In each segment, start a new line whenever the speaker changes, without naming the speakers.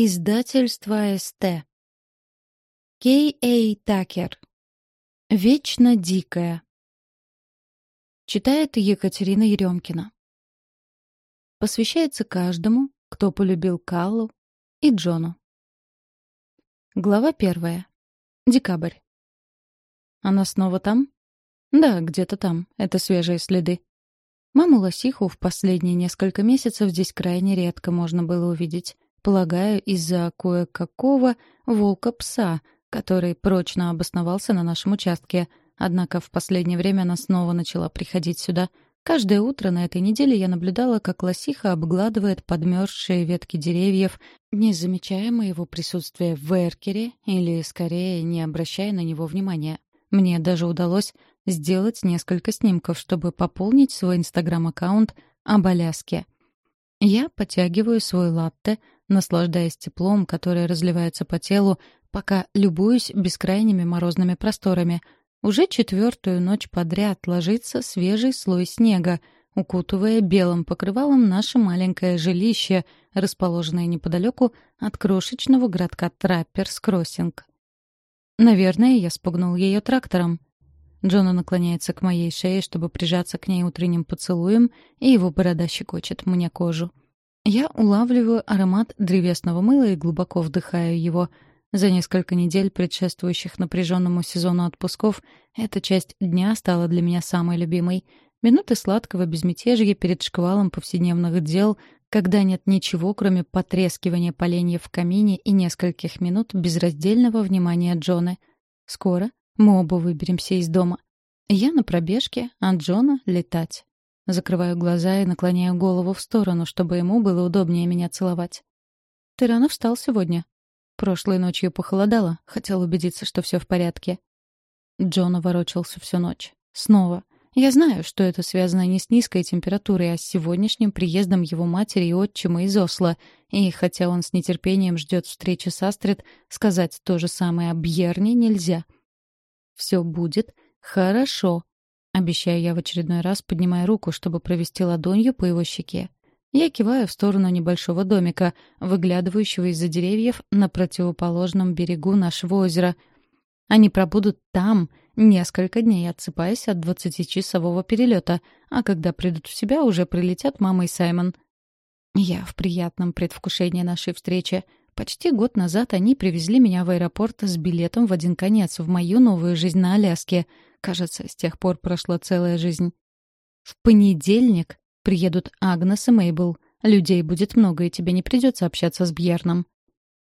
Издательство СТ. Кей Эй Такер. Вечно дикая. Читает Екатерина Еремкина. Посвящается каждому, кто полюбил Каллу и Джону. Глава первая. Декабрь. Она снова там? Да, где-то там. Это свежие следы. Маму Лосиху в последние несколько месяцев здесь крайне редко можно было увидеть. Полагаю, из-за кое-какого волка-пса, который прочно обосновался на нашем участке. Однако в последнее время она снова начала приходить сюда. Каждое утро на этой неделе я наблюдала, как лосиха обгладывает подмерзшие ветки деревьев, не замечая моего присутствия в эркере или, скорее, не обращая на него внимания. Мне даже удалось сделать несколько снимков, чтобы пополнить свой инстаграм-аккаунт об Аляске. Я потягиваю свой латте, наслаждаясь теплом, которое разливается по телу, пока любуюсь бескрайними морозными просторами. Уже четвертую ночь подряд ложится свежий слой снега, укутывая белым покрывалом наше маленькое жилище, расположенное неподалеку от крошечного городка Трапперс-Кроссинг. Наверное, я спугнул ее трактором. Джона наклоняется к моей шее, чтобы прижаться к ней утренним поцелуем, и его борода щекочет мне кожу. Я улавливаю аромат древесного мыла и глубоко вдыхаю его. За несколько недель, предшествующих напряженному сезону отпусков, эта часть дня стала для меня самой любимой. Минуты сладкого безмятежья перед шквалом повседневных дел, когда нет ничего, кроме потрескивания поленьев в камине и нескольких минут безраздельного внимания Джоны. Скоро мы оба выберемся из дома. Я на пробежке, а Джона — летать. Закрываю глаза и наклоняю голову в сторону, чтобы ему было удобнее меня целовать. «Ты рано встал сегодня?» Прошлой ночью похолодало. Хотел убедиться, что все в порядке. Джон ворочался всю ночь. Снова. Я знаю, что это связано не с низкой температурой, а с сегодняшним приездом его матери и отчима из Осло. И хотя он с нетерпением ждет встречи с Астрид, сказать то же самое о Бьерне нельзя. «Все будет хорошо», Обещаю я в очередной раз, поднимая руку, чтобы провести ладонью по его щеке. Я киваю в сторону небольшого домика, выглядывающего из-за деревьев на противоположном берегу нашего озера. Они пробудут там несколько дней, отсыпаясь от двадцатичасового перелета, а когда придут в себя, уже прилетят мама и Саймон. Я в приятном предвкушении нашей встречи. Почти год назад они привезли меня в аэропорт с билетом в один конец в мою новую жизнь на Аляске — Кажется, с тех пор прошла целая жизнь. В понедельник приедут Агнес и Мейбл. Людей будет много, и тебе не придется общаться с Бьерном.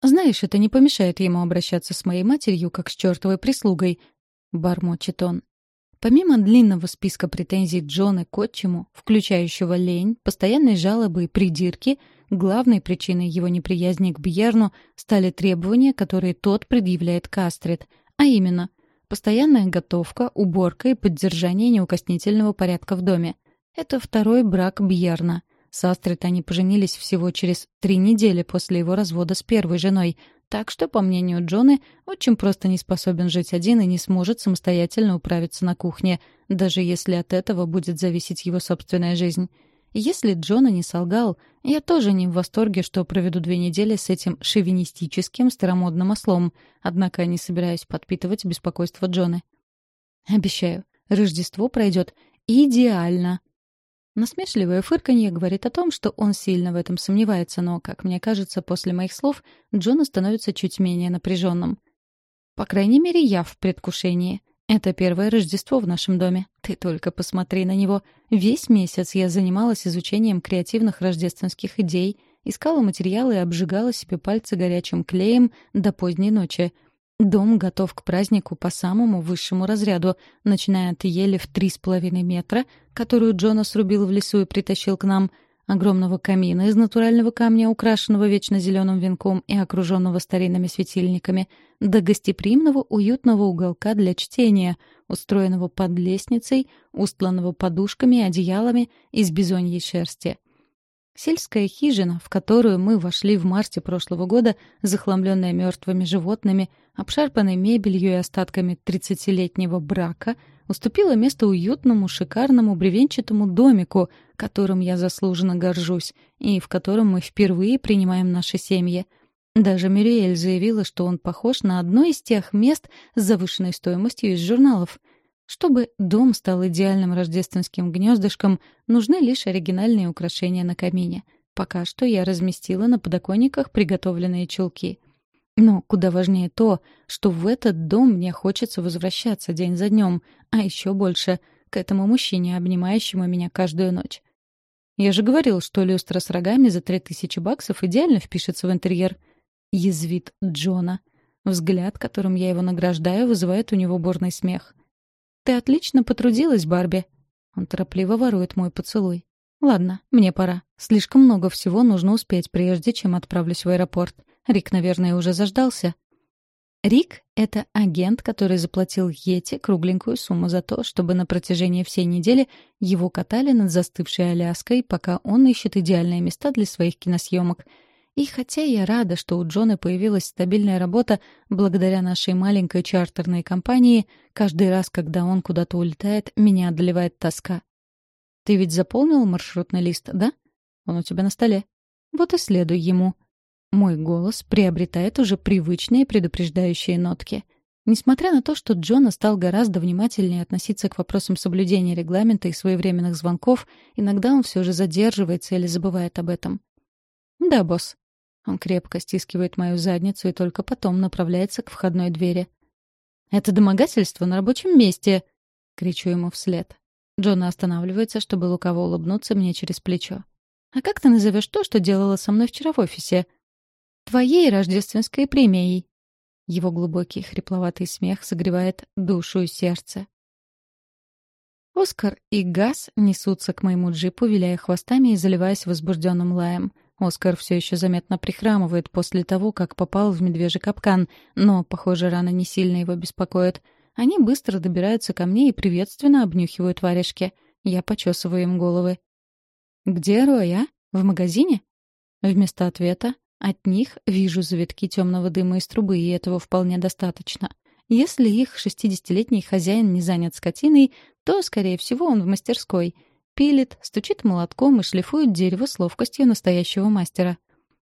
Знаешь, это не помешает ему обращаться с моей матерью, как с чертовой прислугой, — бормочет он. Помимо длинного списка претензий Джона к отчиму, включающего лень, постоянные жалобы и придирки, главной причиной его неприязни к Бьерну стали требования, которые тот предъявляет Кастрид, а именно Постоянная готовка, уборка и поддержание неукоснительного порядка в доме. Это второй брак Бьерна. С Астрид они поженились всего через три недели после его развода с первой женой, так что, по мнению Джоны, очень просто не способен жить один и не сможет самостоятельно управиться на кухне, даже если от этого будет зависеть его собственная жизнь. Если Джона не солгал, я тоже не в восторге, что проведу две недели с этим шовинистическим старомодным ослом, однако не собираюсь подпитывать беспокойство Джоны. Обещаю, Рождество пройдет идеально. Насмешливое фырканье говорит о том, что он сильно в этом сомневается, но, как мне кажется, после моих слов Джона становится чуть менее напряженным. По крайней мере, я в предвкушении. Это первое Рождество в нашем доме. Ты только посмотри на него. Весь месяц я занималась изучением креативных рождественских идей, искала материалы и обжигала себе пальцы горячим клеем до поздней ночи. Дом готов к празднику по самому высшему разряду, начиная от ели в три с половиной метра, которую Джона срубил в лесу и притащил к нам — огромного камина из натурального камня, украшенного вечно зеленым венком и окруженного старинными светильниками, до гостеприимного уютного уголка для чтения, устроенного под лестницей, устланного подушками и одеялами из бизоньей шерсти. Сельская хижина, в которую мы вошли в марте прошлого года, захламленная мертвыми животными, обшарпанной мебелью и остатками тридцатилетнего брака — уступила место уютному, шикарному бревенчатому домику, которым я заслуженно горжусь, и в котором мы впервые принимаем наши семьи. Даже Мюриэль заявила, что он похож на одно из тех мест с завышенной стоимостью из журналов. Чтобы дом стал идеальным рождественским гнездышком, нужны лишь оригинальные украшения на камине. Пока что я разместила на подоконниках приготовленные чулки. Но куда важнее то, что в этот дом мне хочется возвращаться день за днем, а еще больше — к этому мужчине, обнимающему меня каждую ночь. Я же говорил, что люстра с рогами за три тысячи баксов идеально впишется в интерьер. Язвит Джона. Взгляд, которым я его награждаю, вызывает у него бурный смех. «Ты отлично потрудилась, Барби». Он торопливо ворует мой поцелуй. «Ладно, мне пора. Слишком много всего нужно успеть, прежде чем отправлюсь в аэропорт. Рик, наверное, уже заждался». Рик — это агент, который заплатил Йети кругленькую сумму за то, чтобы на протяжении всей недели его катали над застывшей Аляской, пока он ищет идеальные места для своих киносъемок. И хотя я рада, что у Джона появилась стабильная работа благодаря нашей маленькой чартерной компании, каждый раз, когда он куда-то улетает, меня одолевает тоска. «Ты ведь заполнил маршрутный лист, да? Он у тебя на столе. Вот и следуй ему». Мой голос приобретает уже привычные предупреждающие нотки. Несмотря на то, что Джона стал гораздо внимательнее относиться к вопросам соблюдения регламента и своевременных звонков, иногда он все же задерживается или забывает об этом. «Да, босс». Он крепко стискивает мою задницу и только потом направляется к входной двери. «Это домогательство на рабочем месте!» — кричу ему вслед. Джона останавливается, чтобы лукаво улыбнуться мне через плечо. «А как ты назовешь то, что делала со мной вчера в офисе?» Твоей рождественской премией». Его глубокий хрипловатый смех согревает душу и сердце. Оскар и Газ несутся к моему джипу, виляя хвостами и заливаясь возбужденным лаем. Оскар все еще заметно прихрамывает после того, как попал в медвежий капкан, но, похоже, рана не сильно его беспокоит. Они быстро добираются ко мне и приветственно обнюхивают варежки. Я почесываю им головы. «Где Рой, а? В магазине?» Вместо ответа от них вижу завитки темного дыма из трубы, и этого вполне достаточно. Если их шестидесятилетний хозяин не занят скотиной, то, скорее всего, он в мастерской. Пилит, стучит молотком и шлифует дерево с ловкостью настоящего мастера.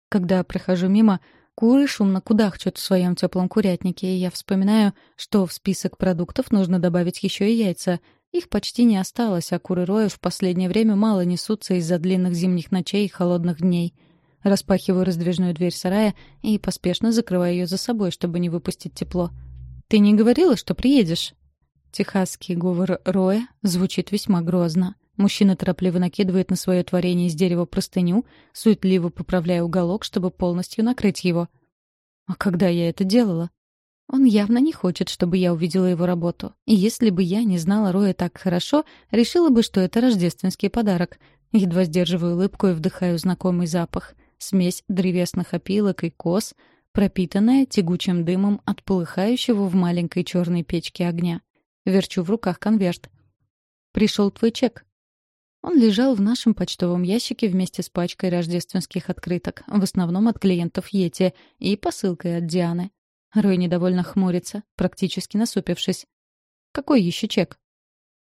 Когда прохожу мимо, куры шумно кудахчут в своем теплом курятнике, и я вспоминаю, что в список продуктов нужно добавить еще и яйца. Их почти не осталось, а куры роя в последнее время мало несутся из-за длинных зимних ночей и холодных дней — Распахиваю раздвижную дверь сарая и поспешно закрываю ее за собой, чтобы не выпустить тепло. «Ты не говорила, что приедешь?» Техасский говор Роя звучит весьма грозно. Мужчина торопливо накидывает на свое творение из дерева простыню, суетливо поправляя уголок, чтобы полностью накрыть его. А когда я это делала? Он явно не хочет, чтобы я увидела его работу. И если бы я не знала Роя так хорошо, решила бы, что это рождественский подарок. Едва сдерживаю улыбку и вдыхаю знакомый запах смесь древесных опилок и кос, пропитанная тягучим дымом от полыхающего в маленькой черной печке огня. Верчу в руках конверт. «Пришел твой чек». Он лежал в нашем почтовом ящике вместе с пачкой рождественских открыток, в основном от клиентов Йети, и посылкой от Дианы. Рой недовольно хмурится, практически насупившись. «Какой еще чек?»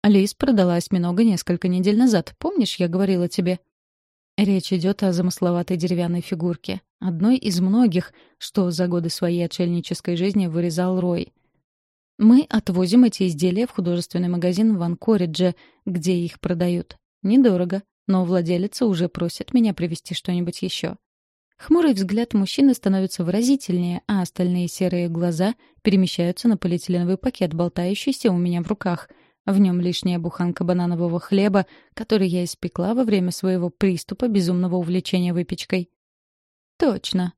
Лиз продала осьминога несколько недель назад. Помнишь, я говорила тебе? Речь идет о замысловатой деревянной фигурке, одной из многих, что за годы своей отшельнической жизни вырезал Рой. Мы отвозим эти изделия в художественный магазин в Анкоридже, где их продают. Недорого, но владелица уже просит меня привезти что-нибудь еще. Хмурый взгляд мужчины становится выразительнее, а остальные серые глаза перемещаются на полиэтиленовый пакет, болтающийся у меня в руках — в нем лишняя буханка бананового хлеба, который я испекла во время своего приступа безумного увлечения выпечкой. Точно.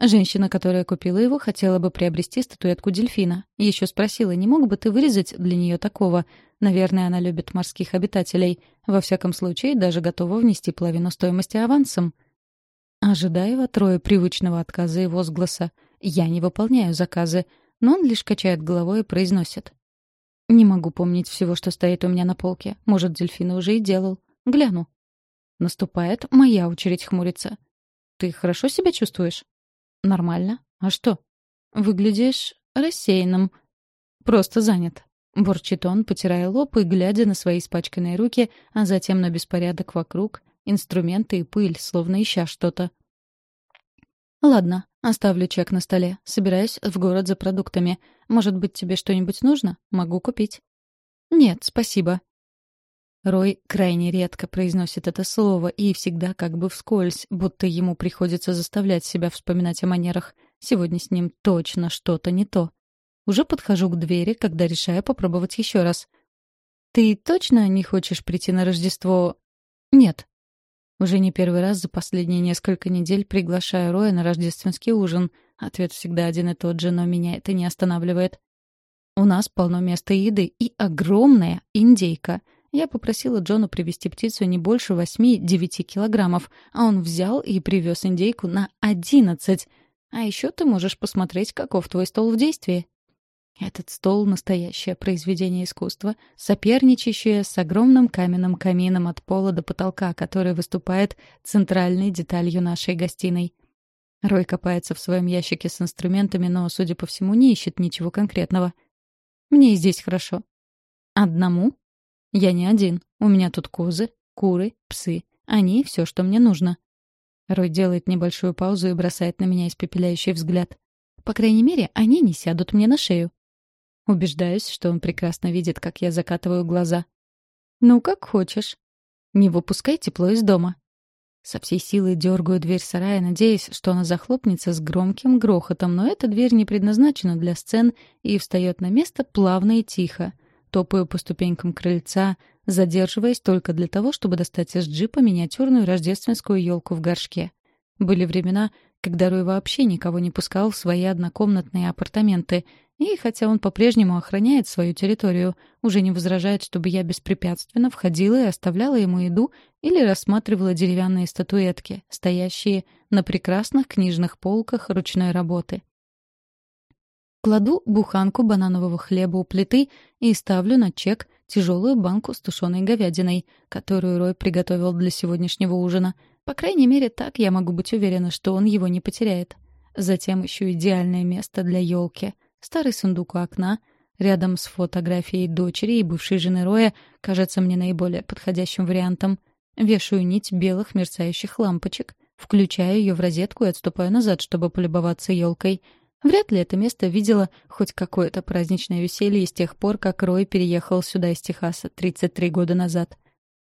Женщина, которая купила его, хотела бы приобрести статуэтку дельфина. Еще спросила, не мог бы ты вырезать для нее такого? Наверное, она любит морских обитателей. Во всяком случае, даже готова внести половину стоимости авансом. Ожидая от Роя привычного отказа и возгласа. «Я не выполняю заказы», но он лишь качает головой и произносит. Не могу помнить всего, что стоит у меня на полке. Может, дельфина уже и делал. Гляну. Наступает моя очередь хмуриться. Ты хорошо себя чувствуешь? Нормально. А что? Выглядишь рассеянным. Просто занят. Борчит он, потирая лоб и глядя на свои испачканные руки, а затем на беспорядок вокруг, инструменты и пыль, словно ища что-то. «Ладно, оставлю чек на столе. Собираюсь в город за продуктами. Может быть, тебе что-нибудь нужно? Могу купить». «Нет, спасибо». Рой крайне редко произносит это слово и всегда как бы вскользь, будто ему приходится заставлять себя вспоминать о манерах. Сегодня с ним точно что-то не то. Уже подхожу к двери, когда решаю попробовать еще раз. «Ты точно не хочешь прийти на Рождество?» «Нет». Уже не первый раз за последние несколько недель приглашаю Роя на рождественский ужин. Ответ всегда один и тот же, но меня это не останавливает. У нас полно места еды и огромная индейка — я попросила Джону привезти птицу не больше 8-9 килограммов, а он взял и привез индейку на 11. А еще ты можешь посмотреть, каков твой стол в действии. Этот стол — настоящее произведение искусства, соперничающее с огромным каменным камином от пола до потолка, который выступает центральной деталью нашей гостиной. Рой копается в своем ящике с инструментами, но, судя по всему, не ищет ничего конкретного. Мне здесь хорошо. Одному? Я не один. У меня тут козы, куры, псы. Они — все, что мне нужно. Рой делает небольшую паузу и бросает на меня испепеляющий взгляд. По крайней мере, они не сядут мне на шею. Убеждаюсь, что он прекрасно видит, как я закатываю глаза. «Ну, как хочешь. Не выпускай тепло из дома». Со всей силы дергаю дверь сарая, надеясь, что она захлопнется с громким грохотом, но эта дверь не предназначена для сцен и встает на место плавно и тихо. Топаю по ступенькам крыльца, задерживаясь только для того, чтобы достать из джипа миниатюрную рождественскую елку в горшке. Были времена, когда Рой вообще никого не пускал в свои однокомнатные апартаменты, и хотя он по-прежнему охраняет свою территорию, уже не возражает, чтобы я беспрепятственно входила и оставляла ему еду или рассматривала деревянные статуэтки, стоящие на прекрасных книжных полках ручной работы. Кладу буханку бананового хлеба у плиты и ставлю на чек тяжелую банку с тушеной говядиной, которую Рой приготовил для сегодняшнего ужина. По крайней мере, так я могу быть уверена, что он его не потеряет. Затем еще идеальное место для елки. Старый сундук у окна, рядом с фотографией дочери и бывшей жены Роя, кажется мне наиболее подходящим вариантом. Вешаю нить белых мерцающих лампочек, включаю ее в розетку и отступаю назад, чтобы полюбоваться елкой — Вряд ли это место видело хоть какое-то праздничное веселье с тех пор, как Рой переехал сюда из Техаса 33 года назад.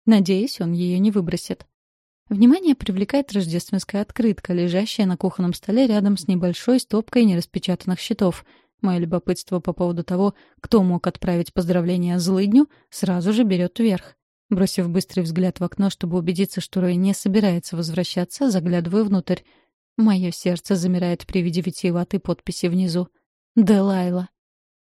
Надеюсь, он ее не выбросит. Внимание привлекает рождественская открытка, лежащая на кухонном столе рядом с небольшой стопкой нераспечатанных счетов. Мое любопытство по поводу того, кто мог отправить поздравления злыдню, сразу же берет вверх. Бросив быстрый взгляд в окно, чтобы убедиться, что Рой не собирается возвращаться, заглядываю внутрь. Мое сердце замирает при виде витиеватой подписи внизу. «Делайла».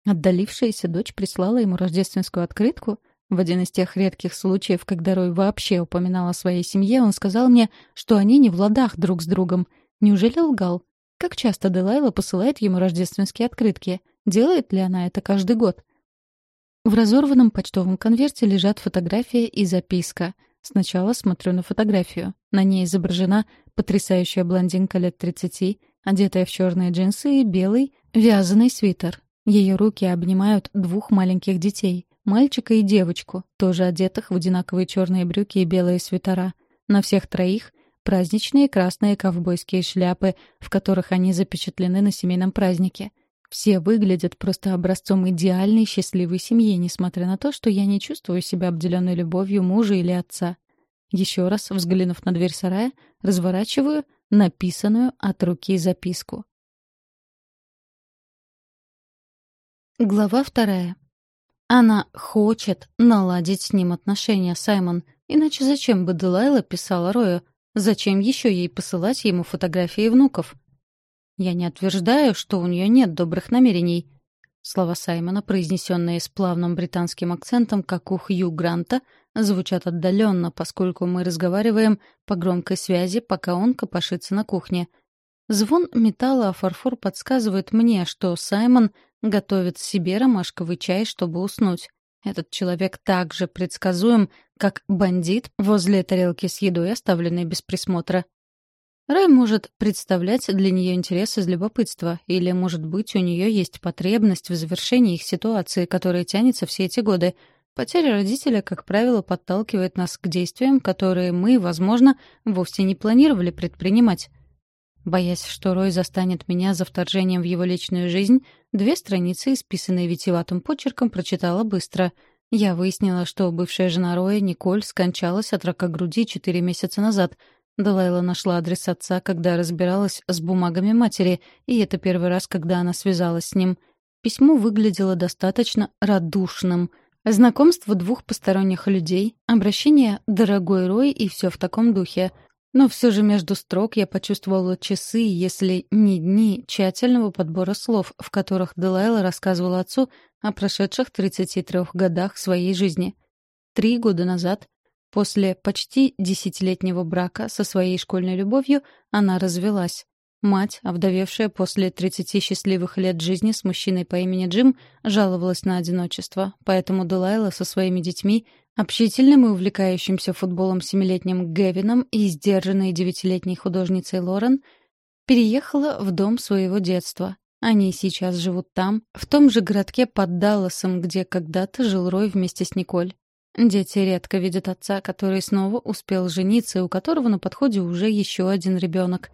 Отдалившаяся дочь прислала ему рождественскую открытку. В один из тех редких случаев, когда Рой вообще упоминал о своей семье, он сказал мне, что они не в ладах друг с другом. Неужели лгал? Как часто Делайла посылает ему рождественские открытки? Делает ли она это каждый год? В разорванном почтовом конверте лежат фотография и записка. Сначала смотрю на фотографию. На ней изображена Потрясающая блондинка лет 30, одетая в черные джинсы и белый вязаный свитер. Ее руки обнимают двух маленьких детей, мальчика и девочку, тоже одетых в одинаковые черные брюки и белые свитера. На всех троих праздничные красные ковбойские шляпы, в которых они запечатлены на семейном празднике. Все выглядят просто образцом идеальной счастливой семьи, несмотря на то, что я не чувствую себя обделенной любовью мужа или отца. Еще раз, взглянув на дверь сарая, разворачиваю написанную от руки записку. Глава вторая. Она хочет наладить с ним отношения, Саймон. Иначе зачем бы Делайла писала Рою? Зачем еще ей посылать ему фотографии внуков? Я не утверждаю, что у нее нет добрых намерений. Слова Саймона, произнесенные с плавным британским акцентом, как у Хью Гранта, звучат отдаленно, поскольку мы разговариваем по громкой связи, пока он копошится на кухне. Звон металла о фарфор подсказывает мне, что Саймон готовит себе ромашковый чай, чтобы уснуть. Этот человек так же предсказуем, как бандит возле тарелки с едой, оставленной без присмотра. Рай может представлять для нее интерес из любопытства, или, может быть, у нее есть потребность в завершении их ситуации, которая тянется все эти годы — Потеря родителя, как правило, подталкивает нас к действиям, которые мы, возможно, вовсе не планировали предпринимать. Боясь, что Рой застанет меня за вторжением в его личную жизнь, две страницы, исписанные витиеватым почерком, прочитала быстро. Я выяснила, что бывшая жена Роя, Николь, скончалась от рака груди четыре месяца назад. Далайла нашла адрес отца, когда разбиралась с бумагами матери, и это первый раз, когда она связалась с ним. Письмо выглядело достаточно радушным. Знакомство двух посторонних людей, обращение «дорогой Рой» и все в таком духе — но все же между строк я почувствовала часы, если не дни, тщательного подбора слов, в которых Делайла рассказывала отцу о прошедших 33 годах своей жизни. Три года назад, после почти десятилетнего брака со своей школьной любовью, она развелась. Мать, овдовевшая после 30 счастливых лет жизни с мужчиной по имени Джим, жаловалась на одиночество, поэтому Делайла со своими детьми Общительным и увлекающимся футболом семилетним Гевином и сдержанной девятилетней художницей Лорен переехала в дом своего детства. Они сейчас живут там, в том же городке под Далласом, где когда-то жил Рой вместе с Николь. Дети редко видят отца, который снова успел жениться и у которого на подходе уже еще один ребенок.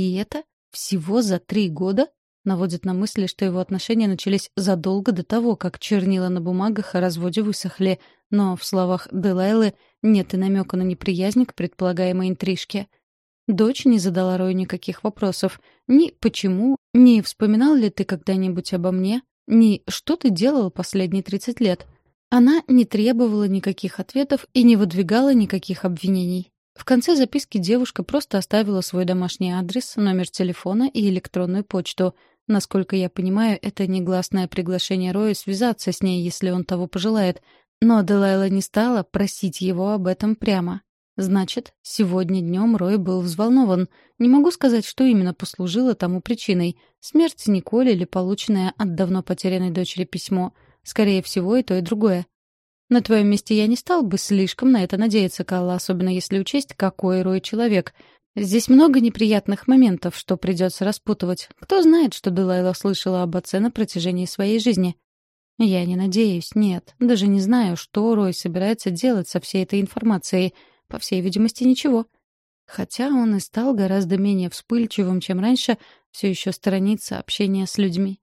И это всего за три года наводит на мысли, что его отношения начались задолго до того, как чернила на бумагах о разводе высохли, но в словах Делайлы нет и намека на неприязнь к предполагаемой интрижке. Дочь не задала Рою никаких вопросов. Ни «почему», ни «вспоминал ли ты когда-нибудь обо мне», ни «что ты делал последние 30 лет». Она не требовала никаких ответов и не выдвигала никаких обвинений. В конце записки девушка просто оставила свой домашний адрес, номер телефона и электронную почту. Насколько я понимаю, это негласное приглашение Роя связаться с ней, если он того пожелает. Но Делайла не стала просить его об этом прямо. Значит, сегодня днем Рой был взволнован. Не могу сказать, что именно послужило тому причиной. Смерть Николи или полученное от давно потерянной дочери письмо. Скорее всего, и то, и другое. На твоем месте я не стал бы слишком на это надеяться, Калла, особенно если учесть, какой Рой человек. Здесь много неприятных моментов, что придется распутывать. Кто знает, что Делайла слышала об отце на протяжении своей жизни. Я не надеюсь, нет. Даже не знаю, что Рой собирается делать со всей этой информацией. По всей видимости, ничего. Хотя он и стал гораздо менее вспыльчивым, чем раньше, все еще сторонится общения с людьми.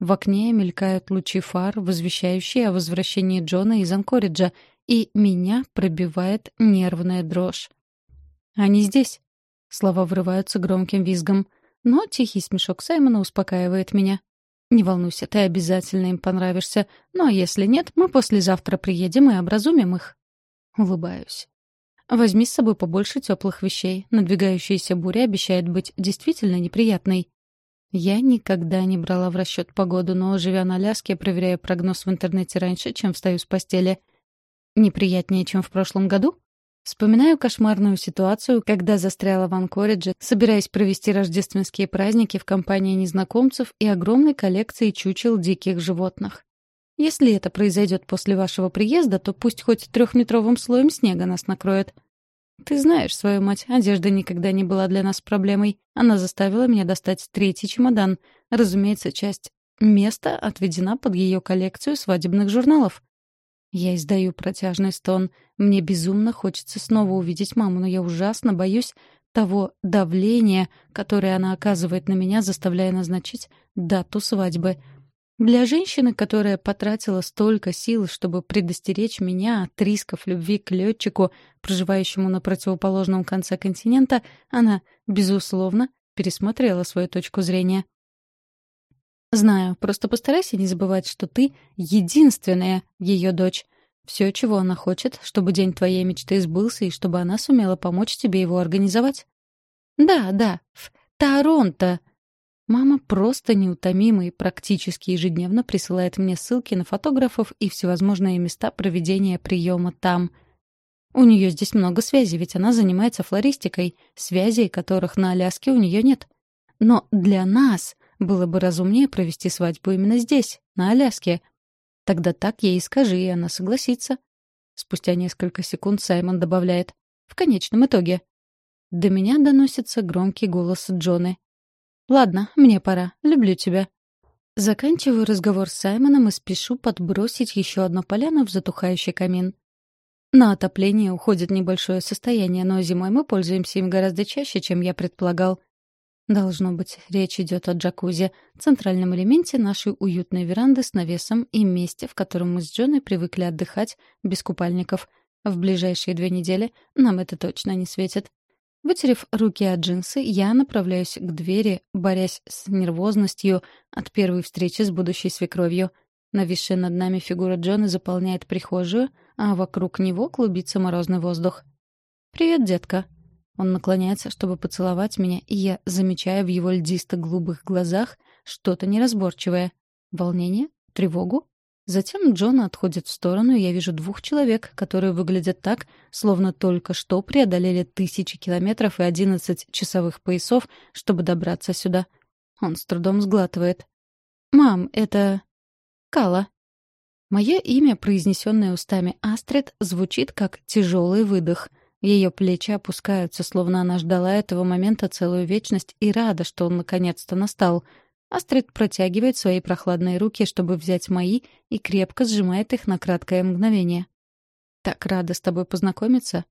В окне мелькают лучи фар, возвещающие о возвращении Джона из Анкориджа, и меня пробивает нервная дрожь. «Они здесь!» Слова врываются громким визгом. Но тихий смешок Саймона успокаивает меня. «Не волнуйся, ты обязательно им понравишься. А если нет, мы послезавтра приедем и образумим их». Улыбаюсь. Возьми с собой побольше теплых вещей. Надвигающаяся буря обещает быть действительно неприятной. Я никогда не брала в расчет погоду, но, живя на Аляске, проверяю прогноз в интернете раньше, чем встаю с постели. Неприятнее, чем в прошлом году? Вспоминаю кошмарную ситуацию, когда застряла в Анкоридже, собираясь провести рождественские праздники в компании незнакомцев и огромной коллекции чучел диких животных. Если это произойдет после вашего приезда, то пусть хоть трехметровым слоем снега нас накроет. Ты знаешь свою мать, одежда никогда не была для нас проблемой. Она заставила меня достать третий чемодан. Разумеется, часть места отведена под ее коллекцию свадебных журналов. Я издаю протяжный стон. Мне безумно хочется снова увидеть маму, но я ужасно боюсь того давления, которое она оказывает на меня, заставляя назначить дату свадьбы. Для женщины, которая потратила столько сил, чтобы предостеречь меня от рисков любви к летчику, проживающему на противоположном конце континента, она, безусловно, пересмотрела свою точку зрения. «Знаю, просто постарайся не забывать, что ты единственная ее дочь. Все, чего она хочет, чтобы день твоей мечты сбылся и чтобы она сумела помочь тебе его организовать». «Да, да, в Торонто», Мама просто неутомима и практически ежедневно присылает мне ссылки на фотографов и всевозможные места проведения приема там. У нее здесь много связей, ведь она занимается флористикой, связей которых на Аляске у нее нет. Но для нас было бы разумнее провести свадьбу именно здесь, на Аляске. Тогда так ей и скажи, и она согласится. Спустя несколько секунд Саймон добавляет. В конечном итоге. До меня доносится громкий голос Джоны. «Ладно, мне пора. Люблю тебя». Заканчиваю разговор с Саймоном и спешу подбросить еще одно поляну в затухающий камин. На отопление уходит небольшое состояние, но зимой мы пользуемся им гораздо чаще, чем я предполагал. Должно быть, речь идет о джакузи, центральном элементе нашей уютной веранды с навесом и месте, в котором мы с Джоной привыкли отдыхать без купальников. В ближайшие две недели нам это точно не светит. Вытерев руки от джинсы, я направляюсь к двери, борясь с нервозностью от первой встречи с будущей свекровью. Нависшая над нами фигура Джона заполняет прихожую, а вокруг него клубится морозный воздух. «Привет, детка», он наклоняется, чтобы поцеловать меня, и я замечаю в его льдисто-голубых глазах что-то неразборчивое. Волнение? Тревогу? Затем Джон отходит в сторону, и я вижу двух человек, которые выглядят так, словно только что преодолели тысячи километров и одиннадцать часовых поясов, чтобы добраться сюда. Он с трудом сглатывает. «Мам, это... Кала». Мое имя, произнесенное устами Астрид, звучит как тяжелый выдох — ее плечи опускаются, словно она ждала этого момента целую вечность и рада, что он наконец-то настал. Астрид протягивает свои прохладные руки, чтобы взять мои, и крепко сжимает их на краткое мгновение. «Так рада с тобой познакомиться».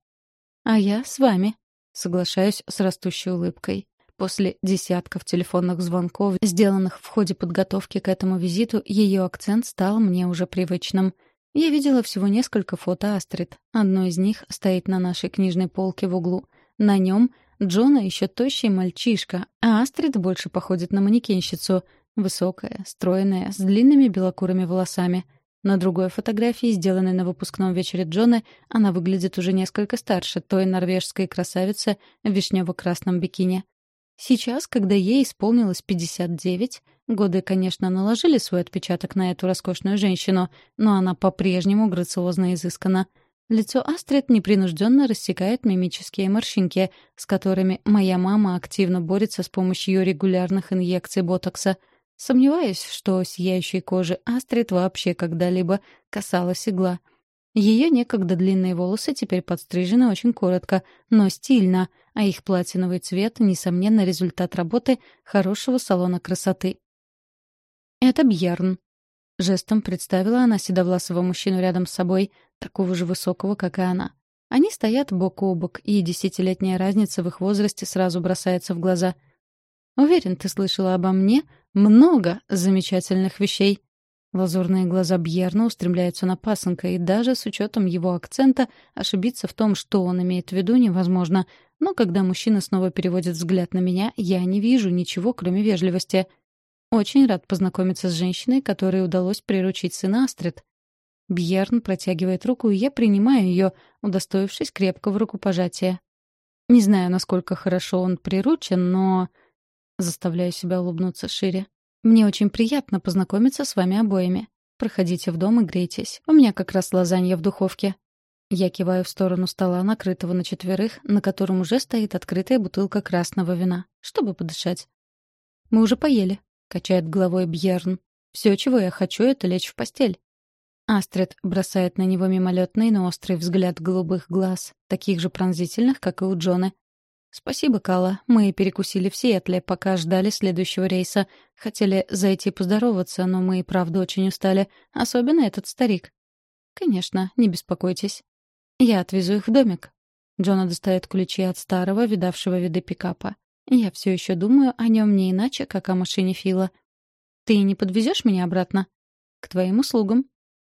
«А я с вами», — соглашаюсь с растущей улыбкой. После десятков телефонных звонков, сделанных в ходе подготовки к этому визиту, ее акцент стал мне уже привычным — я видела всего несколько фото Астрид. Одно из них стоит на нашей книжной полке в углу. На нем Джона еще тощий мальчишка, а Астрид больше походит на манекенщицу. Высокая, стройная, с длинными белокурыми волосами. На другой фотографии, сделанной на выпускном вечере Джона, она выглядит уже несколько старше той норвежской красавицы в вишнево-красном бикини. Сейчас, когда ей исполнилось 59, годы, конечно, наложили свой отпечаток на эту роскошную женщину, но она по-прежнему грациозно изыскана. Лицо Астрид непринужденно рассекает мимические морщинки, с которыми моя мама активно борется с помощью регулярных инъекций ботокса. Сомневаюсь, что сияющей кожи Астрид вообще когда-либо касалась игла — ее некогда длинные волосы теперь подстрижены очень коротко, но стильно, а их платиновый цвет — несомненно результат работы хорошего салона красоты. «Это Бьерн», — жестом представила она седовласого мужчину рядом с собой, такого же высокого, как и она. Они стоят бок о бок, и десятилетняя разница в их возрасте сразу бросается в глаза. «Уверен, ты слышала обо мне много замечательных вещей», Лазурные глаза Бьерна устремляются на пасынка, и даже с учетом его акцента ошибиться в том, что он имеет в виду, невозможно. Но когда мужчина снова переводит взгляд на меня, я не вижу ничего, кроме вежливости. Очень рад познакомиться с женщиной, которой удалось приручить сына Астрид. Бьерн протягивает руку, и я принимаю ее, удостоившись крепкого рукопожатия. Не знаю, насколько хорошо он приручен, но... Заставляю себя улыбнуться шире. Мне очень приятно познакомиться с вами обоими. Проходите в дом и грейтесь. У меня как раз лазанья в духовке. Я киваю в сторону стола, накрытого на четверых, на котором уже стоит открытая бутылка красного вина, чтобы подышать. «Мы уже поели», — качает головой Бьерн. «Все, чего я хочу, это лечь в постель». Астрид бросает на него мимолетный, но острый взгляд голубых глаз, таких же пронзительных, как и у Джона. «Спасибо, Кала. Мы перекусили в Сиэтле, пока ждали следующего рейса. Хотели зайти поздороваться, но мы и правда очень устали. Особенно этот старик». «Конечно, не беспокойтесь. Я отвезу их в домик». Джона достает ключи от старого, видавшего виды пикапа. Я все еще думаю о нем не иначе, как о машине Фила. «Ты не подвезешь меня обратно?» «К твоим услугам».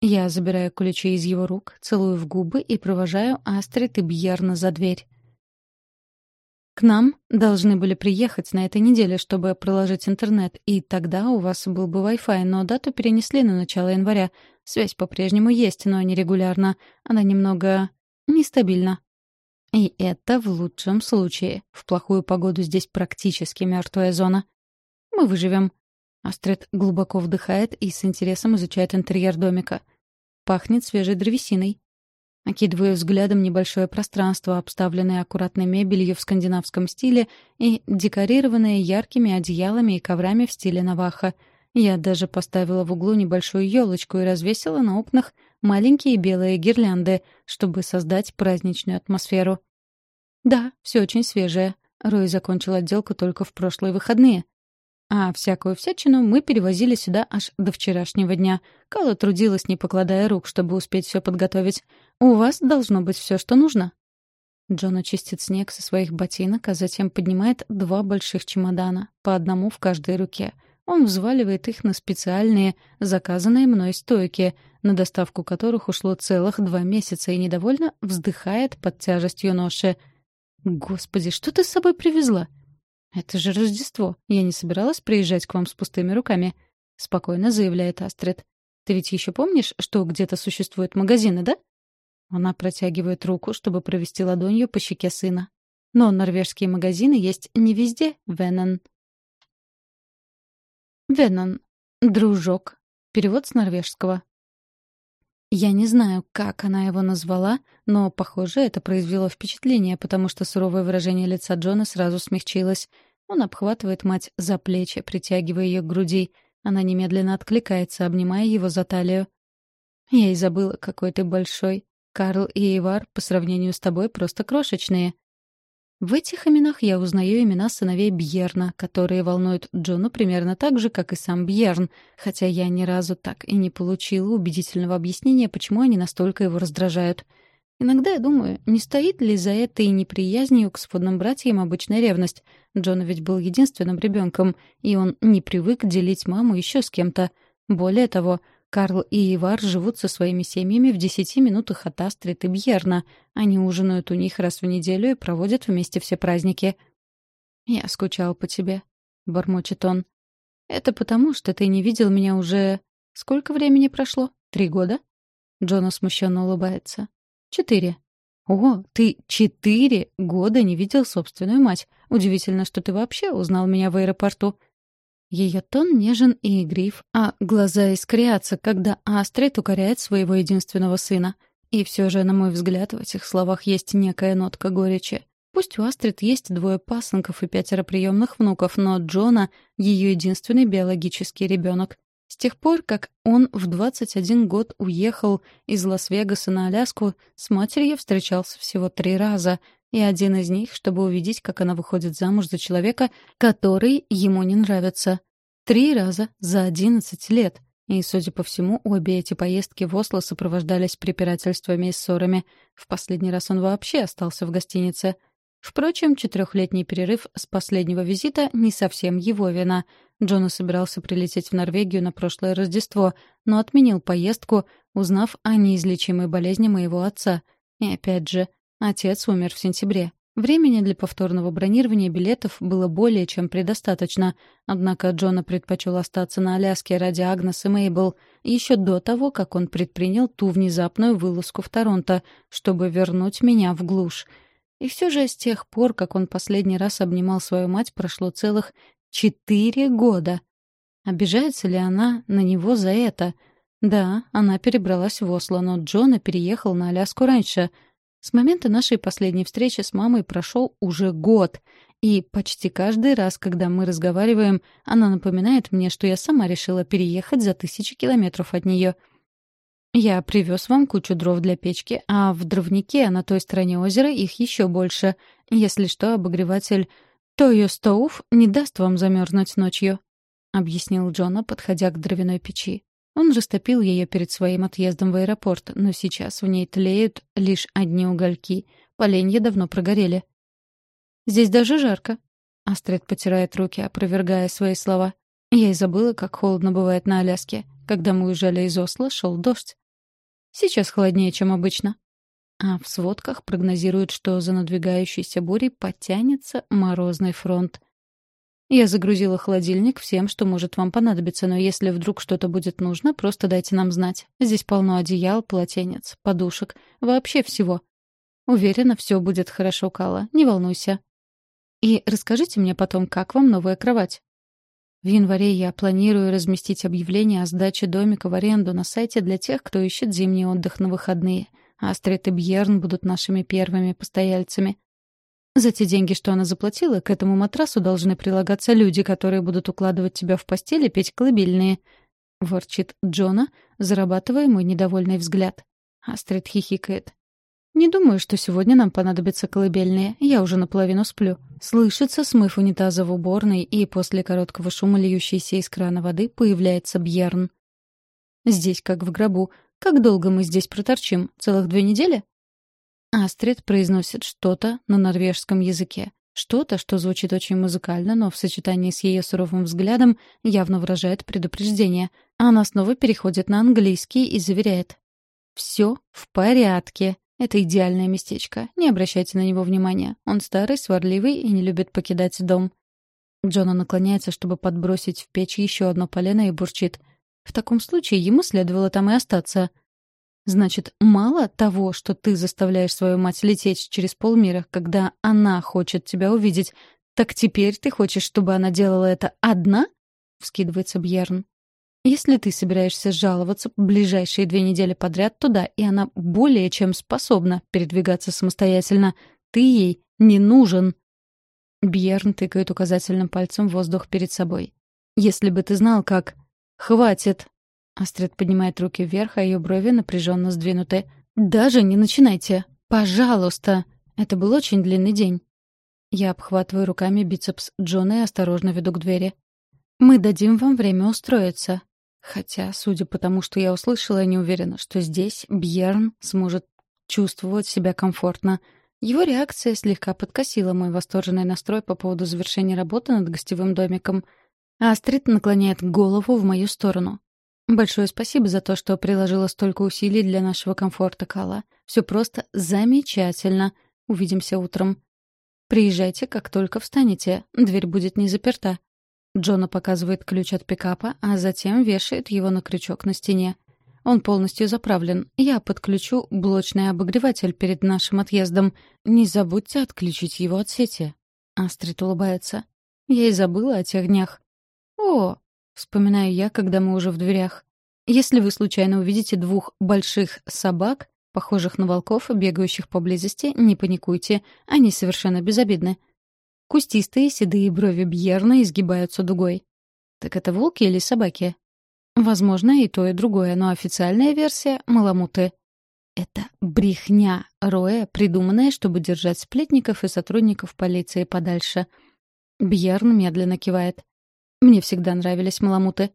Я забираю ключи из его рук, целую в губы и провожаю Астрид и Бьерна за дверь. К нам должны были приехать на этой неделе, чтобы проложить интернет, и тогда у вас был бы Wi-Fi, но дату перенесли на начало января. Связь по-прежнему есть, но нерегулярно. Она немного нестабильна. И это в лучшем случае. В плохую погоду здесь практически мертвая зона. Мы выживем. Астрид глубоко вдыхает и с интересом изучает интерьер домика. Пахнет свежей древесиной. Окидываю взглядом небольшое пространство, обставленное аккуратной мебелью в скандинавском стиле и декорированное яркими одеялами и коврами в стиле наваха. Я даже поставила в углу небольшую елочку и развесила на окнах маленькие белые гирлянды, чтобы создать праздничную атмосферу. Да, все очень свежее. Рой закончил отделку только в прошлые выходные. А всякую всячину мы перевозили сюда аж до вчерашнего дня. Кала трудилась, не покладая рук, чтобы успеть все подготовить. У вас должно быть все, что нужно. Джон очистит снег со своих ботинок, а затем поднимает два больших чемодана, по одному в каждой руке. Он взваливает их на специальные, заказанные мной стойки, на доставку которых ушло целых два месяца, и недовольно вздыхает под тяжестью ноши. «Господи, что ты с собой привезла?» «Это же Рождество. Я не собиралась приезжать к вам с пустыми руками», — спокойно заявляет Астрид. «Ты ведь еще помнишь, что где-то существуют магазины, да?» Она протягивает руку, чтобы провести ладонью по щеке сына. Но норвежские магазины есть не везде, Веннон. Веннон. Дружок. Перевод с норвежского. Я не знаю, как она его назвала, но, похоже, это произвело впечатление, потому что суровое выражение лица Джона сразу смягчилось. Он обхватывает мать за плечи, притягивая ее к груди. Она немедленно откликается, обнимая его за талию. «Я и забыла, какой ты большой», Карл и Ивар по сравнению с тобой просто крошечные. В этих именах я узнаю имена сыновей Бьерна, которые волнуют Джону примерно так же, как и сам Бьерн, хотя я ни разу так и не получила убедительного объяснения, почему они настолько его раздражают. Иногда я думаю, не стоит ли за этой неприязнью к сводным братьям обычная ревность. Джон ведь был единственным ребенком, и он не привык делить маму еще с кем-то. Более того, Карл и Ивар живут со своими семьями в десяти минутах от Астрид и Бьерна. Они ужинают у них раз в неделю и проводят вместе все праздники. «Я скучал по тебе», — бормочет он. «Это потому, что ты не видел меня уже... Сколько времени прошло? Три года?» Джона смущенно улыбается. «Четыре». «О, ты четыре года не видел собственную мать. Удивительно, что ты вообще узнал меня в аэропорту. Ее тон нежен и игрив, а глаза искрятся, когда Астрид укоряет своего единственного сына. И все же, на мой взгляд, в этих словах есть некая нотка горечи. Пусть у Астрид есть двое пасынков и пятеро приемных внуков, но Джона — ее единственный биологический ребенок. С тех пор, как он в 21 год уехал из Лас-Вегаса на Аляску, с матерью встречался всего три раза, и один из них, чтобы увидеть, как она выходит замуж за человека, который ему не нравится. Три раза за одиннадцать лет. И, судя по всему, обе эти поездки в Осло сопровождались препирательствами и ссорами. В последний раз он вообще остался в гостинице. Впрочем, четырехлетний перерыв с последнего визита не совсем его вина. Джона собирался прилететь в Норвегию на прошлое Рождество, но отменил поездку, узнав о неизлечимой болезни моего отца. И опять же, Отец умер в сентябре. Времени для повторного бронирования билетов было более чем предостаточно, однако Джона предпочел остаться на Аляске ради Агнес и Мейбл еще до того, как он предпринял ту внезапную вылазку в Торонто, чтобы вернуть меня в глушь. И все же с тех пор, как он последний раз обнимал свою мать, прошло целых четыре года. Обижается ли она на него за это? Да, она перебралась в Осло, но Джона переехал на Аляску раньше — с момента нашей последней встречи с мамой прошел уже год, и почти каждый раз, когда мы разговариваем, она напоминает мне, что я сама решила переехать за тысячи километров от нее. Я привез вам кучу дров для печки, а в дровнике на той стороне озера их еще больше. Если что, обогреватель Тойо Стоув не даст вам замерзнуть ночью», — объяснил Джона, подходя к дровяной печи. Он растопил ее перед своим отъездом в аэропорт, но сейчас в ней тлеют лишь одни угольки. Поленья давно прогорели. «Здесь даже жарко», — Астрид потирает руки, опровергая свои слова. «Я и забыла, как холодно бывает на Аляске. Когда мы уезжали из Осло, шел дождь. Сейчас холоднее, чем обычно». А в сводках прогнозируют, что за надвигающейся бурей подтянется морозный фронт. Я загрузила холодильник всем, что может вам понадобиться, но если вдруг что-то будет нужно, просто дайте нам знать. Здесь полно одеял, полотенец, подушек, вообще всего. Уверена, все будет хорошо, Кала, не волнуйся. И расскажите мне потом, как вам новая кровать. В январе я планирую разместить объявление о сдаче домика в аренду на сайте для тех, кто ищет зимний отдых на выходные. Астрид и Бьерн будут нашими первыми постояльцами. За те деньги, что она заплатила, к этому матрасу должны прилагаться люди, которые будут укладывать тебя в постель и петь колыбельные. Ворчит Джона, зарабатывая мой недовольный взгляд. Астрид хихикает. «Не думаю, что сегодня нам понадобятся колыбельные. Я уже наполовину сплю». Слышится смыв унитаза в уборной, и после короткого шума, льющейся из крана воды, появляется Бьерн. «Здесь как в гробу. Как долго мы здесь проторчим? Целых две недели?» Астрид произносит что-то на норвежском языке. Что-то, что звучит очень музыкально, но в сочетании с ее суровым взглядом явно выражает предупреждение. Она снова переходит на английский и заверяет. «Все в порядке. Это идеальное местечко. Не обращайте на него внимания. Он старый, сварливый и не любит покидать дом». Джона наклоняется, чтобы подбросить в печь еще одно полено и бурчит. В таком случае ему следовало там и остаться. Значит, мало того, что ты заставляешь свою мать лететь через полмира, когда она хочет тебя увидеть, так теперь ты хочешь, чтобы она делала это одна? Вскидывается Бьерн. Если ты собираешься жаловаться ближайшие две недели подряд туда, и она более чем способна передвигаться самостоятельно, ты ей не нужен. Бьерн тыкает указательным пальцем в воздух перед собой. Если бы ты знал, как... Хватит, Астрид поднимает руки вверх, а ее брови напряженно сдвинуты. «Даже не начинайте! Пожалуйста!» Это был очень длинный день. Я обхватываю руками бицепс Джона и осторожно веду к двери. «Мы дадим вам время устроиться». Хотя, судя по тому, что я услышала, не уверена, что здесь Бьерн сможет чувствовать себя комфортно. Его реакция слегка подкосила мой восторженный настрой по поводу завершения работы над гостевым домиком. Астрид наклоняет голову в мою сторону. Большое спасибо за то, что приложила столько усилий для нашего комфорта, Кала. Все просто замечательно. Увидимся утром. Приезжайте, как только встанете. Дверь будет не заперта. Джона показывает ключ от пикапа, а затем вешает его на крючок на стене. Он полностью заправлен. Я подключу блочный обогреватель перед нашим отъездом. Не забудьте отключить его от сети. Астрид улыбается. Я и забыла о тех днях. О, Вспоминаю я, когда мы уже в дверях. Если вы случайно увидите двух больших собак, похожих на волков, бегающих поблизости, не паникуйте, они совершенно безобидны. Кустистые седые брови Бьерна изгибаются дугой. Так это волки или собаки? Возможно, и то, и другое, но официальная версия — маламуты. Это брехня Роя, придуманная, чтобы держать сплетников и сотрудников полиции подальше. Бьерн медленно кивает. Мне всегда нравились маламуты.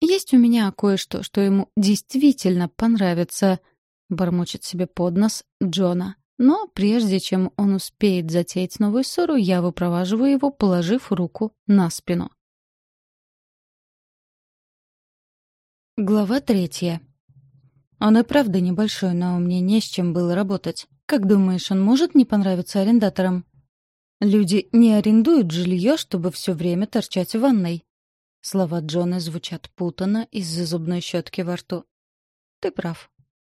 Есть у меня кое-что, что ему действительно понравится, бормочет себе под нос Джона. Но прежде чем он успеет затеять новую ссору, я выпроваживаю его, положив руку на спину. Глава третья. Он и правда небольшой, но мне не с чем было работать. Как думаешь, он может не понравиться арендаторам? Люди не арендуют жилье, чтобы все время торчать в ванной. Слова Джона звучат путанно из-за зубной щетки во рту. Ты прав.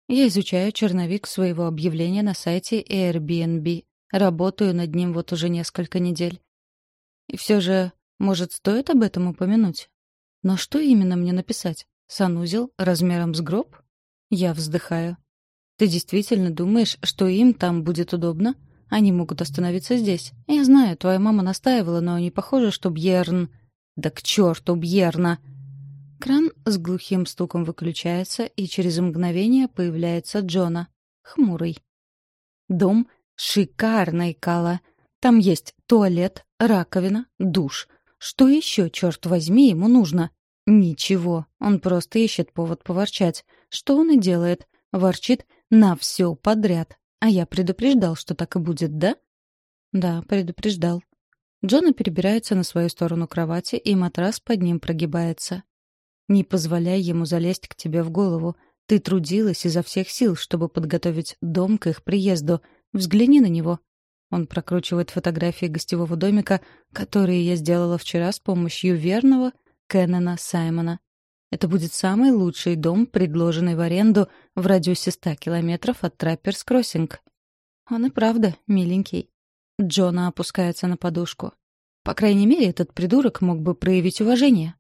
Я изучаю черновик своего объявления на сайте Airbnb. Работаю над ним вот уже несколько недель. И все же, может, стоит об этом упомянуть? Но что именно мне написать? Санузел размером с гроб? Я вздыхаю. Ты действительно думаешь, что им там будет удобно? Они могут остановиться здесь. Я знаю, твоя мама настаивала, но не похоже, что Бьерн... Да к черту Бьерна! Кран с глухим стуком выключается, и через мгновение появляется Джона. Хмурый. Дом шикарный, Кала. Там есть туалет, раковина, душ. Что еще, черт возьми, ему нужно? Ничего. Он просто ищет повод поворчать. Что он и делает. Ворчит на все подряд. А я предупреждал, что так и будет, да? Да, предупреждал. Джона перебирается на свою сторону кровати, и матрас под ним прогибается. Не позволяй ему залезть к тебе в голову. Ты трудилась изо всех сил, чтобы подготовить дом к их приезду. Взгляни на него. Он прокручивает фотографии гостевого домика, которые я сделала вчера с помощью верного Кеннона Саймона. Это будет самый лучший дом, предложенный в аренду в радиусе 100 километров от Трапперс Кроссинг. Он и правда миленький. Джона опускается на подушку. По крайней мере, этот придурок мог бы проявить уважение.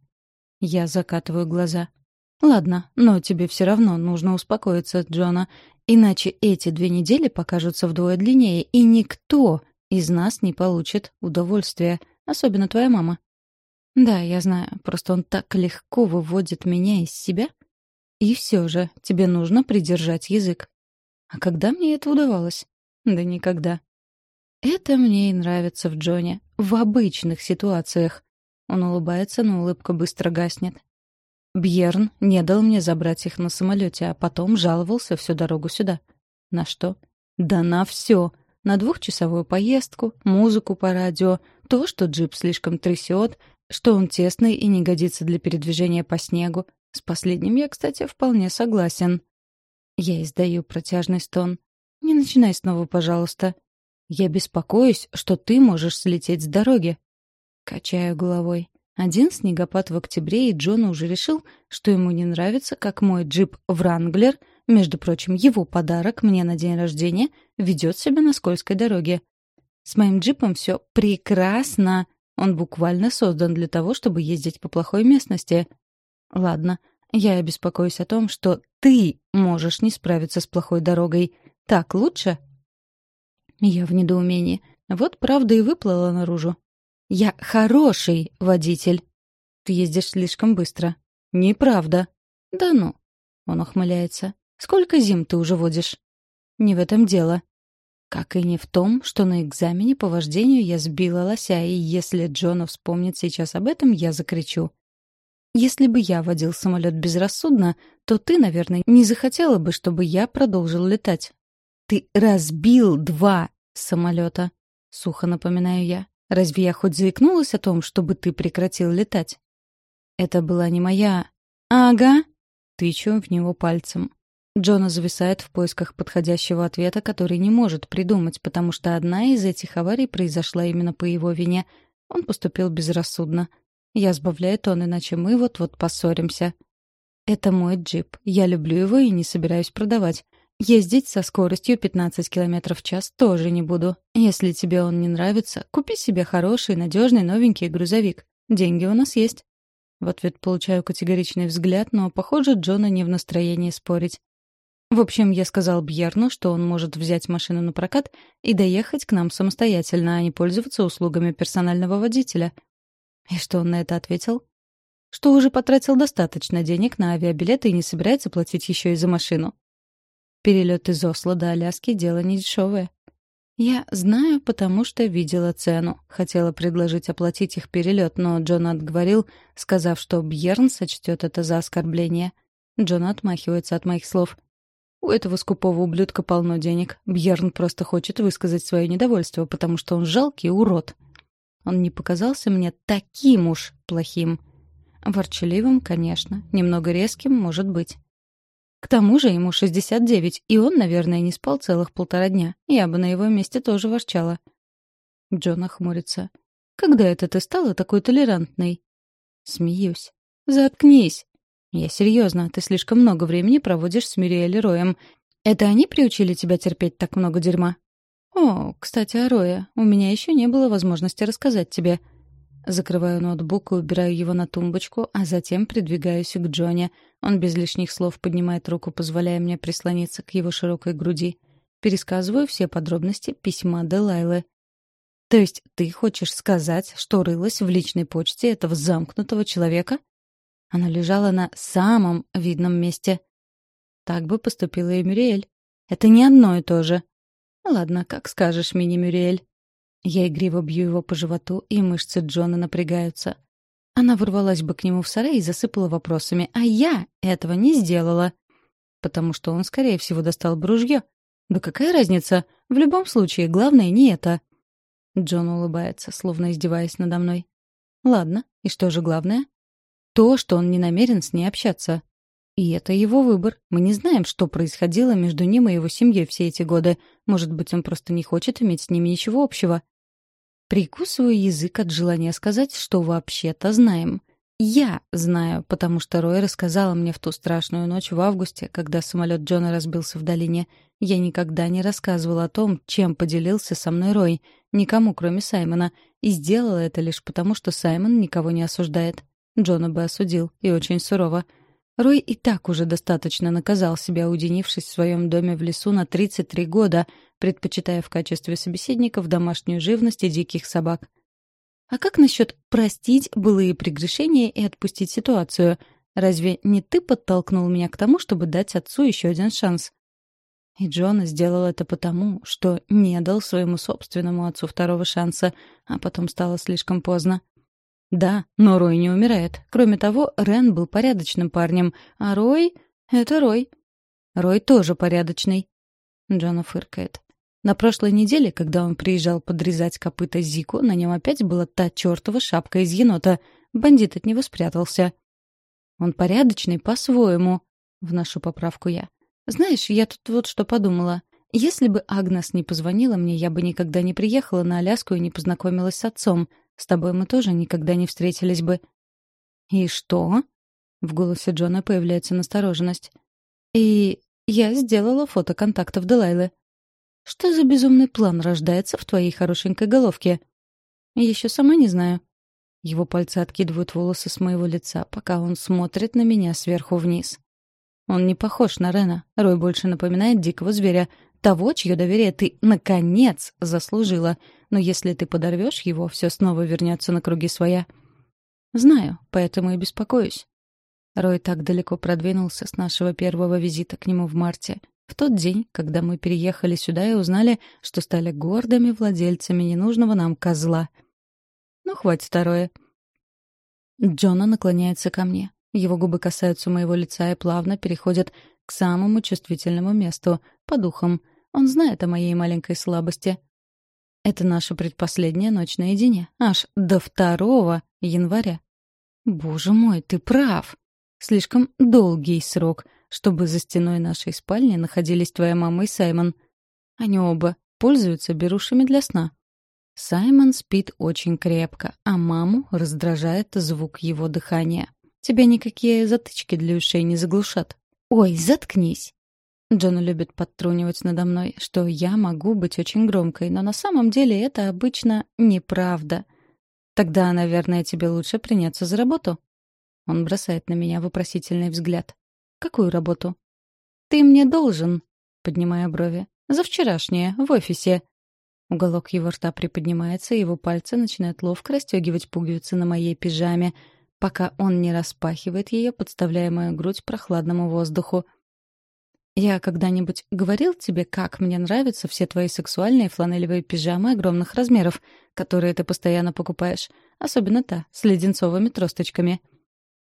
Я закатываю глаза. Ладно, но тебе все равно нужно успокоиться, Джона, иначе эти две недели покажутся вдвое длиннее, и никто из нас не получит удовольствия, особенно твоя мама. Да, я знаю, просто он так легко выводит меня из себя. И все же тебе нужно придержать язык. А когда мне это удавалось? Да никогда. Это мне и нравится в Джоне. В обычных ситуациях. Он улыбается, но улыбка быстро гаснет. Бьерн не дал мне забрать их на самолете, а потом жаловался всю дорогу сюда. На что? Да на все. На двухчасовую поездку, музыку по радио, то, что джип слишком трясет, что он тесный и не годится для передвижения по снегу. С последним я, кстати, вполне согласен. Я издаю протяжный стон. «Не начинай снова, пожалуйста. Я беспокоюсь, что ты можешь слететь с дороги». Качаю головой. Один снегопад в октябре, и Джон уже решил, что ему не нравится, как мой джип «Вранглер», между прочим, его подарок мне на день рождения, ведет себя на скользкой дороге. С моим джипом все прекрасно. Он буквально создан для того, чтобы ездить по плохой местности. Ладно, я беспокоюсь о том, что ты можешь не справиться с плохой дорогой. Так лучше? Я в недоумении. Вот правда и выплыла наружу. Я хороший водитель. Ты ездишь слишком быстро. Неправда. Да ну. Он ухмыляется. Сколько зим ты уже водишь? Не в этом дело. Как и не в том, что на экзамене по вождению я сбила лося, и если Джона вспомнит сейчас об этом, я закричу. Если бы я водил самолет безрассудно, то ты, наверное, не захотела бы, чтобы я продолжил летать. Ты разбил два самолета, сухо напоминаю я. Разве я хоть заикнулась о том, чтобы ты прекратил летать? Это была не моя... Ага. Тычу в него пальцем. Джона зависает в поисках подходящего ответа, который не может придумать, потому что одна из этих аварий произошла именно по его вине. Он поступил безрассудно. Я сбавляю тон, иначе мы вот-вот поссоримся. Это мой джип. Я люблю его и не собираюсь продавать. Ездить со скоростью 15 км в час тоже не буду. Если тебе он не нравится, купи себе хороший, надежный, новенький грузовик. Деньги у нас есть. В ответ получаю категоричный взгляд, но, похоже, Джона не в настроении спорить. В общем, я сказал Бьерну, что он может взять машину на прокат и доехать к нам самостоятельно, а не пользоваться услугами персонального водителя. И что он на это ответил? Что уже потратил достаточно денег на авиабилеты и не собирается платить еще и за машину. Перелет из Осло до Аляски — дело не дешевое. Я знаю, потому что видела цену. Хотела предложить оплатить их перелет, но Джон отговорил, сказав, что Бьерн сочтет это за оскорбление. Джон отмахивается от моих слов. У этого скупого ублюдка полно денег. Бьерн просто хочет высказать свое недовольство, потому что он жалкий урод. Он не показался мне таким уж плохим. Ворчаливым, конечно, немного резким, может быть. К тому же ему 69, и он, наверное, не спал целых полтора дня. Я бы на его месте тоже ворчала. Джон охмурится. «Когда это ты стала такой толерантной?» Смеюсь. «Заткнись!» «Я серьезно, ты слишком много времени проводишь с Мириэль и Роем. Это они приучили тебя терпеть так много дерьма?» «О, кстати, о Рое. У меня еще не было возможности рассказать тебе». Закрываю ноутбук и убираю его на тумбочку, а затем придвигаюсь к Джоне. Он без лишних слов поднимает руку, позволяя мне прислониться к его широкой груди. Пересказываю все подробности письма Делайлы. «То есть ты хочешь сказать, что рылась в личной почте этого замкнутого человека?» Она лежала на самом видном месте. Так бы поступила и Мюриэль. Это не одно и то же. Ладно, как скажешь, мини-Мюриэль. Я игриво бью его по животу, и мышцы Джона напрягаются. Она ворвалась бы к нему в сарай и засыпала вопросами, а я этого не сделала. Потому что он, скорее всего, достал бы ружье. Да какая разница? В любом случае, главное не это. Джон улыбается, словно издеваясь надо мной. Ладно, и что же главное? То, что он не намерен с ней общаться. И это его выбор. Мы не знаем, что происходило между ним и его семьей все эти годы. Может быть, он просто не хочет иметь с ними ничего общего. Прикусываю язык от желания сказать, что вообще-то знаем. Я знаю, потому что Рой рассказала мне в ту страшную ночь в августе, когда самолет Джона разбился в долине. Я никогда не рассказывала о том, чем поделился со мной Рой, никому, кроме Саймона, и сделала это лишь потому, что Саймон никого не осуждает. Джона бы осудил, и очень сурово. Рой и так уже достаточно наказал себя, уединившись в своем доме в лесу на 33 года, предпочитая в качестве собеседников домашнюю живность и диких собак. А как насчет простить былые прегрешения и отпустить ситуацию? Разве не ты подтолкнул меня к тому, чтобы дать отцу еще один шанс? И Джона сделал это потому, что не дал своему собственному отцу второго шанса, а потом стало слишком поздно. Да, но Рой не умирает. Кроме того, Рен был порядочным парнем, а Рой — это Рой. Рой тоже порядочный. Джона фыркает. На прошлой неделе, когда он приезжал подрезать копыта Зику, на нем опять была та чертова шапка из енота. Бандит от него спрятался. Он порядочный по-своему, — вношу поправку я. Знаешь, я тут вот что подумала. Если бы Агнес не позвонила мне, я бы никогда не приехала на Аляску и не познакомилась с отцом. С тобой мы тоже никогда не встретились бы. «И что?» — в голосе Джона появляется настороженность. «И я сделала фото контактов Делайлы. Что за безумный план рождается в твоей хорошенькой головке? Еще сама не знаю. Его пальцы откидывают волосы с моего лица, пока он смотрит на меня сверху вниз. Он не похож на Рена. Рой больше напоминает дикого зверя. Того, чье доверие ты, наконец, заслужила. Но если ты подорвешь его, все снова вернется на круги своя. Знаю, поэтому и беспокоюсь. Рой так далеко продвинулся с нашего первого визита к нему в марте. В тот день, когда мы переехали сюда и узнали, что стали гордыми владельцами ненужного нам козла. Ну, хватит второе. Джона наклоняется ко мне. Его губы касаются моего лица и плавно переходят к самому чувствительному месту, по духам. Он знает о моей маленькой слабости. Это наша предпоследняя ночь наедине. Аж до второго января. Боже мой, ты прав. Слишком долгий срок — чтобы за стеной нашей спальни находились твоя мама и Саймон. Они оба пользуются берушами для сна. Саймон спит очень крепко, а маму раздражает звук его дыхания. Тебя никакие затычки для ушей не заглушат. «Ой, заткнись!» Джон любит подтрунивать надо мной, что я могу быть очень громкой, но на самом деле это обычно неправда. Тогда, наверное, тебе лучше приняться за работу. Он бросает на меня вопросительный взгляд. «Какую работу?» «Ты мне должен», — поднимая брови. «За вчерашнее, в офисе». Уголок его рта приподнимается, и его пальцы начинают ловко расстегивать пуговицы на моей пижаме, пока он не распахивает ее, подставляя мою грудь прохладному воздуху. «Я когда-нибудь говорил тебе, как мне нравятся все твои сексуальные фланелевые пижамы огромных размеров, которые ты постоянно покупаешь, особенно та, с леденцовыми тросточками?»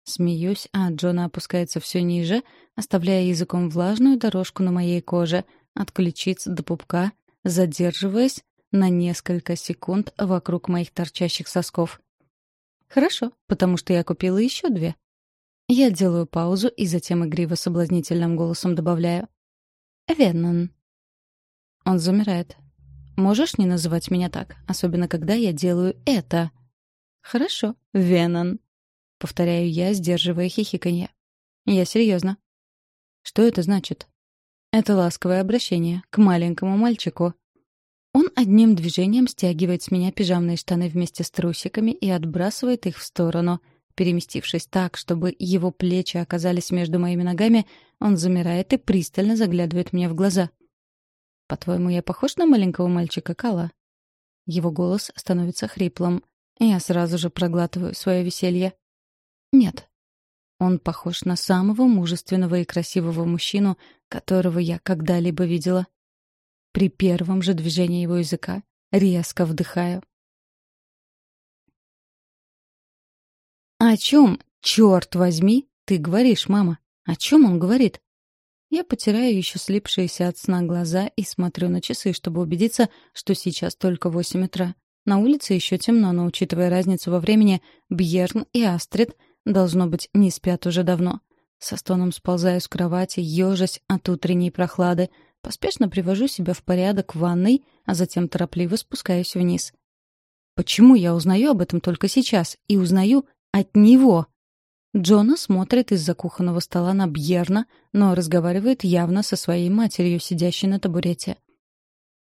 Смеюсь, а Джона опускается все ниже, оставляя языком влажную дорожку на моей коже, от ключиц до пупка, задерживаясь на несколько секунд вокруг моих торчащих сосков. «Хорошо, потому что я купила еще две». Я делаю паузу и затем игриво соблазнительным голосом добавляю. «Веннон». Он замирает. «Можешь не называть меня так, особенно когда я делаю это?» «Хорошо, Веннон». Повторяю я, сдерживая хихиканье. Я серьезно. Что это значит? Это ласковое обращение к маленькому мальчику. Он одним движением стягивает с меня пижамные штаны вместе с трусиками и отбрасывает их в сторону. Переместившись так, чтобы его плечи оказались между моими ногами, он замирает и пристально заглядывает мне в глаза. «По-твоему, я похож на маленького мальчика Кала?» Его голос становится хриплым. Я сразу же проглатываю свое веселье. Нет. Он похож на самого мужественного и красивого мужчину, которого я когда-либо видела. При первом же движении его языка резко вдыхаю. «О чем, черт возьми, ты говоришь, мама? О чем он говорит?» Я потираю еще слипшиеся от сна глаза и смотрю на часы, чтобы убедиться, что сейчас только восемь утра. На улице еще темно, но, учитывая разницу во времени, Бьерн и Астрид — Должно быть, не спят уже давно. Со стоном сползаю с кровати, ежась от утренней прохлады. Поспешно привожу себя в порядок в ванной, а затем торопливо спускаюсь вниз. Почему я узнаю об этом только сейчас? И узнаю от него. Джона смотрит из-за кухонного стола на Бьерна, но разговаривает явно со своей матерью, сидящей на табурете.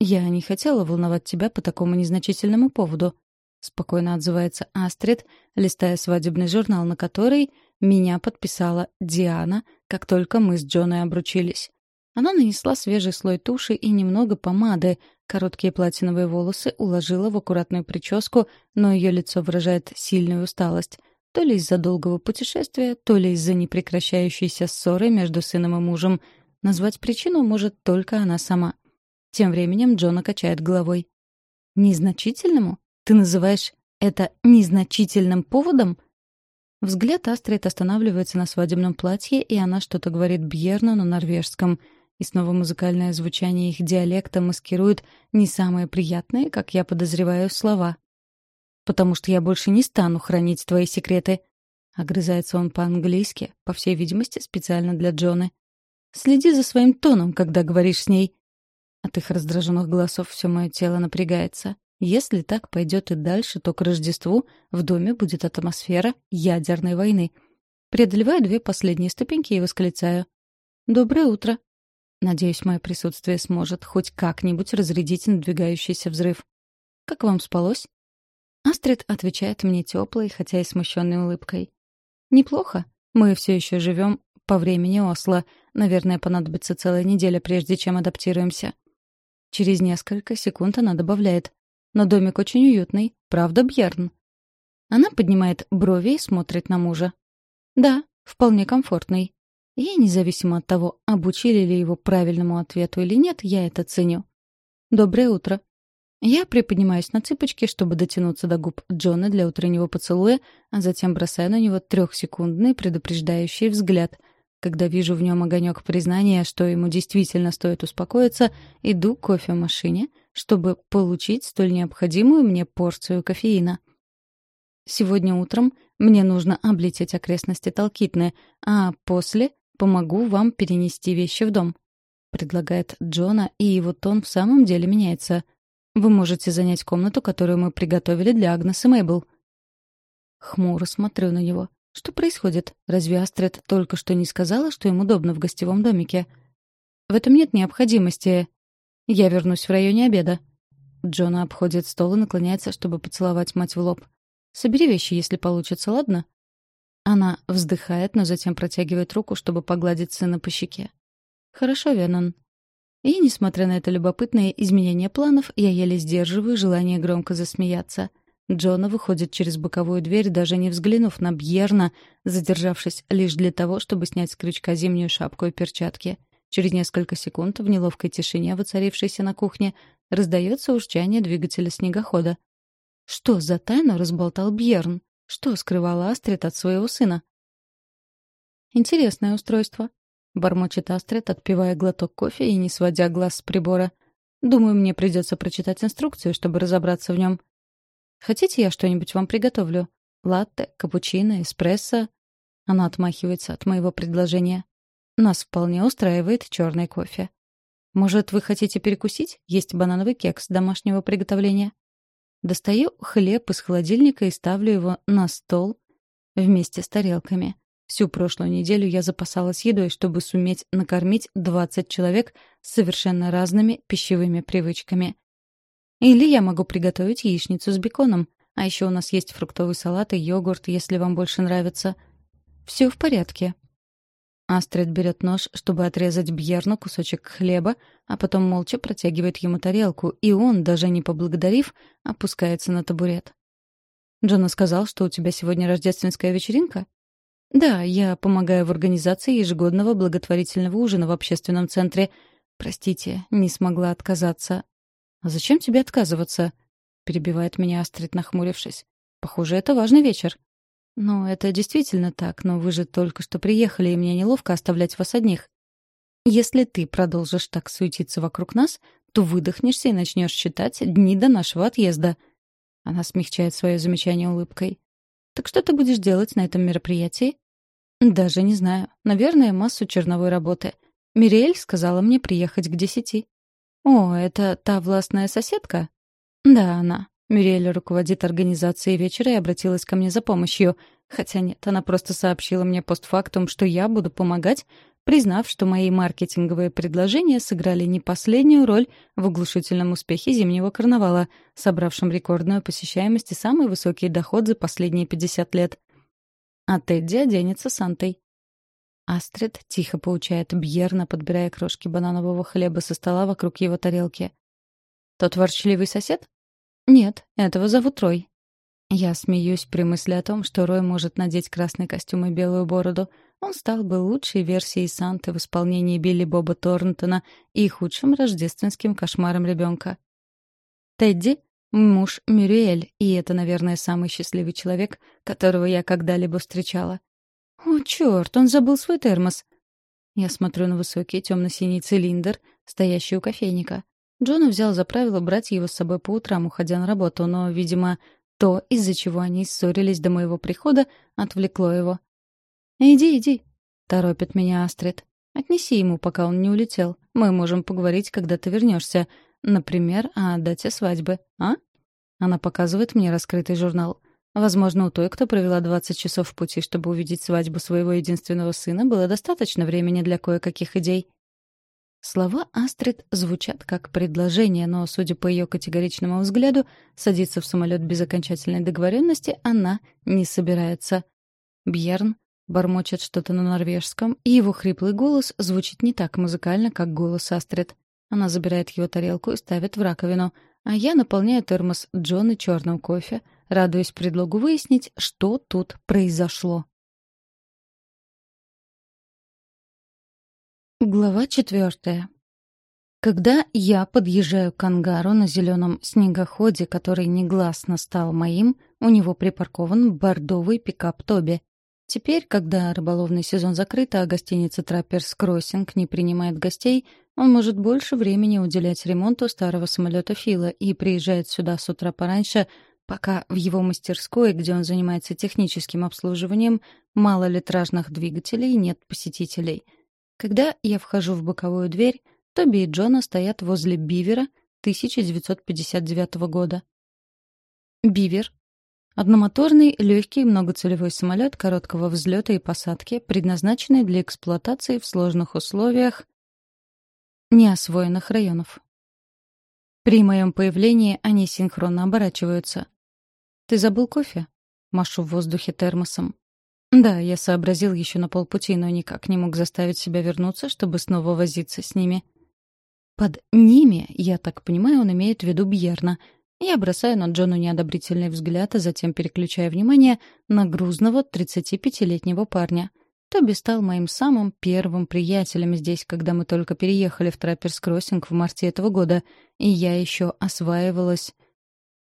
«Я не хотела волновать тебя по такому незначительному поводу», — спокойно отзывается Астрид, листая свадебный журнал, на который меня подписала Диана, как только мы с Джоной обручились. Она нанесла свежий слой туши и немного помады, короткие платиновые волосы уложила в аккуратную прическу, но ее лицо выражает сильную усталость. То ли из-за долгого путешествия, то ли из-за непрекращающейся ссоры между сыном и мужем. Назвать причину может только она сама. Тем временем Джона качает головой. «Незначительному? Ты называешь это незначительным поводом? Взгляд Астрид останавливается на свадебном платье, и она что-то говорит Бьерну на норвежском. И снова музыкальное звучание их диалекта маскирует не самые приятные, как я подозреваю, слова. «Потому что я больше не стану хранить твои секреты», — огрызается он по-английски, по всей видимости, специально для Джоны. «Следи за своим тоном, когда говоришь с ней». От их раздраженных голосов все мое тело напрягается. Если так пойдет и дальше, то к Рождеству в доме будет атмосфера ядерной войны. Преодолеваю две последние ступеньки и восклицаю. «Доброе утро!» Надеюсь, мое присутствие сможет хоть как-нибудь разрядить надвигающийся взрыв. «Как вам спалось?» Астрид отвечает мне теплой, хотя и смущенной улыбкой. «Неплохо. Мы все еще живем по времени Осло. Наверное, понадобится целая неделя, прежде чем адаптируемся». Через несколько секунд она добавляет. Но домик очень уютный. Правда, Бьерн?» Она поднимает брови и смотрит на мужа. «Да, вполне комфортный. И независимо от того, обучили ли его правильному ответу или нет, я это ценю. «Доброе утро». Я приподнимаюсь на цыпочки, чтобы дотянуться до губ Джона для утреннего поцелуя, а затем бросаю на него трехсекундный предупреждающий взгляд. Когда вижу в нем огонек признания, что ему действительно стоит успокоиться, иду к кофемашине — чтобы получить столь необходимую мне порцию кофеина. Сегодня утром мне нужно облететь окрестности Талкитны, а после помогу вам перенести вещи в дом», — предлагает Джона, и его тон в самом деле меняется. «Вы можете занять комнату, которую мы приготовили для Агнес и Мейбл». Хмуро смотрю на него. Что происходит? Разве Астрид только что не сказала, что им удобно в гостевом домике? В этом нет необходимости. Я вернусь в районе обеда». Джона обходит стол и наклоняется, чтобы поцеловать мать в лоб. «Собери вещи, если получится, ладно?» Она вздыхает, но затем протягивает руку, чтобы погладить сына по щеке. «Хорошо, Венон». И, несмотря на это любопытное изменение планов, я еле сдерживаю желание громко засмеяться. Джона выходит через боковую дверь, даже не взглянув на Бьерна, задержавшись лишь для того, чтобы снять с крючка зимнюю шапку и перчатки. Через несколько секунд в неловкой тишине, воцарившейся на кухне, раздается урчание двигателя снегохода. Что за тайну разболтал Бьерн? Что скрывала Астрид от своего сына? «Интересное устройство», — бормочет Астрид, отпивая глоток кофе и не сводя глаз с прибора. «Думаю, мне придется прочитать инструкцию, чтобы разобраться в нем. Хотите, я что-нибудь вам приготовлю? Латте, капучино, эспрессо?» Она отмахивается от моего предложения. Нас вполне устраивает черный кофе. Может, вы хотите перекусить? Есть банановый кекс домашнего приготовления. Достаю хлеб из холодильника и ставлю его на стол вместе с тарелками. Всю прошлую неделю я запасалась едой, чтобы суметь накормить 20 человек с совершенно разными пищевыми привычками. Или я могу приготовить яичницу с беконом. А еще у нас есть фруктовый салат и йогурт, если вам больше нравится. Все в порядке. Астрид берет нож, чтобы отрезать Бьерну кусочек хлеба, а потом молча протягивает ему тарелку, и он, даже не поблагодарив, опускается на табурет. «Джона сказал, что у тебя сегодня рождественская вечеринка?» «Да, я помогаю в организации ежегодного благотворительного ужина в общественном центре. Простите, не смогла отказаться». «А зачем тебе отказываться?» — перебивает меня Астрид, нахмурившись. «Похоже, это важный вечер». «Ну, это действительно так, но вы же только что приехали, и мне неловко оставлять вас одних. Если ты продолжишь так суетиться вокруг нас, то выдохнешься и начнешь считать дни до нашего отъезда». Она смягчает свое замечание улыбкой. «Так что ты будешь делать на этом мероприятии?» «Даже не знаю. Наверное, массу черновой работы. Мириэль сказала мне приехать к десяти». «О, это та властная соседка?» «Да, она. Мюриэль руководит организацией вечера и обратилась ко мне за помощью. Хотя нет, она просто сообщила мне постфактум, что я буду помогать, признав, что мои маркетинговые предложения сыграли не последнюю роль в оглушительном успехе зимнего карнавала, собравшем рекордную посещаемость и самый высокий доход за последние 50 лет. А Тедди оденется Сантой. Астрид тихо поучает Бьерна, подбирая крошки бананового хлеба со стола вокруг его тарелки. «Тот ворчливый сосед?» «Нет, этого зовут Рой». Я смеюсь при мысли о том, что Рой может надеть красный костюм и белую бороду. Он стал бы лучшей версией Санты в исполнении Билли Боба Торнтона и худшим рождественским кошмаром ребенка. Тедди — муж Мюриэль, и это, наверное, самый счастливый человек, которого я когда-либо встречала. О, черт, он забыл свой термос. Я смотрю на высокий темно-синий цилиндр, стоящий у кофейника. Джона взял за правило брать его с собой по утрам, уходя на работу, но, видимо, то, из-за чего они ссорились до моего прихода, отвлекло его. «Иди, иди», — торопит меня Астрид. «Отнеси ему, пока он не улетел. Мы можем поговорить, когда ты вернешься. Например, о дате свадьбы, а?» Она показывает мне раскрытый журнал. Возможно, у той, кто провела 20 часов в пути, чтобы увидеть свадьбу своего единственного сына, было достаточно времени для кое-каких идей. Слова Астрид звучат как предложение, но, судя по ее категоричному взгляду, садиться в самолет без окончательной договоренности она не собирается. Бьерн бормочет что-то на норвежском, и его хриплый голос звучит не так музыкально, как голос Астрид. Она забирает его тарелку и ставит в раковину, а я наполняю термос Джона черным кофе, радуясь предлогу выяснить, что тут произошло. Глава четвертая. Когда я подъезжаю к ангару на зеленом снегоходе, который негласно стал моим, у него припаркован бордовый пикап Тоби. Теперь, когда рыболовный сезон закрыт, а гостиница «Трапперс Кроссинг» не принимает гостей, он может больше времени уделять ремонту старого самолета Фила и приезжает сюда с утра пораньше, пока в его мастерской, где он занимается техническим обслуживанием малолитражных двигателей, нет посетителей. Когда я вхожу в боковую дверь, Тоби и Джона стоят возле «Бивера» 1959 года. «Бивер» Одномоторный, легкий, многоцелевой самолет короткого взлета и посадки, предназначенный для эксплуатации в сложных условиях неосвоенных районов. При моем появлении они синхронно оборачиваются. «Ты забыл кофе?» Машу в воздухе термосом. Да, я сообразил еще на полпути, но никак не мог заставить себя вернуться, чтобы снова возиться с ними. Под «ними», я так понимаю, он имеет в виду Бьерна — я бросаю на Джону неодобрительный взгляд, а затем переключаю внимание на грузного 35-летнего парня. Тоби стал моим самым первым приятелем здесь, когда мы только переехали в Трапперс-Кроссинг в марте этого года, и я еще осваивалась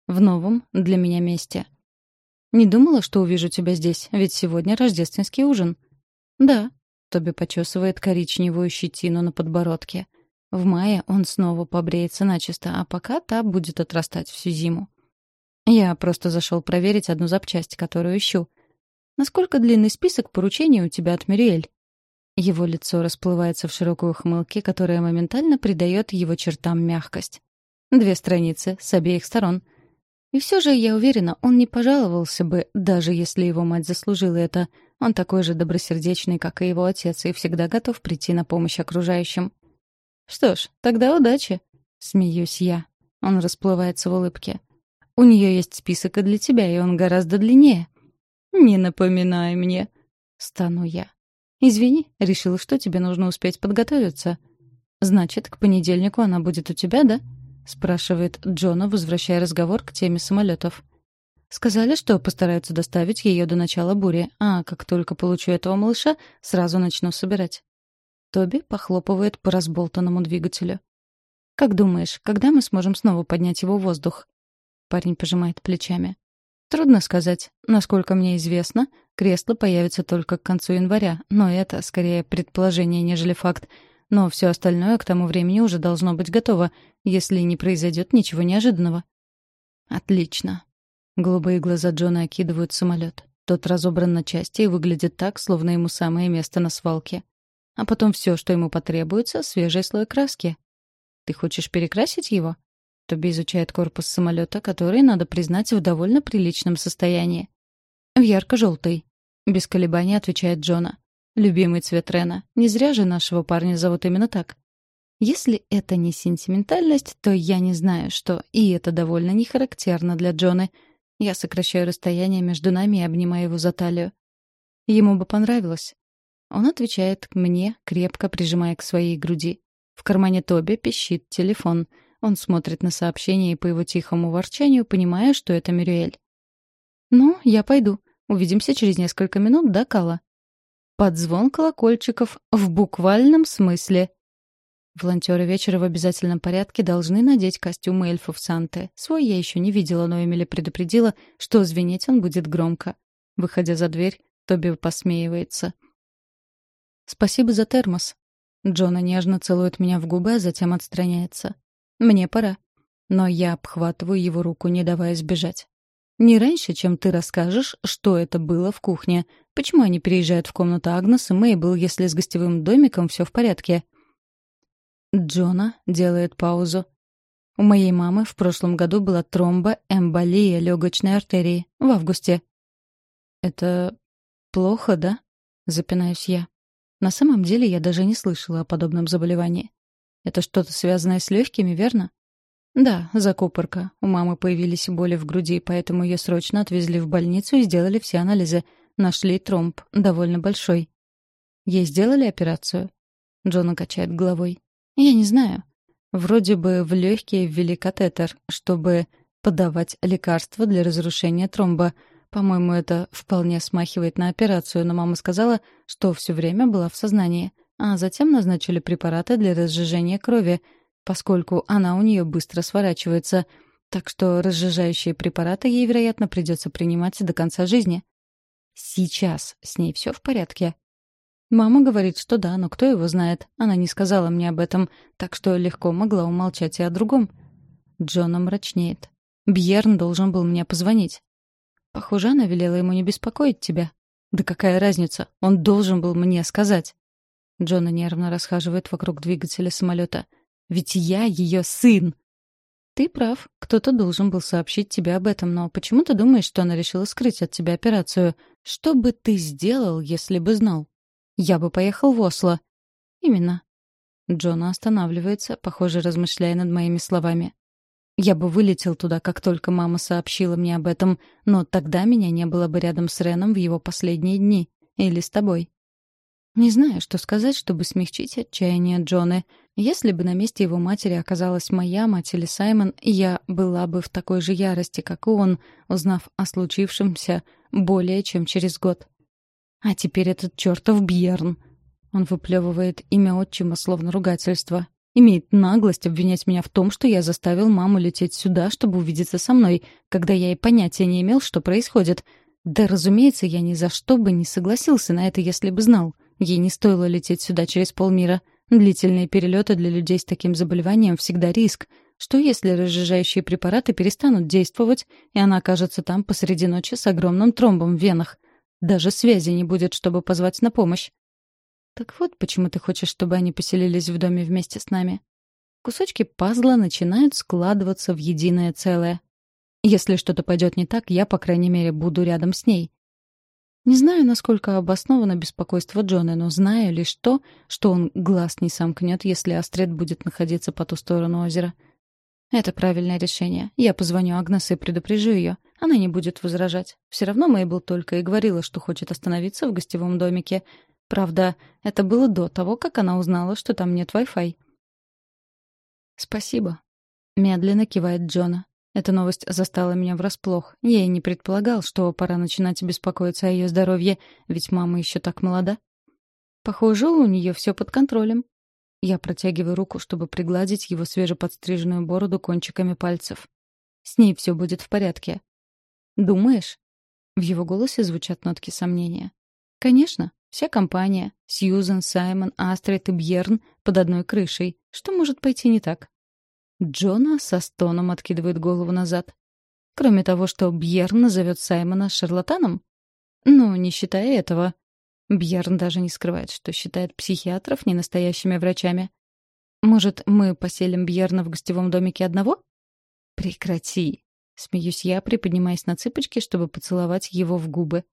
в новом для меня месте. «Не думала, что увижу тебя здесь, ведь сегодня рождественский ужин». «Да», — Тоби почесывает коричневую щетину на подбородке. В мае он снова побреется начисто, а пока та будет отрастать всю зиму. Я просто зашел проверить одну запчасть, которую ищу. Насколько длинный список поручений у тебя от Мириэль? Его лицо расплывается в широкой ухмылке, которая моментально придает его чертам мягкость. Две страницы с обеих сторон. И все же, я уверена, он не пожаловался бы, даже если его мать заслужила это. Он такой же добросердечный, как и его отец, и всегда готов прийти на помощь окружающим. «Что ж, тогда удачи», — смеюсь я. Он расплывается в улыбке. «У нее есть список и для тебя, и он гораздо длиннее». «Не напоминай мне», — стану я. «Извини, решила, что тебе нужно успеть подготовиться». «Значит, к понедельнику она будет у тебя, да?» — спрашивает Джона, возвращая разговор к теме самолетов. Сказали, что постараются доставить ее до начала бури, а как только получу этого малыша, сразу начну собирать. Тоби похлопывает по разболтанному двигателю. «Как думаешь, когда мы сможем снова поднять его в воздух?» Парень пожимает плечами. «Трудно сказать. Насколько мне известно, кресло появится только к концу января, но это скорее предположение, нежели факт. Но все остальное к тому времени уже должно быть готово, если не произойдет ничего неожиданного». «Отлично». Голубые глаза Джона окидывают самолет. Тот разобран на части и выглядит так, словно ему самое место на свалке. А потом все, что ему потребуется, — свежий слой краски. Ты хочешь перекрасить его? Тоби изучает корпус самолета, который, надо признать, в довольно приличном состоянии. В ярко-желтый. Без колебаний отвечает Джона. Любимый цвет Рена. Не зря же нашего парня зовут именно так. Если это не сентиментальность, то я не знаю, что, и это довольно не характерно для Джона. Я сокращаю расстояние между нами и обнимаю его за талию. Ему бы понравилось. Он отвечает мне, крепко прижимая к своей груди. В кармане Тоби пищит телефон. Он смотрит на сообщение и по его тихому ворчанию, понимая, что это Мюриэль. «Ну, я пойду. Увидимся через несколько минут, да, Кала?» Под звон колокольчиков в буквальном смысле. Волонтеры вечера в обязательном порядке должны надеть костюмы эльфов Санты. Свой я еще не видела, но Эмили предупредила, что звенеть он будет громко. Выходя за дверь, Тоби посмеивается — «Спасибо за термос», Джона нежно целует меня в губы, а затем отстраняется. Мне пора. Но я обхватываю его руку, не давая сбежать. Не раньше, чем ты расскажешь, что это было в кухне. Почему они переезжают в комнату Агнес и Мейбл, если с гостевым домиком все в порядке? Джона делает паузу. У моей мамы в прошлом году была тромбоэмболия легочной артерии в августе. Это плохо, да? Запинаюсь я. На самом деле я даже не слышала о подобном заболевании. Это что-то связанное с легкими, верно? Да, закупорка. У мамы появились боли в груди, поэтому ее срочно отвезли в больницу и сделали все анализы. Нашли тромб, довольно большой. Ей сделали операцию? Джона качает головой. Я не знаю. Вроде бы в легкие ввели катетер, чтобы подавать лекарства для разрушения тромба, по-моему, это вполне смахивает на операцию, но мама сказала, что все время была в сознании. А затем назначили препараты для разжижения крови, поскольку она у нее быстро сворачивается. Так что разжижающие препараты ей, вероятно, придется принимать до конца жизни. Сейчас с ней все в порядке. Мама говорит, что да, но кто его знает. Она не сказала мне об этом, так что легко могла умолчать и о другом. Джона мрачнеет. Бьерн должен был мне позвонить. Похоже, она велела ему не беспокоить тебя. Да какая разница? Он должен был мне сказать. Джона нервно расхаживает вокруг двигателя самолета. Ведь я ее сын. Ты прав. Кто-то должен был сообщить тебе об этом, но почему ты думаешь, что она решила скрыть от тебя операцию? Что бы ты сделал, если бы знал? Я бы поехал в Осло. Именно. Джона останавливается, похоже, размышляя над моими словами. Я бы вылетел туда, как только мама сообщила мне об этом, но тогда меня не было бы рядом с Реном в его последние дни. Или с тобой. Не знаю, что сказать, чтобы смягчить отчаяние Джоны. Если бы на месте его матери оказалась моя мать или Саймон, я была бы в такой же ярости, как и он, узнав о случившемся более чем через год. А теперь этот чертов Бьерн. Он выплевывает имя отчима, словно ругательство имеет наглость обвинять меня в том, что я заставил маму лететь сюда, чтобы увидеться со мной, когда я и понятия не имел, что происходит. Да, разумеется, я ни за что бы не согласился на это, если бы знал. Ей не стоило лететь сюда через полмира. Длительные перелеты для людей с таким заболеванием всегда риск. Что если разжижающие препараты перестанут действовать, и она окажется там посреди ночи с огромным тромбом в венах? Даже связи не будет, чтобы позвать на помощь. Так вот, почему ты хочешь, чтобы они поселились в доме вместе с нами. Кусочки пазла начинают складываться в единое целое. Если что-то пойдет не так, я, по крайней мере, буду рядом с ней. Не знаю, насколько обосновано беспокойство Джона, но знаю лишь то, что он глаз не сомкнет, если Астрид будет находиться по ту сторону озера. Это правильное решение. Я позвоню Агнес и предупрежу ее. Она не будет возражать. Все равно Мейбл только и говорила, что хочет остановиться в гостевом домике. Правда, это было до того, как она узнала, что там нет Wi-Fi. «Спасибо», — медленно кивает Джона. Эта новость застала меня врасплох. Я и не предполагал, что пора начинать беспокоиться о ее здоровье, ведь мама еще так молода. Похоже, у нее все под контролем. Я протягиваю руку, чтобы пригладить его свежеподстриженную бороду кончиками пальцев. С ней все будет в порядке. «Думаешь?» В его голосе звучат нотки сомнения. «Конечно. Вся компания — Сьюзен, Саймон, Астрид и Бьерн — под одной крышей. Что может пойти не так? Джона со стоном откидывает голову назад. Кроме того, что Бьерн назовет Саймона шарлатаном? Ну, не считая этого. Бьерн даже не скрывает, что считает психиатров ненастоящими врачами. Может, мы поселим Бьерна в гостевом домике одного? Прекрати. Смеюсь я, приподнимаясь на цыпочки, чтобы поцеловать его в губы.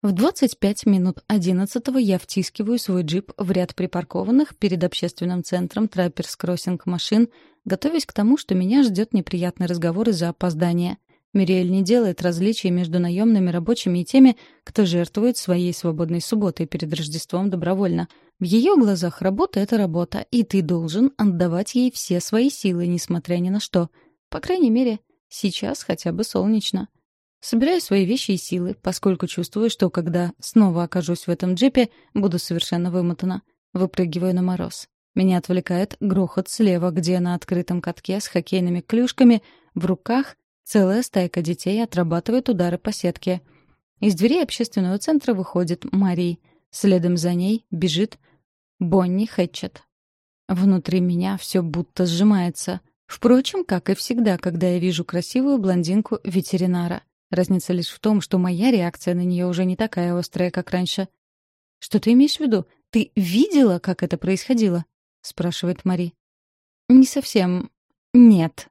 В 25 минут 11 я втискиваю свой джип в ряд припаркованных перед общественным центром Трапперс Кроссинг машин, готовясь к тому, что меня ждет неприятный разговор из-за опоздания. Мириэль не делает различий между наемными рабочими и теми, кто жертвует своей свободной субботой перед Рождеством добровольно. В ее глазах работа — это работа, и ты должен отдавать ей все свои силы, несмотря ни на что. По крайней мере, сейчас хотя бы солнечно. Собираю свои вещи и силы, поскольку чувствую, что когда снова окажусь в этом джипе, буду совершенно вымотана. Выпрыгиваю на мороз. Меня отвлекает грохот слева, где на открытом катке с хоккейными клюшками в руках целая стайка детей отрабатывает удары по сетке. Из дверей общественного центра выходит Мари. Следом за ней бежит Бонни Хэтчет. Внутри меня все будто сжимается. Впрочем, как и всегда, когда я вижу красивую блондинку-ветеринара. Разница лишь в том, что моя реакция на нее уже не такая острая, как раньше. «Что ты имеешь в виду? Ты видела, как это происходило?» — спрашивает Мари. «Не совсем. Нет».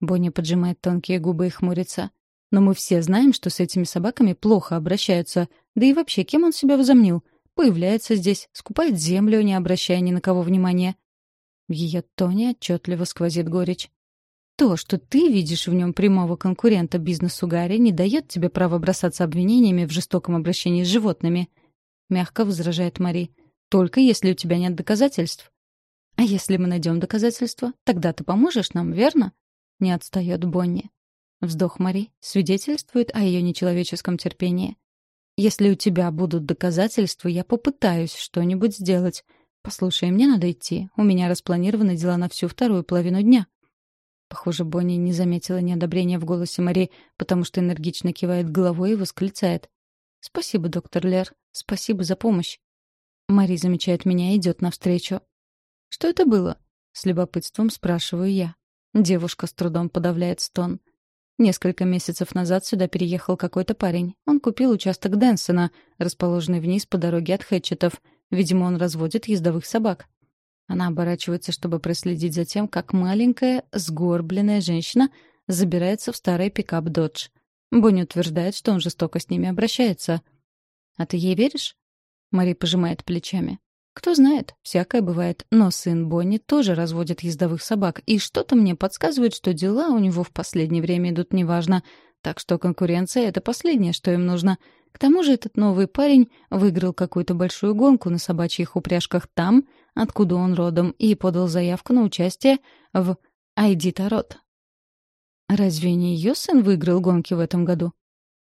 Бонни поджимает тонкие губы и хмурится. «Но мы все знаем, что с этими собаками плохо обращаются. Да и вообще, кем он себя возомнил? Появляется здесь, скупает землю, не обращая ни на кого внимания». В ее тоне отчетливо сквозит горечь. То, что ты видишь в нем прямого конкурента бизнесу Гарри, не дает тебе права бросаться обвинениями в жестоком обращении с животными. Мягко возражает Мари. Только если у тебя нет доказательств. А если мы найдем доказательства, тогда ты поможешь нам, верно? Не отстает Бонни. Вздох Мари свидетельствует о ее нечеловеческом терпении. Если у тебя будут доказательства, я попытаюсь что-нибудь сделать. Послушай, мне надо идти. У меня распланированы дела на всю вторую половину дня. Похоже, Бонни не заметила неодобрения в голосе Мари, потому что энергично кивает головой и восклицает. «Спасибо, доктор Лер. Спасибо за помощь». Мари замечает меня и идет навстречу. «Что это было?» — с любопытством спрашиваю я. Девушка с трудом подавляет стон. Несколько месяцев назад сюда переехал какой-то парень. Он купил участок Дэнсона, расположенный вниз по дороге от Хэтчетов. Видимо, он разводит ездовых собак. Она оборачивается, чтобы проследить за тем, как маленькая, сгорбленная женщина забирается в старый пикап «Додж». Бонни утверждает, что он жестоко с ними обращается. «А ты ей веришь?» Мари пожимает плечами. «Кто знает, всякое бывает, но сын Бонни тоже разводит ездовых собак, и что-то мне подсказывает, что дела у него в последнее время идут неважно, так что конкуренция — это последнее, что им нужно. К тому же этот новый парень выиграл какую-то большую гонку на собачьих упряжках там, откуда он родом, и подал заявку на участие в «Айди Тарот». Разве не ее сын выиграл гонки в этом году?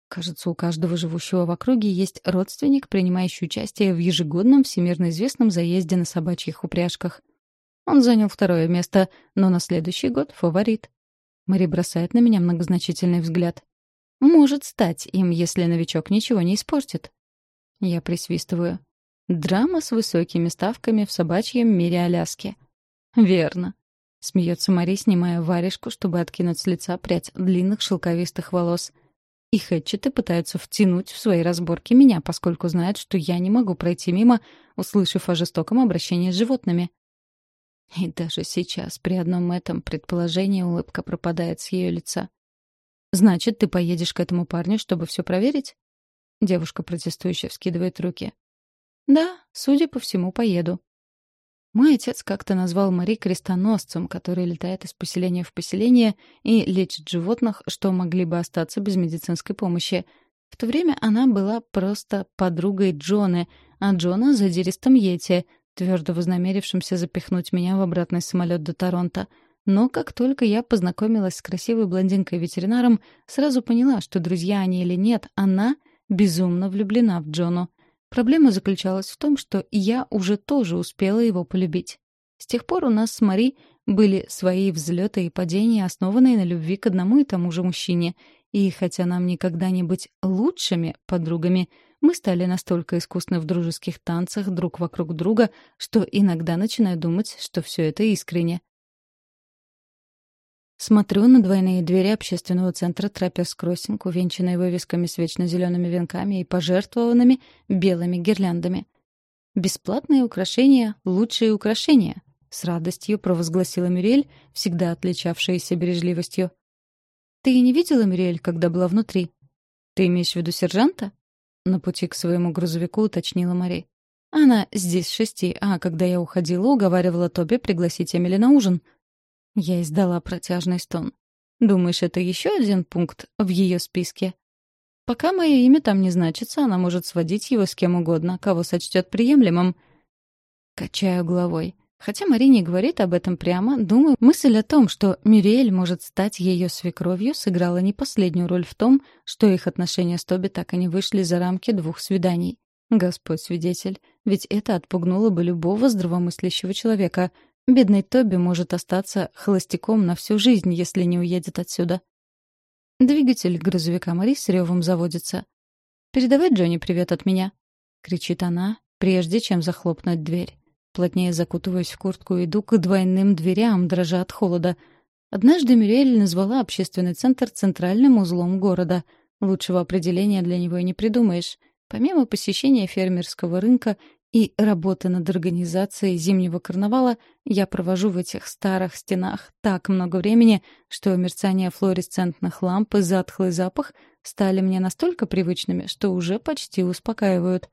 Кажется, у каждого живущего в округе есть родственник, принимающий участие в ежегодном всемирно известном заезде на собачьих упряжках. Он занял второе место, но на следующий год — фаворит. Мари бросает на меня многозначительный взгляд. Может стать им, если новичок ничего не испортит. Я присвистываю. Драма с высокими ставками в собачьем мире Аляски. Верно. Смеется Мари, снимая варежку, чтобы откинуть с лица прядь длинных шелковистых волос. И Хэтчеты пытаются втянуть в свои разборки меня, поскольку знают, что я не могу пройти мимо, услышав о жестоком обращении с животными. И даже сейчас, при одном этом предположении, улыбка пропадает с ее лица. «Значит, ты поедешь к этому парню, чтобы все проверить?» Девушка протестующе вскидывает руки. «Да, судя по всему, поеду». Мой отец как-то назвал Мари крестоносцем, который летает из поселения в поселение и лечит животных, что могли бы остаться без медицинской помощи. В то время она была просто подругой Джоны, а Джона — задиристом Йети, твердо вознамерившимся запихнуть меня в обратный самолет до Торонто — но как только я познакомилась с красивой блондинкой-ветеринаром, сразу поняла, что друзья они или нет, она безумно влюблена в Джону. Проблема заключалась в том, что я уже тоже успела его полюбить. С тех пор у нас с Мари были свои взлеты и падения, основанные на любви к одному и тому же мужчине. И хотя нам никогда не быть лучшими подругами, мы стали настолько искусны в дружеских танцах друг вокруг друга, что иногда начинаю думать, что все это искренне. Смотрю на двойные двери общественного центра Трапперс Кроссинг, увенчанные вывесками с вечно зелеными венками и пожертвованными белыми гирляндами. «Бесплатные украшения — лучшие украшения», — с радостью провозгласила Мюрель, всегда отличавшаяся бережливостью. «Ты не видела Мюрель, когда была внутри?» «Ты имеешь в виду сержанта?» На пути к своему грузовику уточнила Мари. «Она здесь с шести, а когда я уходила, уговаривала Тоби пригласить Эмили на ужин. Я издала протяжный стон. «Думаешь, это еще один пункт в ее списке?» «Пока мое имя там не значится, она может сводить его с кем угодно, кого сочтет приемлемым». Качаю головой. Хотя Мари не говорит об этом прямо, думаю, мысль о том, что Мюриэль может стать ее свекровью, сыграла не последнюю роль в том, что их отношения с Тоби так и не вышли за рамки двух свиданий. Господь свидетель, ведь это отпугнуло бы любого здравомыслящего человека, Бедный Тоби может остаться холостяком на всю жизнь, если не уедет отсюда. Двигатель грузовика Мари с ревом заводится. «Передавай Джонни привет от меня», — кричит она, прежде чем захлопнуть дверь. Плотнее закутываюсь в куртку иду к двойным дверям, дрожа от холода. Однажды Мюриэль назвала общественный центр центральным узлом города. Лучшего определения для него и не придумаешь. Помимо посещения фермерского рынка и работы над организацией зимнего карнавала, я провожу в этих старых стенах так много времени, что мерцание флуоресцентных ламп и затхлый запах стали мне настолько привычными, что уже почти успокаивают.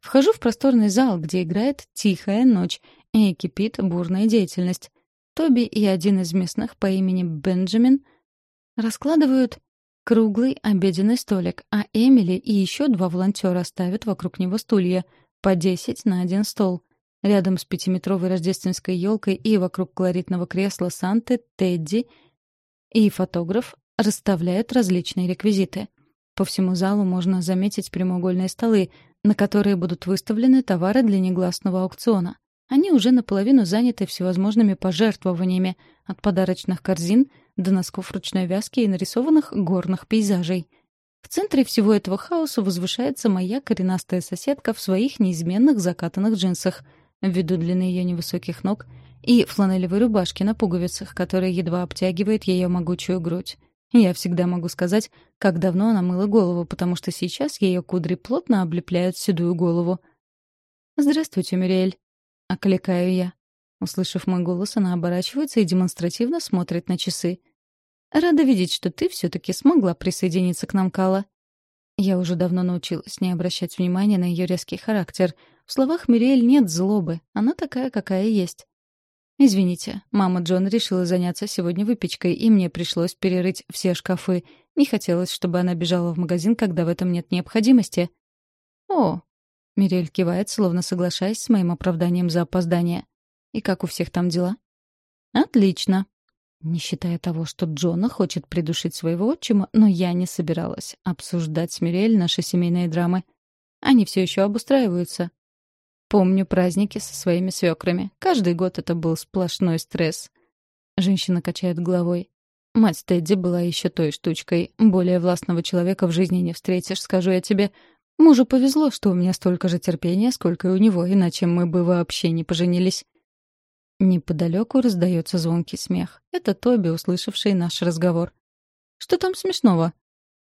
Вхожу в просторный зал, где играет «Тихая ночь» и кипит бурная деятельность. Тоби и один из местных по имени Бенджамин раскладывают круглый обеденный столик, а Эмили и еще два волонтера ставят вокруг него стулья, по десять на один стол. Рядом с пятиметровой рождественской елкой и вокруг колоритного кресла Санты, Тедди и фотограф расставляют различные реквизиты. По всему залу можно заметить прямоугольные столы, на которые будут выставлены товары для негласного аукциона. Они уже наполовину заняты всевозможными пожертвованиями, от подарочных корзин до носков ручной вязки и нарисованных горных пейзажей. В центре всего этого хаоса возвышается моя коренастая соседка в своих неизменных закатанных джинсах, ввиду длины ее невысоких ног, и фланелевой рубашке на пуговицах, которая едва обтягивает ее могучую грудь. Я всегда могу сказать, как давно она мыла голову, потому что сейчас ее кудри плотно облепляют седую голову. «Здравствуйте, Мюриэль», — окликаю я. Услышав мой голос, она оборачивается и демонстративно смотрит на часы. «Рада видеть, что ты все-таки смогла присоединиться к нам, Кала». Я уже давно научилась не обращать внимания на ее резкий характер. В словах Мириэль нет злобы, она такая, какая есть. «Извините, мама Джон решила заняться сегодня выпечкой, и мне пришлось перерыть все шкафы. Не хотелось, чтобы она бежала в магазин, когда в этом нет необходимости». «О!» — Мирель кивает, словно соглашаясь с моим оправданием за опоздание. «И как у всех там дела?» «Отлично», не считая того, что Джона хочет придушить своего отчима, но я не собиралась обсуждать с Мирель наши семейные драмы. Они все еще обустраиваются. Помню праздники со своими свекрами. Каждый год это был сплошной стресс. Женщина качает головой. Мать Тедди была еще той штучкой. Более властного человека в жизни не встретишь, скажу я тебе. Мужу повезло, что у меня столько же терпения, сколько и у него, иначе мы бы вообще не поженились. Неподалеку раздается звонкий смех. Это Тоби, услышавший наш разговор. «Что там смешного?»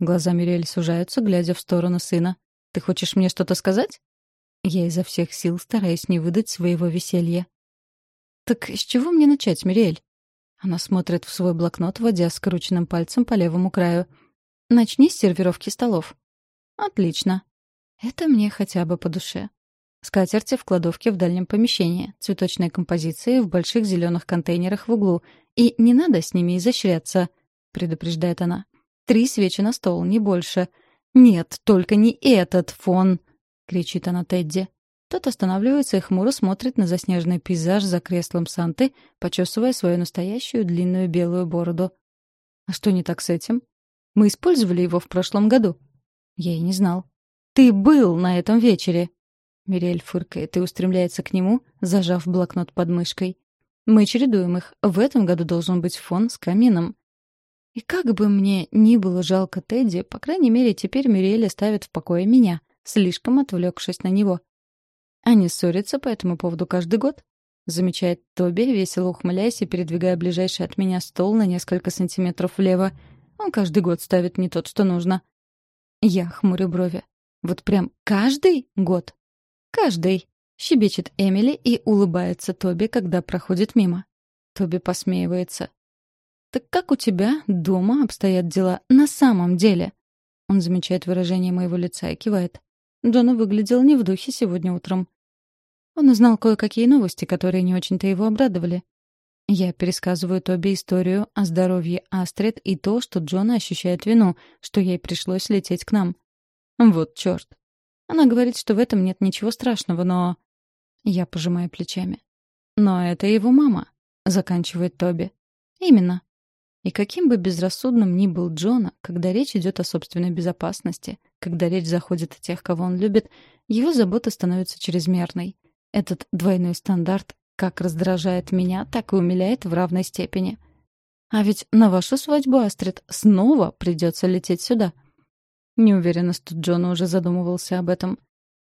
Глаза Мирель сужаются, глядя в сторону сына. «Ты хочешь мне что-то сказать?» Я изо всех сил стараюсь не выдать своего веселья. «Так с чего мне начать, Мириэль?» Она смотрит в свой блокнот, водя скрученным пальцем по левому краю. «Начни с сервировки столов». «Отлично. Это мне хотя бы по душе. Скатерти в кладовке в дальнем помещении, цветочные композиции в больших зеленых контейнерах в углу. И не надо с ними изощряться», — предупреждает она. «Три свечи на стол, не больше». «Нет, только не этот фон!» — кричит она Тедди. Тот останавливается и хмуро смотрит на заснеженный пейзаж за креслом Санты, почесывая свою настоящую длинную белую бороду. «А что не так с этим? Мы использовали его в прошлом году». Я и не знал. «Ты был на этом вечере!» Мириэль фыркает и устремляется к нему, зажав блокнот под мышкой. «Мы чередуем их. В этом году должен быть фон с камином». И как бы мне ни было жалко Тедди, по крайней мере, теперь Мириэль оставит в покое меня — слишком отвлекшись на него. Они ссорятся по этому поводу каждый год, замечает Тоби, весело ухмыляясь и передвигая ближайший от меня стол на несколько сантиметров влево. Он каждый год ставит не тот, что нужно. Я хмурю брови. Вот прям каждый год? Каждый, щебечет Эмили и улыбается Тоби, когда проходит мимо. Тоби посмеивается. «Так как у тебя дома обстоят дела на самом деле?» Он замечает выражение моего лица и кивает. Джона выглядел не в духе сегодня утром. Он узнал кое-какие новости, которые не очень-то его обрадовали. Я пересказываю Тоби историю о здоровье Астрид и то, что Джона ощущает вину, что ей пришлось лететь к нам. Вот чёрт. Она говорит, что в этом нет ничего страшного, но... Я пожимаю плечами. Но это его мама, заканчивает Тоби. Именно. И каким бы безрассудным ни был Джона, когда речь идет о собственной безопасности, когда речь заходит о тех, кого он любит, его забота становится чрезмерной. Этот двойной стандарт как раздражает меня, так и умиляет в равной степени. А ведь на вашу свадьбу, Астрид, снова придется лететь сюда. Не уверена, что Джона уже задумывался об этом.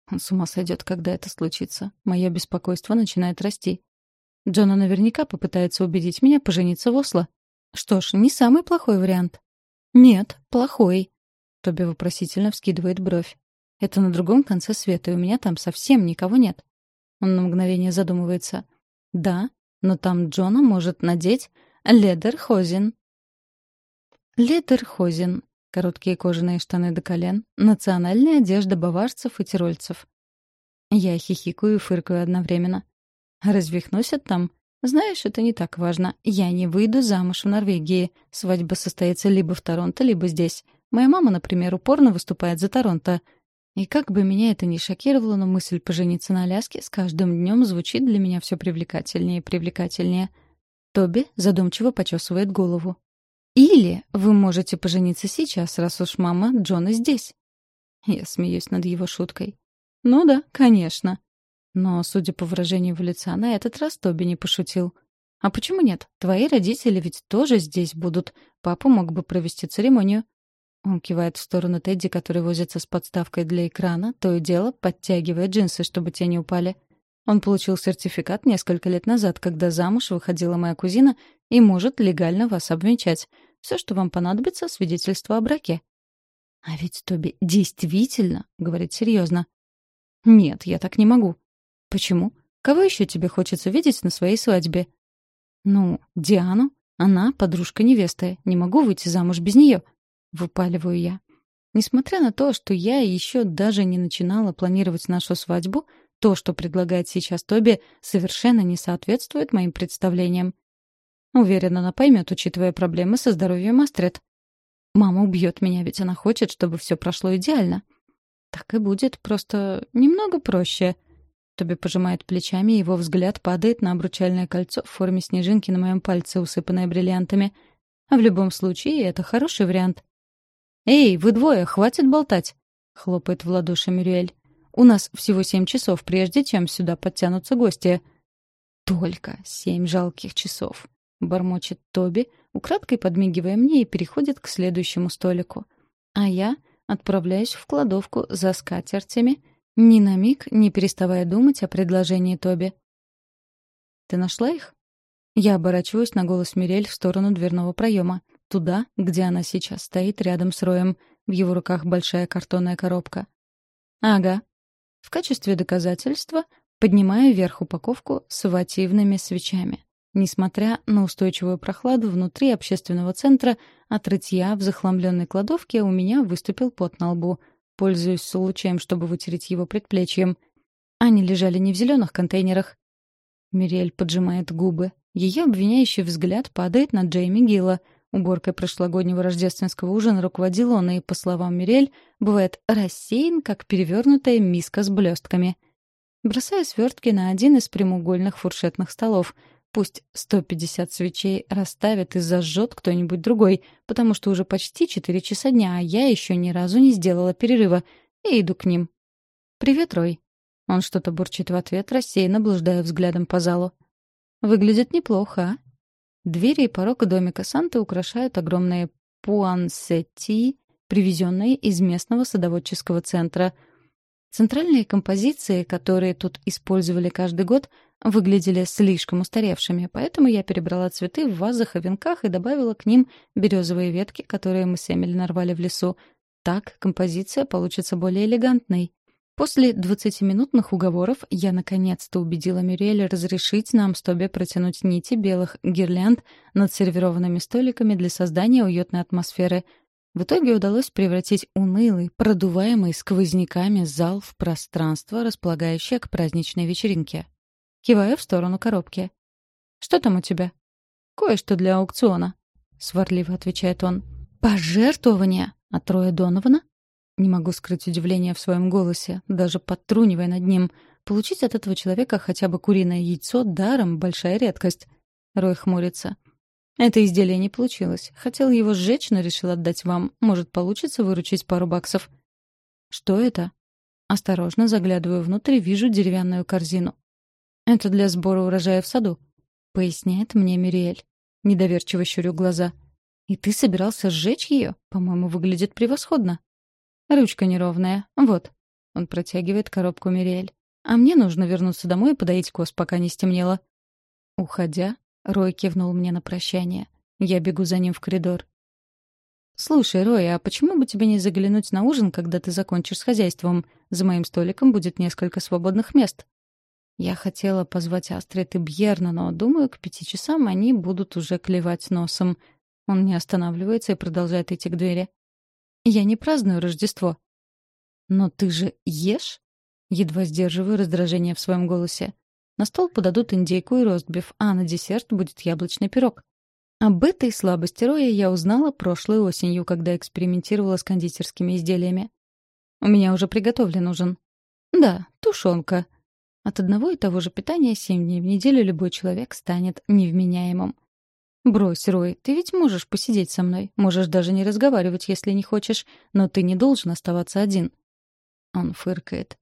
Он с ума сойдет, когда это случится. Мое беспокойство начинает расти. Джона наверняка попытается убедить меня пожениться в Осло. Что ж, не самый плохой вариант. Нет, плохой. Тоби вопросительно вскидывает бровь. Это на другом конце света, и у меня там совсем никого нет. Он на мгновение задумывается. Да, но там Джона может надеть ледерхозен. Ледерхозен — короткие кожаные штаны до колен, национальная одежда баварцев и тирольцев. Я хихикаю и фыркаю одновременно. Развихнусь там. Знаешь, это не так важно. Я не выйду замуж в Норвегии. Свадьба состоится либо в Торонто, либо здесь. Моя мама, например, упорно выступает за Торонто. И как бы меня это ни шокировало, но мысль пожениться на Аляске с каждым днем звучит для меня все привлекательнее и привлекательнее. Тоби задумчиво почесывает голову. «Или вы можете пожениться сейчас, раз уж мама Джона здесь». Я смеюсь над его шуткой. «Ну да, конечно». Но, судя по выражению его лица, на этот раз Тоби не пошутил. «А почему нет? Твои родители ведь тоже здесь будут. Папа мог бы провести церемонию. Он кивает в сторону Тедди, который возится с подставкой для экрана, то и дело подтягивая джинсы, чтобы те не упали. Он получил сертификат несколько лет назад, когда замуж выходила моя кузина и может легально вас обвенчать. Все, что вам понадобится, свидетельство о браке. А ведь Тоби действительно говорит серьезно. Нет, я так не могу. Почему? Кого еще тебе хочется видеть на своей свадьбе? Ну, Диану. Она подружка невесты. Не могу выйти замуж без нее. — выпаливаю я. Несмотря на то, что я еще даже не начинала планировать нашу свадьбу, то, что предлагает сейчас Тоби, совершенно не соответствует моим представлениям. Уверена, она поймет, учитывая проблемы со здоровьем Астрид. Мама убьет меня, ведь она хочет, чтобы все прошло идеально. Так и будет, просто немного проще. Тоби пожимает плечами, и его взгляд падает на обручальное кольцо в форме снежинки на моем пальце, усыпанное бриллиантами. А в любом случае, это хороший вариант. «Эй, вы двое, хватит болтать!» — хлопает в ладоши Мюриэль. «У нас всего семь часов, прежде чем сюда подтянутся гости». «Только семь жалких часов», — бормочет Тоби, украдкой подмигивая мне и переходит к следующему столику. А я отправляюсь в кладовку за скатертями, ни на миг не переставая думать о предложении Тоби. «Ты нашла их?» Я оборачиваюсь на голос Мирель в сторону дверного проема. Туда, где она сейчас стоит рядом с Роем. В его руках большая картонная коробка. «Ага». В качестве доказательства поднимаю вверх упаковку с вативными свечами. Несмотря на устойчивую прохладу внутри общественного центра, от рытья в захламленной кладовке у меня выступил пот на лбу. Пользуюсь случаем, чтобы вытереть его предплечьем. Они лежали не в зеленых контейнерах. Мириэль поджимает губы. Ее обвиняющий взгляд падает на Джейми Гилла — Уборкой прошлогоднего рождественского ужина руководил он и, по словам Мирель, бывает рассеян, как перевернутая миска с блестками. Бросая свертки на один из прямоугольных фуршетных столов. Пусть 150 свечей расставят и зажжет кто-нибудь другой, потому что уже почти 4 часа дня, а я еще ни разу не сделала перерыва, и иду к ним. «Привет, Рой». Он что-то бурчит в ответ, рассеянно блуждая взглядом по залу. «Выглядит неплохо, а?» Двери и порог домика Санты украшают огромные пуансетти, привезенные из местного садоводческого центра. Центральные композиции, которые тут использовали каждый год, выглядели слишком устаревшими, поэтому я перебрала цветы в вазах и венках и добавила к ним березовые ветки, которые мы с Эмили нарвали в лесу. Так композиция получится более элегантной. После двадцатиминутных уговоров я наконец-то убедила Мюриэль разрешить нам с Тоби протянуть нити белых гирлянд над сервированными столиками для создания уютной атмосферы. В итоге удалось превратить унылый, продуваемый сквозняками зал в пространство, располагающее к праздничной вечеринке. Киваю в сторону коробки. «Что там у тебя?» «Кое-что для аукциона», — сварливо отвечает он. «Пожертвования от Роя Донована?» Не могу скрыть удивление в своем голосе, даже подтрунивая над ним. Получить от этого человека хотя бы куриное яйцо даром — большая редкость. Рой хмурится. Это изделие не получилось. Хотел его сжечь, но решил отдать вам. Может, получится выручить пару баксов. Что это? Осторожно заглядываю внутрь и вижу деревянную корзину. Это для сбора урожая в саду, поясняет мне Мириэль. Недоверчиво щурю глаза. И ты собирался сжечь ее? По-моему, выглядит превосходно. Ручка неровная. Вот. Он протягивает коробку Мириэль. «А мне нужно вернуться домой и подоить коз, пока не стемнело». Уходя, Рой кивнул мне на прощание. Я бегу за ним в коридор. «Слушай, Рой, а почему бы тебе не заглянуть на ужин, когда ты закончишь с хозяйством? За моим столиком будет несколько свободных мест». Я хотела позвать Астрид и Бьерна, но, думаю, к пяти часам они будут уже клевать носом. Он не останавливается и продолжает идти к двери. «Я не праздную Рождество». «Но ты же ешь?» Едва сдерживаю раздражение в своем голосе. На стол подадут индейку и ростбиф, а на десерт будет яблочный пирог. Об этой слабости Роя я узнала прошлой осенью, когда экспериментировала с кондитерскими изделиями. «У меня уже приготовлен ужин». «Да, тушенка», от одного и того же питания семь дней в неделю любой человек станет невменяемым. «Брось, Рой, ты ведь можешь посидеть со мной, можешь даже не разговаривать, если не хочешь, но ты не должен оставаться один». Он фыркает.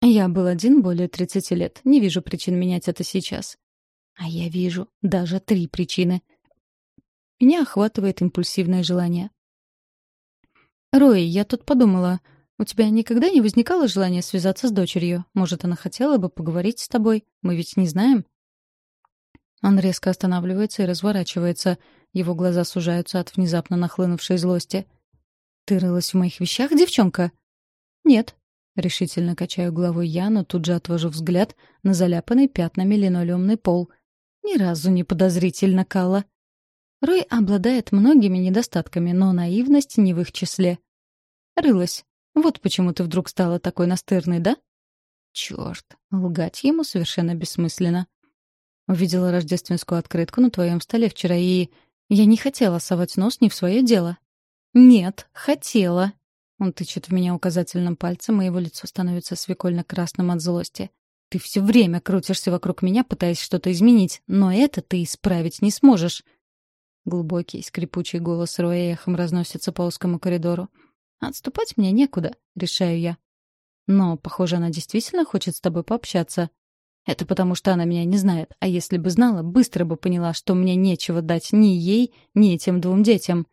«Я был один более тридцати лет, не вижу причин менять это сейчас». А я вижу даже три причины. Меня охватывает импульсивное желание. «Рой, я тут подумала, у тебя никогда не возникало желания связаться с дочерью? Может, она хотела бы поговорить с тобой? Мы ведь не знаем». Он резко останавливается и разворачивается. Его глаза сужаются от внезапно нахлынувшей злости. «Ты рылась в моих вещах, девчонка?» «Нет», — решительно качаю головой я, но тут же отвожу взгляд на заляпанный пятнами линолеумный пол. Ни разу не подозрительно, Калла. Рой обладает многими недостатками, но наивность не в их числе. Рылась. Вот почему ты вдруг стала такой настырной, да? Чёрт, лгать ему совершенно бессмысленно. Увидела рождественскую открытку на твоем столе вчера, и я не хотела совать нос не в свое дело. Нет, хотела. Он тычет в меня указательным пальцем, и его лицо становится свекольно-красным от злости. Ты все время крутишься вокруг меня, пытаясь что-то изменить, но это ты исправить не сможешь. Глубокий, скрипучий голос Роя эхом разносится по узкому коридору. Отступать мне некуда, решаю я. Но, похоже, она действительно хочет с тобой пообщаться. Это потому, что она меня не знает, а если бы знала, быстро бы поняла, что мне нечего дать ни ей, ни этим двум детям.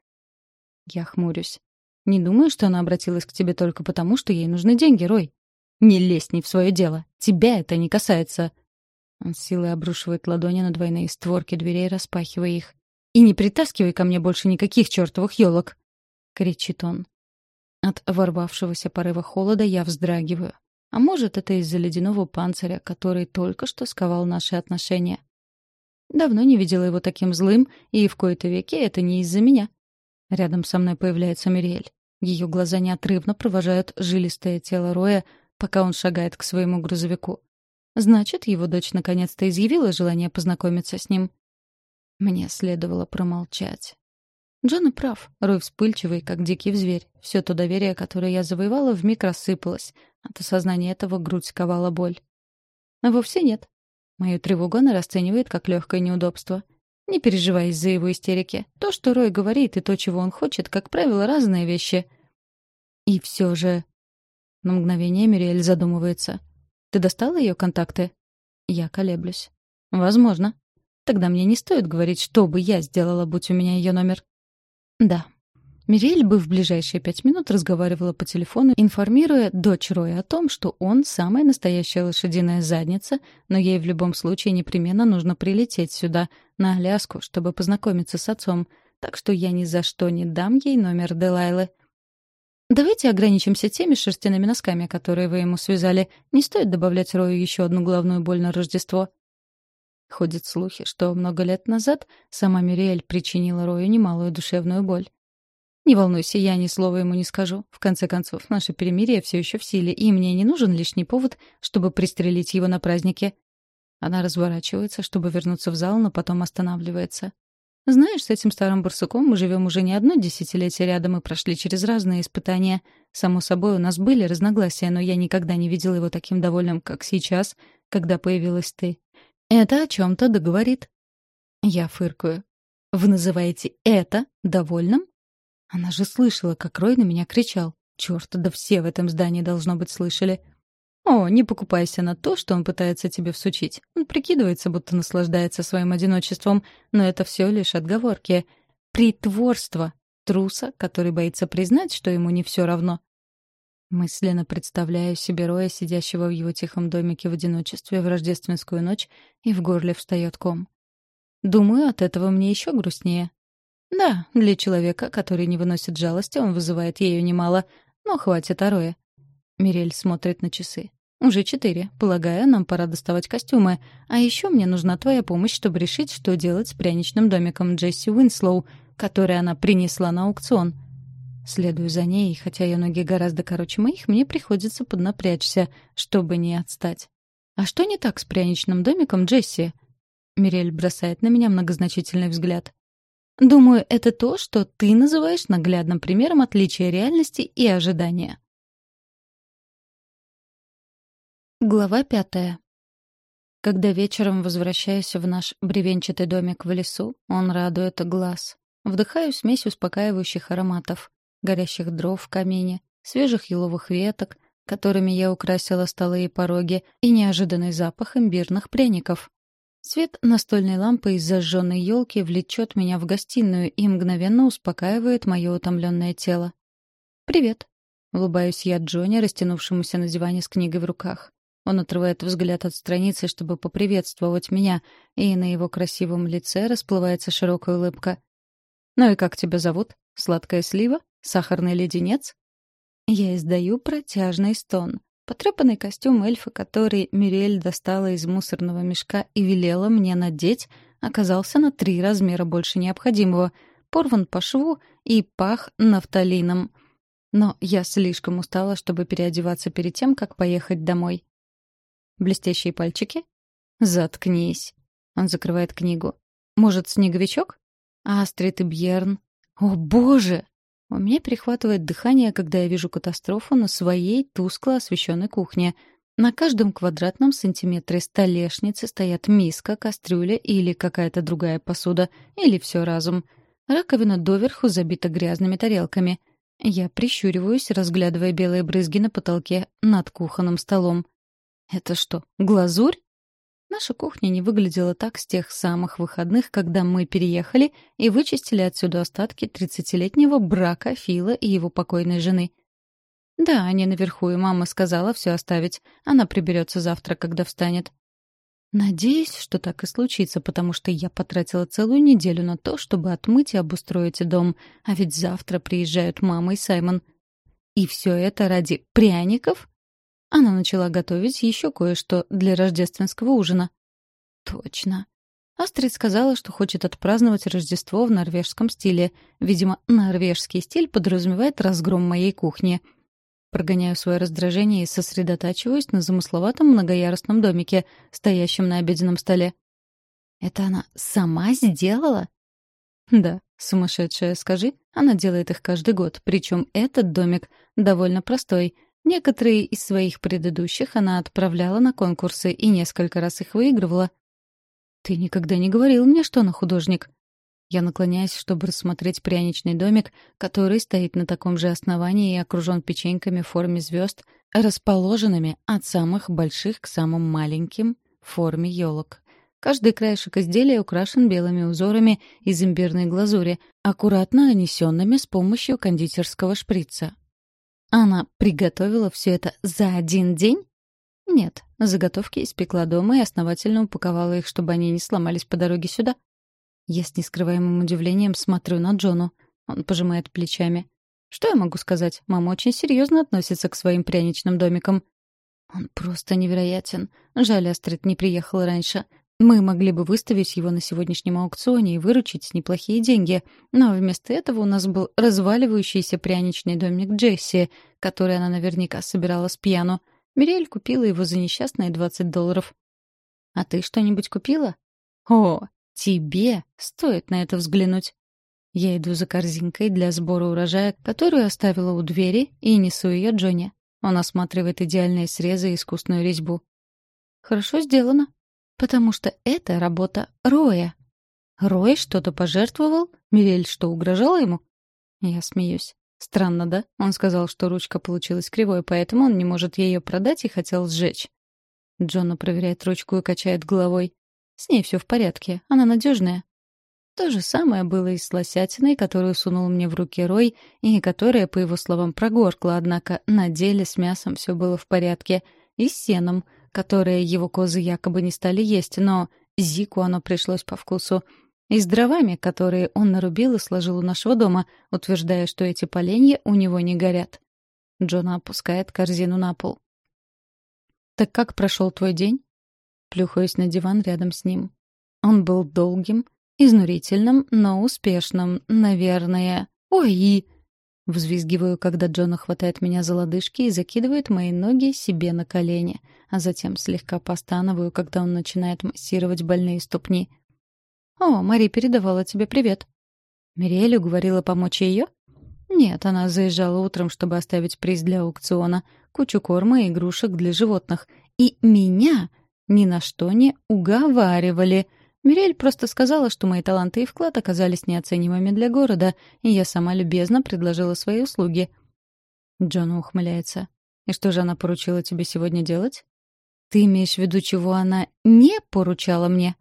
Я хмурюсь. Не думаю, что она обратилась к тебе только потому, что ей нужны деньги, Рой. Не лезь не в свое дело. Тебя это не касается. Он с силой обрушивает ладони на двойные створки дверей, распахивая их. «И не притаскивай ко мне больше никаких чертовых елок!» — кричит он. От ворвавшегося порыва холода я вздрагиваю. А может, это из-за ледяного панциря, который только что сковал наши отношения. Давно не видела его таким злым, и в кои-то веке это не из-за меня. Рядом со мной появляется Мириэль. Ее глаза неотрывно провожают жилистое тело Роя, пока он шагает к своему грузовику. Значит, его дочь наконец-то изъявила желание познакомиться с ним. Мне следовало промолчать. Джона прав. Рой вспыльчивый, как дикий зверь. Все то доверие, которое я завоевала, вмиг рассыпалось. От осознания этого грудь сковала боль. А вовсе нет. Мою тревогу она расценивает как легкое неудобство. Не переживай из-за его истерики. То, что Рой говорит, и то, чего он хочет, как правило, разные вещи. И все же... На мгновение Мириэль задумывается. Ты достала ее контакты? Я колеблюсь. Возможно. Тогда мне не стоит говорить, что бы я сделала, будь у меня ее номер. Да. Мириэль бы в ближайшие пять минут разговаривала по телефону, информируя дочь Роя о том, что он самая настоящая лошадиная задница, но ей в любом случае непременно нужно прилететь сюда, на Аляску, чтобы познакомиться с отцом, так что я ни за что не дам ей номер Делайлы. Давайте ограничимся теми шерстяными носками, которые вы ему связали. Не стоит добавлять Рою еще одну главную боль на Рождество. Ходят слухи, что много лет назад сама Мириэль причинила Рою немалую душевную боль. «Не волнуйся, я ни слова ему не скажу. В конце концов, наше перемирие все еще в силе, и мне не нужен лишний повод, чтобы пристрелить его на празднике». Она разворачивается, чтобы вернуться в зал, но потом останавливается. «Знаешь, с этим старым барсуком мы живем уже не одно десятилетие рядом и прошли через разные испытания. Само собой, у нас были разногласия, но я никогда не видела его таким довольным, как сейчас, когда появилась ты. Это о чем-то договорит. Я фыркаю. Вы называете это довольным? Она же слышала, как Рой на меня кричал. Черт, да все в этом здании должно быть слышали. О, не покупайся на то, что он пытается тебе всучить. Он прикидывается, будто наслаждается своим одиночеством, но это все лишь отговорки. Притворство труса, который боится признать, что ему не все равно. Мысленно представляю себе Роя, сидящего в его тихом домике в одиночестве в рождественскую ночь, и в горле встает ком. Думаю, от этого мне еще грустнее. Да, для человека, который не выносит жалости, он вызывает ее немало, но хватит о Рое. Мирель смотрит на часы. «Уже четыре. Полагаю, нам пора доставать костюмы. А еще мне нужна твоя помощь, чтобы решить, что делать с пряничным домиком Джесси Уинслоу, который она принесла на аукцион. Следую за ней, и хотя ее ноги гораздо короче моих, мне приходится поднапрячься, чтобы не отстать. «А что не так с пряничным домиком, Джесси?» Мирель бросает на меня многозначительный взгляд. «Думаю, это то, что ты называешь наглядным примером отличия реальности и ожидания». Глава пятая. Когда вечером возвращаюсь в наш бревенчатый домик в лесу, он радует глаз. Вдыхаю смесь успокаивающих ароматов горящих дров в камине, свежих еловых веток, которыми я украсила столы и пороги, и неожиданный запах имбирных пряников. Свет настольной лампы из зажженной елки влечет меня в гостиную и мгновенно успокаивает мое утомленное тело. «Привет», — улыбаюсь я Джонни, растянувшемуся на диване с книгой в руках. Он отрывает взгляд от страницы, чтобы поприветствовать меня, и на его красивом лице расплывается широкая улыбка. «Ну и как тебя зовут? Сладкая слива?» Сахарный леденец? Я издаю протяжный стон. Потрепанный костюм эльфа, который Мюриэль достала из мусорного мешка и велела мне надеть, оказался на три размера больше необходимого, порван по шву и пах нафталином. Но я слишком устала, чтобы переодеваться перед тем, как поехать домой. Блестящие пальчики? Заткнись. Он закрывает книгу. Может, снеговичок? Астрид и Бьерн. О, боже! У меня перехватывает дыхание, когда я вижу катастрофу на своей тускло освещенной кухне. На каждом квадратном сантиметре столешницы стоят миска, кастрюля или какая-то другая посуда, или все разум. Раковина доверху забита грязными тарелками. Я прищуриваюсь, разглядывая белые брызги на потолке над кухонным столом. Это что, глазурь? Наша кухня не выглядела так с тех самых выходных, когда мы переехали и вычистили отсюда остатки тридцатилетнего брака Фила и его покойной жены. Да, они наверху, и мама сказала все оставить. Она приберется завтра, когда встанет. Надеюсь, что так и случится, потому что я потратила целую неделю на то, чтобы отмыть и обустроить дом, а ведь завтра приезжают мама и Саймон. И все это ради пряников? Она начала готовить еще кое-что для рождественского ужина. Точно. Астрид сказала, что хочет отпраздновать Рождество в норвежском стиле. Видимо, норвежский стиль подразумевает разгром моей кухни. Прогоняю свое раздражение и сосредотачиваюсь на замысловатом многоярусном домике, стоящем на обеденном столе. «Это она сама сделала?» «Да, сумасшедшая, скажи. Она делает их каждый год, причем этот домик довольно простой — Некоторые из своих предыдущих она отправляла на конкурсы и несколько раз их выигрывала. «Ты никогда не говорил мне, что она художник». Я наклоняюсь, чтобы рассмотреть пряничный домик, который стоит на таком же основании и окружен печеньками в форме звезд, расположенными от самых больших к самым маленьким в форме елок. Каждый краешек изделия украшен белыми узорами из имбирной глазури, аккуратно нанесенными с помощью кондитерского шприца. Она приготовила все это за один день? Нет, заготовки испекла дома и основательно упаковала их, чтобы они не сломались по дороге сюда. Я с нескрываемым удивлением смотрю на Джону. Он пожимает плечами. Что я могу сказать? Мама очень серьезно относится к своим пряничным домикам. Он просто невероятен. Жаль, Астрид не приехала раньше. Мы могли бы выставить его на сегодняшнем аукционе и выручить неплохие деньги, но вместо этого у нас был разваливающийся пряничный домик Джесси, который она наверняка собирала с пьяну. Мириэль купила его за несчастные 20 долларов. «А ты что-нибудь купила?» «О, тебе стоит на это взглянуть». Я иду за корзинкой для сбора урожая, которую оставила у двери, и несу ее Джонни. Он осматривает идеальные срезы и искусную резьбу. «Хорошо сделано», Потому что это работа Роя. Рой что-то пожертвовал? Мирель что, угрожала ему? Я смеюсь. Странно, да? Он сказал, что ручка получилась кривой, поэтому он не может ее продать и хотел сжечь. Джона проверяет ручку и качает головой. С ней все в порядке, она надежная. То же самое было и с лосятиной, которую сунул мне в руки Рой, и которая, по его словам, прогоркла, однако на деле с мясом все было в порядке, и с сеном, которое его козы якобы не стали есть, но Зику оно пришлось по вкусу, и с дровами, которые он нарубил и сложил у нашего дома, утверждая, что эти поленья у него не горят. Джона опускает корзину на пол. «Так как прошел твой день?» Плюхаюсь на диван рядом с ним. Он был долгим, Изнурительным, но успешным, наверное. Ой! Взвизгиваю, когда Джона хватает меня за лодыжки и закидывает мои ноги себе на колени, а затем слегка постановую, когда он начинает массировать больные ступни. «О, Мари передавала тебе привет». Мириэль уговорила помочь ее? Нет, она заезжала утром, чтобы оставить приз для аукциона, кучу корма и игрушек для животных. И меня ни на что не уговаривали — Мирель просто сказала, что мои таланты и вклад оказались неоценимыми для города, и я сама любезно предложила свои услуги. Джон ухмыляется. «И что же она поручила тебе сегодня делать?» «Ты имеешь в виду, чего она не поручала мне?»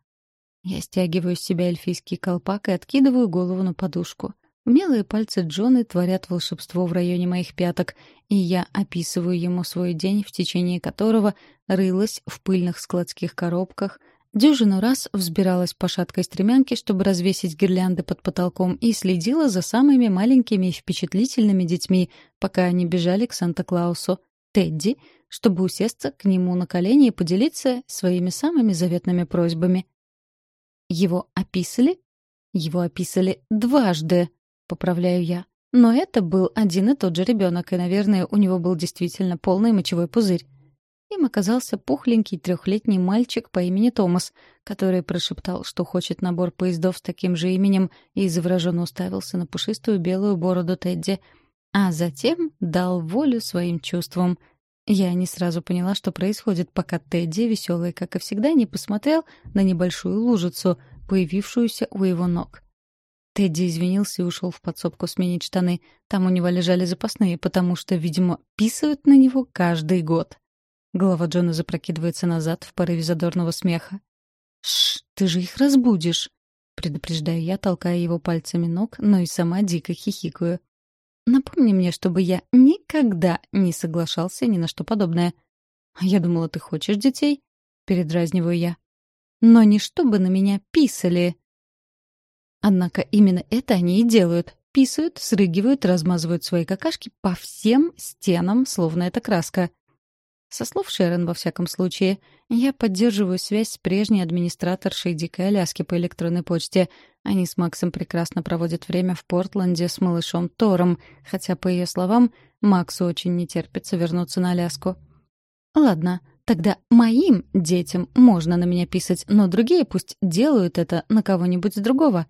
Я стягиваю с себя эльфийский колпак и откидываю голову на подушку. Умелые пальцы Джоны творят волшебство в районе моих пяток, и я описываю ему свой день, в течение которого рылась в пыльных складских коробках — Дюжину раз взбиралась по шаткой стремянке, чтобы развесить гирлянды под потолком, и следила за самыми маленькими и впечатлительными детьми, пока они бежали к Санта-Клаусу. Тедди, чтобы усесться к нему на колени и поделиться своими самыми заветными просьбами. Его описали? Его описали дважды, поправляю я. Но это был один и тот же ребенок, и, наверное, у него был действительно полный мочевой пузырь. Им оказался пухленький трехлетний мальчик по имени Томас, который прошептал, что хочет набор поездов с таким же именем, и завраженно уставился на пушистую белую бороду Тедди, а затем дал волю своим чувствам. Я не сразу поняла, что происходит, пока Тедди, веселый, как и всегда, не посмотрел на небольшую лужицу, появившуюся у его ног. Тедди извинился и ушел в подсобку сменить штаны. Там у него лежали запасные, потому что, видимо, писают на него каждый год. Голова Джона запрокидывается назад в порыве задорного смеха. «Шш, ты же их разбудишь!» Предупреждаю я, толкая его пальцами ног, но и сама дико хихикаю. «Напомни мне, чтобы я никогда не соглашался ни на что подобное». «Я думала, ты хочешь детей?» — передразниваю я. «Но не чтобы на меня писали». Однако именно это они и делают. Писают, срыгивают, размазывают свои какашки по всем стенам, словно это краска. Со слов Шерон, во всяком случае, я поддерживаю связь с прежней администраторшей Дикой Аляски по электронной почте. Они с Максом прекрасно проводят время в Портленде с малышом Тором, хотя, по ее словам, Максу очень не терпится вернуться на Аляску. Ладно, тогда моим детям можно на меня писать, но другие пусть делают это на кого-нибудь другого.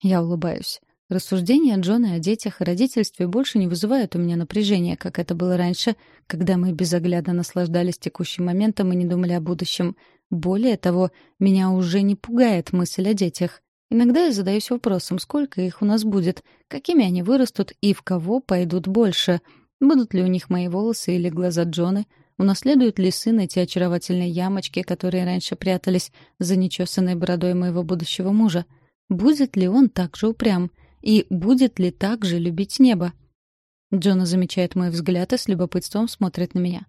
Я улыбаюсь. Рассуждения Джона о детях и родительстве больше не вызывают у меня напряжения, как это было раньше, когда мы безоглядно наслаждались текущим моментом и не думали о будущем. Более того, меня уже не пугает мысль о детях. Иногда я задаюсь вопросом, сколько их у нас будет, какими они вырастут и в кого пойдут больше. Будут ли у них мои волосы или глаза Джоны? Унаследуют ли сын эти очаровательные ямочки, которые раньше прятались за нечесанной бородой моего будущего мужа? Будет ли он так же упрям? И будет ли так же любить небо? Джона замечает мой взгляд и с любопытством смотрит на меня.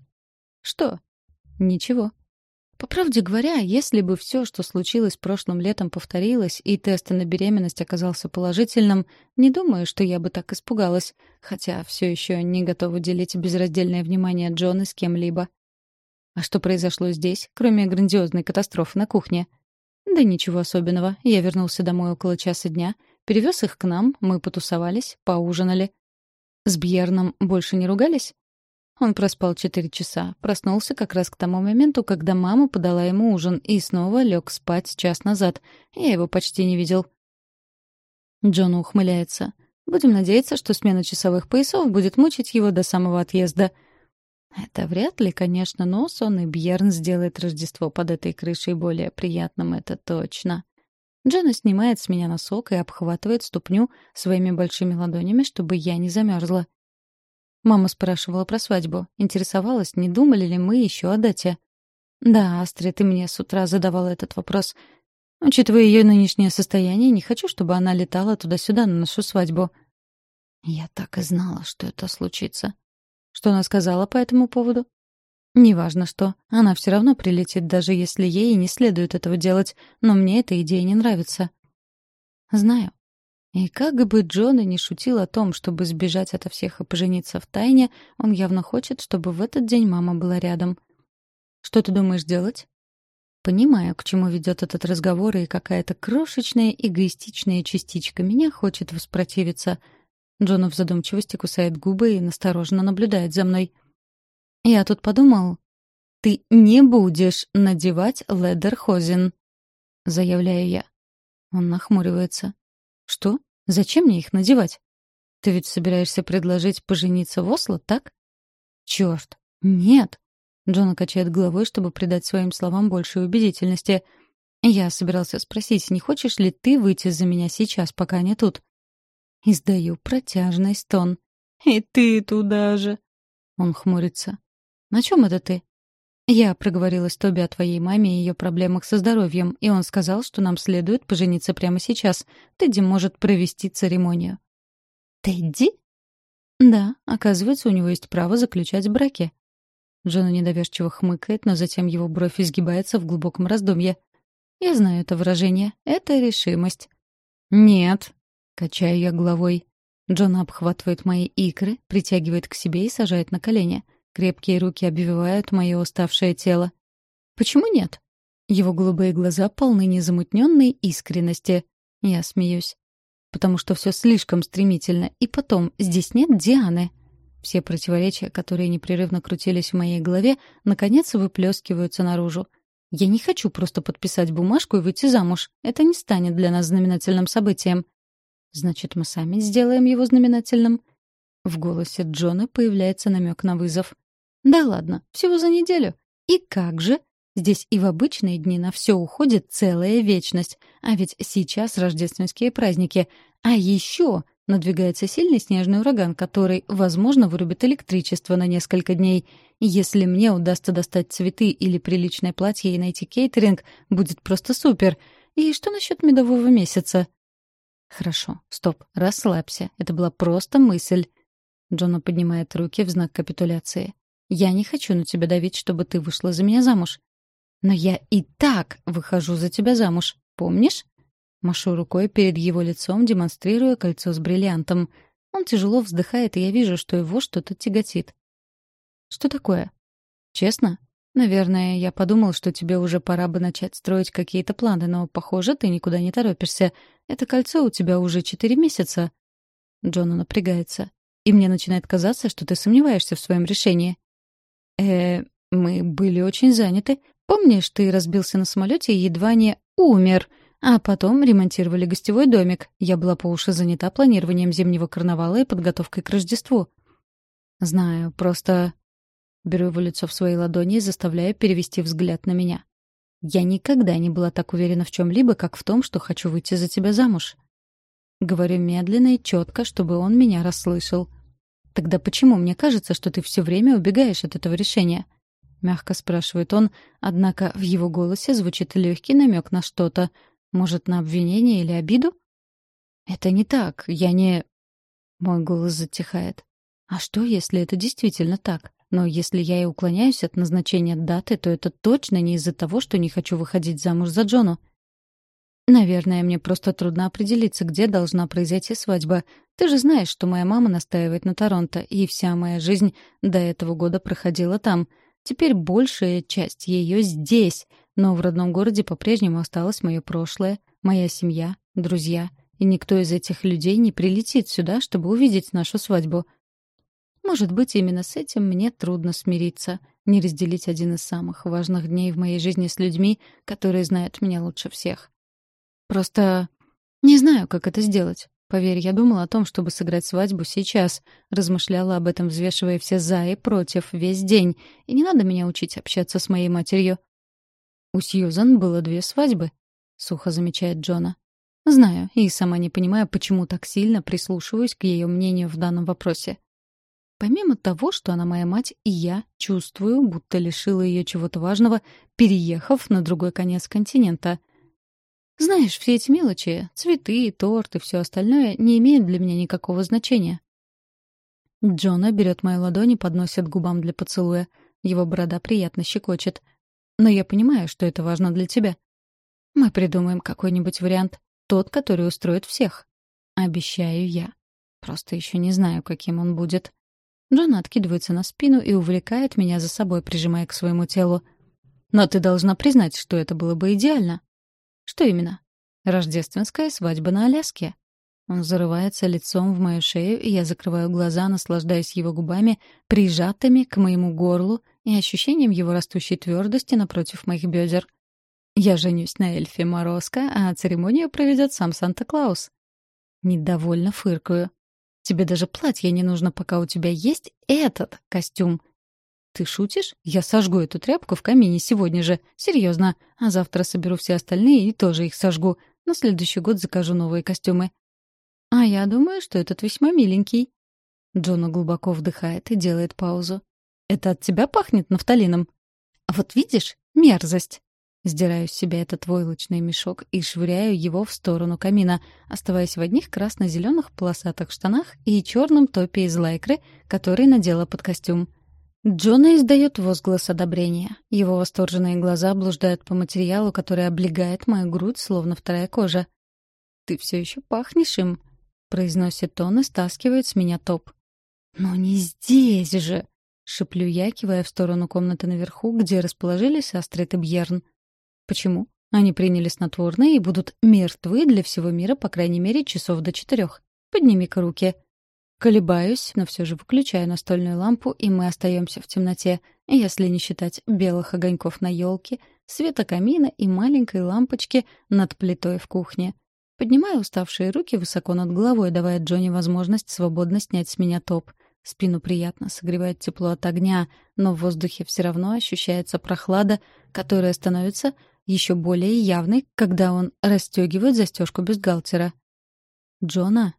«Что?» «Ничего». По правде говоря, если бы все, что случилось прошлым летом, повторилось, и тест на беременность оказался положительным, не думаю, что я бы так испугалась, хотя все еще не готова делить безраздельное внимание Джона с кем-либо. А что произошло здесь, кроме грандиозной катастрофы на кухне? Да ничего особенного. Я вернулся домой около часа дня — Перевез их к нам, мы потусовались, поужинали. С Бьерном больше не ругались? Он проспал четыре часа, проснулся как раз к тому моменту, когда мама подала ему ужин, и снова лег спать час назад. Я его почти не видел. Джон ухмыляется. Будем надеяться, что смена часовых поясов будет мучить его до самого отъезда. Это вряд ли, конечно, но сон и Бьерн сделает Рождество под этой крышей более приятным, это точно. Джена снимает с меня носок и обхватывает ступню своими большими ладонями, чтобы я не замерзла. Мама спрашивала про свадьбу. Интересовалась, не думали ли мы еще о дате. Да, Астрид, ты мне с утра задавала этот вопрос. Учитывая ее нынешнее состояние, не хочу, чтобы она летала туда-сюда на нашу свадьбу». Я так и знала, что это случится. Что она сказала по этому поводу? Неважно что, она все равно прилетит, даже если ей не следует этого делать, но мне эта идея не нравится. Знаю. И как бы Джон и не шутил о том, чтобы сбежать ото всех и пожениться в тайне, он явно хочет, чтобы в этот день мама была рядом. Что ты думаешь делать? Понимаю, к чему ведет этот разговор, и какая-то крошечная эгоистичная частичка меня хочет воспротивиться. Джон в задумчивости кусает губы и настороженно наблюдает за мной — я тут подумал, ты не будешь надевать ледерхозен, заявляю я. Он нахмуривается. Что? Зачем мне их надевать? Ты ведь собираешься предложить пожениться в Осло, так? Черт, нет. Джон качает головой, чтобы придать своим словам большей убедительности. Я собирался спросить, не хочешь ли ты выйти за меня сейчас, пока не тут? Издаю протяжный стон. И ты туда же. Он хмурится. «На чем это ты?» Я проговорила с Тоби о твоей маме и ее проблемах со здоровьем, и он сказал, что нам следует пожениться прямо сейчас. Тедди может провести церемонию. Тедди? Да, оказывается, у него есть право заключать браки. Джона недоверчиво хмыкает, но затем его бровь изгибается в глубоком раздумье. Я знаю это выражение. Это решимость. Нет, качаю я головой. Джона обхватывает мои икры, притягивает к себе и сажает на колени — Крепкие руки обвивают мое уставшее тело. Почему нет? Его голубые глаза полны незамутненной искренности. Я смеюсь. Потому что все слишком стремительно. И потом, здесь нет Дианы. Все противоречия, которые непрерывно крутились в моей голове, наконец выплескиваются наружу. Я не хочу просто подписать бумажку и выйти замуж. Это не станет для нас знаменательным событием. Значит, мы сами сделаем его знаменательным. В голосе Джона появляется намек на вызов. «Да ладно, всего за неделю. И как же? Здесь и в обычные дни на все уходит целая вечность. А ведь сейчас рождественские праздники. А еще надвигается сильный снежный ураган, который, возможно, вырубит электричество на несколько дней. Если мне удастся достать цветы или приличное платье и найти кейтеринг, будет просто супер. И что насчет медового месяца? Хорошо, стоп, расслабься. Это была просто мысль. Джона поднимает руки в знак капитуляции. «Я не хочу на тебя давить, чтобы ты вышла за меня замуж». «Но я и так выхожу за тебя замуж, помнишь?» Машу рукой перед его лицом, демонстрируя кольцо с бриллиантом. Он тяжело вздыхает, и я вижу, что его что-то тяготит. «Что такое?» «Честно? Наверное, я подумал, что тебе уже пора бы начать строить какие-то планы, но, похоже, ты никуда не торопишься. Это кольцо у тебя уже четыре месяца». Джона напрягается и мне начинает казаться, что ты сомневаешься в своем решении. Э, мы были очень заняты. Помнишь, ты разбился на самолете и едва не умер, а потом ремонтировали гостевой домик. Я была по уши занята планированием зимнего карнавала и подготовкой к Рождеству. Знаю, просто... Беру его лицо в свои ладони и заставляю перевести взгляд на меня. Я никогда не была так уверена в чем-либо, как в том, что хочу выйти за тебя замуж. Говорю медленно и четко, чтобы он меня расслышал. Тогда почему мне кажется, что ты все время убегаешь от этого решения? Мягко спрашивает он, однако в его голосе звучит легкий намек на что-то. Может, на обвинение или обиду? Это не так, я не... Мой голос затихает. А что, если это действительно так? Но если я и уклоняюсь от назначения даты, то это точно не из-за того, что не хочу выходить замуж за Джону. Наверное, мне просто трудно определиться, где должна произойти свадьба. Ты же знаешь, что моя мама настаивает на Торонто, и вся моя жизнь до этого года проходила там. Теперь большая часть ее здесь, но в родном городе по-прежнему осталось мое прошлое, моя семья, друзья, и никто из этих людей не прилетит сюда, чтобы увидеть нашу свадьбу. Может быть, именно с этим мне трудно смириться, не разделить один из самых важных дней в моей жизни с людьми, которые знают меня лучше всех. Просто не знаю, как это сделать. Поверь, я думала о том, чтобы сыграть свадьбу сейчас. Размышляла об этом, взвешивая все «за» и «против» весь день. И не надо меня учить общаться с моей матерью. У Сьюзан было две свадьбы, — сухо замечает Джона. Знаю, и сама не понимаю, почему так сильно прислушиваюсь к ее мнению в данном вопросе. Помимо того, что она моя мать, и я чувствую, будто лишила ее чего-то важного, переехав на другой конец континента. Знаешь, все эти мелочи, цветы, торт и все остальное не имеют для меня никакого значения. Джона берет мою ладонь и подносит к губам для поцелуя. Его борода приятно щекочет. Но я понимаю, что это важно для тебя. Мы придумаем какой-нибудь вариант. Тот, который устроит всех. Обещаю я. Просто еще не знаю, каким он будет. Джон откидывается на спину и увлекает меня за собой, прижимая к своему телу. Но ты должна признать, что это было бы идеально. Что именно? Рождественская свадьба на Аляске. Он зарывается лицом в мою шею, и я закрываю глаза, наслаждаясь его губами, прижатыми к моему горлу и ощущением его растущей твердости напротив моих бедер. Я женюсь на эльфе Морозко, а церемонию проведет сам Санта-Клаус. Недовольно фыркаю. Тебе даже платье не нужно, пока у тебя есть этот костюм. Ты шутишь? Я сожгу эту тряпку в камине сегодня же. Серьезно. А завтра соберу все остальные и тоже их сожгу. На следующий год закажу новые костюмы. А я думаю, что этот весьма миленький. Джона глубоко вдыхает и делает паузу. Это от тебя пахнет нафталином? А вот видишь, мерзость. Сдираю с себя этот войлочный мешок и швыряю его в сторону камина, оставаясь в одних красно-зеленых полосатых штанах и черном топе из лайкры, который надела под костюм. Джона издает возглас одобрения. Его восторженные глаза блуждают по материалу, который облегает мою грудь, словно вторая кожа. «Ты все еще пахнешь им», — произносит он и стаскивает с меня топ. «Но не здесь же!» — шеплю я, кивая в сторону комнаты наверху, где расположились Астрид и Бьерн. Почему? Они приняли снотворное и будут мертвы для всего мира, по крайней мере, часов до четырех. Подними-ка руки. Колебаюсь, но все же выключаю настольную лампу, и мы остаемся в темноте, если не считать белых огоньков на елке, света камина и маленькой лампочки над плитой в кухне. Поднимаю уставшие руки высоко над головой, давая Джонни возможность свободно снять с меня топ. Спину приятно согревает тепло от огня, но в воздухе все равно ощущается прохлада, которая становится еще более явный, когда он расстегивает застежку бюстгальтера. «Джона?» —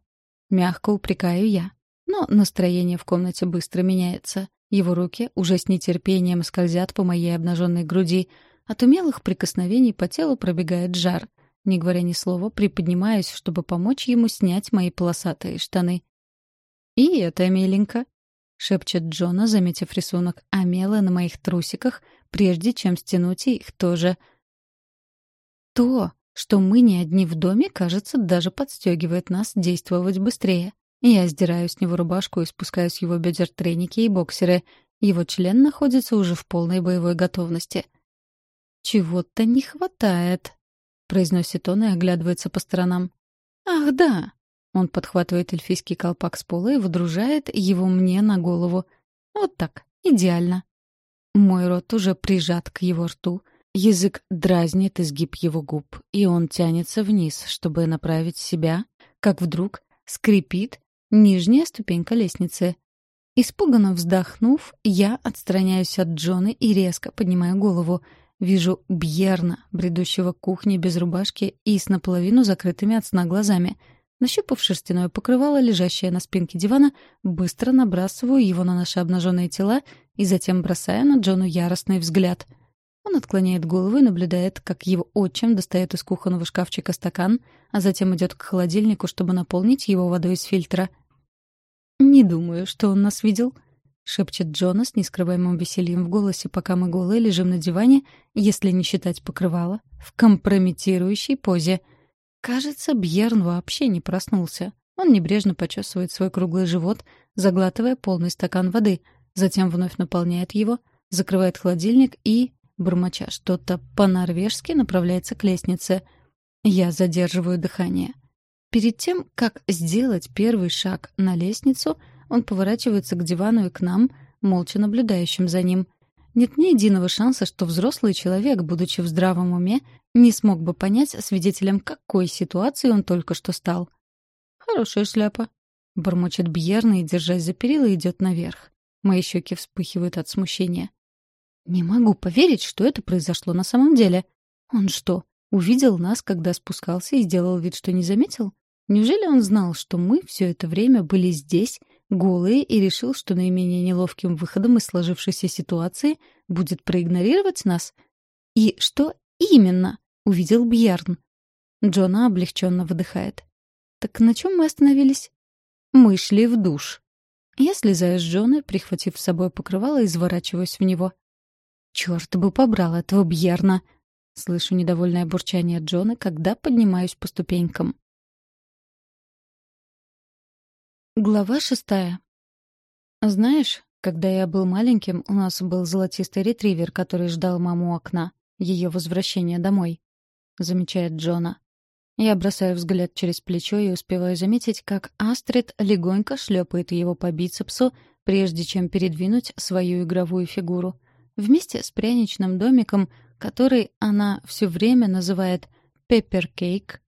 мягко упрекаю я. Но настроение в комнате быстро меняется. Его руки уже с нетерпением скользят по моей обнаженной груди. От умелых прикосновений по телу пробегает жар. Не говоря ни слова, приподнимаюсь, чтобы помочь ему снять мои полосатые штаны. «И это миленько», — шепчет Джона, заметив рисунок Амела на моих трусиках, прежде чем стянуть их тоже — то, что мы не одни в доме, кажется, даже подстегивает нас действовать быстрее. Я сдираю с него рубашку и спускаю с его бедер треники и боксеры. Его член находится уже в полной боевой готовности. «Чего-то не хватает», — произносит он и оглядывается по сторонам. «Ах, да!» Он подхватывает эльфийский колпак с пола и выдружает его мне на голову. Вот так, идеально. Мой рот уже прижат к его рту, Язык дразнит изгиб его губ, и он тянется вниз, чтобы направить себя, как вдруг скрипит нижняя ступенька лестницы. Испуганно вздохнув, я отстраняюсь от Джона и резко поднимаю голову. Вижу Бьерна, бредущего к кухне без рубашки и с наполовину закрытыми от сна глазами. Нащупав шерстяное покрывало, лежащее на спинке дивана, быстро набрасываю его на наши обнаженные тела и затем бросаю на Джону яростный взгляд — он отклоняет голову и наблюдает, как его отчим достает из кухонного шкафчика стакан, а затем идет к холодильнику, чтобы наполнить его водой из фильтра. «Не думаю, что он нас видел», — шепчет Джона с нескрываемым весельем в голосе, пока мы голые лежим на диване, если не считать покрывала, в компрометирующей позе. Кажется, Бьерн вообще не проснулся. Он небрежно почесывает свой круглый живот, заглатывая полный стакан воды, затем вновь наполняет его, закрывает холодильник и бормоча что-то по-норвежски, направляется к лестнице. Я задерживаю дыхание. Перед тем, как сделать первый шаг на лестницу, он поворачивается к дивану и к нам, молча наблюдающим за ним. Нет ни единого шанса, что взрослый человек, будучи в здравом уме, не смог бы понять, свидетелем какой ситуации он только что стал. «Хорошая шляпа», — бормочет Бьерна и, держась за перила, идет наверх. Мои щеки вспыхивают от смущения. Не могу поверить, что это произошло на самом деле. Он что, увидел нас, когда спускался и сделал вид, что не заметил? Неужели он знал, что мы все это время были здесь, голые, и решил, что наименее неловким выходом из сложившейся ситуации будет проигнорировать нас? И что именно увидел Бьярн? Джона облегченно выдыхает. «Так на чем мы остановились?» «Мы шли в душ». Я слезаю с Джона, прихватив с собой покрывало и изворачиваюсь в него. «Чёрт бы побрал этого Бьерна!» Слышу недовольное бурчание Джона, когда поднимаюсь по ступенькам. Глава шестая. Знаешь, когда я был маленьким, у нас был золотистый ретривер, который ждал маму у окна. Ее возвращение домой. Замечает Джона. Я бросаю взгляд через плечо и успеваю заметить, как Астрид легонько шлепает его по бицепсу, прежде чем передвинуть свою игровую фигуру. Вместе с пряничным домиком, который она все время называет «пепперкейк»,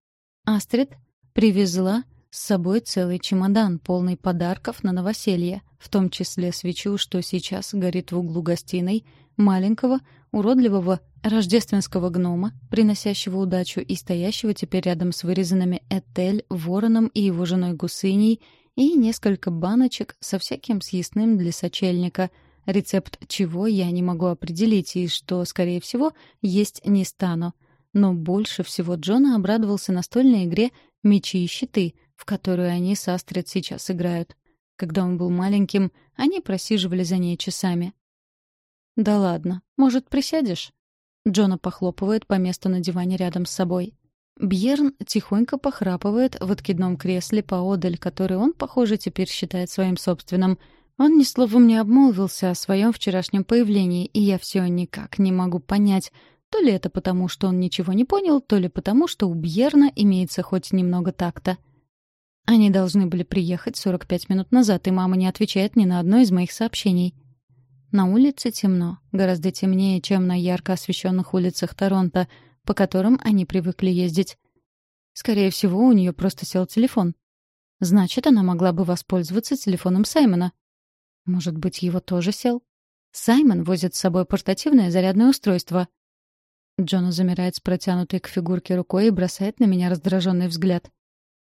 Астрид привезла с собой целый чемодан, полный подарков на новоселье, в том числе свечу, что сейчас горит в углу гостиной, маленького, уродливого рождественского гнома, приносящего удачу и стоящего теперь рядом с вырезанными Этель, вороном и его женой Гусыней, и несколько баночек со всяким съестным для сочельника, рецепт чего я не могу определить и что, скорее всего, есть не стану. Но больше всего Джона обрадовался настольной игре «Мечи и щиты», в которую они с Астрид сейчас играют. Когда он был маленьким, они просиживали за ней часами. «Да ладно, может, присядешь?» Джона похлопывает по месту на диване рядом с собой. Бьерн тихонько похрапывает в откидном кресле поодаль, который он, похоже, теперь считает своим собственным. Он ни словом не обмолвился о своем вчерашнем появлении, и я все никак не могу понять, то ли это потому, что он ничего не понял, то ли потому, что у Бьерна имеется хоть немного такта. Они должны были приехать 45 минут назад, и мама не отвечает ни на одно из моих сообщений. На улице темно, гораздо темнее, чем на ярко освещенных улицах Торонто, по которым они привыкли ездить. Скорее всего, у нее просто сел телефон. Значит, она могла бы воспользоваться телефоном Саймона. Может быть, его тоже сел? Саймон возит с собой портативное зарядное устройство. Джона замирает с протянутой к фигурке рукой и бросает на меня раздраженный взгляд.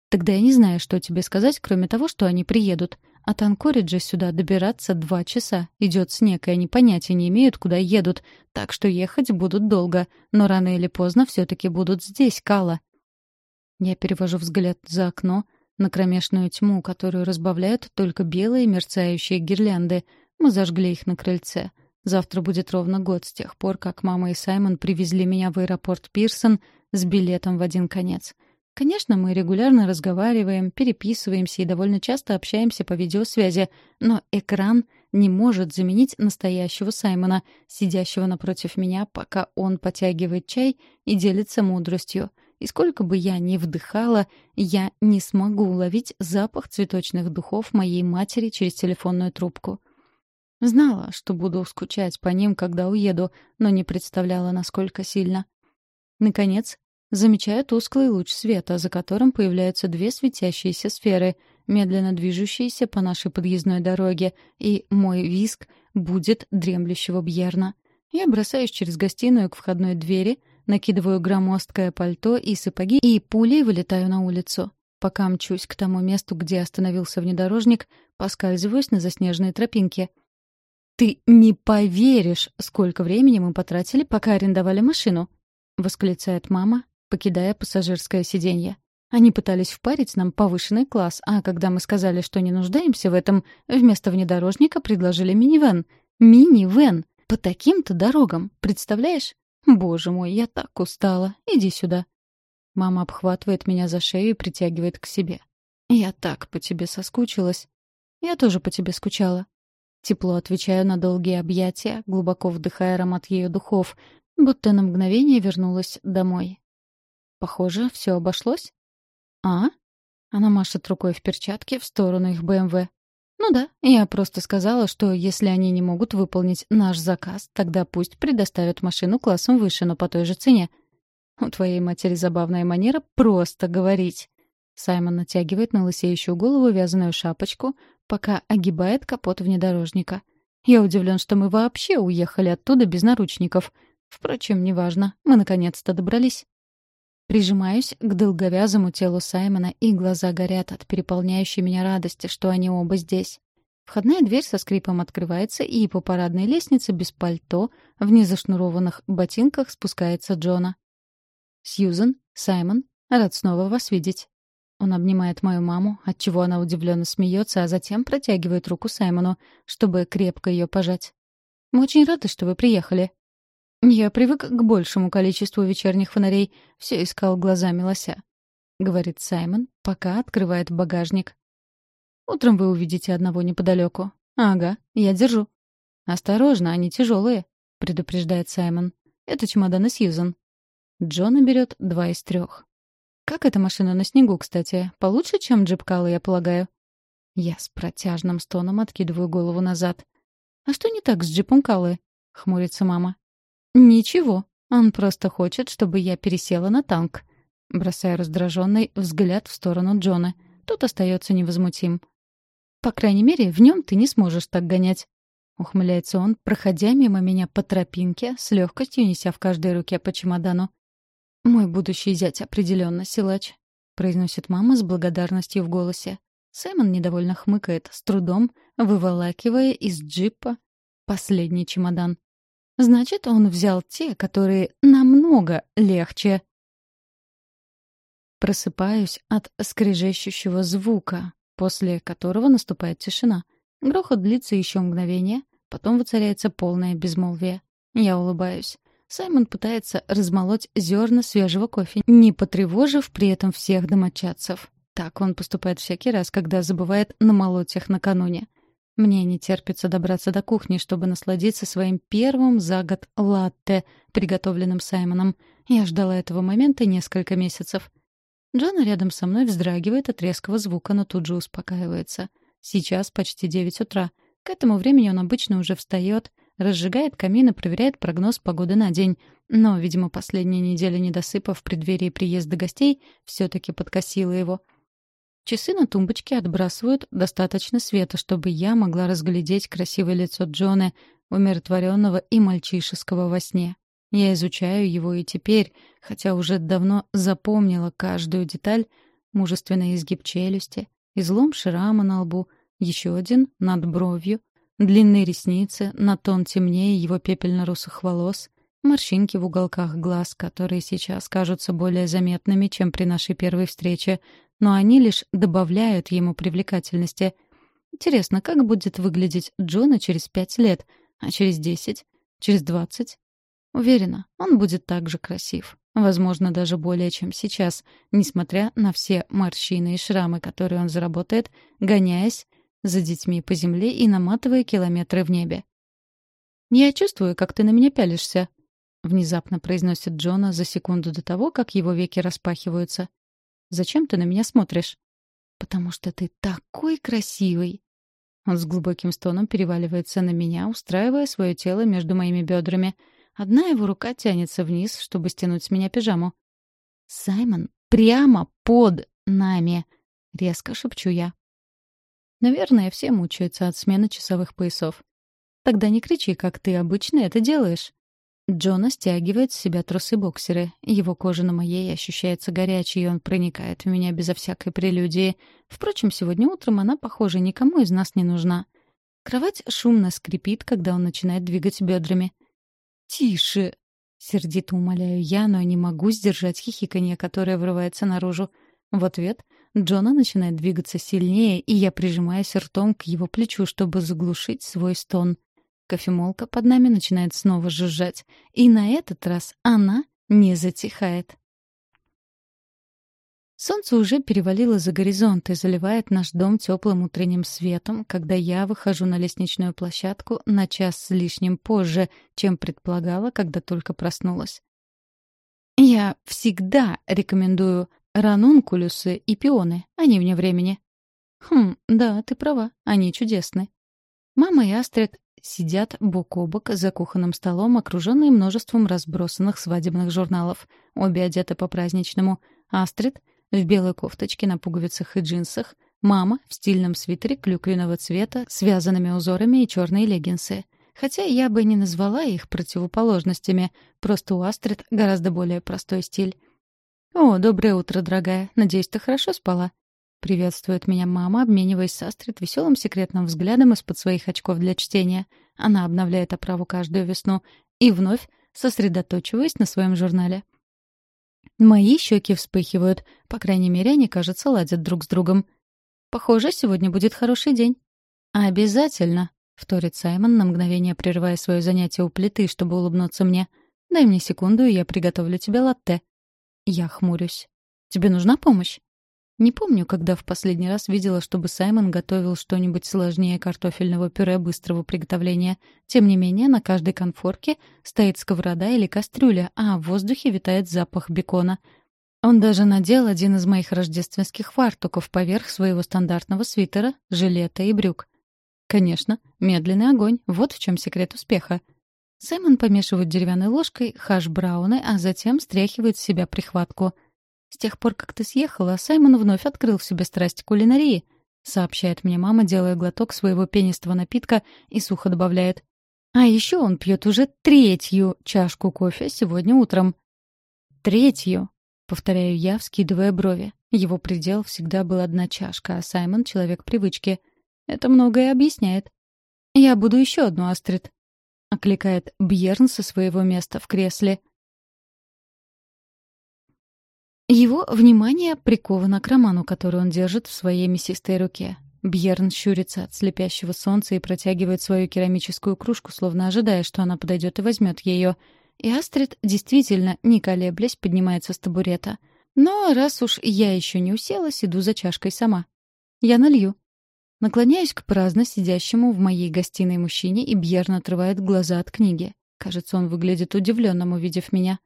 Тогда я не знаю, что тебе сказать, кроме того, что они приедут. От Анкориджа сюда добираться два часа. Идет снег, и они понятия не имеют, куда едут. Так что ехать будут долго. Но рано или поздно все-таки будут здесь, Кала. Я перевожу взгляд за окно, на кромешную тьму, которую разбавляют только белые мерцающие гирлянды. Мы зажгли их на крыльце. Завтра будет ровно год с тех пор, как мама и Саймон привезли меня в аэропорт Пирсон с билетом в один конец. Конечно, мы регулярно разговариваем, переписываемся и довольно часто общаемся по видеосвязи, но экран не может заменить настоящего Саймона, сидящего напротив меня, пока он потягивает чай и делится мудростью. И сколько бы я ни вдыхала, я не смогу уловить запах цветочных духов моей матери через телефонную трубку. Знала, что буду скучать по ним, когда уеду, но не представляла, насколько сильно. Наконец, Замечаю тусклый луч света, за которым появляются две светящиеся сферы, медленно движущиеся по нашей подъездной дороге, и мой виск будет дремлющего Бьерна. Я бросаюсь через гостиную к входной двери, накидываю громоздкое пальто и сапоги и пулей вылетаю на улицу. Пока мчусь к тому месту, где остановился внедорожник, поскальзываюсь на заснеженной тропинке. «Ты не поверишь, сколько времени мы потратили, пока арендовали машину!» — восклицает мама, покидая пассажирское сиденье. Они пытались впарить нам повышенный класс, а когда мы сказали, что не нуждаемся в этом, вместо внедорожника предложили минивэн. Минивэн! По таким-то дорогам, представляешь? Боже мой, я так устала. Иди сюда. Мама обхватывает меня за шею и притягивает к себе. Я так по тебе соскучилась. Я тоже по тебе скучала. Тепло отвечаю на долгие объятия, глубоко вдыхая аромат ее духов, будто на мгновение вернулась домой. Похоже, все обошлось. А? Она машет рукой в перчатке в сторону их БМВ. Ну да, я просто сказала, что если они не могут выполнить наш заказ, тогда пусть предоставят машину классом выше, но по той же цене. У твоей матери забавная манера просто говорить. Саймон натягивает на лысеющую голову вязаную шапочку, пока огибает капот внедорожника. Я удивлен, что мы вообще уехали оттуда без наручников. Впрочем, неважно, мы наконец-то добрались. Прижимаюсь к долговязому телу Саймона, и глаза горят от переполняющей меня радости, что они оба здесь. Входная дверь со скрипом открывается, и по парадной лестнице без пальто, в незашнурованных ботинках спускается Джона. Сьюзен, Саймон, Рад снова вас видеть». Он обнимает мою маму, отчего она удивленно смеется, а затем протягивает руку Саймону, чтобы крепко ее пожать. «Мы очень рады, что вы приехали». «Я привык к большему количеству вечерних фонарей, все искал глазами лося», — говорит Саймон, пока открывает багажник. «Утром вы увидите одного неподалеку. Ага, я держу». «Осторожно, они тяжелые», — предупреждает Саймон. «Это чемоданы Сьюзан». Джона берет два из трех. Как эта машина на снегу, кстати? Получше, чем джип Калла, я полагаю? Я с протяжным стоном откидываю голову назад. «А что не так с джипом Каллы?» — хмурится мама. «Ничего. Он просто хочет, чтобы я пересела на танк». Бросая раздраженный взгляд в сторону Джона. Тот остается невозмутим. «По крайней мере, в нем ты не сможешь так гонять». Ухмыляется он, проходя мимо меня по тропинке, с легкостью неся в каждой руке по чемодану. «Мой будущий зять определенно силач», — произносит мама с благодарностью в голосе. Саймон недовольно хмыкает, с трудом выволакивая из джипа последний чемодан. «Значит, он взял те, которые намного легче». Просыпаюсь от скрежещущего звука, после которого наступает тишина. Грохот длится еще мгновение, потом воцаряется полное безмолвие. Я улыбаюсь. Саймон пытается размолоть зерна свежего кофе, не потревожив при этом всех домочадцев. Так он поступает всякий раз, когда забывает намолоть их накануне. Мне не терпится добраться до кухни, чтобы насладиться своим первым за год латте, приготовленным Саймоном. Я ждала этого момента несколько месяцев. Джона рядом со мной вздрагивает от резкого звука, но тут же успокаивается. Сейчас почти девять утра. К этому времени он обычно уже встает, разжигает камин и проверяет прогноз погоды на день. Но, видимо, последняя неделя недосыпа в преддверии приезда гостей все-таки подкосила его. Часы на тумбочке отбрасывают достаточно света, чтобы я могла разглядеть красивое лицо Джона, умиротворенного и мальчишеского во сне. Я изучаю его и теперь, хотя уже давно запомнила каждую деталь, мужественный изгиб челюсти, излом шрама на лбу, еще один над бровью, Длинные ресницы, на тон темнее его пепельно-русых волос, морщинки в уголках глаз, которые сейчас кажутся более заметными, чем при нашей первой встрече, но они лишь добавляют ему привлекательности. Интересно, как будет выглядеть Джона через пять лет, а через десять, через двадцать? Уверена, он будет так же красив. Возможно, даже более, чем сейчас, несмотря на все морщины и шрамы, которые он заработает, гоняясь за детьми по земле и наматывая километры в небе. «Я чувствую, как ты на меня пялишься», — внезапно произносит Джона за секунду до того, как его веки распахиваются. «Зачем ты на меня смотришь?» «Потому что ты такой красивый!» Он с глубоким стоном переваливается на меня, устраивая свое тело между моими бедрами. Одна его рука тянется вниз, чтобы стянуть с меня пижаму. «Саймон, прямо под нами!» — резко шепчу я. Наверное, все мучаются от смены часовых поясов. Тогда не кричи, как ты обычно это делаешь. Джона стягивает с себя трусы-боксеры. Его кожа на моей ощущается горячей, и он проникает в меня безо всякой прелюдии. Впрочем, сегодня утром она, похоже, никому из нас не нужна. Кровать шумно скрипит, когда он начинает двигать бедрами. «Тише!» — сердито умоляю я, но не могу сдержать хихиканье, которое врывается наружу. В ответ Джона начинает двигаться сильнее, и я прижимаюсь ртом к его плечу, чтобы заглушить свой стон. Кофемолка под нами начинает снова жужжать, и на этот раз она не затихает. Солнце уже перевалило за горизонт и заливает наш дом теплым утренним светом, когда я выхожу на лестничную площадку на час с лишним позже, чем предполагала, когда только проснулась. Я всегда рекомендую Ранункулюсы и пионы, они вне времени. Хм, да, ты права, они чудесны. Мама и Астрид сидят бок о бок за кухонным столом, окруженные множеством разбросанных свадебных журналов. Обе одеты по-праздничному. Астрид в белой кофточке на пуговицах и джинсах, мама в стильном свитере клюквенного цвета с вязаными узорами и черные леггинсы. Хотя я бы не назвала их противоположностями, просто у Астрид гораздо более простой стиль. «О, доброе утро, дорогая. Надеюсь, ты хорошо спала?» Приветствует меня мама, обмениваясь с Астрид веселым секретным взглядом из-под своих очков для чтения. Она обновляет оправу каждую весну и вновь сосредоточиваясь на своем журнале. Мои щеки вспыхивают. По крайней мере, они, кажется, ладят друг с другом. Похоже, сегодня будет хороший день. Обязательно, — вторит Саймон, на мгновение прерывая свое занятие у плиты, чтобы улыбнуться мне. «Дай мне секунду, и я приготовлю тебе латте». Я хмурюсь. «Тебе нужна помощь?» Не помню, когда в последний раз видела, чтобы Саймон готовил что-нибудь сложнее картофельного пюре быстрого приготовления. Тем не менее, на каждой конфорке стоит сковорода или кастрюля, а в воздухе витает запах бекона. Он даже надел один из моих рождественских фартуков поверх своего стандартного свитера, жилета и брюк. Конечно, медленный огонь — вот в чем секрет успеха. Саймон помешивает деревянной ложкой хаш-брауны, а затем стряхивает с себя прихватку — с тех пор, как ты съехала, Саймон вновь открыл в себе страсть к кулинарии», — сообщает мне мама, делая глоток своего пенистого напитка и сухо добавляет. «А еще он пьет уже третью чашку кофе сегодня утром». «Третью», — повторяю я, вскидывая брови. Его предел всегда был одна чашка, а Саймон — человек привычки. Это многое объясняет. «Я буду еще одну, Астрид», — окликает Бьерн со своего места в кресле. Его внимание приковано к роману, который он держит в своей мясистой руке. Бьерн щурится от слепящего солнца и протягивает свою керамическую кружку, словно ожидая, что она подойдет и возьмет ее. И Астрид действительно, не колеблясь, поднимается с табурета. Но раз уж я еще не уселась, иду за чашкой сама. Я налью. Наклоняюсь к праздно сидящему в моей гостиной мужчине, и Бьерн отрывает глаза от книги. Кажется, он выглядит удивленным, увидев меня.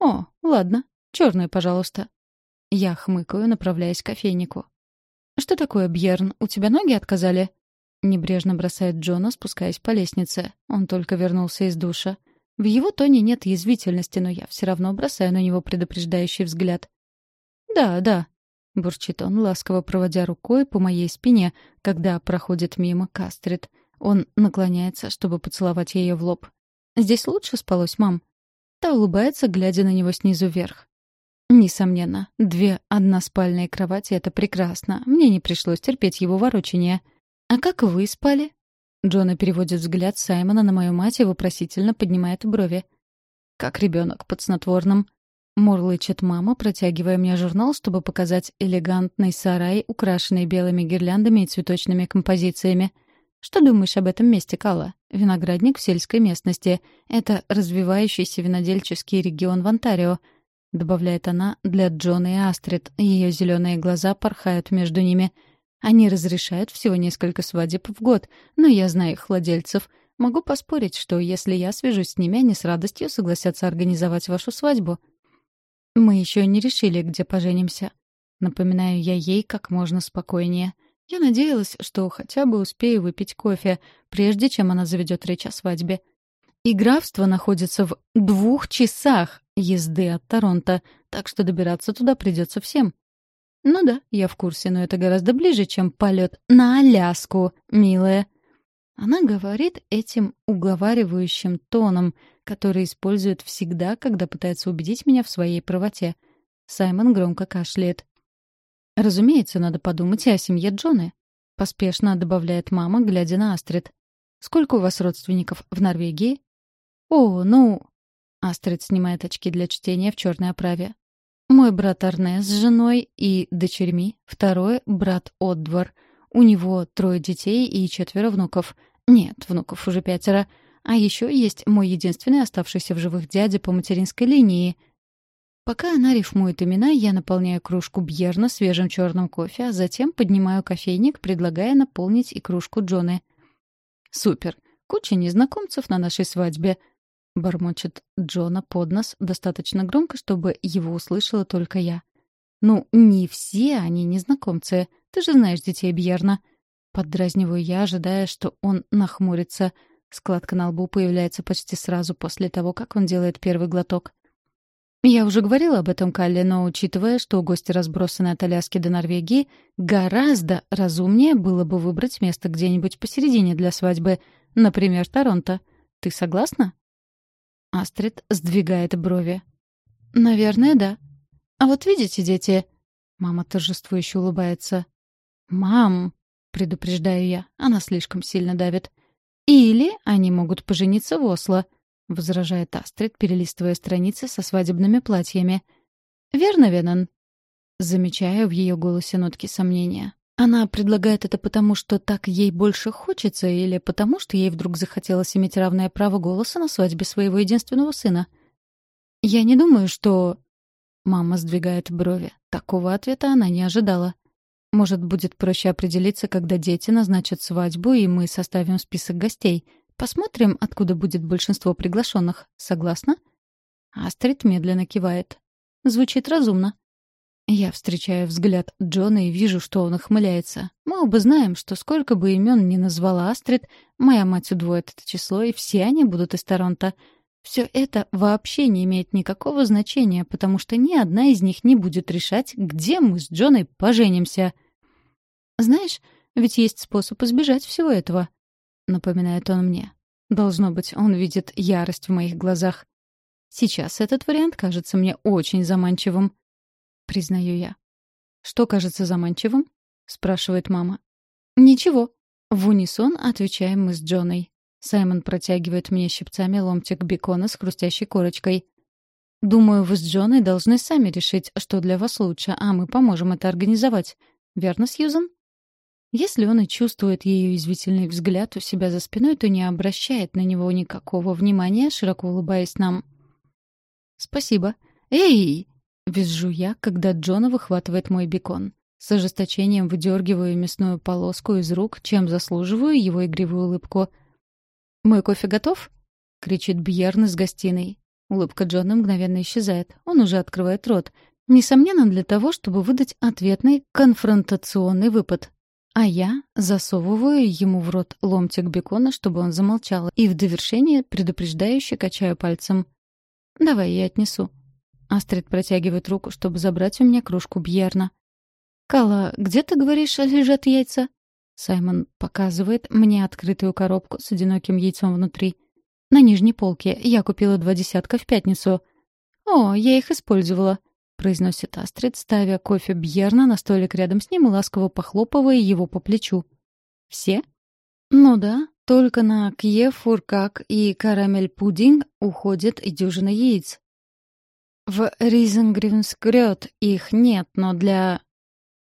«О, ладно», Черную, пожалуйста». Я хмыкаю, направляясь к кофейнику. «Что такое, Бьерн? У тебя ноги отказали?» Небрежно бросает Джона, спускаясь по лестнице. Он только вернулся из душа. В его тоне нет язвительности, но я все равно бросаю на него предупреждающий взгляд. «Да, да», — бурчит он, ласково проводя рукой по моей спине, когда проходит мимо Кастрит. Он наклоняется, чтобы поцеловать ее в лоб. «Здесь лучше спалось, мам?» Та улыбается, глядя на него снизу вверх. Несомненно, две односпальные кровати — это прекрасно. Мне не пришлось терпеть его ворочение. «А как вы спали?» Джона переводит взгляд Саймона на мою мать и вопросительно поднимает брови. «Как ребенок под снотворным». Мурлычет мама, протягивая мне журнал, чтобы показать элегантный сарай, украшенный белыми гирляндами и цветочными композициями. «Что думаешь об этом месте, Калла? Виноградник в сельской местности. Это развивающийся винодельческий регион в Онтарио — добавляет она для Джона и Астрид. Ее зеленые глаза порхают между ними. Они разрешают всего несколько свадеб в год, но я знаю их владельцев. Могу поспорить, что если я свяжусь с ними, они с радостью согласятся организовать вашу свадьбу. Мы еще не решили, где поженимся. Напоминаю я ей как можно спокойнее. Я надеялась, что хотя бы успею выпить кофе, прежде чем она заведет речь о свадьбе. И графство находится в двух часах езды от Торонто, так что добираться туда придется всем. Ну да, я в курсе, но это гораздо ближе, чем полет на Аляску, милая. Она говорит этим уговаривающим тоном, который использует всегда, когда пытается убедить меня в своей правоте. Саймон громко кашляет. «Разумеется, надо подумать и о семье Джоны», — поспешно добавляет мама, глядя на Астрид. «Сколько у вас родственников в Норвегии?» «О, ну...» Астрид снимает очки для чтения в черной оправе. «Мой брат Арне с женой и дочерьми. Второй — брат Отдвор. У него трое детей и четверо внуков. Нет, внуков уже пятеро. А еще есть мой единственный оставшийся в живых дядя по материнской линии. Пока она рифмует имена, я наполняю кружку Бьерна свежим черным кофе, а затем поднимаю кофейник, предлагая наполнить и кружку Джоны. «Супер! Куча незнакомцев на нашей свадьбе. — бормочет Джона под нос достаточно громко, чтобы его услышала только я. «Ну, не все они незнакомцы. Ты же знаешь детей Бьерна». Поддразниваю я, ожидая, что он нахмурится. Складка на лбу появляется почти сразу после того, как он делает первый глоток. Я уже говорила об этом Калле, но учитывая, что гости разбросаны от Аляски до Норвегии, гораздо разумнее было бы выбрать место где-нибудь посередине для свадьбы, например, Торонто. Ты согласна? Астрид сдвигает брови. «Наверное, да. А вот видите, дети...» Мама торжествующе улыбается. «Мам!» — предупреждаю я. Она слишком сильно давит. «Или они могут пожениться в Осло», — возражает Астрид, перелистывая страницы со свадебными платьями. Верно, Венон?» Замечаю в ее голосе нотки сомнения. Она предлагает это потому, что так ей больше хочется, или потому, что ей вдруг захотелось иметь равное право голоса на свадьбе своего единственного сына? «Я не думаю, что...» Мама сдвигает брови. Такого ответа она не ожидала. Может, будет проще определиться, когда дети назначат свадьбу, и мы составим список гостей. Посмотрим, откуда будет большинство приглашенных. Согласна? Астрид медленно кивает. Звучит разумно. Я встречаю взгляд Джона и вижу, что он ухмыляется. Мы оба знаем, что сколько бы имен ни назвала Астрид, моя мать удвоит это число, и все они будут из Торонто. Все это вообще не имеет никакого значения, потому что ни одна из них не будет решать, где мы с Джоной поженимся. «Знаешь, ведь есть способ избежать всего этого», — напоминает он мне. Должно быть, он видит ярость в моих глазах. Сейчас этот вариант кажется мне очень заманчивым, признаю я. «Что кажется заманчивым?» — спрашивает мама. «Ничего». В унисон отвечаем мы с Джоной. Саймон протягивает мне щипцами ломтик бекона с хрустящей корочкой. «Думаю, вы с Джоной должны сами решить, что для вас лучше, а мы поможем это организовать. Верно, Сьюзан?» Если он и чувствует ее извительный взгляд у себя за спиной, то не обращает на него никакого внимания, широко улыбаясь нам. «Спасибо. Эй!» — визжу я, когда Джона выхватывает мой бекон. С ожесточением выдергиваю мясную полоску из рук, чем заслуживаю его игривую улыбку — «Мой кофе готов?» — кричит Бьерн из гостиной. Улыбка Джона мгновенно исчезает. Он уже открывает рот. Несомненно, для того, чтобы выдать ответный конфронтационный выпад. А я засовываю ему в рот ломтик бекона, чтобы он замолчал, и в довершение предупреждающе качаю пальцем. «Давай я отнесу». Астрид протягивает руку, чтобы забрать у меня кружку Бьерна. «Кала, где, ты говоришь, лежат яйца?» Саймон показывает мне открытую коробку с одиноким яйцом внутри. На нижней полке я купила два десятка в пятницу. «О, я их использовала», — произносит Астрид, ставя кофе Бьерна на столик рядом с ним и ласково похлопывая его по плечу. «Все?» «Ну да, только на кье, фуркак и карамель-пудинг уходит дюжина яиц. В Ризенгривенскрёт их нет, но для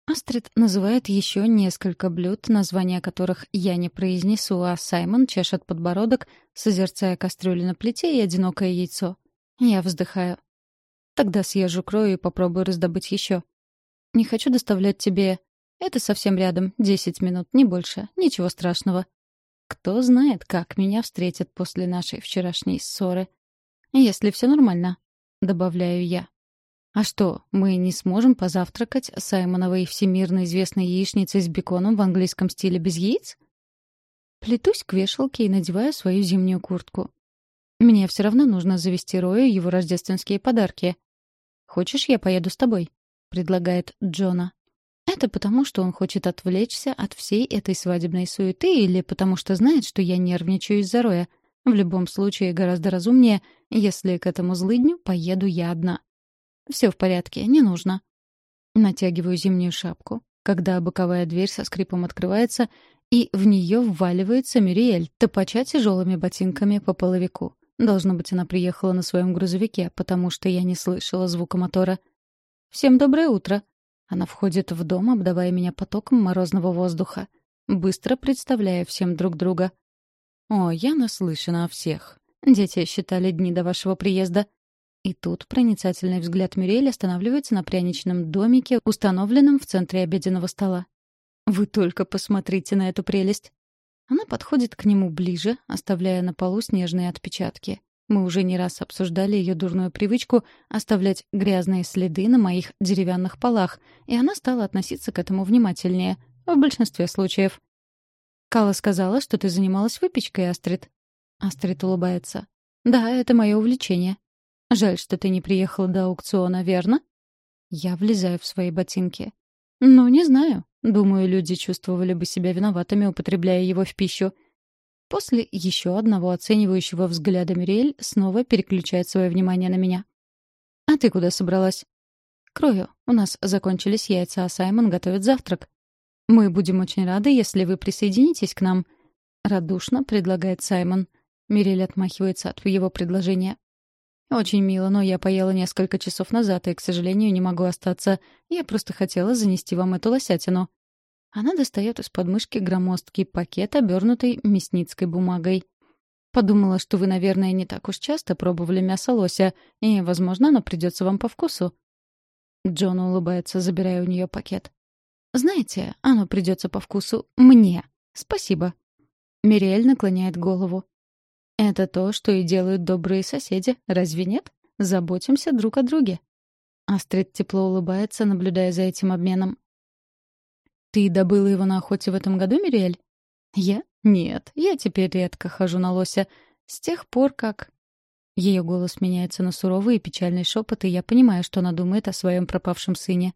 Астрид называет еще несколько блюд, названия которых я не произнесу, а Саймон чешет подбородок, созерцая кастрюлю на плите и одинокое яйцо. Я вздыхаю. Тогда съезжу крою и попробую раздобыть еще. Не хочу доставлять тебе... Это совсем рядом, десять минут, не больше, ничего страшного. Кто знает, как меня встретят после нашей вчерашней ссоры. Если все нормально, добавляю я. А что, мы не сможем позавтракать Саймоновой всемирно известной яичницей с беконом в английском стиле без яиц? Плетусь к вешалке и надеваю свою зимнюю куртку. Мне все равно нужно завести Рою его рождественские подарки. «Хочешь, я поеду с тобой?» — предлагает Джона. Это потому, что он хочет отвлечься от всей этой свадебной суеты или потому что знает, что я нервничаю из-за Роя. В любом случае, гораздо разумнее, если к этому злыдню поеду я одна. Все в порядке, не нужно. Натягиваю зимнюю шапку, когда боковая дверь со скрипом открывается, и в нее вваливается Мюриэль, топача тяжелыми ботинками по половику. Должно быть, она приехала на своем грузовике, потому что я не слышала звука мотора. «Всем доброе утро!» Она входит в дом, обдавая меня потоком морозного воздуха, быстро представляя всем друг друга. «О, я наслышана о всех. Дети считали дни до вашего приезда. И тут проницательный взгляд Мюрель останавливается на пряничном домике, установленном в центре обеденного стола. «Вы только посмотрите на эту прелесть!» Она подходит к нему ближе, оставляя на полу снежные отпечатки. Мы уже не раз обсуждали ее дурную привычку оставлять грязные следы на моих деревянных полах, и она стала относиться к этому внимательнее, в большинстве случаев. «Кала сказала, что ты занималась выпечкой, Астрид». Астрид улыбается. «Да, это мое увлечение. Жаль, что ты не приехала до аукциона, верно? Я влезаю в свои ботинки. Ну, не знаю. Думаю, люди чувствовали бы себя виноватыми, употребляя его в пищу. После еще одного оценивающего взгляда Мириэль снова переключает свое внимание на меня. «А ты куда собралась?» «Крою. У нас закончились яйца, а Саймон готовит завтрак. Мы будем очень рады, если вы присоединитесь к нам», — радушно предлагает Саймон. Мирель отмахивается от его предложения. Очень мило, но я поела несколько часов назад и, к сожалению, не могу остаться. Я просто хотела занести вам эту лосятину». Она достает из подмышки громоздкий пакет, обернутый мясницкой бумагой. Подумала, что вы, наверное, не так уж часто пробовали мясо лося, и, возможно, оно придется вам по вкусу. Джон улыбается, забирая у нее пакет. «Знаете, оно придется по вкусу мне. Спасибо». Мириэль наклоняет голову. «Это то, что и делают добрые соседи, разве нет? Заботимся друг о друге». Астрид тепло улыбается, наблюдая за этим обменом. «Ты добыла его на охоте в этом году, Мириэль?» «Я? Нет, я теперь редко хожу на лося. С тех пор, как...» Ее голос меняется на суровый и печальный шепот, и я понимаю, что она думает о своем пропавшем сыне.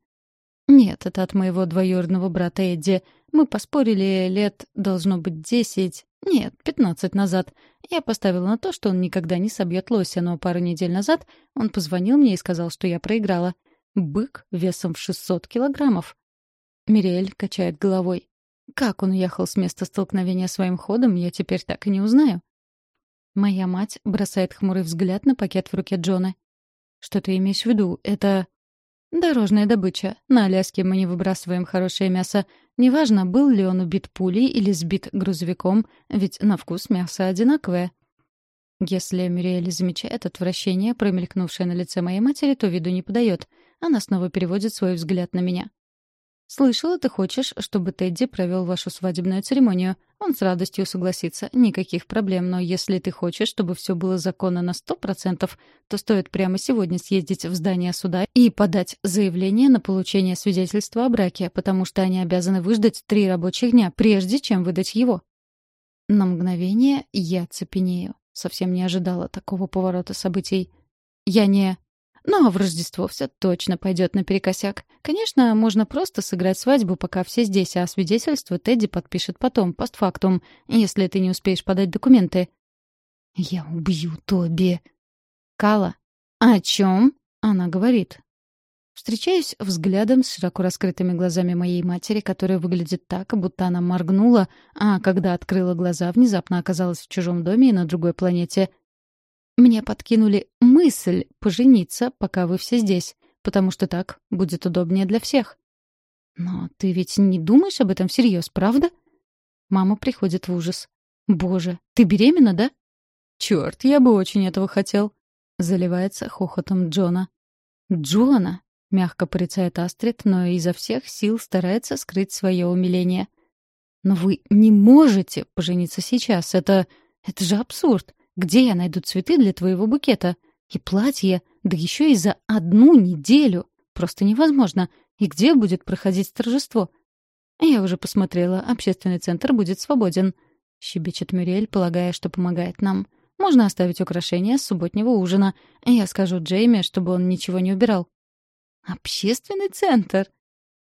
«Нет, это от моего двоюродного брата Эдди. Мы поспорили лет, должно быть, десять, нет, пятнадцать назад. Я поставила на то, что он никогда не собьет лося, но пару недель назад он позвонил мне и сказал, что я проиграла. Бык весом в шестьсот килограммов. Мириэль качает головой. Как он уехал с места столкновения своим ходом, я теперь так и не узнаю. Моя мать бросает хмурый взгляд на пакет в руке Джона. «Что ты имеешь в виду? Это...» «Дорожная добыча. На Аляске мы не выбрасываем хорошее мясо. Неважно, был ли он убит пулей или сбит грузовиком, ведь на вкус мясо одинаковое». Если Мюриэль замечает отвращение, промелькнувшее на лице моей матери, то виду не подает. Она снова переводит свой взгляд на меня. «Слышала, ты хочешь, чтобы Тедди провел вашу свадебную церемонию. Он с радостью согласится, никаких проблем, но если ты хочешь, чтобы все было законно на сто процентов, то стоит прямо сегодня съездить в здание суда и подать заявление на получение свидетельства о браке, потому что они обязаны выждать три рабочих дня, прежде чем выдать его». На мгновение я цепенею. Совсем не ожидала такого поворота событий. Я не... Но в Рождество все точно пойдет наперекосяк. Конечно, можно просто сыграть свадьбу, пока все здесь, а свидетельство Тедди подпишет потом, постфактум, если ты не успеешь подать документы. «Я убью Тоби!» «Кала, о чем?» Она говорит. Встречаюсь взглядом с широко раскрытыми глазами моей матери, которая выглядит так, будто она моргнула, а когда открыла глаза, внезапно оказалась в чужом доме и на другой планете — мне подкинули мысль пожениться, пока вы все здесь, потому что так будет удобнее для всех. Но ты ведь не думаешь об этом всерьез, правда? Мама приходит в ужас. Боже, ты беременна, да? Черт, я бы очень этого хотел. Заливается хохотом Джона. Джона, мягко порицает Астрид, но изо всех сил старается скрыть свое умиление. Но вы не можете пожениться сейчас. Это... это же абсурд. Где я найду цветы для твоего букета? И платье, да еще и за одну неделю. Просто невозможно. И где будет проходить торжество? Я уже посмотрела, общественный центр будет свободен. Щебечет Мюриэль, полагая, что помогает нам. Можно оставить украшения с субботнего ужина. Я скажу Джейми, чтобы он ничего не убирал. Общественный центр?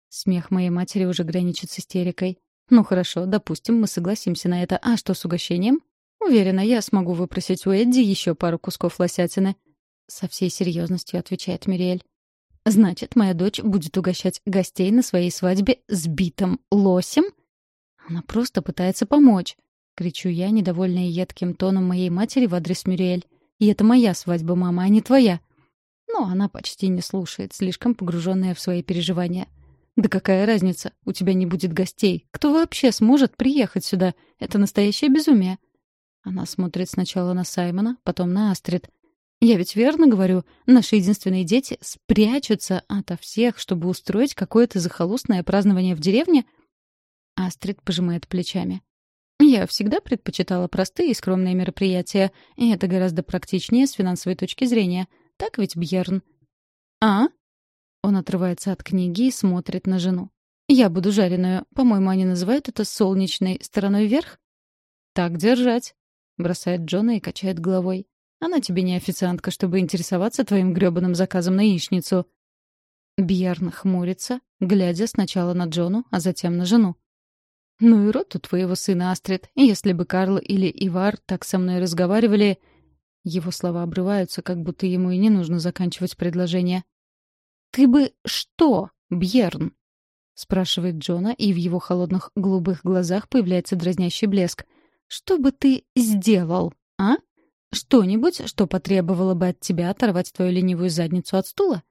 Смех моей матери уже граничит с истерикой. Ну хорошо, допустим, мы согласимся на это. А что с угощением? Уверена, я смогу выпросить у Эдди еще пару кусков лосятины. Со всей серьезностью отвечает Мириэль. Значит, моя дочь будет угощать гостей на своей свадьбе сбитым лосем? Она просто пытается помочь. Кричу я, недовольная едким тоном моей матери в адрес Мюриэль. И это моя свадьба, мама, а не твоя. Но она почти не слушает, слишком погруженная в свои переживания. «Да какая разница? У тебя не будет гостей. Кто вообще сможет приехать сюда? Это настоящее безумие. Она смотрит сначала на Саймона, потом на Астрид. «Я ведь верно говорю, наши единственные дети спрячутся ото всех, чтобы устроить какое-то захолустное празднование в деревне?» Астрид пожимает плечами. «Я всегда предпочитала простые и скромные мероприятия, и это гораздо практичнее с финансовой точки зрения. Так ведь, Бьерн?» «А?» Он отрывается от книги и смотрит на жену. «Я буду жареную. По-моему, они называют это солнечной стороной вверх?» «Так держать», бросает Джона и качает головой. «Она тебе не официантка, чтобы интересоваться твоим грёбаным заказом на яичницу». Бьерн хмурится, глядя сначала на Джону, а затем на жену. «Ну и рот у твоего сына, Астрид. Если бы Карл или Ивар так со мной разговаривали...» Его слова обрываются, как будто ему и не нужно заканчивать предложение. «Ты бы что, Бьерн?» — спрашивает Джона, и в его холодных голубых глазах появляется дразнящий блеск — что бы ты сделал, а? Что-нибудь, что потребовало бы от тебя оторвать твою ленивую задницу от стула?»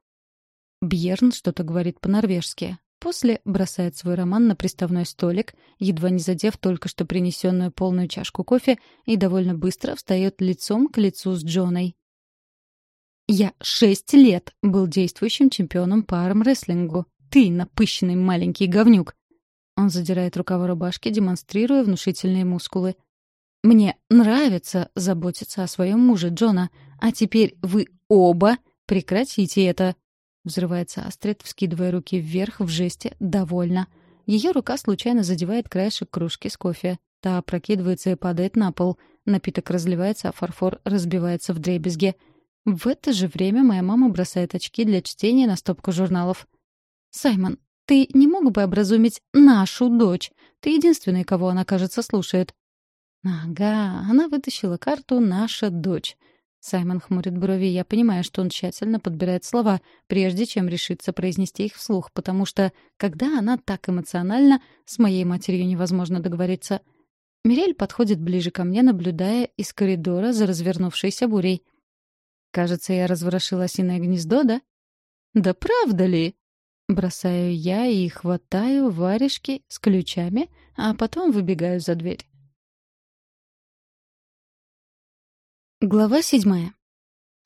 Бьерн что-то говорит по-норвежски. После бросает свой роман на приставной столик, едва не задев только что принесенную полную чашку кофе, и довольно быстро встает лицом к лицу с Джоной. «Я шесть лет был действующим чемпионом по армрестлингу. Ты напыщенный маленький говнюк!» Он задирает рукава рубашки, демонстрируя внушительные мускулы. «Мне нравится заботиться о своем муже Джона, а теперь вы оба прекратите это!» Взрывается Астрид, вскидывая руки вверх в жесте «довольно». Ее рука случайно задевает краешек кружки с кофе. Та опрокидывается и падает на пол. Напиток разливается, а фарфор разбивается в дребезге. В это же время моя мама бросает очки для чтения на стопку журналов. «Саймон, ты не мог бы образумить нашу дочь? Ты единственный, кого она, кажется, слушает». «Ага, она вытащила карту «Наша дочь». Саймон хмурит брови, я понимаю, что он тщательно подбирает слова, прежде чем решиться произнести их вслух, потому что, когда она так эмоциональна, с моей матерью невозможно договориться. Мирель подходит ближе ко мне, наблюдая из коридора за развернувшейся бурей. «Кажется, я разворошила осиное гнездо, да?» «Да правда ли?» Бросаю я и хватаю варежки с ключами, а потом выбегаю за дверь. Глава седьмая.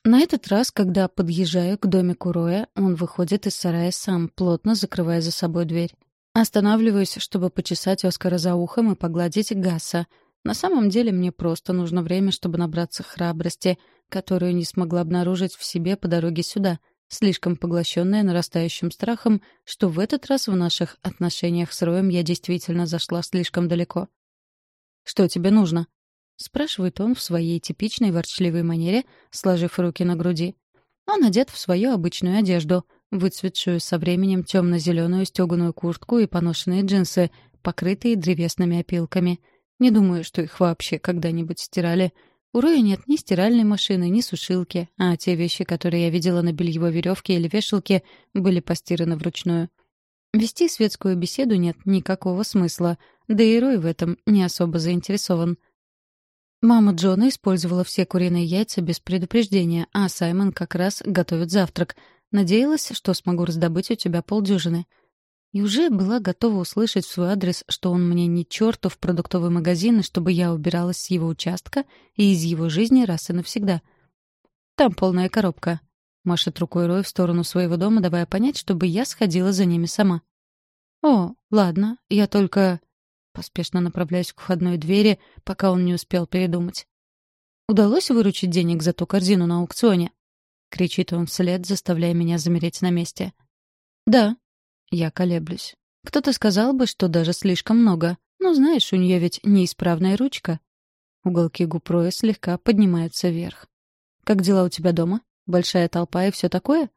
На этот раз, когда подъезжаю к домику Роя, он выходит из сарая сам, плотно закрывая за собой дверь. Останавливаюсь, чтобы почесать Оскара за ухом и погладить Гаса. На самом деле мне просто нужно время, чтобы набраться храбрости, которую не смогла обнаружить в себе по дороге сюда, слишком поглощенная нарастающим страхом, что в этот раз в наших отношениях с Роем я действительно зашла слишком далеко. «Что тебе нужно?» — спрашивает он в своей типичной ворчливой манере, сложив руки на груди. Он одет в свою обычную одежду, выцветшую со временем темно-зеленую стеганую куртку и поношенные джинсы, покрытые древесными опилками. Не думаю, что их вообще когда-нибудь стирали. У Роя нет ни стиральной машины, ни сушилки, а те вещи, которые я видела на бельевой веревке или вешалке, были постираны вручную. Вести светскую беседу нет никакого смысла, да и Рой в этом не особо заинтересован — Мама Джона использовала все куриные яйца без предупреждения, а Саймон как раз готовит завтрак. Надеялась, что смогу раздобыть у тебя полдюжины. И уже была готова услышать в свой адрес, что он мне не чертов продуктовый магазин, и чтобы я убиралась с его участка и из его жизни раз и навсегда. Там полная коробка. Машет рукой Рой в сторону своего дома, давая понять, чтобы я сходила за ними сама. «О, ладно, я только...» Поспешно направляюсь к входной двери, пока он не успел передумать. «Удалось выручить денег за ту корзину на аукционе?» — кричит он вслед, заставляя меня замереть на месте. «Да». Я колеблюсь. Кто-то сказал бы, что даже слишком много. Но знаешь, у нее ведь неисправная ручка. Уголки губ Роя слегка поднимаются вверх. «Как дела у тебя дома? Большая толпа и все такое?»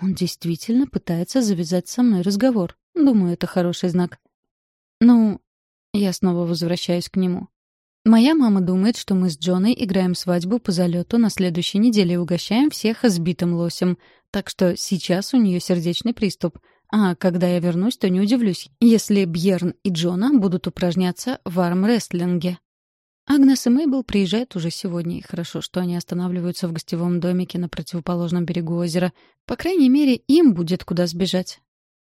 Он действительно пытается завязать со мной разговор. Думаю, это хороший знак. «Ну, я снова возвращаюсь к нему. Моя мама думает, что мы с Джоной играем свадьбу по залету на следующей неделе и угощаем всех сбитым лосем. Так что сейчас у нее сердечный приступ. А когда я вернусь, то не удивлюсь, если Бьерн и Джона будут упражняться в армрестлинге. Агнес и Мейбл приезжают уже сегодня, и хорошо, что они останавливаются в гостевом домике на противоположном берегу озера. По крайней мере, им будет куда сбежать.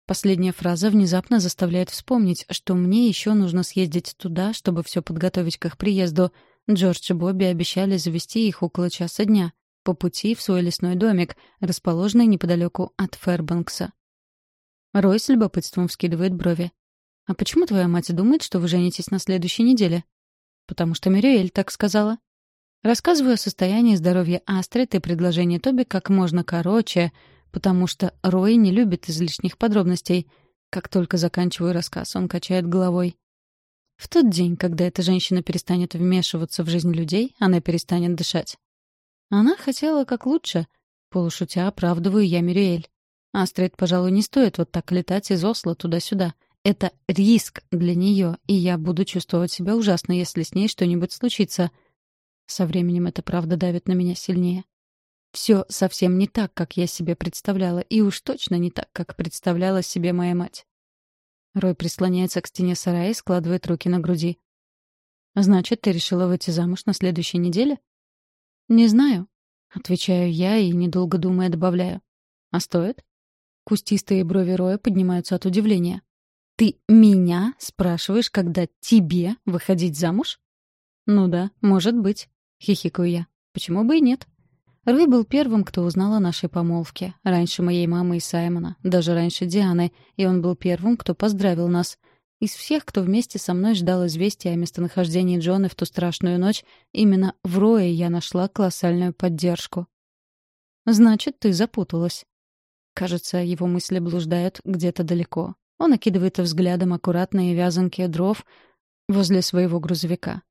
Последняя фраза внезапно заставляет вспомнить, что мне еще нужно съездить туда, чтобы все подготовить к их приезду. Джордж и Бобби обещали завести их около часа дня, по пути в свой лесной домик, расположенный неподалеку от Фэрбанкса. Рой с любопытством вскидывает брови. «А почему твоя мать думает, что вы женитесь на следующей неделе?» «Потому что Мириэль так сказала». Рассказываю о состоянии здоровья Астрид и предложении Тоби как можно короче — потому что Рой не любит излишних подробностей. Как только заканчиваю рассказ, он качает головой. В тот день, когда эта женщина перестанет вмешиваться в жизнь людей, она перестанет дышать. Она хотела как лучше. Полушутя оправдываю я Мюриэль. Астрид, пожалуй, не стоит вот так летать из Осло туда-сюда. Это риск для нее, и я буду чувствовать себя ужасно, если с ней что-нибудь случится. Со временем это правда давит на меня сильнее. Все совсем не так, как я себе представляла, и уж точно не так, как представляла себе моя мать. Рой прислоняется к стене сарая и складывает руки на груди. «Значит, ты решила выйти замуж на следующей неделе?» «Не знаю», — отвечаю я и, недолго думая, добавляю. «А стоит?» Кустистые брови Роя поднимаются от удивления. «Ты меня спрашиваешь, когда тебе выходить замуж?» «Ну да, может быть», — хихикаю я. «Почему бы и нет?» Рой был первым, кто узнал о нашей помолвке. Раньше моей мамы и Саймона, даже раньше Дианы, и он был первым, кто поздравил нас. Из всех, кто вместе со мной ждал известия о местонахождении Джона в ту страшную ночь, именно в Рое я нашла колоссальную поддержку. «Значит, ты запуталась». Кажется, его мысли блуждают где-то далеко. Он окидывает взглядом аккуратные вязанки дров возле своего грузовика.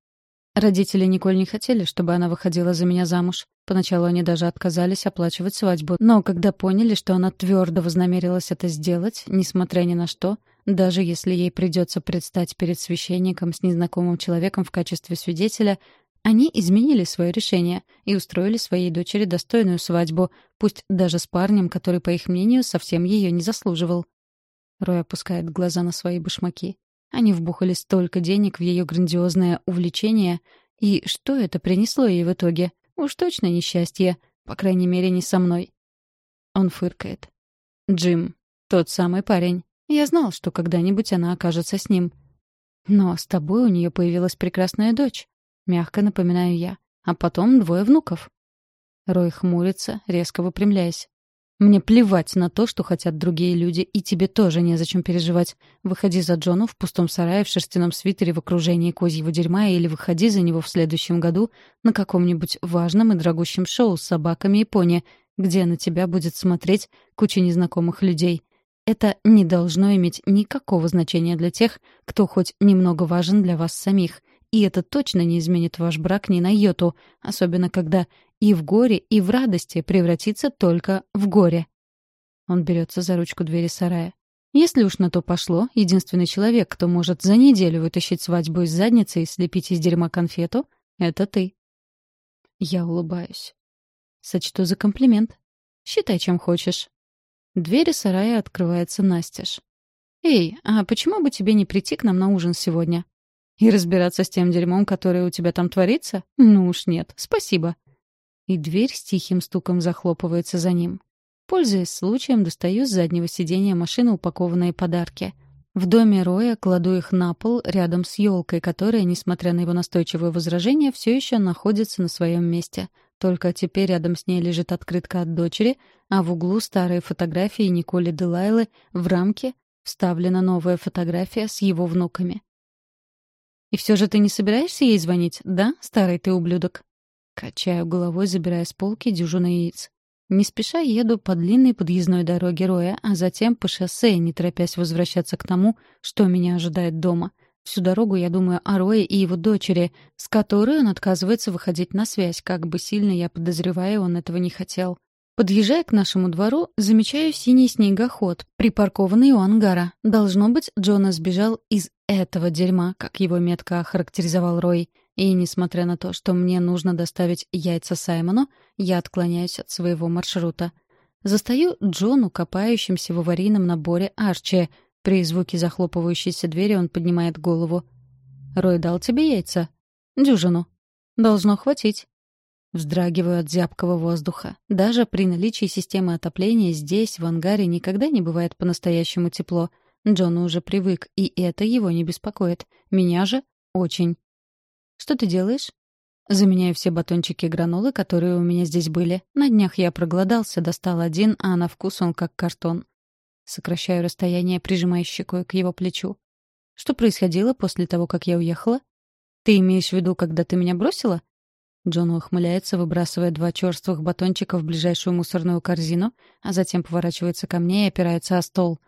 Родители Николь не хотели, чтобы она выходила за меня замуж. Поначалу они даже отказались оплачивать свадьбу. Но когда поняли, что она твердо вознамерилась это сделать, несмотря ни на что, даже если ей придется предстать перед священником с незнакомым человеком в качестве свидетеля, они изменили свое решение и устроили своей дочери достойную свадьбу, пусть даже с парнем, который, по их мнению, совсем ее не заслуживал. Рой опускает глаза на свои башмаки. Они вбухали столько денег в ее грандиозное увлечение, и что это принесло ей в итоге? Уж точно несчастье, по крайней мере, не со мной. Он фыркает. «Джим, тот самый парень. Я знал, что когда-нибудь она окажется с ним. Но с тобой у нее появилась прекрасная дочь. Мягко напоминаю я. А потом двое внуков». Рой хмурится, резко выпрямляясь. Мне плевать на то, что хотят другие люди, и тебе тоже незачем переживать. Выходи за Джону в пустом сарае в шерстяном свитере в окружении козьего дерьма или выходи за него в следующем году на каком-нибудь важном и дорогущем шоу с собаками и пони, где на тебя будет смотреть куча незнакомых людей. Это не должно иметь никакого значения для тех, кто хоть немного важен для вас самих. И это точно не изменит ваш брак ни на йоту, особенно когда и в горе, и в радости превратится только в горе. Он берется за ручку двери сарая. Если уж на то пошло, единственный человек, кто может за неделю вытащить свадьбу из задницы и слепить из дерьма конфету, — это ты. Я улыбаюсь. Сочту за комплимент. Считай, чем хочешь. Двери сарая открывается настежь. «Эй, а почему бы тебе не прийти к нам на ужин сегодня?» «И разбираться с тем дерьмом, которое у тебя там творится? Ну уж нет, спасибо и дверь с тихим стуком захлопывается за ним. Пользуясь случаем, достаю с заднего сиденья машины упакованные подарки. В доме Роя кладу их на пол рядом с елкой, которая, несмотря на его настойчивые возражения, все еще находится на своем месте. Только теперь рядом с ней лежит открытка от дочери, а в углу старые фотографии Николи Делайлы в рамке вставлена новая фотография с его внуками. «И все же ты не собираешься ей звонить, да, старый ты ублюдок?» Качаю головой, забирая с полки дюжину яиц. Не спеша еду по длинной подъездной дороге Роя, а затем по шоссе, не торопясь возвращаться к тому, что меня ожидает дома. Всю дорогу я думаю о Рое и его дочери, с которой он отказывается выходить на связь, как бы сильно я подозреваю, он этого не хотел. Подъезжая к нашему двору, замечаю синий снегоход, припаркованный у ангара. Должно быть, Джона сбежал из этого дерьма, как его метко охарактеризовал Рой. И несмотря на то, что мне нужно доставить яйца Саймону, я отклоняюсь от своего маршрута. Застаю Джону, копающимся в аварийном наборе Арчи. При звуке захлопывающейся двери он поднимает голову. «Рой дал тебе яйца?» «Дюжину». «Должно хватить». Вздрагиваю от зябкого воздуха. Даже при наличии системы отопления здесь, в ангаре, никогда не бывает по-настоящему тепло. Джон уже привык, и это его не беспокоит. Меня же — очень. «Что ты делаешь?» Заменяю все батончики гранолы, которые у меня здесь были. На днях я проголодался, достал один, а на вкус он как картон. Сокращаю расстояние, прижимая щекой к его плечу. «Что происходило после того, как я уехала?» «Ты имеешь в виду, когда ты меня бросила?» Джон ухмыляется, выбрасывая два черствых батончика в ближайшую мусорную корзину, а затем поворачивается ко мне и опирается о стол.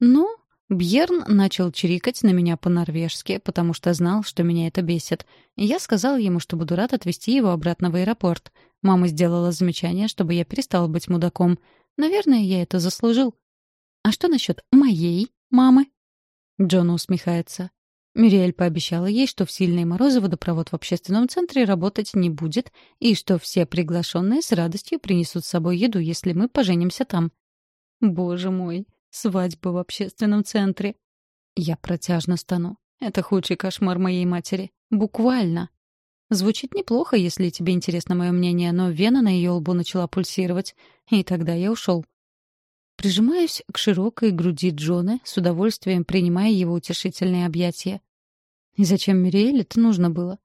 «Ну, Бьерн начал чирикать на меня по-норвежски, потому что знал, что меня это бесит. Я сказал ему, что буду рад отвезти его обратно в аэропорт. Мама сделала замечание, чтобы я перестал быть мудаком. Наверное, я это заслужил. А что насчет моей мамы? Джон усмехается. Мириэль пообещала ей, что в сильные морозы водопровод в общественном центре работать не будет, и что все приглашенные с радостью принесут с собой еду, если мы поженимся там. Боже мой, Свадьба в общественном центре. Я протяжно стану. Это худший кошмар моей матери. Буквально. Звучит неплохо, если тебе интересно мое мнение, но вена на ее лбу начала пульсировать, и тогда я ушел. Прижимаюсь к широкой груди Джона, с удовольствием принимая его утешительные объятия. И зачем Мириэль это нужно было?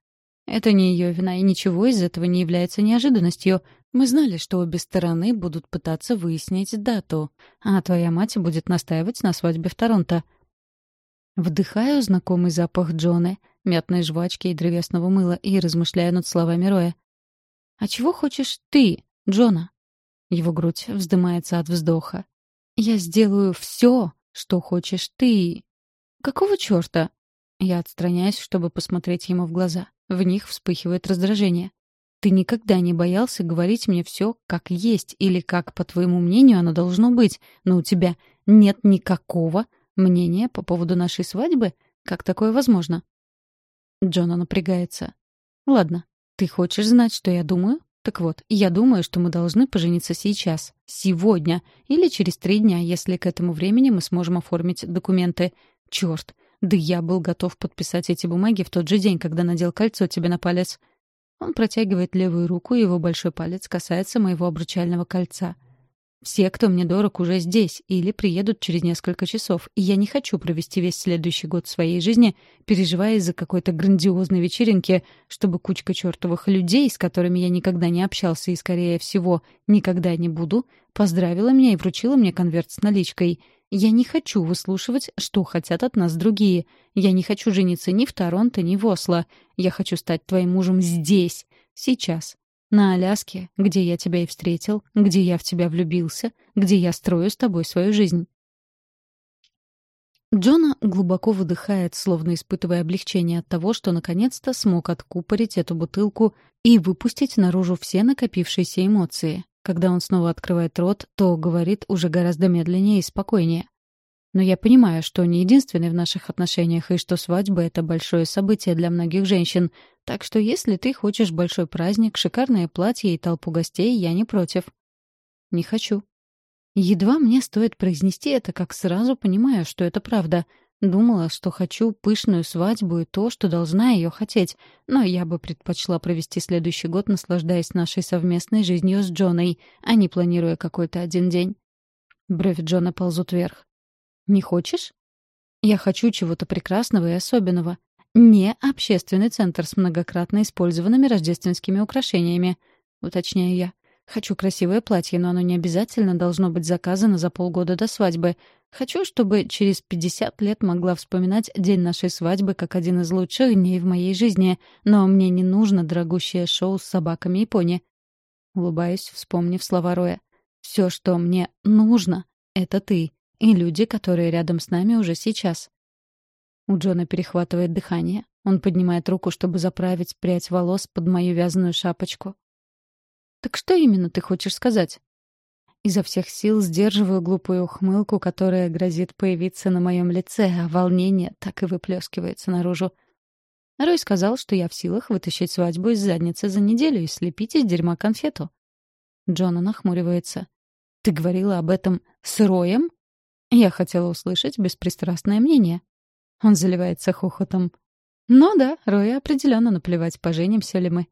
Это не ее вина, и ничего из этого не является неожиданностью. Мы знали, что обе стороны будут пытаться выяснить дату, а твоя мать будет настаивать на свадьбе в Торонто. Вдыхаю знакомый запах Джоны, мятной жвачки и древесного мыла и размышляю над словами Роя. «А чего хочешь ты, Джона?» Его грудь вздымается от вздоха. «Я сделаю все, что хочешь ты». «Какого черта?» Я отстраняюсь, чтобы посмотреть ему в глаза. В них вспыхивает раздражение. «Ты никогда не боялся говорить мне все как есть или как, по твоему мнению, оно должно быть, но у тебя нет никакого мнения по поводу нашей свадьбы? Как такое возможно?» Джона напрягается. «Ладно, ты хочешь знать, что я думаю? Так вот, я думаю, что мы должны пожениться сейчас, сегодня или через три дня, если к этому времени мы сможем оформить документы. Черт, да я был готов подписать эти бумаги в тот же день, когда надел кольцо тебе на палец. Он протягивает левую руку, и его большой палец касается моего обручального кольца. Все, кто мне дорог, уже здесь или приедут через несколько часов, и я не хочу провести весь следующий год своей жизни, переживая из-за какой-то грандиозной вечеринки, чтобы кучка чертовых людей, с которыми я никогда не общался и, скорее всего, никогда не буду, поздравила меня и вручила мне конверт с наличкой — я не хочу выслушивать, что хотят от нас другие. Я не хочу жениться ни в Торонто, ни в Осло. Я хочу стать твоим мужем здесь, сейчас. На Аляске, где я тебя и встретил, где я в тебя влюбился, где я строю с тобой свою жизнь. Джона глубоко выдыхает, словно испытывая облегчение от того, что наконец-то смог откупорить эту бутылку и выпустить наружу все накопившиеся эмоции. Когда он снова открывает рот, то говорит уже гораздо медленнее и спокойнее. Но я понимаю, что не единственный в наших отношениях, и что свадьба — это большое событие для многих женщин. Так что если ты хочешь большой праздник, шикарное платье и толпу гостей, я не против. Не хочу. Едва мне стоит произнести это, как сразу понимаю, что это правда. Думала, что хочу пышную свадьбу и то, что должна ее хотеть, но я бы предпочла провести следующий год, наслаждаясь нашей совместной жизнью с Джоной, а не планируя какой-то один день. Брови Джона ползут вверх. «Не хочешь?» «Я хочу чего-то прекрасного и особенного. Не общественный центр с многократно использованными рождественскими украшениями», — уточняю я. Хочу красивое платье, но оно не обязательно должно быть заказано за полгода до свадьбы. Хочу, чтобы через 50 лет могла вспоминать день нашей свадьбы как один из лучших дней в моей жизни, но мне не нужно дорогущее шоу с собаками и пони. Улыбаюсь, вспомнив слова Роя. «Все, что мне нужно, — это ты и люди, которые рядом с нами уже сейчас». У Джона перехватывает дыхание. Он поднимает руку, чтобы заправить прядь волос под мою вязаную шапочку. «Так что именно ты хочешь сказать?» Изо всех сил сдерживаю глупую ухмылку, которая грозит появиться на моем лице, а волнение так и выплескивается наружу. Рой сказал, что я в силах вытащить свадьбу из задницы за неделю и слепить из дерьма конфету. Джона нахмуривается. «Ты говорила об этом с Роем?» Я хотела услышать беспристрастное мнение. Он заливается хохотом. «Ну да, Рою определенно наплевать, поженимся ли мы.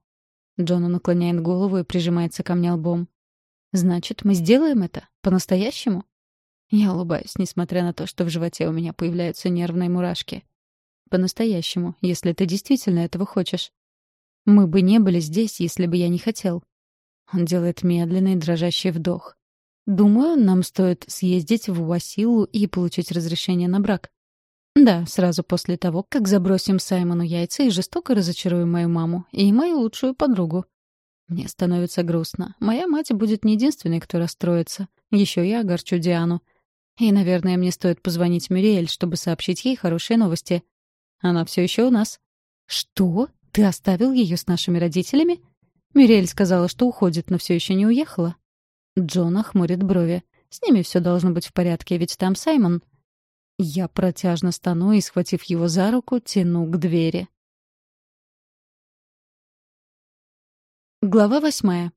Джона наклоняет голову и прижимается ко мне лбом. «Значит, мы сделаем это? По-настоящему?» Я улыбаюсь, несмотря на то, что в животе у меня появляются нервные мурашки. «По-настоящему, если ты действительно этого хочешь. Мы бы не были здесь, если бы я не хотел». Он делает медленный дрожащий вдох. «Думаю, нам стоит съездить в Уасилу и получить разрешение на брак. Да, сразу после того, как забросим Саймону яйца и жестоко разочаруем мою маму и мою лучшую подругу. Мне становится грустно. Моя мать будет не единственной, кто расстроится. Еще я огорчу Диану. И, наверное, мне стоит позвонить Мюриэль, чтобы сообщить ей хорошие новости. Она все еще у нас. Что? Ты оставил ее с нашими родителями? Мюриэль сказала, что уходит, но все еще не уехала. Джона хмурит брови. С ними все должно быть в порядке, ведь там Саймон. Я протяжно стану и, схватив его за руку, тяну к двери. Глава восьмая.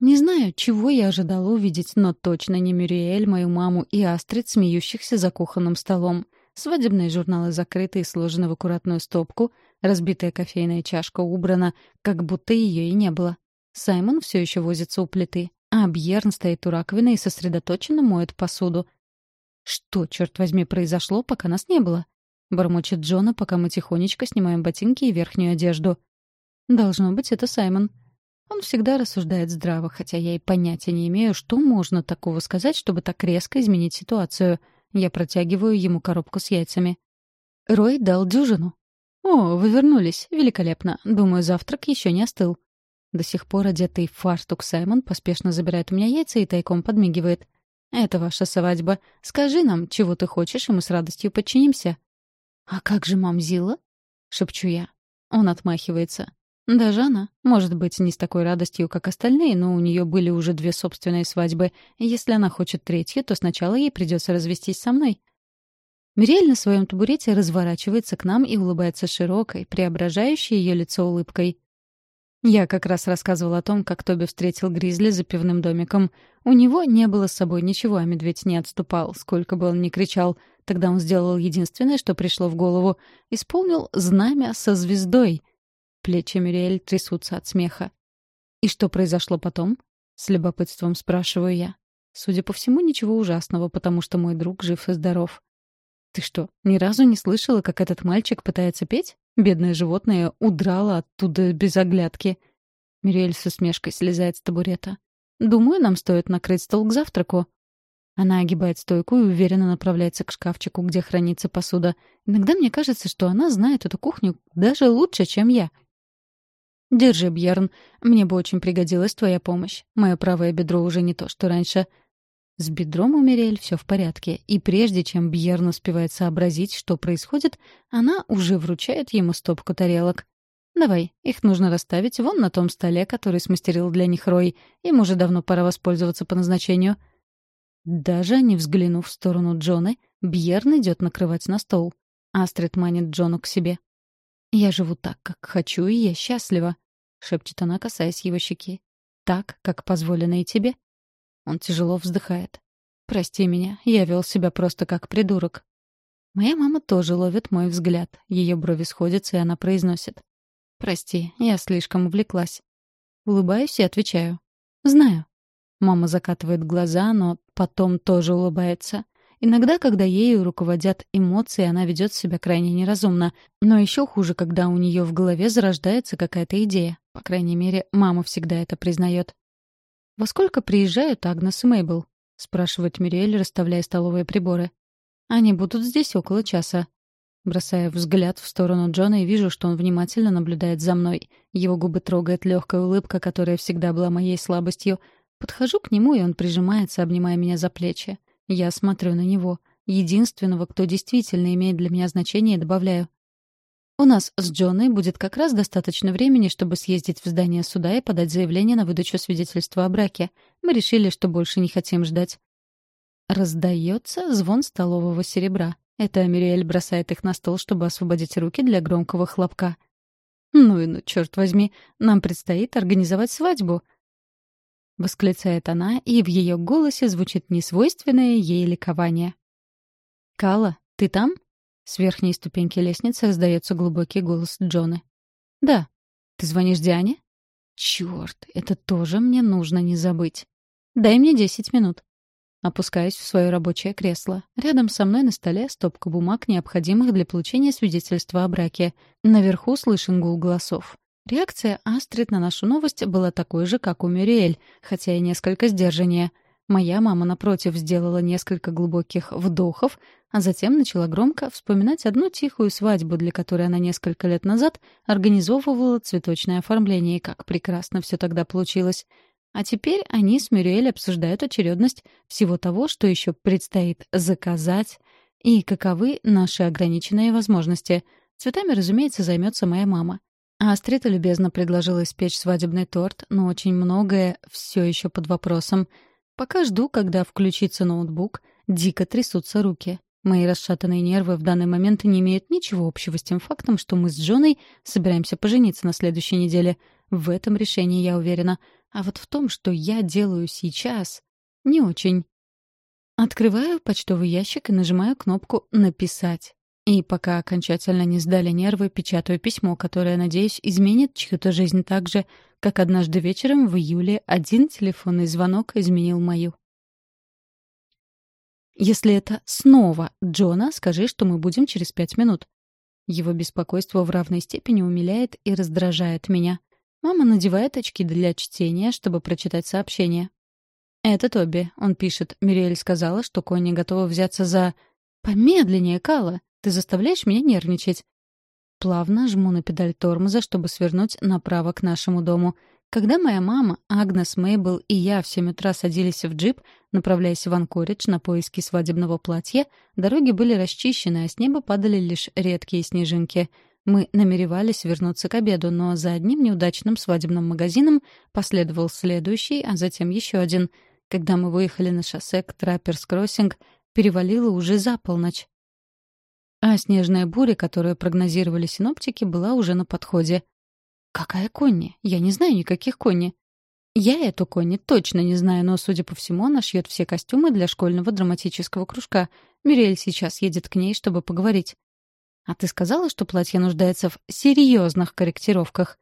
Не знаю, чего я ожидала увидеть, но точно не Мюриэль, мою маму и Астрид, смеющихся за кухонным столом. Свадебные журналы закрыты и сложены в аккуратную стопку, Разбитая кофейная чашка убрана, как будто ее и не было. Саймон все еще возится у плиты, а Бьерн стоит у раковины и сосредоточенно моет посуду. «Что, черт возьми, произошло, пока нас не было?» — бормочет Джона, пока мы тихонечко снимаем ботинки и верхнюю одежду. «Должно быть, это Саймон». Он всегда рассуждает здраво, хотя я и понятия не имею, что можно такого сказать, чтобы так резко изменить ситуацию. Я протягиваю ему коробку с яйцами. Рой дал дюжину. «О, вы вернулись. Великолепно. Думаю, завтрак еще не остыл». До сих пор одетый в фартук Саймон поспешно забирает у меня яйца и тайком подмигивает. «Это ваша свадьба. Скажи нам, чего ты хочешь, и мы с радостью подчинимся». «А как же мамзила?» — шепчу я. Он отмахивается. Даже она, может быть, не с такой радостью, как остальные, но у нее были уже две собственные свадьбы, если она хочет третью, то сначала ей придется развестись со мной. Мириэль на своем табурете разворачивается к нам и улыбается широкой, преображающей ее лицо улыбкой. Я как раз рассказывал о том, как Тоби встретил Гризли за пивным домиком. У него не было с собой ничего, а медведь не отступал, сколько бы он ни кричал. Тогда он сделал единственное, что пришло в голову. Исполнил знамя со звездой. Плечи Мириэль трясутся от смеха. «И что произошло потом?» — с любопытством спрашиваю я. Судя по всему, ничего ужасного, потому что мой друг жив и здоров. «Ты что, ни разу не слышала, как этот мальчик пытается петь?» Бедное животное удрало оттуда без оглядки. Мириэль с усмешкой слезает с табурета. «Думаю, нам стоит накрыть стол к завтраку». Она огибает стойку и уверенно направляется к шкафчику, где хранится посуда. Иногда мне кажется, что она знает эту кухню даже лучше, чем я. «Держи, Бьерн. Мне бы очень пригодилась твоя помощь. Мое правое бедро уже не то, что раньше. С бедром у Мириэль все в порядке, и прежде чем Бьерн успевает сообразить, что происходит, она уже вручает ему стопку тарелок. «Давай, их нужно расставить вон на том столе, который смастерил для них Рой. Им уже давно пора воспользоваться по назначению». Даже не взглянув в сторону Джона, Бьерн идет накрывать на стол. Астрид манит Джону к себе. «Я живу так, как хочу, и я счастлива», — шепчет она, касаясь его щеки. «Так, как позволено и тебе». Он тяжело вздыхает. «Прости меня, я вел себя просто как придурок». Моя мама тоже ловит мой взгляд. Ее брови сходятся, и она произносит. «Прости, я слишком увлеклась». Улыбаюсь и отвечаю. «Знаю». Мама закатывает глаза, но потом тоже улыбается. Иногда, когда ею руководят эмоции, она ведет себя крайне неразумно. Но еще хуже, когда у нее в голове зарождается какая-то идея. По крайней мере, мама всегда это признает. «Во сколько приезжают Агнес и Мейбл?» — спрашивает Мириэль, расставляя столовые приборы. «Они будут здесь около часа». Бросая взгляд в сторону Джона и вижу, что он внимательно наблюдает за мной. Его губы трогает легкая улыбка, которая всегда была моей слабостью. Подхожу к нему, и он прижимается, обнимая меня за плечи. Я смотрю на него. Единственного, кто действительно имеет для меня значение, добавляю. У нас с Джоной будет как раз достаточно времени, чтобы съездить в здание суда и подать заявление на выдачу свидетельства о браке. Мы решили, что больше не хотим ждать. Раздается звон столового серебра. Это Мириэль бросает их на стол, чтобы освободить руки для громкого хлопка. «Ну и ну, черт возьми, нам предстоит организовать свадьбу!» Восклицает она, и в ее голосе звучит несвойственное ей ликование. «Кала, ты там?» С верхней ступеньки лестницы раздается глубокий голос Джона. «Да. Ты звонишь Диане?» «Чёрт, это тоже мне нужно не забыть. Дай мне десять минут». Опускаюсь в свое рабочее кресло. Рядом со мной на столе стопка бумаг, необходимых для получения свидетельства о браке. Наверху слышен гул голосов. Реакция Астрид на нашу новость была такой же, как у Мюриэль, хотя и несколько сдержаннее — Моя мама, напротив, сделала несколько глубоких вдохов, а затем начала громко вспоминать одну тихую свадьбу, для которой она несколько лет назад организовывала цветочное оформление, и как прекрасно все тогда получилось. А теперь они с Мюриэль обсуждают очередность всего того, что еще предстоит заказать, и каковы наши ограниченные возможности. Цветами, разумеется, займется моя мама. Астрита любезно предложила испечь свадебный торт, но очень многое все еще под вопросом — Пока жду, когда включится ноутбук, дико трясутся руки. Мои расшатанные нервы в данный момент не имеют ничего общего с тем фактом, что мы с Джоной собираемся пожениться на следующей неделе. В этом решении я уверена. А вот в том, что я делаю сейчас, не очень. Открываю почтовый ящик и нажимаю кнопку «Написать». И пока окончательно не сдали нервы, печатаю письмо, которое, надеюсь, изменит чью-то жизнь так же, как однажды вечером в июле один телефонный звонок изменил мою. «Если это снова Джона, скажи, что мы будем через пять минут». Его беспокойство в равной степени умиляет и раздражает меня. Мама надевает очки для чтения, чтобы прочитать сообщение. «Это Тоби», — он пишет. Мириэль сказала, что Конни готова взяться за... «Помедленнее, Кала!» Ты заставляешь меня нервничать». Плавно жму на педаль тормоза, чтобы свернуть направо к нашему дому. Когда моя мама, Агнес Мейбл и я в семь утра садились в джип, направляясь в Анкоридж на поиски свадебного платья, дороги были расчищены, а с неба падали лишь редкие снежинки. Мы намеревались вернуться к обеду, но за одним неудачным свадебным магазином последовал следующий, а затем еще один. Когда мы выехали на шоссе к Трапперс-Кроссинг, перевалило уже за полночь. А снежная буря, которую прогнозировали синоптики, была уже на подходе. «Какая Конни? Я не знаю никаких Конни». «Я эту Конни точно не знаю, но, судя по всему, она шьет все костюмы для школьного драматического кружка. Мириэль сейчас едет к ней, чтобы поговорить». «А ты сказала, что платье нуждается в серьезных корректировках?»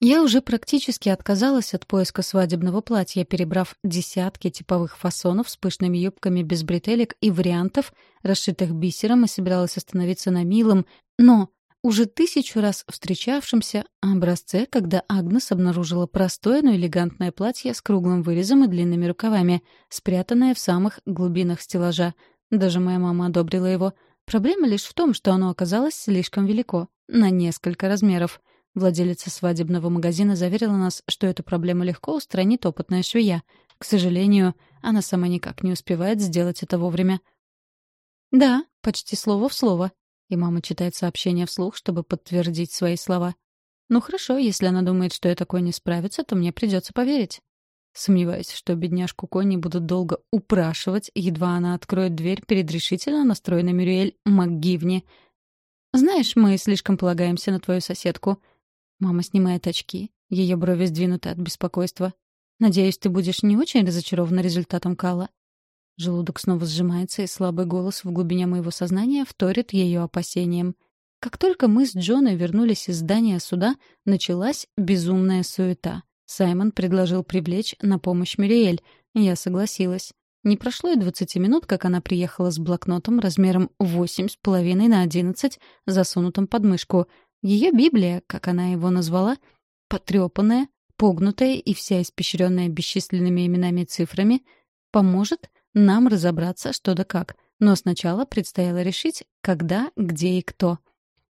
Я уже практически отказалась от поиска свадебного платья, перебрав десятки типовых фасонов с пышными юбками без бретелек и вариантов, расшитых бисером, и собиралась остановиться на милом, но уже тысячу раз встречавшемся образце, когда Агнес обнаружила простое, но элегантное платье с круглым вырезом и длинными рукавами, спрятанное в самых глубинах стеллажа. Даже моя мама одобрила его. Проблема лишь в том, что оно оказалось слишком велико, на несколько размеров — Владелица свадебного магазина заверила нас, что эту проблему легко устранит опытная швея. К сожалению, она сама никак не успевает сделать это вовремя. «Да, почти слово в слово». И мама читает сообщение вслух, чтобы подтвердить свои слова. «Ну хорошо, если она думает, что я такой не справится, то мне придется поверить». Сомневаюсь, что бедняжку Конни будут долго упрашивать, едва она откроет дверь перед решительно настроенной Мюриэль МакГивни. «Знаешь, мы слишком полагаемся на твою соседку. Мама снимает очки. Ее брови сдвинуты от беспокойства. «Надеюсь, ты будешь не очень разочарована результатом Кала?» Желудок снова сжимается, и слабый голос в глубине моего сознания вторит ее опасениям. Как только мы с Джоной вернулись из здания суда, началась безумная суета. Саймон предложил привлечь на помощь Мириэль. Я согласилась. Не прошло и двадцати минут, как она приехала с блокнотом размером восемь с половиной на одиннадцать, засунутым под мышку — ее Библия, как она его назвала, потрепанная, погнутая и вся испещренная бесчисленными именами и цифрами, поможет нам разобраться что да как. Но сначала предстояло решить, когда, где и кто.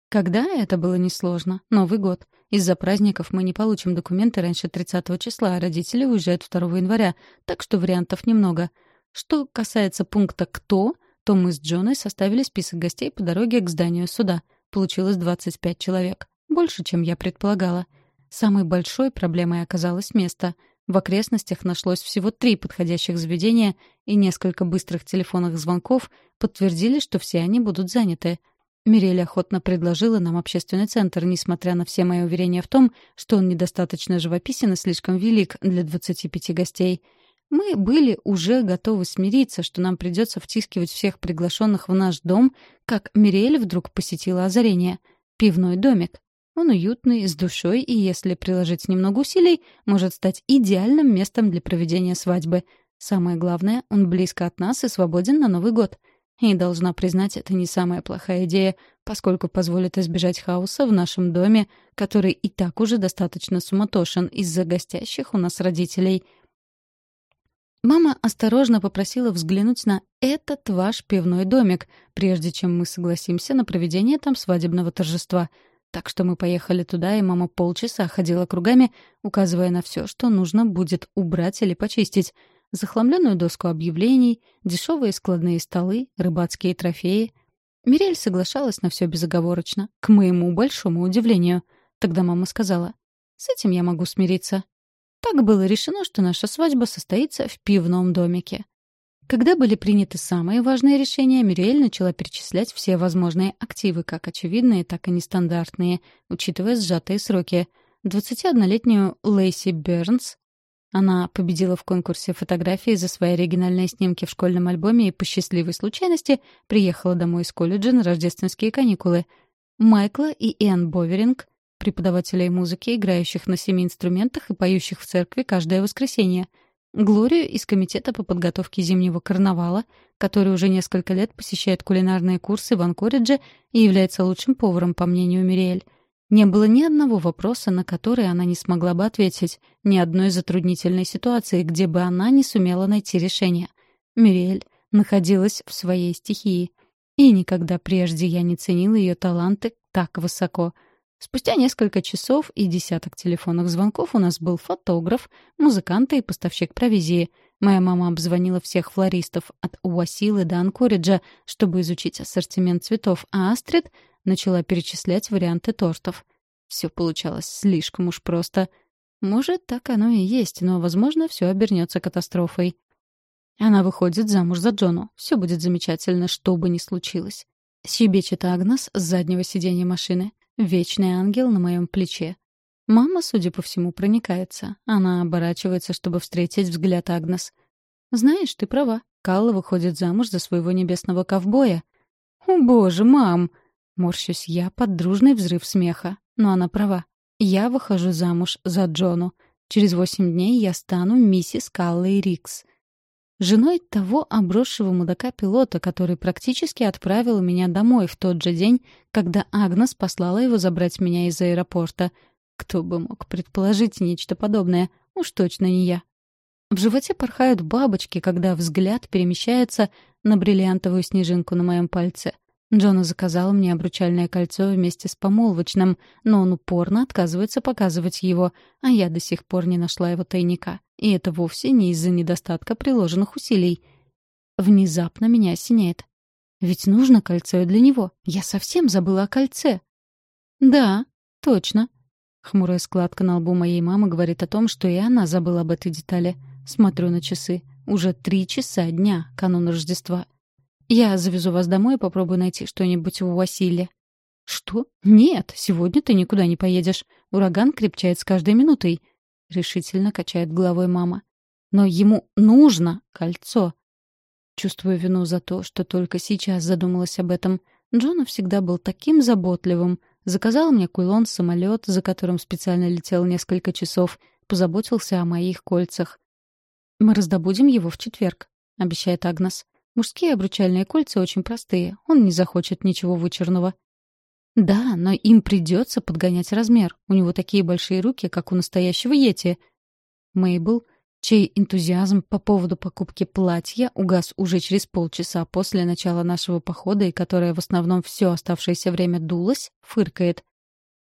Когда это было несложно. Новый год. Из-за праздников мы не получим документы раньше 30 числа, а родители уезжают 2 января, так что вариантов немного. Что касается пункта «кто», то мы с Джоной составили список гостей по дороге к зданию суда — Получилось 25 человек. Больше, чем я предполагала. Самой большой проблемой оказалось место. В окрестностях нашлось всего три подходящих заведения, и несколько быстрых телефонных звонков подтвердили, что все они будут заняты. Мирель охотно предложила нам общественный центр, несмотря на все мои уверения в том, что он недостаточно живописен и слишком велик для 25 гостей — мы были уже готовы смириться, что нам придется втискивать всех приглашенных в наш дом, как Мириэль вдруг посетила озарение. Пивной домик. Он уютный, с душой, и если приложить немного усилий, может стать идеальным местом для проведения свадьбы. Самое главное, он близко от нас и свободен на Новый год. И, должна признать, это не самая плохая идея, поскольку позволит избежать хаоса в нашем доме, который и так уже достаточно суматошен из-за гостящих у нас родителей — Мама осторожно попросила взглянуть на этот ваш пивной домик, прежде чем мы согласимся на проведение там свадебного торжества. Так что мы поехали туда, и мама полчаса ходила кругами, указывая на все, что нужно будет убрать или почистить. Захламленную доску объявлений, дешевые складные столы, рыбацкие трофеи. Мирель соглашалась на все безоговорочно, к моему большому удивлению. Тогда мама сказала, «С этим я могу смириться. Так было решено, что наша свадьба состоится в пивном домике. Когда были приняты самые важные решения, Мюриэль начала перечислять все возможные активы, как очевидные, так и нестандартные, учитывая сжатые сроки. 21-летнюю Лейси Бернс, Она победила в конкурсе фотографии за свои оригинальные снимки в школьном альбоме и по счастливой случайности приехала домой из колледжа на рождественские каникулы. Майкла и Энн Боверинг, преподавателей музыки, играющих на семи инструментах и поющих в церкви каждое воскресенье. Глорию из комитета по подготовке зимнего карнавала, который уже несколько лет посещает кулинарные курсы в Анкоридже и является лучшим поваром, по мнению Мириэль. Не было ни одного вопроса, на который она не смогла бы ответить, ни одной затруднительной ситуации, где бы она не сумела найти решение. Мириэль находилась в своей стихии. И никогда прежде я не ценила ее таланты так высоко. Спустя несколько часов и десяток телефонных звонков у нас был фотограф, музыкант и поставщик провизии. Моя мама обзвонила всех флористов от Уасилы до Анкориджа, чтобы изучить ассортимент цветов, а Астрид начала перечислять варианты тортов. Все получалось слишком уж просто. Может, так оно и есть, но, возможно, все обернется катастрофой. Она выходит замуж за Джону. Все будет замечательно, что бы ни случилось. Щебечет Агнес с заднего сиденья машины. Вечный ангел на моем плече. Мама, судя по всему, проникается. Она оборачивается, чтобы встретить взгляд Агнес. «Знаешь, ты права. Калла выходит замуж за своего небесного ковбоя». «О, боже, мам!» Морщусь я под дружный взрыв смеха. Но она права. Я выхожу замуж за Джону. Через восемь дней я стану миссис Каллой Рикс. Женой того обросшего мудака-пилота, который практически отправил меня домой в тот же день, когда Агнес послала его забрать меня из аэропорта. Кто бы мог предположить нечто подобное? Уж точно не я. В животе порхают бабочки, когда взгляд перемещается на бриллиантовую снежинку на моем пальце — Джона заказал мне обручальное кольцо вместе с помолвочным, но он упорно отказывается показывать его, а я до сих пор не нашла его тайника. И это вовсе не из-за недостатка приложенных усилий. Внезапно меня осеняет. Ведь нужно кольцо и для него. Я совсем забыла о кольце. Да, точно. Хмурая складка на лбу моей мамы говорит о том, что и она забыла об этой детали. Смотрю на часы. Уже три часа дня, канун Рождества. Я завезу вас домой и попробую найти что-нибудь у Василия. Что? Нет, сегодня ты никуда не поедешь. Ураган крепчает с каждой минутой. Решительно качает головой мама. Но ему нужно кольцо. Чувствую вину за то, что только сейчас задумалась об этом. Джона всегда был таким заботливым. Заказал мне кулон самолет, за которым специально летел несколько часов. Позаботился о моих кольцах. «Мы раздобудем его в четверг», — обещает Агнес. Мужские обручальные кольца очень простые, он не захочет ничего вычурного. Да, но им придется подгонять размер. У него такие большие руки, как у настоящего Йети. Мейбл, чей энтузиазм по поводу покупки платья угас уже через полчаса после начала нашего похода и которая в основном все оставшееся время дулась, фыркает.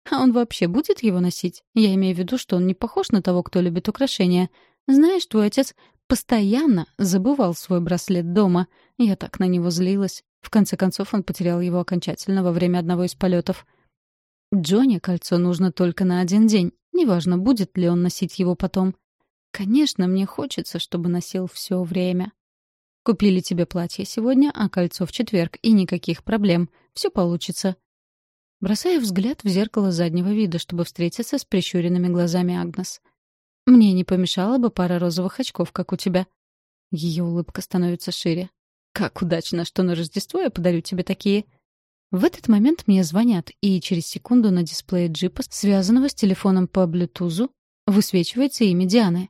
А он вообще будет его носить? Я имею в виду, что он не похож на того, кто любит украшения. Знаешь, твой отец постоянно забывал свой браслет дома. Я так на него злилась. В конце концов, он потерял его окончательно во время одного из полетов. Джонни кольцо нужно только на один день. Неважно, будет ли он носить его потом. Конечно, мне хочется, чтобы носил все время. Купили тебе платье сегодня, а кольцо в четверг, и никаких проблем. Все получится. Бросаю взгляд в зеркало заднего вида, чтобы встретиться с прищуренными глазами Агнес. Мне не помешала бы пара розовых очков, как у тебя. Ее улыбка становится шире. Как удачно, что на Рождество я подарю тебе такие. В этот момент мне звонят, и через секунду на дисплее джипа, связанного с телефоном по блютузу, высвечивается имя Дианы.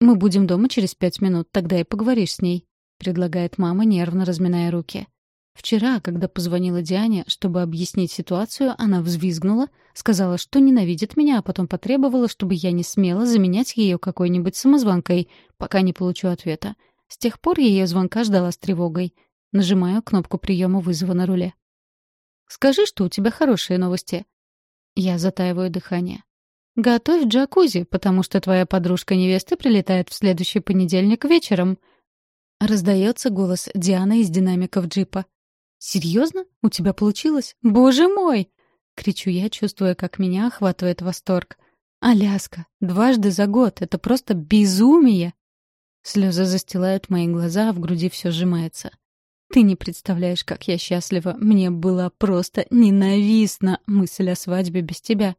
«Мы будем дома через пять минут, тогда и поговоришь с ней», — предлагает мама, нервно разминая руки. Вчера, когда позвонила Диане, чтобы объяснить ситуацию, она взвизгнула, сказала, что ненавидит меня, а потом потребовала, чтобы я не смела заменять ее какой-нибудь самозванкой, пока не получу ответа. С тех пор ее звонка ждала с тревогой. Нажимаю кнопку приема вызова на руле. «Скажи, что у тебя хорошие новости». Я затаиваю дыхание. «Готовь джакузи, потому что твоя подружка невесты прилетает в следующий понедельник вечером». Раздается голос Дианы из динамиков джипа. «Серьезно? У тебя получилось? Боже мой!» — кричу я, чувствуя, как меня охватывает восторг. «Аляска! Дважды за год! Это просто безумие!» Слезы застилают мои глаза, а в груди все сжимается. Ты не представляешь, как я счастлива. Мне было просто ненавистна мысль о свадьбе без тебя.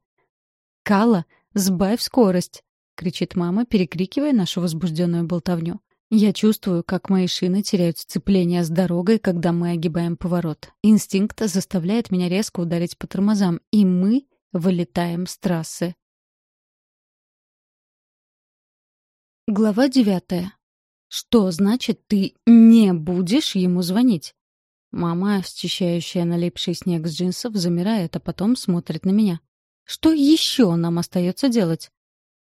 Кала, сбавь скорость. — кричит мама, перекрикивая нашу возбужденную болтовню. Я чувствую, как мои шины теряют сцепление с дорогой, когда мы огибаем поворот. Инстинкт заставляет меня резко ударить по тормозам, и мы вылетаем с трассы. Глава девятая. Что значит ты не будешь ему звонить? Мама, счищающая налипший снег с джинсов, замирает, а потом смотрит на меня. Что еще нам остается делать?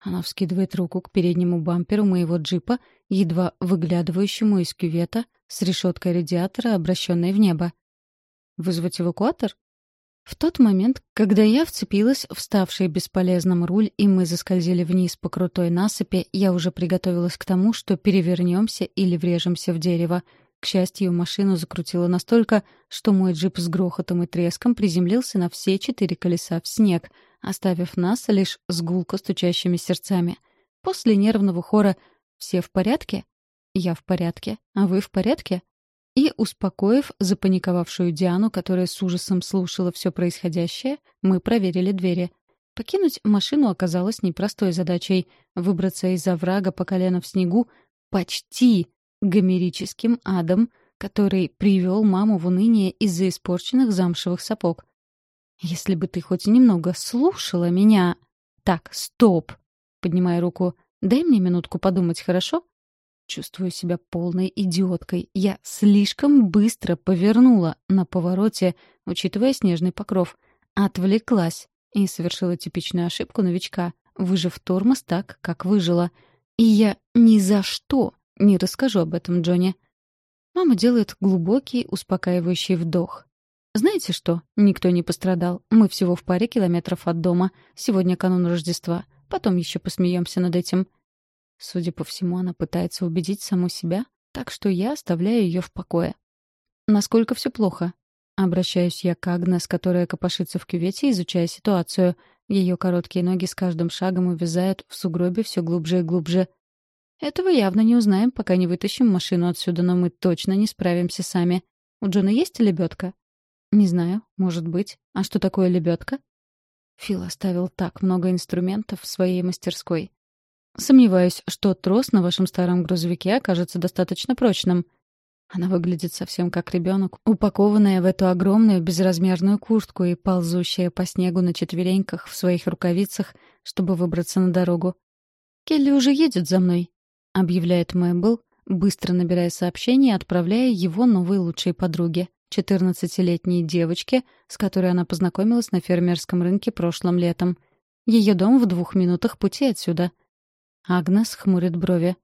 Она вскидывает руку к переднему бамперу моего джипа, едва выглядывающему из кювета, с решеткой радиатора, обращенной в небо. «Вызвать эвакуатор?» В тот момент, когда я вцепилась в ставший бесполезным руль, и мы заскользили вниз по крутой насыпи, я уже приготовилась к тому, что перевернемся или врежемся в дерево. К счастью, машину закрутило настолько, что мой джип с грохотом и треском приземлился на все четыре колеса в снег — оставив нас лишь с гулко стучащими сердцами. После нервного хора «Все в порядке?» «Я в порядке. А вы в порядке?» И, успокоив запаниковавшую Диану, которая с ужасом слушала все происходящее, мы проверили двери. Покинуть машину оказалось непростой задачей. Выбраться из оврага по колено в снегу почти гомерическим адом, который привел маму в уныние из-за испорченных замшевых сапог. Если бы ты хоть немного слушала меня... Так, стоп. Поднимая руку. Дай мне минутку подумать, хорошо? Чувствую себя полной идиоткой. Я слишком быстро повернула на повороте, учитывая снежный покров. Отвлеклась и совершила типичную ошибку новичка, выжив тормоз так, как выжила. И я ни за что не расскажу об этом Джонни. Мама делает глубокий, успокаивающий вдох. «Знаете что? Никто не пострадал. Мы всего в паре километров от дома. Сегодня канун Рождества. Потом еще посмеемся над этим». Судя по всему, она пытается убедить саму себя, так что я оставляю ее в покое. «Насколько все плохо?» Обращаюсь я к Агнес, которая копошится в кювете, изучая ситуацию. Ее короткие ноги с каждым шагом увязают в сугробе все глубже и глубже. Этого явно не узнаем, пока не вытащим машину отсюда, но мы точно не справимся сами. У Джона есть лебедка? «Не знаю, может быть. А что такое лебедка?» Фил оставил так много инструментов в своей мастерской. «Сомневаюсь, что трос на вашем старом грузовике окажется достаточно прочным». Она выглядит совсем как ребенок, упакованная в эту огромную безразмерную куртку и ползущая по снегу на четвереньках в своих рукавицах, чтобы выбраться на дорогу. «Келли уже едет за мной», — объявляет Мэйбл, быстро набирая сообщение и отправляя его новой лучшей подруге. 14-летней девочке, с которой она познакомилась на фермерском рынке прошлым летом. Ее дом в двух минутах пути отсюда. Агнес хмурит брови.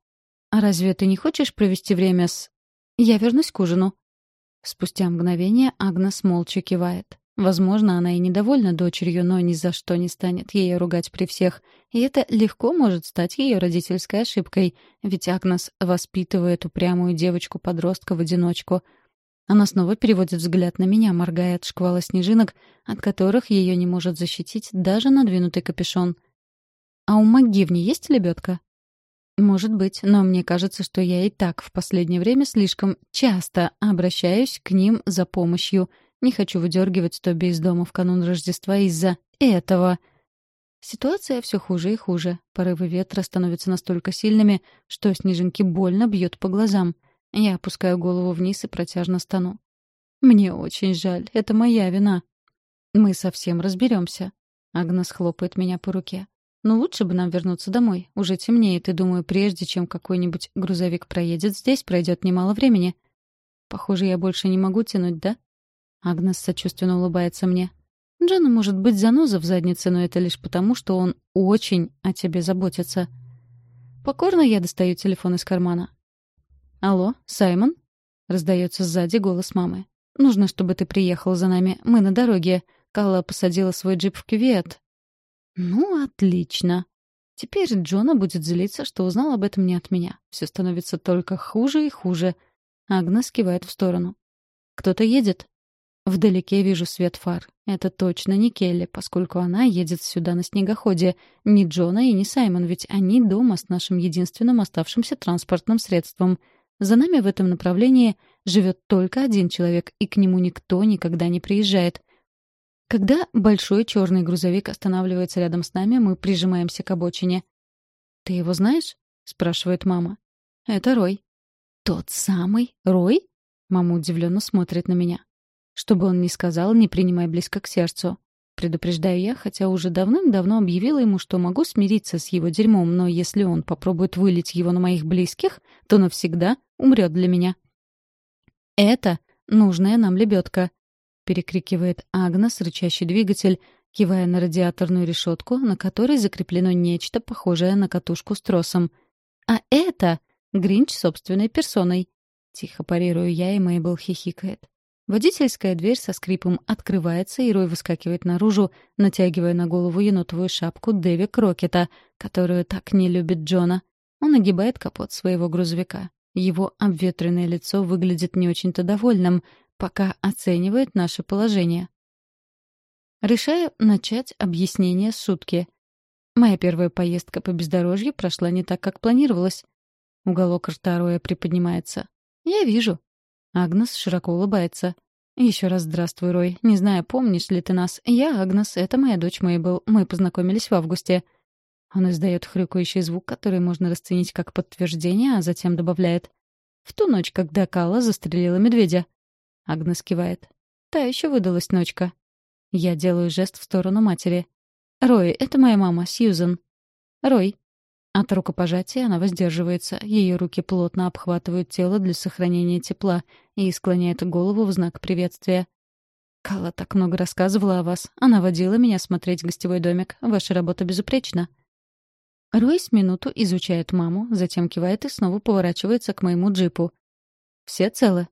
«А разве ты не хочешь провести время с...» «Я вернусь к ужину». Спустя мгновение Агнес молча кивает. Возможно, она и недовольна дочерью, но ни за что не станет ее ругать при всех. И это легко может стать ее родительской ошибкой, ведь Агнес воспитывает упрямую девочку-подростка в одиночку — она снова переводит взгляд на меня, моргая от шквала снежинок, от которых ее не может защитить даже надвинутый капюшон. «А у Магивни есть лебедка?» «Может быть, но мне кажется, что я и так в последнее время слишком часто обращаюсь к ним за помощью. Не хочу выдергивать Тоби из дома в канун Рождества из-за этого». Ситуация все хуже и хуже. Порывы ветра становятся настолько сильными, что снежинки больно бьют по глазам — я опускаю голову вниз и протяжно стану. «Мне очень жаль, это моя вина». «Мы совсем разберемся. Агнес хлопает меня по руке. «Но лучше бы нам вернуться домой. Уже темнеет, и, думаю, прежде чем какой-нибудь грузовик проедет здесь, пройдет немало времени». «Похоже, я больше не могу тянуть, да?» Агнес сочувственно улыбается мне. «Джона может быть заноза в заднице, но это лишь потому, что он очень о тебе заботится». Покорно я достаю телефон из кармана. «Алло, Саймон?» — раздается сзади голос мамы. «Нужно, чтобы ты приехал за нами. Мы на дороге. Калла посадила свой джип в кювет». «Ну, отлично. Теперь Джона будет злиться, что узнал об этом не от меня. Все становится только хуже и хуже». Агнес кивает в сторону. «Кто-то едет?» Вдалеке вижу свет фар. Это точно не Келли, поскольку она едет сюда на снегоходе. Не Джона и не Саймон, ведь они дома с нашим единственным оставшимся транспортным средством — за нами в этом направлении живет только один человек, и к нему никто никогда не приезжает. Когда большой черный грузовик останавливается рядом с нами, мы прижимаемся к обочине. «Ты его знаешь?» — спрашивает мама. «Это Рой». «Тот самый Рой?» Мама удивленно смотрит на меня. Чтобы он не сказал, не принимай близко к сердцу. Предупреждаю я, хотя уже давным-давно объявила ему, что могу смириться с его дерьмом, но если он попробует вылить его на моих близких, то навсегда умрет для меня. «Это нужная нам лебедка», — перекрикивает Агнес, рычащий двигатель, кивая на радиаторную решетку, на которой закреплено нечто похожее на катушку с тросом. «А это Гринч собственной персоной», — тихо парирую я, и Мейбл хихикает. Водительская дверь со скрипом открывается, и Рой выскакивает наружу, натягивая на голову енотовую шапку Дэви Крокета, которую так не любит Джона. Он огибает капот своего грузовика. Его обветренное лицо выглядит не очень-то довольным, пока оценивает наше положение. Решаю начать объяснение с шутки. Моя первая поездка по бездорожью прошла не так, как планировалось. Уголок рта Роя приподнимается. «Я вижу». Агнес широко улыбается. «Еще раз здравствуй, Рой. Не знаю, помнишь ли ты нас. Я Агнес, это моя дочь Мейбл. Мы познакомились в августе». Он издает хрюкающий звук, который можно расценить как подтверждение, а затем добавляет. «В ту ночь, когда Калла застрелила медведя». Агнес кивает. «Та еще выдалась ночка». Я делаю жест в сторону матери. «Рой, это моя мама, Сьюзен». «Рой». От рукопожатия она воздерживается. Ее руки плотно обхватывают тело для сохранения тепла и склоняет голову в знак приветствия. «Калла так много рассказывала о вас. Она водила меня смотреть гостевой домик. Ваша работа безупречна». Рой с минуту изучает маму, затем кивает и снова поворачивается к моему джипу. «Все целы?»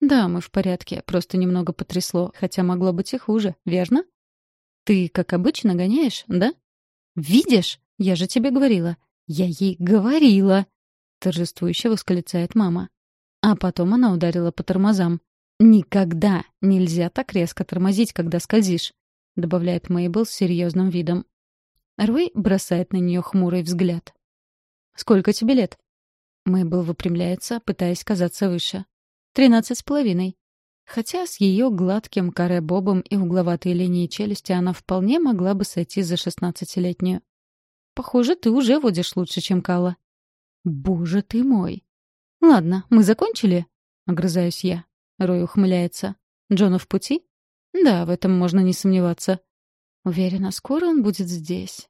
«Да, мы в порядке. Просто немного потрясло, хотя могло быть и хуже, верно?» «Ты, как обычно, гоняешь, да?» «Видишь? Я же тебе говорила. Я ей говорила!» Торжествующе восклицает мама. А потом она ударила по тормозам. «Никогда нельзя так резко тормозить, когда скользишь», — добавляет Мейбл с серьезным видом. Рой бросает на нее хмурый взгляд. «Сколько тебе лет?» Мейбл выпрямляется, пытаясь казаться выше. Тринадцать с половиной. Хотя с ее гладким каре-бобом и угловатой линией челюсти она вполне могла бы сойти за шестнадцатилетнюю. «Похоже, ты уже водишь лучше, чем Калла». «Боже ты мой!» «Ладно, мы закончили?» — огрызаюсь я. Рой ухмыляется. «Джона в пути?» «Да, в этом можно не сомневаться». «Уверена, скоро он будет здесь.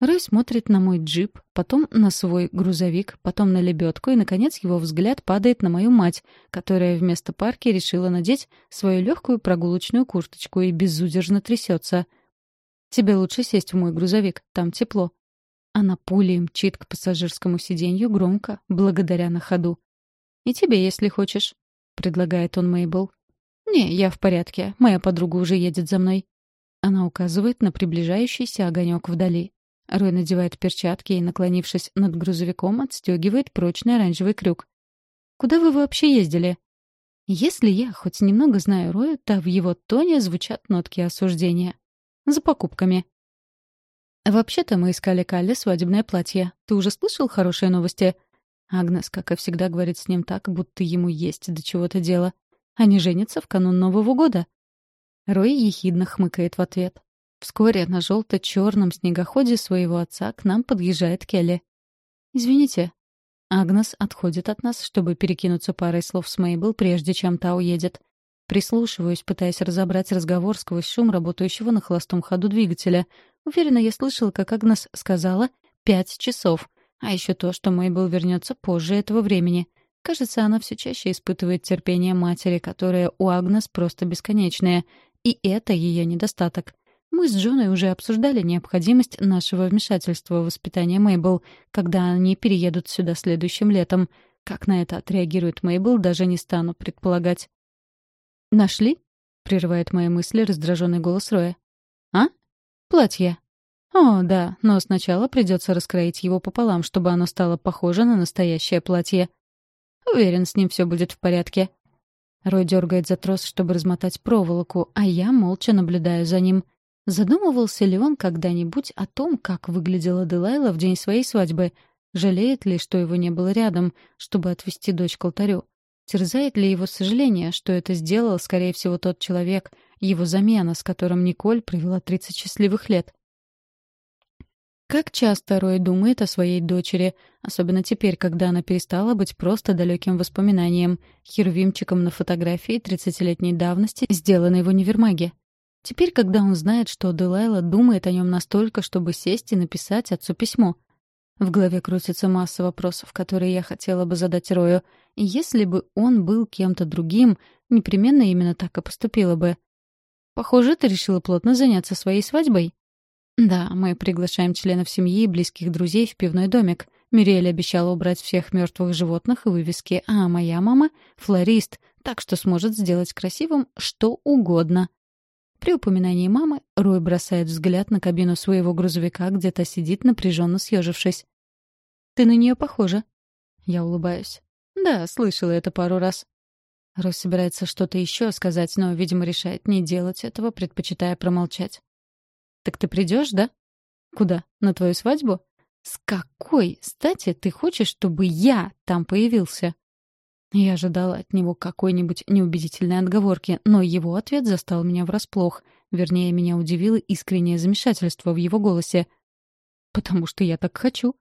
Рой смотрит на мой джип, потом на свой грузовик, потом на лебедку, и, наконец, его взгляд падает на мою мать, которая вместо парки решила надеть свою легкую прогулочную курточку и безудержно трясется. «Тебе лучше сесть в мой грузовик, там тепло». Она пулей мчит к пассажирскому сиденью громко, благодаря на ходу. «И тебе, если хочешь», — предлагает он Мейбл. «Не, я в порядке, моя подруга уже едет за мной». Она указывает на приближающийся огонек вдали. Рой надевает перчатки и, наклонившись над грузовиком, отстегивает прочный оранжевый крюк. «Куда вы вообще ездили?» Если я хоть немного знаю Роя, то в его тоне звучат нотки осуждения. «За покупками». «Вообще-то мы искали Калле свадебное платье. Ты уже слышал хорошие новости?» Агнес, как и всегда, говорит с ним так, будто ему есть до чего-то дело. Они женятся в канун Нового года. Рой ехидно хмыкает в ответ. Вскоре на желто-черном снегоходе своего отца к нам подъезжает Келли. «Извините». Агнес отходит от нас, чтобы перекинуться парой слов с Мейбл, прежде чем та уедет. Прислушиваюсь, пытаясь разобрать разговор сквозь шум работающего на холостом ходу двигателя. Уверена, я слышала, как Агнес сказала «пять часов». А еще то, что Мейбл вернется позже этого времени. Кажется, она все чаще испытывает терпение матери, которое у Агнес просто бесконечное. И это ее недостаток. Мы с Джоной уже обсуждали необходимость нашего вмешательства в воспитание Мейбл, когда они переедут сюда следующим летом. Как на это отреагирует Мейбл, даже не стану предполагать. «Нашли?» — прерывает мои мысли раздраженный голос Роя. «А? Платье». «О, да, но сначала придется раскроить его пополам, чтобы оно стало похоже на настоящее платье. Уверен, с ним все будет в порядке». Рой дергает за трос, чтобы размотать проволоку, а я молча наблюдаю за ним — Задумывался ли он когда-нибудь о том, как выглядела Делайла в день своей свадьбы? Жалеет ли, что его не было рядом, чтобы отвести дочь к алтарю? Терзает ли его сожаление, что это сделал, скорее всего, тот человек, его замена, с которым Николь провела 30 счастливых лет? Как часто Рой думает о своей дочери, особенно теперь, когда она перестала быть просто далеким воспоминанием, херувимчиком на фотографии 30-летней давности, сделанной в универмаге. Теперь, когда он знает, что Делайла думает о нем настолько, чтобы сесть и написать отцу письмо. В голове крутится масса вопросов, которые я хотела бы задать Рою. Если бы он был кем-то другим, непременно именно так и поступила бы. «Похоже, ты решила плотно заняться своей свадьбой», «Да, мы приглашаем членов семьи и близких друзей в пивной домик. Мириэль обещала убрать всех мертвых животных и вывески, а моя мама — флорист, так что сможет сделать красивым что угодно». При упоминании мамы Рой бросает взгляд на кабину своего грузовика, где то сидит, напряженно съежившись. «Ты на нее похожа». Я улыбаюсь. «Да, слышала это пару раз». Рой собирается что-то еще сказать, но, видимо, решает не делать этого, предпочитая промолчать. «Так ты придешь, да?» «Куда? На твою свадьбу?» «С какой стати ты хочешь, чтобы я там появился?» Я ожидала от него какой-нибудь неубедительной отговорки, но его ответ застал меня врасплох. Вернее, меня удивило искреннее замешательство в его голосе. «Потому что я так хочу».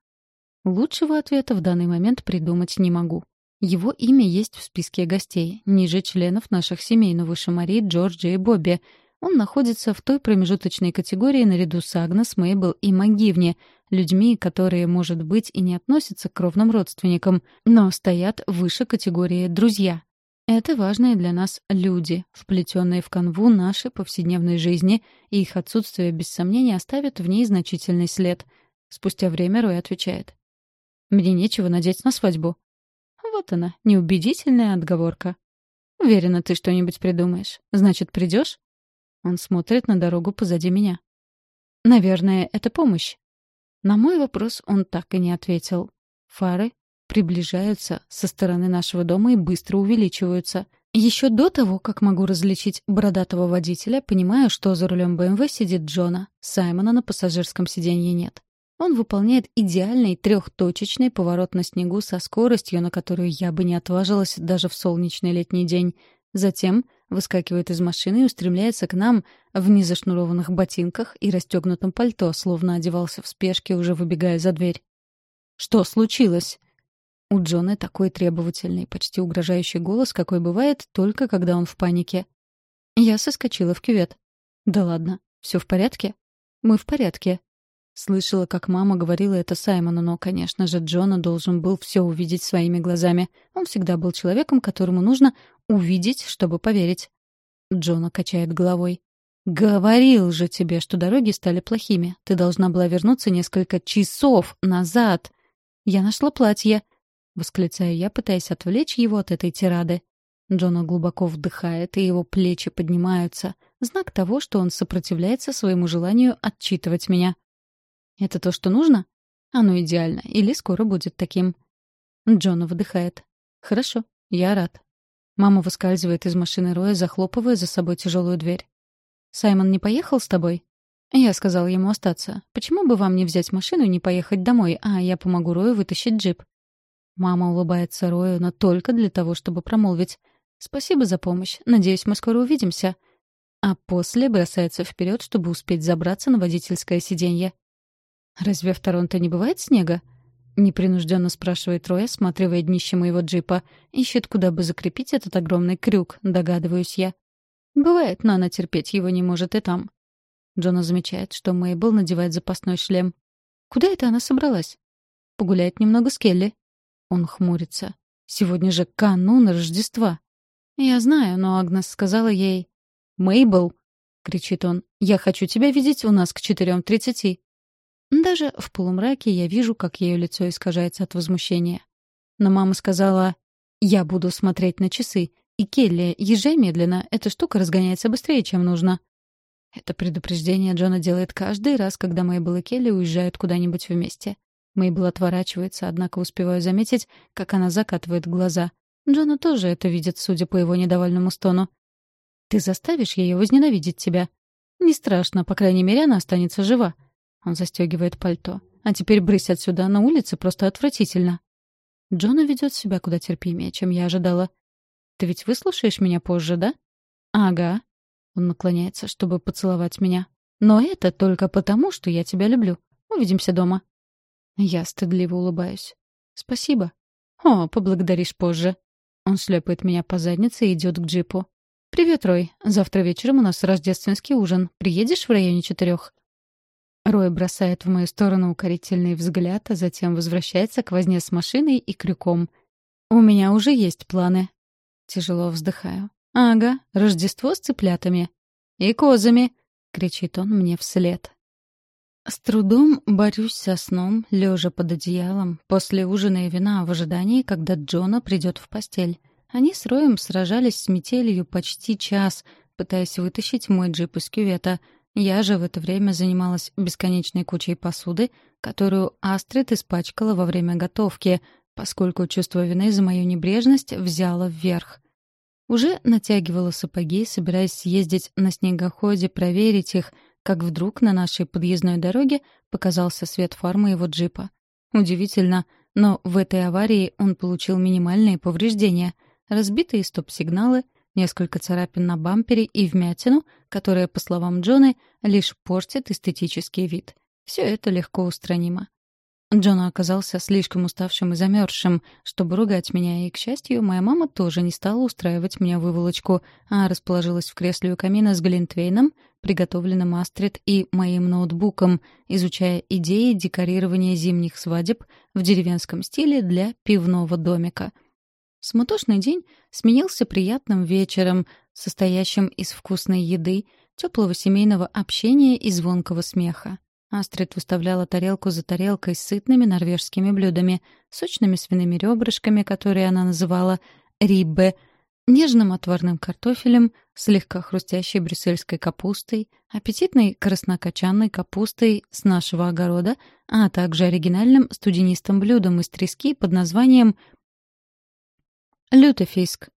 Лучшего ответа в данный момент придумать не могу. Его имя есть в списке гостей, ниже членов наших семей, но выше Мари, Джорджа и Бобби — он находится в той промежуточной категории наряду с Агнес, Мейбл и Магивни, людьми, которые, может быть, и не относятся к кровным родственникам, но стоят выше категории «друзья». Это важные для нас люди, вплетенные в канву нашей повседневной жизни, и их отсутствие, без сомнения, оставит в ней значительный след. Спустя время Рой отвечает. «Мне нечего надеть на свадьбу». Вот она, неубедительная отговорка. «Уверена, ты что-нибудь придумаешь. Значит, придешь? Он смотрит на дорогу позади меня. «Наверное, это помощь». На мой вопрос он так и не ответил. Фары приближаются со стороны нашего дома и быстро увеличиваются. Еще до того, как могу различить бородатого водителя, понимаю, что за рулем БМВ сидит Джона. Саймона на пассажирском сиденье нет. Он выполняет идеальный трехточечный поворот на снегу со скоростью, на которую я бы не отважилась даже в солнечный летний день. Затем выскакивает из машины и устремляется к нам в незашнурованных ботинках и расстегнутом пальто, словно одевался в спешке, уже выбегая за дверь. «Что случилось?» У Джона такой требовательный, почти угрожающий голос, какой бывает только когда он в панике. Я соскочила в кювет. «Да ладно, все в порядке?» «Мы в порядке», Слышала, как мама говорила это Саймону, но, конечно же, Джона должен был все увидеть своими глазами. Он всегда был человеком, которому нужно увидеть, чтобы поверить. Джона качает головой. «Говорил же тебе, что дороги стали плохими. Ты должна была вернуться несколько часов назад. Я нашла платье!» Восклицаю я, пытаясь отвлечь его от этой тирады. Джона глубоко вдыхает, и его плечи поднимаются. Знак того, что он сопротивляется своему желанию отчитывать меня. Это то, что нужно? Оно идеально. Или скоро будет таким. Джона выдыхает. Хорошо, я рад. Мама выскальзывает из машины Роя, захлопывая за собой тяжелую дверь. «Саймон не поехал с тобой?» Я сказал ему остаться. «Почему бы вам не взять машину и не поехать домой, а я помогу Рою вытащить джип?» Мама улыбается Рою, но только для того, чтобы промолвить. «Спасибо за помощь. Надеюсь, мы скоро увидимся». А после бросается вперед, чтобы успеть забраться на водительское сиденье. «Разве в Торонто не бывает снега?» Непринужденно спрашивает Рой, осматривая днище моего джипа. Ищет, куда бы закрепить этот огромный крюк, догадываюсь я. Бывает, но она терпеть его не может и там. Джона замечает, что Мейбл надевает запасной шлем. Куда это она собралась? Погуляет немного с Келли. Он хмурится. Сегодня же канун Рождества. Я знаю, но Агнес сказала ей... «Мейбл!» — кричит он. «Я хочу тебя видеть у нас к четырем тридцати». Даже в полумраке я вижу, как ее лицо искажается от возмущения. Но мама сказала, «Я буду смотреть на часы, и Келли, езжай медленно, эта штука разгоняется быстрее, чем нужно». Это предупреждение Джона делает каждый раз, когда Мейбл и Келли уезжают куда-нибудь вместе. Мейбл отворачивается, однако успеваю заметить, как она закатывает глаза. Джона тоже это видит, судя по его недовольному стону. «Ты заставишь ее возненавидеть тебя?» «Не страшно, по крайней мере, она останется жива», он застегивает пальто. А теперь брысь отсюда, на улице просто отвратительно. Джона ведет себя куда терпимее, чем я ожидала. Ты ведь выслушаешь меня позже, да? Ага. Он наклоняется, чтобы поцеловать меня. Но это только потому, что я тебя люблю. Увидимся дома». Я стыдливо улыбаюсь. «Спасибо». «О, поблагодаришь позже». Он шлепает меня по заднице и идет к джипу. «Привет, Рой. Завтра вечером у нас рождественский ужин. Приедешь в районе четырех?» Рой бросает в мою сторону укорительный взгляд, а затем возвращается к возне с машиной и крюком. «У меня уже есть планы». Тяжело вздыхаю. «Ага, Рождество с цыплятами. И козами!» — кричит он мне вслед. С трудом борюсь со сном, лежа под одеялом, после ужина и вина в ожидании, когда Джона придет в постель. Они с Роем сражались с метелью почти час, пытаясь вытащить мой джип из кювета. Я же в это время занималась бесконечной кучей посуды, которую Астрид испачкала во время готовки, поскольку чувство вины за мою небрежность взяло вверх. Уже натягивала сапоги, собираясь съездить на снегоходе, проверить их — как вдруг на нашей подъездной дороге показался свет фар моего джипа. Удивительно, но в этой аварии он получил минимальные повреждения. Разбитые стоп-сигналы, несколько царапин на бампере и вмятину, которая, по словам Джоны, лишь портит эстетический вид. Все это легко устранимо. Джона оказался слишком уставшим и замерзшим, чтобы ругать меня, и, к счастью, моя мама тоже не стала устраивать меня выволочку, а расположилась в кресле у камина с Глинтвейном, приготовленным Астрид и моим ноутбуком, изучая идеи декорирования зимних свадеб в деревенском стиле для пивного домика. Суматошный день сменился приятным вечером, состоящим из вкусной еды, теплого семейного общения и звонкого смеха. Астрид выставляла тарелку за тарелкой с сытными норвежскими блюдами, сочными свиными ребрышками, которые она называла «риббе», нежным отварным картофелем, слегка хрустящей брюссельской капустой, аппетитной краснокочанной капустой с нашего огорода, а также оригинальным студенистым блюдом из трески под названием «лютефиск»,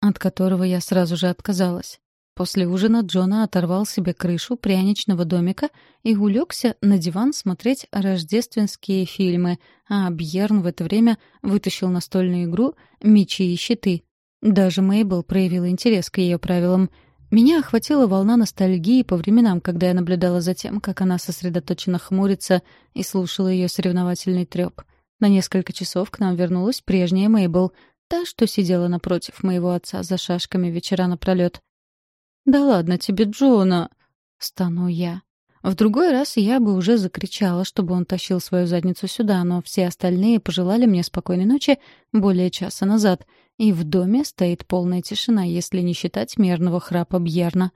от которого я сразу же отказалась. После ужина Джона оторвал себе крышу пряничного домика и улегся на диван смотреть рождественские фильмы, а Бьерн в это время вытащил настольную игру «Мечи и щиты». Даже Мейбл проявила интерес к ее правилам. Меня охватила волна ностальгии по временам, когда я наблюдала за тем, как она сосредоточенно хмурится и слушала ее соревновательный треп. На несколько часов к нам вернулась прежняя Мейбл, та, что сидела напротив моего отца за шашками вечера напролет. «Да ладно тебе, Джона!» — стану я. В другой раз я бы уже закричала, чтобы он тащил свою задницу сюда, но все остальные пожелали мне спокойной ночи более часа назад, и в доме стоит полная тишина, если не считать мерного храпа Бьерна.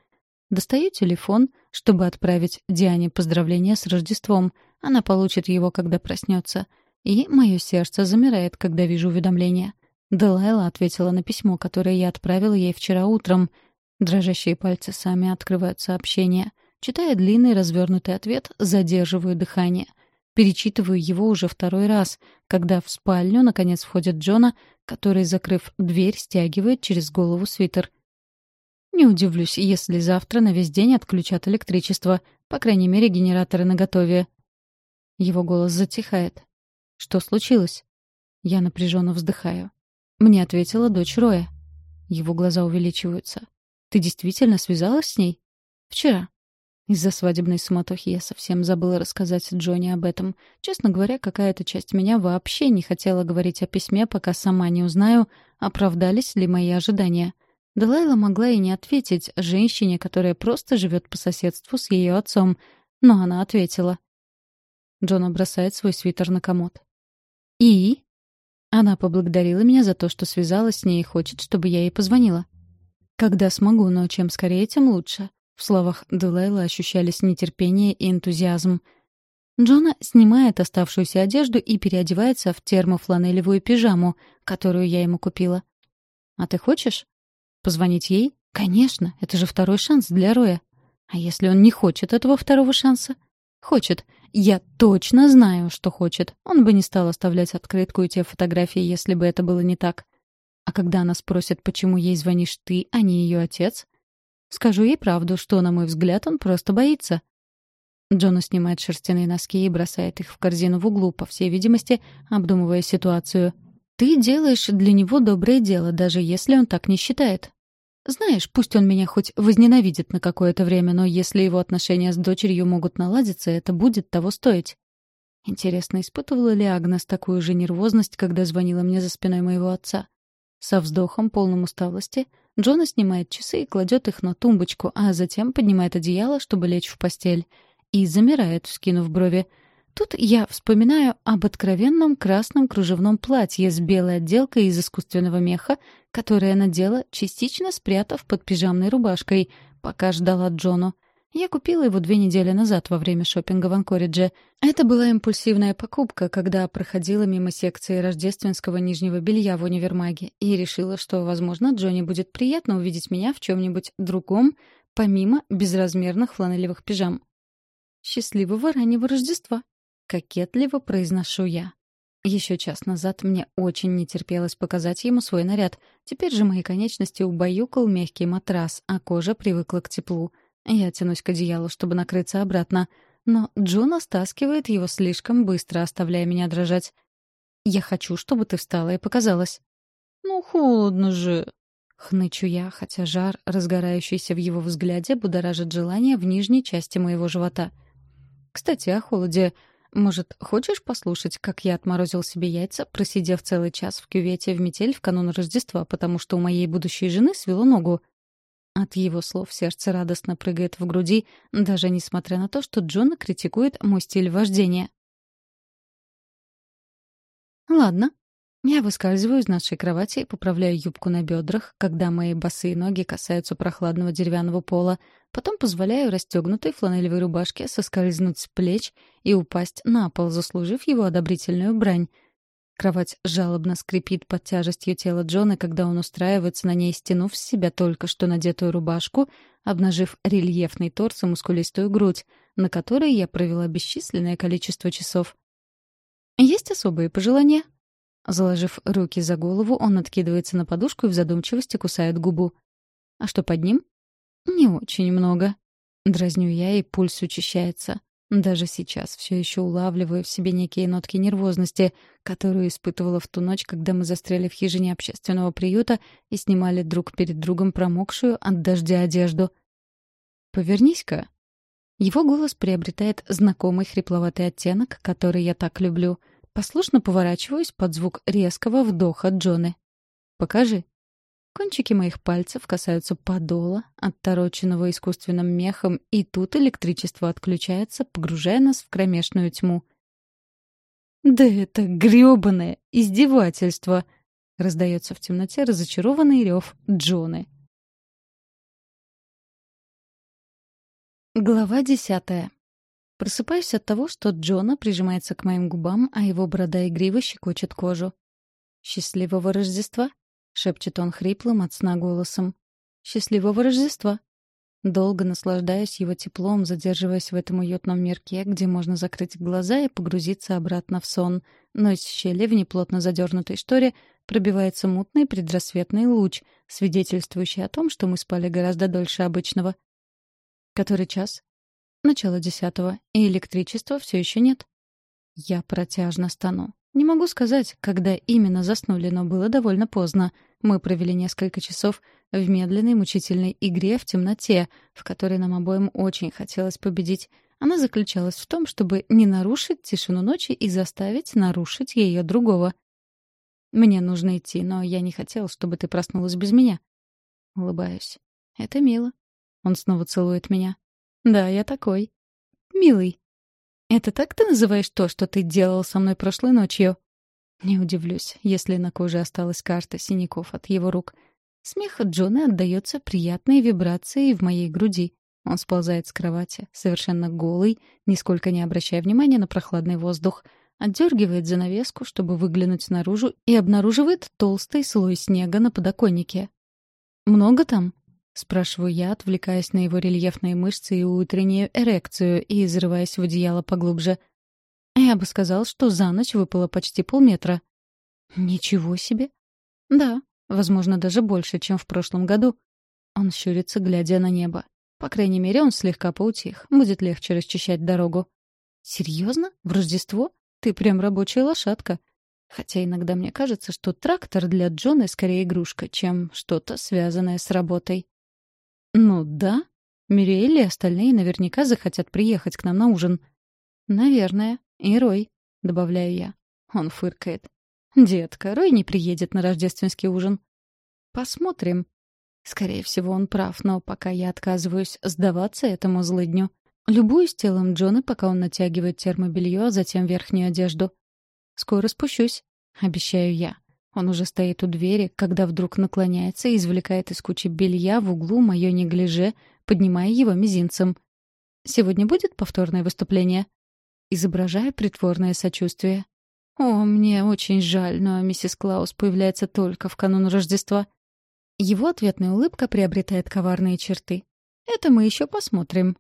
Достаю телефон, чтобы отправить Диане поздравление с Рождеством. Она получит его, когда проснется. И мое сердце замирает, когда вижу уведомление. Делайла ответила на письмо, которое я отправила ей вчера утром — Дрожащие пальцы сами открывают сообщение. Читая длинный развернутый ответ, задерживаю дыхание. Перечитываю его уже второй раз, когда в спальню наконец входит Джона, который, закрыв дверь, стягивает через голову свитер. Не удивлюсь, если завтра на весь день отключат электричество, по крайней мере, генераторы наготове. Его голос затихает. Что случилось? Я напряженно вздыхаю. Мне ответила дочь Роя. Его глаза увеличиваются. Ты действительно связалась с ней? Вчера. Из-за свадебной суматохи я совсем забыла рассказать Джонни об этом. Честно говоря, какая-то часть меня вообще не хотела говорить о письме, пока сама не узнаю, оправдались ли мои ожидания. Делайла могла и не ответить женщине, которая просто живет по соседству с ее отцом, но она ответила. Джона бросает свой свитер на комод. «И?» Она поблагодарила меня за то, что связалась с ней и хочет, чтобы я ей позвонила. «Когда смогу, но чем скорее, тем лучше». В словах Делайла ощущались нетерпение и энтузиазм. Джона снимает оставшуюся одежду и переодевается в термофланелевую пижаму, которую я ему купила. «А ты хочешь?» «Позвонить ей?» «Конечно, это же второй шанс для Роя». «А если он не хочет этого второго шанса?» «Хочет. Я точно знаю, что хочет. Он бы не стал оставлять открытку и те фотографии, если бы это было не так. А когда она спросит, почему ей звонишь ты, а не ее отец, скажу ей правду, что, на мой взгляд, он просто боится. Джона снимает шерстяные носки и бросает их в корзину в углу, по всей видимости, обдумывая ситуацию. «Ты делаешь для него доброе дело, даже если он так не считает. Знаешь, пусть он меня хоть возненавидит на какое-то время, но если его отношения с дочерью могут наладиться, это будет того стоить». Интересно, испытывала ли Агнес такую же нервозность, когда звонила мне за спиной моего отца? Со вздохом, полным усталости, Джона снимает часы и кладет их на тумбочку, а затем поднимает одеяло, чтобы лечь в постель. И замирает, вскинув брови. Тут я вспоминаю об откровенном красном кружевном платье с белой отделкой из искусственного меха, которое надела, частично спрятав под пижамной рубашкой, пока ждала Джону. Я купила его две недели назад во время шопинга в Анкоридже. Это была импульсивная покупка, когда проходила мимо секции рождественского нижнего белья в универмаге и решила, что, возможно, Джонни будет приятно увидеть меня в чем-нибудь другом, помимо безразмерных фланелевых пижам. «Счастливого раннего Рождества!» — кокетливо произношу я. Еще час назад мне очень не терпелось показать ему свой наряд. Теперь же мои конечности убаюкал мягкий матрас, а кожа привыкла к теплу. Я тянусь к одеялу, чтобы накрыться обратно, но Джуна стаскивает его слишком быстро, оставляя меня дрожать. «Я хочу, чтобы ты встала и показалась». «Ну, холодно же!» Хнычу я, хотя жар, разгорающийся в его взгляде, будоражит желание в нижней части моего живота. «Кстати, о холоде. Может, хочешь послушать, как я отморозил себе яйца, просидев целый час в кювете в метель в канун Рождества, потому что у моей будущей жены свело ногу?» От его слов сердце радостно прыгает в груди, даже несмотря на то, что Джона критикует мой стиль вождения. «Ладно». Я выскальзываю из нашей кровати и поправляю юбку на бедрах, когда мои босые ноги касаются прохладного деревянного пола. Потом позволяю расстегнутой фланелевой рубашке соскользнуть с плеч и упасть на пол, заслужив его одобрительную брань — Кровать жалобно скрипит под тяжестью тела Джона, когда он устраивается на ней, стянув с себя только что надетую рубашку, обнажив рельефный торс и мускулистую грудь, на которой я провела бесчисленное количество часов. «Есть особые пожелания?» Заложив руки за голову, он откидывается на подушку и в задумчивости кусает губу. «А что под ним?» «Не очень много». Дразню я, и пульс учащается. Даже сейчас все еще улавливаю в себе некие нотки нервозности, которую испытывала в ту ночь, когда мы застряли в хижине общественного приюта и снимали друг перед другом промокшую от дождя одежду. «Повернись-ка». Его голос приобретает знакомый хрипловатый оттенок, который я так люблю. Послушно поворачиваюсь под звук резкого вдоха Джоны. «Покажи». Кончики моих пальцев касаются подола, оттороченного искусственным мехом, и тут электричество отключается, погружая нас в кромешную тьму. «Да это грёбаное издевательство!» — раздается в темноте разочарованный рев Джоны. Глава десятая. Просыпаюсь от того, что Джона прижимается к моим губам, а его борода игриво щекочет кожу. «Счастливого Рождества!» — шепчет он хриплым от сна голосом. «Счастливого Рождества!» Долго наслаждаюсь его теплом, задерживаясь в этом уютном мирке, где можно закрыть глаза и погрузиться обратно в сон. Но из щели в неплотно задернутой шторе пробивается мутный предрассветный луч, свидетельствующий о том, что мы спали гораздо дольше обычного. Который час? Начало десятого, и электричества все еще нет. Я протяжно стану. Не могу сказать, когда именно заснули, но было довольно поздно. Мы провели несколько часов в медленной мучительной игре в темноте, в которой нам обоим очень хотелось победить. Она заключалась в том, чтобы не нарушить тишину ночи и заставить нарушить ее другого. «Мне нужно идти, но я не хотел, чтобы ты проснулась без меня». Улыбаюсь. «Это мило». Он снова целует меня. «Да, я такой». «Милый». «Это так ты называешь то, что ты делал со мной прошлой ночью?» Не удивлюсь, если на коже осталась карта синяков от его рук. Смех Джона отдаётся приятной вибрацией в моей груди. Он сползает с кровати, совершенно голый, нисколько не обращая внимания на прохладный воздух, отдергивает занавеску, чтобы выглянуть наружу, и обнаруживает толстый слой снега на подоконнике. «Много там?» — спрашиваю я, отвлекаясь на его рельефные мышцы и утреннюю эрекцию и изрываясь в одеяло поглубже. Я бы сказал, что за ночь выпало почти полметра. Ничего себе. Да, возможно, даже больше, чем в прошлом году. Он щурится, глядя на небо. По крайней мере, он слегка поутих. Будет легче расчищать дорогу. Серьезно? В Рождество? Ты прям рабочая лошадка. Хотя иногда мне кажется, что трактор для Джона скорее игрушка, чем что-то связанное с работой. «Ну да. Мириэль и остальные наверняка захотят приехать к нам на ужин». «Наверное». И Рой, добавляю я. Он фыркает. Детка, Рой не приедет на рождественский ужин. Посмотрим. Скорее всего, он прав, но пока я отказываюсь сдаваться этому злыдню. Любуюсь телом Джона, пока он натягивает термобелье, а затем верхнюю одежду. «Скоро спущусь», — обещаю я. Он уже стоит у двери, когда вдруг наклоняется и извлекает из кучи белья в углу мое неглиже, поднимая его мизинцем. «Сегодня будет повторное выступление?» Изображая притворное сочувствие. «О, мне очень жаль, но миссис Клаус появляется только в канун Рождества». Его ответная улыбка приобретает коварные черты. «Это мы еще посмотрим»,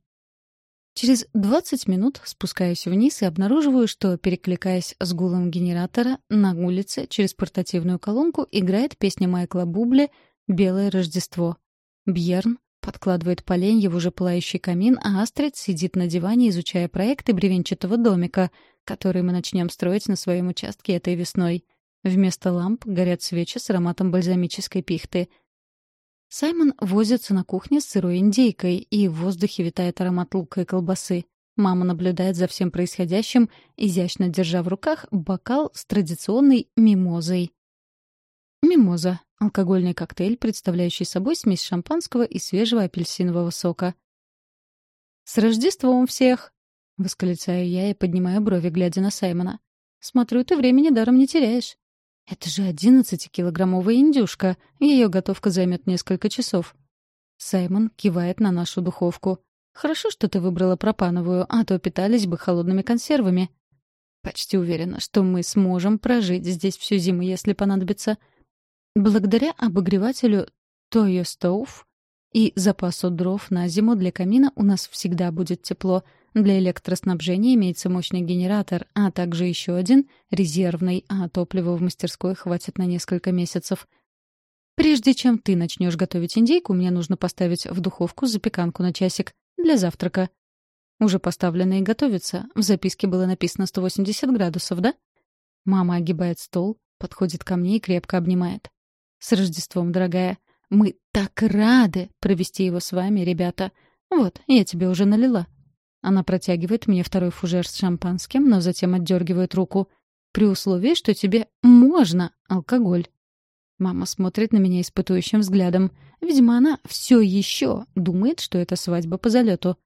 Через 20 минут спускаюсь вниз и обнаруживаю, что, перекликаясь с гулом генератора, на улице через портативную колонку играет песня Майкла Бубле «Белое Рождество». Бьерн подкладывает поленье в уже пылающий камин, а Астрид сидит на диване, изучая проекты бревенчатого домика, который мы начнем строить на своем участке этой весной. Вместо ламп горят свечи с ароматом бальзамической пихты — Саймон возится на кухне с сырой индейкой, и в воздухе витает аромат лука и колбасы. Мама наблюдает за всем происходящим, изящно держа в руках бокал с традиционной мимозой. Мимоза — алкогольный коктейль, представляющий собой смесь шампанского и свежего апельсинового сока. «С Рождеством всех!» — восклицаю я и поднимаю брови, глядя на Саймона. «Смотрю, ты времени даром не теряешь». Это же одиннадцатикилограммовая индюшка. Ее готовка займет несколько часов. Саймон кивает на нашу духовку. Хорошо, что ты выбрала пропановую, а то питались бы холодными консервами. Почти уверена, что мы сможем прожить здесь всю зиму, если понадобится. Благодаря обогревателю Toyo Stove и запасу дров на зиму для камина у нас всегда будет тепло — для электроснабжения имеется мощный генератор, а также еще один — резервный, а топлива в мастерской хватит на несколько месяцев. Прежде чем ты начнешь готовить индейку, мне нужно поставить в духовку запеканку на часик для завтрака. Уже поставлено и готовится. В записке было написано 180 градусов, да? Мама огибает стол, подходит ко мне и крепко обнимает. «С Рождеством, дорогая! Мы так рады провести его с вами, ребята! Вот, я тебе уже налила. Она протягивает мне второй фужер с шампанским, но затем отдергивает руку. «При условии, что тебе можно алкоголь». Мама смотрит на меня испытующим взглядом. Видимо, она все еще думает, что это свадьба по залету.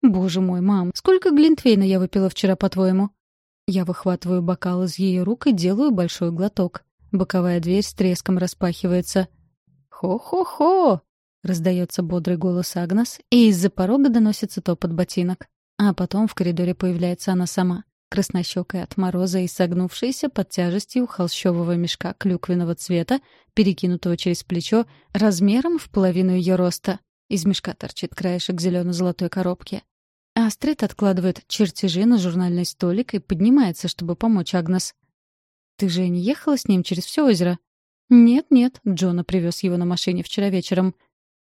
«Боже мой, мам, сколько глинтвейна я выпила вчера, по-твоему?» Я выхватываю бокал из ее рук и делаю большой глоток. Боковая дверь с треском распахивается. «Хо-хо-хо!» — раздается бодрый голос Агнес, и из-за порога доносится топот ботинок. А потом в коридоре появляется она сама, краснощекая от мороза и согнувшаяся под тяжестью холщового мешка клюквенного цвета, перекинутого через плечо, размером в половину ее роста. Из мешка торчит краешек зелено-золотой коробки. Астрид откладывает чертежи на журнальный столик и поднимается, чтобы помочь Агнес. «Ты же не ехала с ним через все озеро?» «Нет-нет, Джона привез его на машине вчера вечером.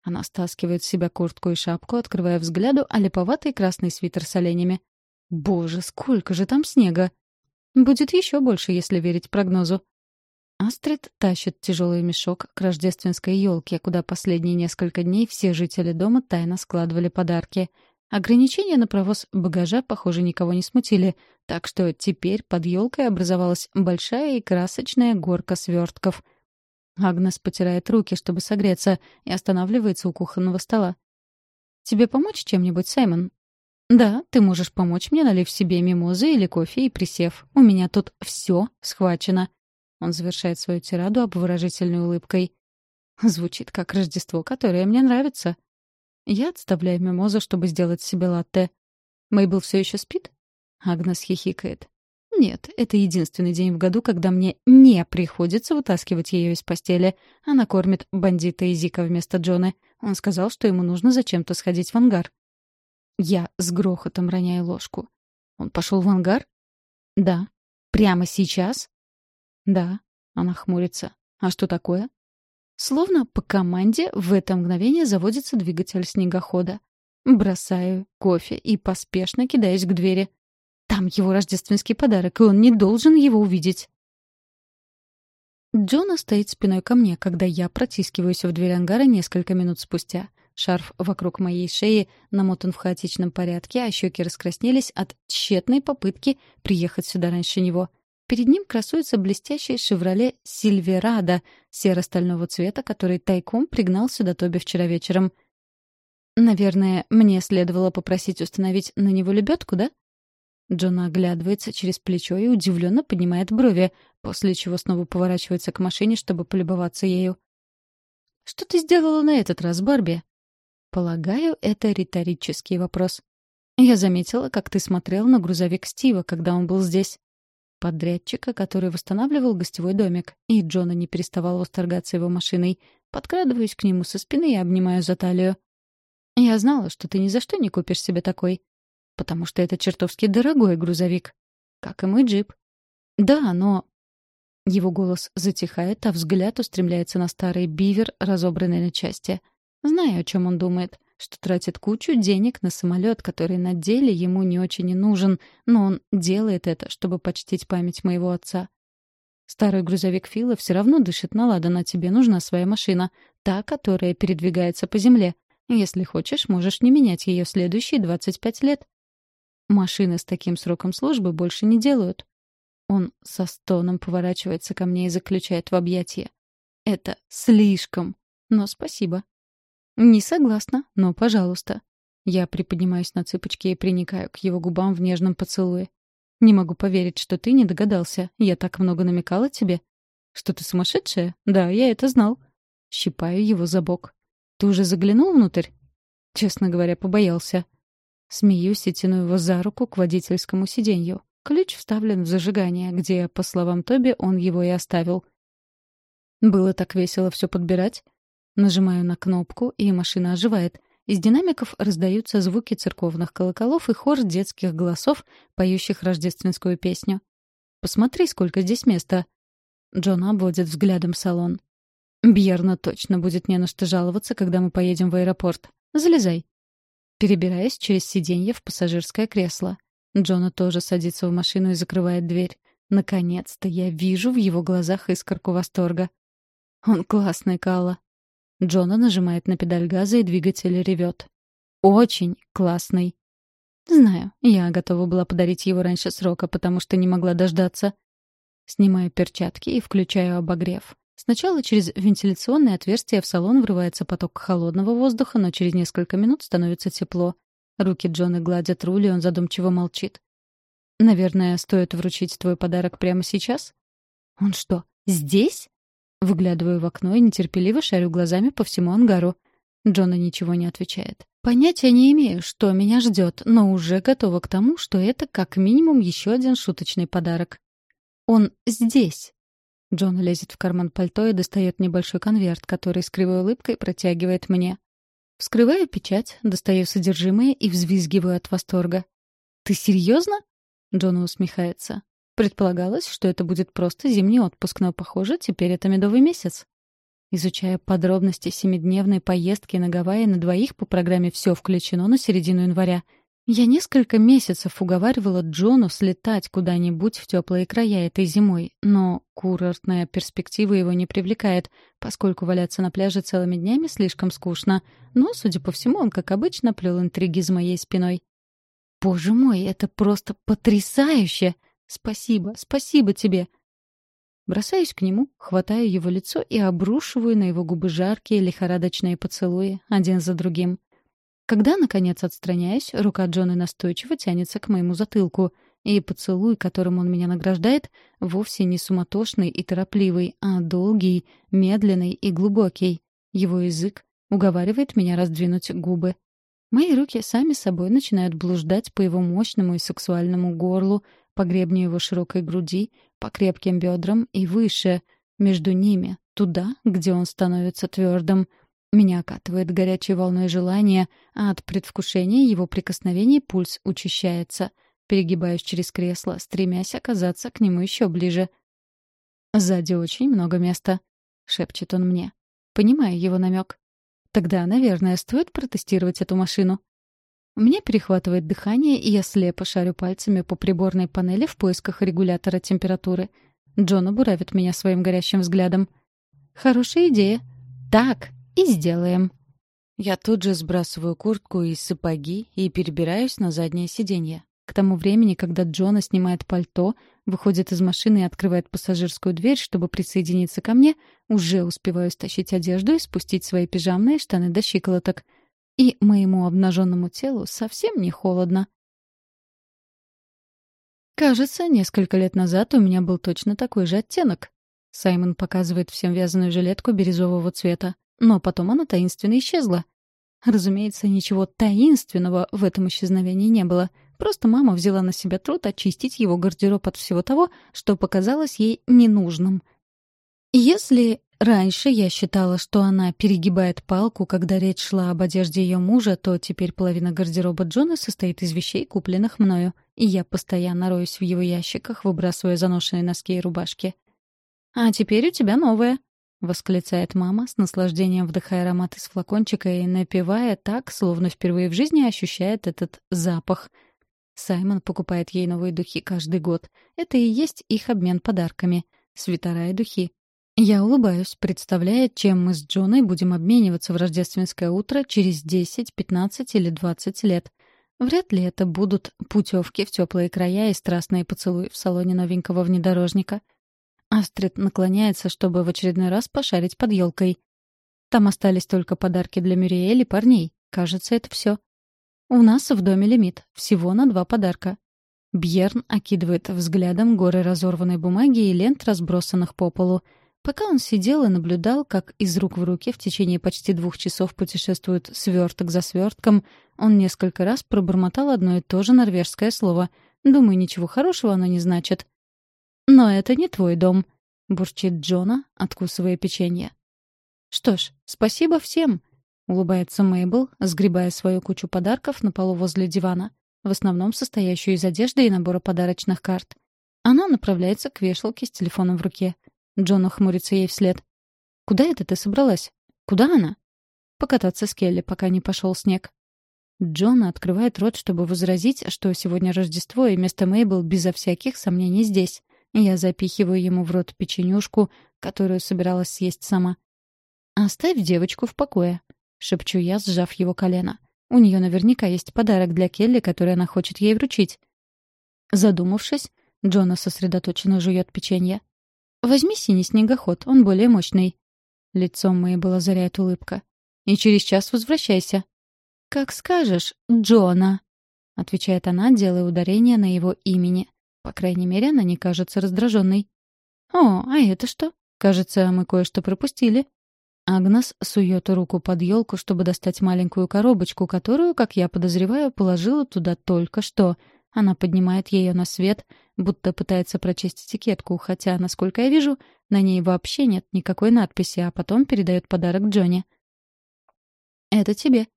Она стаскивает с себя куртку и шапку, открывая взгляду олиповатый красный свитер с оленями. Боже, сколько же там снега! Будет еще больше, если верить прогнозу. Астрид тащит тяжелый мешок к рождественской елке, куда последние несколько дней все жители дома тайно складывали подарки. Ограничения на провоз багажа, похоже, никого не смутили, так что теперь под елкой образовалась большая и красочная горка свертков — Агнес потирает руки, чтобы согреться, и останавливается у кухонного стола. «Тебе помочь чем-нибудь, Саймон?» «Да, ты можешь помочь мне, налив себе мимозы или кофе и присев. У меня тут все схвачено». Он завершает свою тираду обворожительной улыбкой. Звучит как Рождество, которое мне нравится. Я отставляю мимозу, чтобы сделать себе латте. Мейбл все еще спит? Агнес хихикает. Нет, это единственный день в году, когда мне не приходится вытаскивать ее из постели. Она кормит бандита и Зика вместо Джона. Он сказал, что ему нужно зачем-то сходить в ангар. Я с грохотом роняю ложку. Он пошел в ангар? Да. Прямо сейчас? Да. Она хмурится. А что такое? Словно по команде в это мгновение заводится двигатель снегохода. Бросаю кофе и поспешно кидаюсь к двери. Там его рождественский подарок, и он не должен его увидеть. Джона стоит спиной ко мне, когда я протискиваюсь в дверь ангара несколько минут спустя. Шарф вокруг моей шеи намотан в хаотичном порядке, а щеки раскраснелись от тщетной попытки приехать сюда раньше него. Перед ним красуется блестящий «Шевроле Сильверадо» серо-стального цвета, который тайком пригнал сюда Тоби вчера вечером. Наверное, мне следовало попросить установить на него лебедку, да? Джона оглядывается через плечо и удивленно поднимает брови, после чего снова поворачивается к машине, чтобы полюбоваться ею. «Что ты сделала на этот раз, Барби?» Полагаю, это риторический вопрос. Я заметила, как ты смотрел на грузовик Стива, когда он был здесь. Подрядчика, который восстанавливал гостевой домик, и Джона не переставал восторгаться его машиной. Подкрадываюсь к нему со спины и обнимаю за талию. «Я знала, что ты ни за что не купишь себе такой. Потому что это чертовски дорогой грузовик. Как и мой джип. Да, но его голос затихает, а взгляд устремляется на старый бивер, разобранный на части. Знаю, о чем он думает. Что тратит кучу денег на самолет, который на деле ему не очень и нужен, но он делает это, чтобы почтить память моего отца. Старый грузовик Фила все равно дышит на ладан, а тебе нужна своя машина. Та, которая передвигается по земле. Если хочешь, можешь не менять ее следующие 25 лет. Машины с таким сроком службы больше не делают. Он со стоном поворачивается ко мне и заключает в объятия. Это слишком. Но спасибо. Не согласна, но пожалуйста. Я приподнимаюсь на цыпочки и приникаю к его губам в нежном поцелуе. Не могу поверить, что ты не догадался. Я так много намекала тебе. Что ты сумасшедшая? Да, я это знал. Щипаю его за бок. Ты уже заглянул внутрь? Честно говоря, побоялся. Смеюсь и тяну его за руку к водительскому сиденью. Ключ вставлен в зажигание, где, по словам Тоби, он его и оставил. Было так весело все подбирать. Нажимаю на кнопку, и машина оживает. Из динамиков раздаются звуки церковных колоколов и хор детских голосов, поющих рождественскую песню. «Посмотри, сколько здесь места!» Джон обводит взглядом салон. «Бьерну точно будет не на что жаловаться, когда мы поедем в аэропорт. Залезай». Перебираясь через сиденье в пассажирское кресло. Джона тоже садится в машину и закрывает дверь. Наконец-то я вижу в его глазах искорку восторга. Он классный, Кала. Джона нажимает на педаль газа, и двигатель ревет. Очень классный. Знаю, я готова была подарить его раньше срока, потому что не могла дождаться. Снимаю перчатки и включаю обогрев. Сначала через вентиляционное отверстие в салон врывается поток холодного воздуха, но через несколько минут становится тепло. Руки Джона гладят руль, и он задумчиво молчит. «Наверное, стоит вручить твой подарок прямо сейчас?» «Он что, здесь?» Выглядываю в окно и нетерпеливо шарю глазами по всему ангару. Джона ничего не отвечает. Понятия не имею, что меня ждет, но уже готова к тому, что это как минимум еще один шуточный подарок. Он здесь. Джон лезет в карман пальто и достает небольшой конверт, который с кривой улыбкой протягивает мне. Вскрываю печать, достаю содержимое и взвизгиваю от восторга. «Ты серьезно?» Джона усмехается. Предполагалось, что это будет просто зимний отпуск, но, похоже, теперь это медовый месяц. Изучая подробности семидневной поездки на Гавайи на двоих по программе «Все включено» на середину января — я несколько месяцев уговаривала Джону слетать куда-нибудь в теплые края этой зимой, но курортная перспектива его не привлекает, поскольку валяться на пляже целыми днями слишком скучно. Но, судя по всему, он, как обычно, плел интриги за моей спиной. «Боже мой, это просто потрясающе! Спасибо, спасибо тебе!» Бросаюсь к нему, хватаю его лицо и обрушиваю на его губы жаркие лихорадочные поцелуи, один за другим. Когда, наконец, отстраняюсь, рука Джона настойчиво тянется к моему затылку, и поцелуй, которым он меня награждает, вовсе не суматошный и торопливый, а долгий, медленный и глубокий. Его язык уговаривает меня раздвинуть губы. Мои руки сами собой начинают блуждать по его мощному и сексуальному горлу, по гребню его широкой груди, по крепким бедрам и выше, между ними, туда, где он становится твердым — меня окатывает горячей волной желания, а от предвкушения его прикосновений пульс учащается. Перегибаюсь через кресло, стремясь оказаться к нему еще ближе. «Сзади очень много места», — шепчет он мне. Понимаю его намек. Тогда, наверное, стоит протестировать эту машину. Меня перехватывает дыхание, и я слепо шарю пальцами по приборной панели в поисках регулятора температуры. Джона буравит меня своим горящим взглядом. «Хорошая идея. Так, и сделаем. Я тут же сбрасываю куртку и сапоги и перебираюсь на заднее сиденье. К тому времени, когда Джона снимает пальто, выходит из машины и открывает пассажирскую дверь, чтобы присоединиться ко мне, уже успеваю стащить одежду и спустить свои пижамные штаны до щиколоток. И моему обнаженному телу совсем не холодно. Кажется, несколько лет назад у меня был точно такой же оттенок. Саймон показывает всем вязаную жилетку бирюзового цвета, но потом она таинственно исчезла. Разумеется, ничего таинственного в этом исчезновении не было — Просто мама взяла на себя труд очистить его гардероб от всего того, что показалось ей ненужным. Если раньше я считала, что она перегибает палку, когда речь шла об одежде ее мужа, то теперь половина гардероба Джона состоит из вещей, купленных мною, и я постоянно роюсь в его ящиках, выбрасывая заношенные носки и рубашки. «А теперь у тебя новое», — восклицает мама, с наслаждением вдыхая аромат из флакончика и напевая так, словно впервые в жизни ощущает этот запах — Саймон покупает ей новые духи каждый год. Это и есть их обмен подарками. Свитера и духи. Я улыбаюсь, представляя, чем мы с Джоной будем обмениваться в рождественское утро через 10, 15 или 20 лет. Вряд ли это будут путевки в теплые края и страстные поцелуи в салоне новенького внедорожника. Астрид наклоняется, чтобы в очередной раз пошарить под елкой. Там остались только подарки для Мюриэль и парней. Кажется, это все. У нас в доме лимит. Всего на два подарка. Бьерн окидывает взглядом горы разорванной бумаги и лент, разбросанных по полу. Пока он сидел и наблюдал, как из рук в руки в течение почти двух часов путешествует сверток за свертком, он несколько раз пробормотал одно и то же норвежское слово. Думаю, ничего хорошего оно не значит. «Но это не твой дом», — бурчит Джона, откусывая печенье. «Что ж, спасибо всем», Улыбается Мейбл, сгребая свою кучу подарков на полу возле дивана, в основном состоящую из одежды и набора подарочных карт. Она направляется к вешалке с телефоном в руке. Джон хмурится ей вслед. «Куда это ты собралась? Куда она?» «Покататься с Келли, пока не пошел снег». Джон открывает рот, чтобы возразить, что сегодня Рождество, и место Мейбл безо всяких сомнений здесь. Я запихиваю ему в рот печенюшку, которую собиралась съесть сама. «Оставь девочку в покое», — шепчу я, сжав его колено. «У нее наверняка есть подарок для Келли, который она хочет ей вручить». Задумавшись, Джона сосредоточенно жует печенье. «Возьми синий снегоход, он более мощный». Лицом Мейбл озаряет улыбка. «И через час возвращайся». «Как скажешь, Джона», — отвечает она, делая ударение на его имени. По крайней мере, она не кажется раздраженной. «О, а это что? Кажется, мы кое-что пропустили». Агнес сует руку под елку, чтобы достать маленькую коробочку, которую, как я подозреваю, положила туда только что. Она поднимает ее на свет, будто пытается прочесть этикетку, хотя, насколько я вижу, на ней вообще нет никакой надписи, а потом передает подарок Джонни. «Это тебе».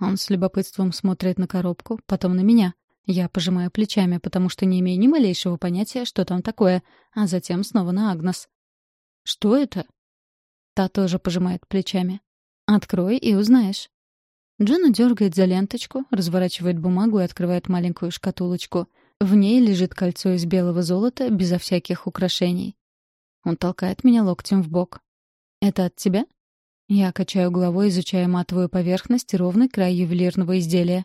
Он с любопытством смотрит на коробку, потом на меня. Я пожимаю плечами, потому что не имею ни малейшего понятия, что там такое, а затем снова на Агнес. «Что это?» Та тоже пожимает плечами. «Открой и узнаешь». Джона дергает за ленточку, разворачивает бумагу и открывает маленькую шкатулочку. В ней лежит кольцо из белого золота, безо всяких украшений. Он толкает меня локтем в бок. «Это от тебя?» Я качаю головой, изучая матовую поверхность и ровный край ювелирного изделия.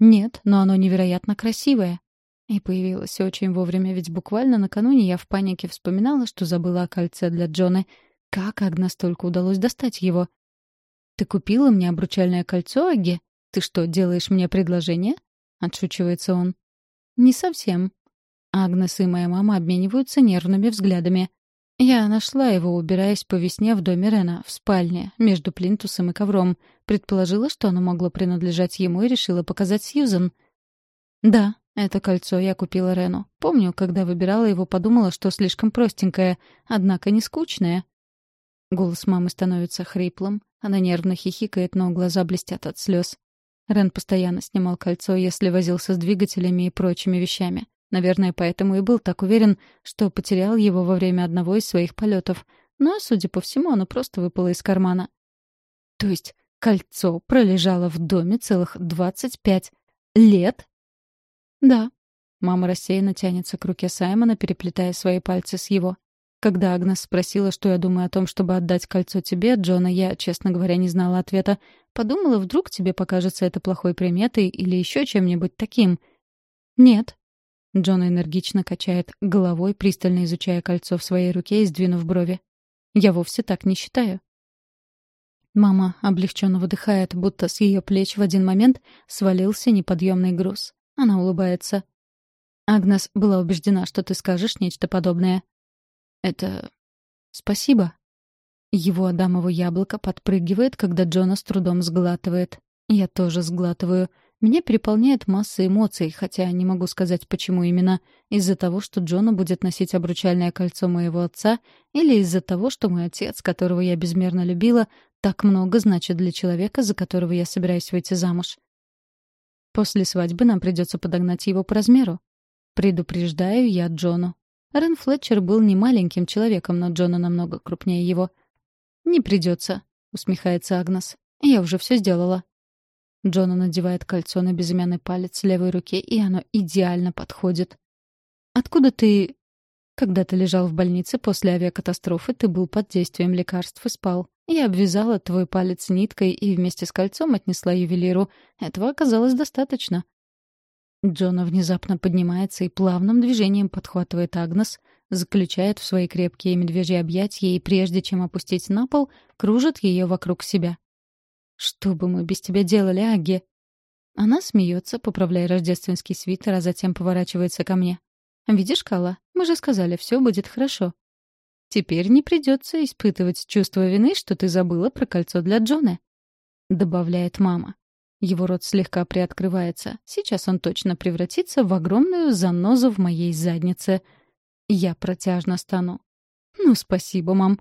«Нет, но оно невероятно красивое». И появилось очень вовремя, ведь буквально накануне я в панике вспоминала, что забыла о кольце для Джоны — как Агнес только удалось достать его? «Ты купила мне обручальное кольцо, Аги? Ты что, делаешь мне предложение?» — отшучивается он. «Не совсем». Агнес и моя мама обмениваются нервными взглядами. Я нашла его, убираясь по весне в доме Рена, в спальне, между плинтусом и ковром. Предположила, что оно могло принадлежать ему и решила показать Сьюзен. «Да, это кольцо я купила Рену. Помню, когда выбирала его, подумала, что слишком простенькое, однако не скучное. Голос мамы становится хриплым. Она нервно хихикает, но глаза блестят от слез. Рен постоянно снимал кольцо, если возился с двигателями и прочими вещами. Наверное, поэтому и был так уверен, что потерял его во время одного из своих полетов. Но, судя по всему, оно просто выпало из кармана. То есть кольцо пролежало в доме целых двадцать пять лет? Да. Мама рассеянно тянется к руке Саймона, переплетая свои пальцы с его. Когда Агнес спросила, что я думаю о том, чтобы отдать кольцо тебе, Джона, я, честно говоря, не знала ответа. Подумала, вдруг тебе покажется это плохой приметой или еще чем-нибудь таким. Нет. Джона энергично качает головой, пристально изучая кольцо в своей руке и сдвинув брови. Я вовсе так не считаю. Мама облегченно выдыхает, будто с ее плеч в один момент свалился неподъемный груз. Она улыбается. Агнес была убеждена, что ты скажешь нечто подобное. Это... спасибо. Его адамово яблоко подпрыгивает, когда Джона с трудом сглатывает. Я тоже сглатываю. Меня переполняет масса эмоций, хотя не могу сказать, почему именно. Из-за того, что Джона будет носить обручальное кольцо моего отца, или из-за того, что мой отец, которого я безмерно любила, так много значит для человека, за которого я собираюсь выйти замуж. После свадьбы нам придется подогнать его по размеру. Предупреждаю я Джону. Рен Флетчер был не маленьким человеком, но Джона намного крупнее его. «Не придется», — усмехается Агнес. «Я уже все сделала». Джона надевает кольцо на безымянный палец левой руки, и оно идеально подходит. «Откуда ты...» «Когда ты лежал в больнице после авиакатастрофы, ты был под действием лекарств и спал. Я обвязала твой палец ниткой и вместе с кольцом отнесла ювелиру. Этого оказалось достаточно. Джона внезапно поднимается и плавным движением подхватывает Агнес, заключает в свои крепкие медвежьи объятия и, прежде чем опустить на пол, кружит ее вокруг себя. «Что бы мы без тебя делали, Агги?» Она смеется, поправляя рождественский свитер, а затем поворачивается ко мне. «Видишь, Кала, мы же сказали, все будет хорошо. Теперь не придется испытывать чувство вины, что ты забыла про кольцо для Джона», — добавляет мама. Его рот слегка приоткрывается. Сейчас он точно превратится в огромную занозу в моей заднице. Я протяжно стану. «Ну, спасибо, мам.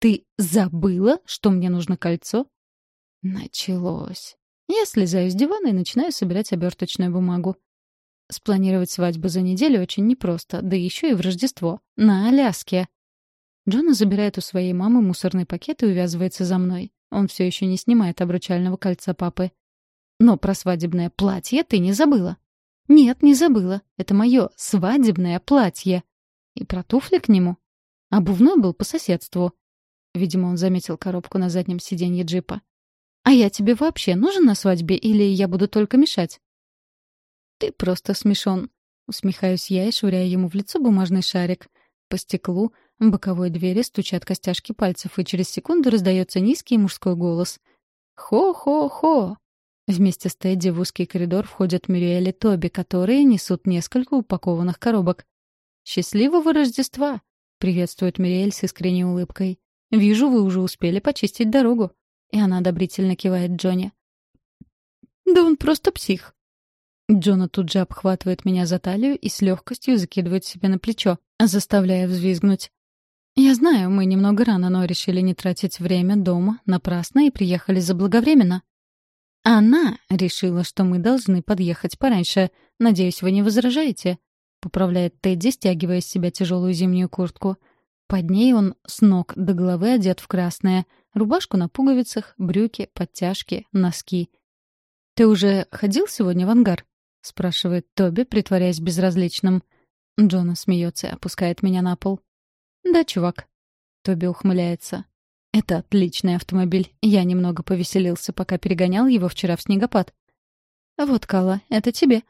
Ты забыла, что мне нужно кольцо?» Началось. Я слезаю с дивана и начинаю собирать оберточную бумагу. Спланировать свадьбу за неделю очень непросто, да еще и в Рождество. На Аляске. Джона забирает у своей мамы мусорный пакет и увязывается за мной. Он все еще не снимает обручального кольца папы. Но про свадебное платье ты не забыла. Нет, не забыла. Это мое свадебное платье. И про туфли к нему. Обувной был по соседству. Видимо, он заметил коробку на заднем сиденье джипа. «А я тебе вообще нужен на свадьбе или я буду только мешать?» «Ты просто смешон», — усмехаюсь я и швыряю ему в лицо бумажный шарик. По стеклу боковой двери стучат костяшки пальцев, и через секунду раздается низкий мужской голос. «Хо-хо-хо!» Вместе с Тедди в узкий коридор входят Мюриэль и Тоби, которые несут несколько упакованных коробок. «Счастливого Рождества!» — приветствует Мюриэль с искренней улыбкой. «Вижу, вы уже успели почистить дорогу». И она одобрительно кивает Джонни. «Да он просто псих». Джона тут же обхватывает меня за талию и с легкостью закидывает себе на плечо, заставляя взвизгнуть. «Я знаю, мы немного рано, но решили не тратить время дома напрасно и приехали заблаговременно». Она решила, что мы должны подъехать пораньше. Надеюсь, вы не возражаете?» — поправляет Тедди, стягивая с себя тяжелую зимнюю куртку. Под ней он с ног до головы одет в красное. Рубашку на пуговицах, брюки, подтяжки, носки. «Ты уже ходил сегодня в ангар?» — спрашивает Тоби, притворяясь безразличным. Джона смеется и опускает меня на пол. «Да, чувак». Тоби ухмыляется. Это отличный автомобиль. Я немного повеселился, пока перегонял его вчера в снегопад. Вот, Кала, это тебе.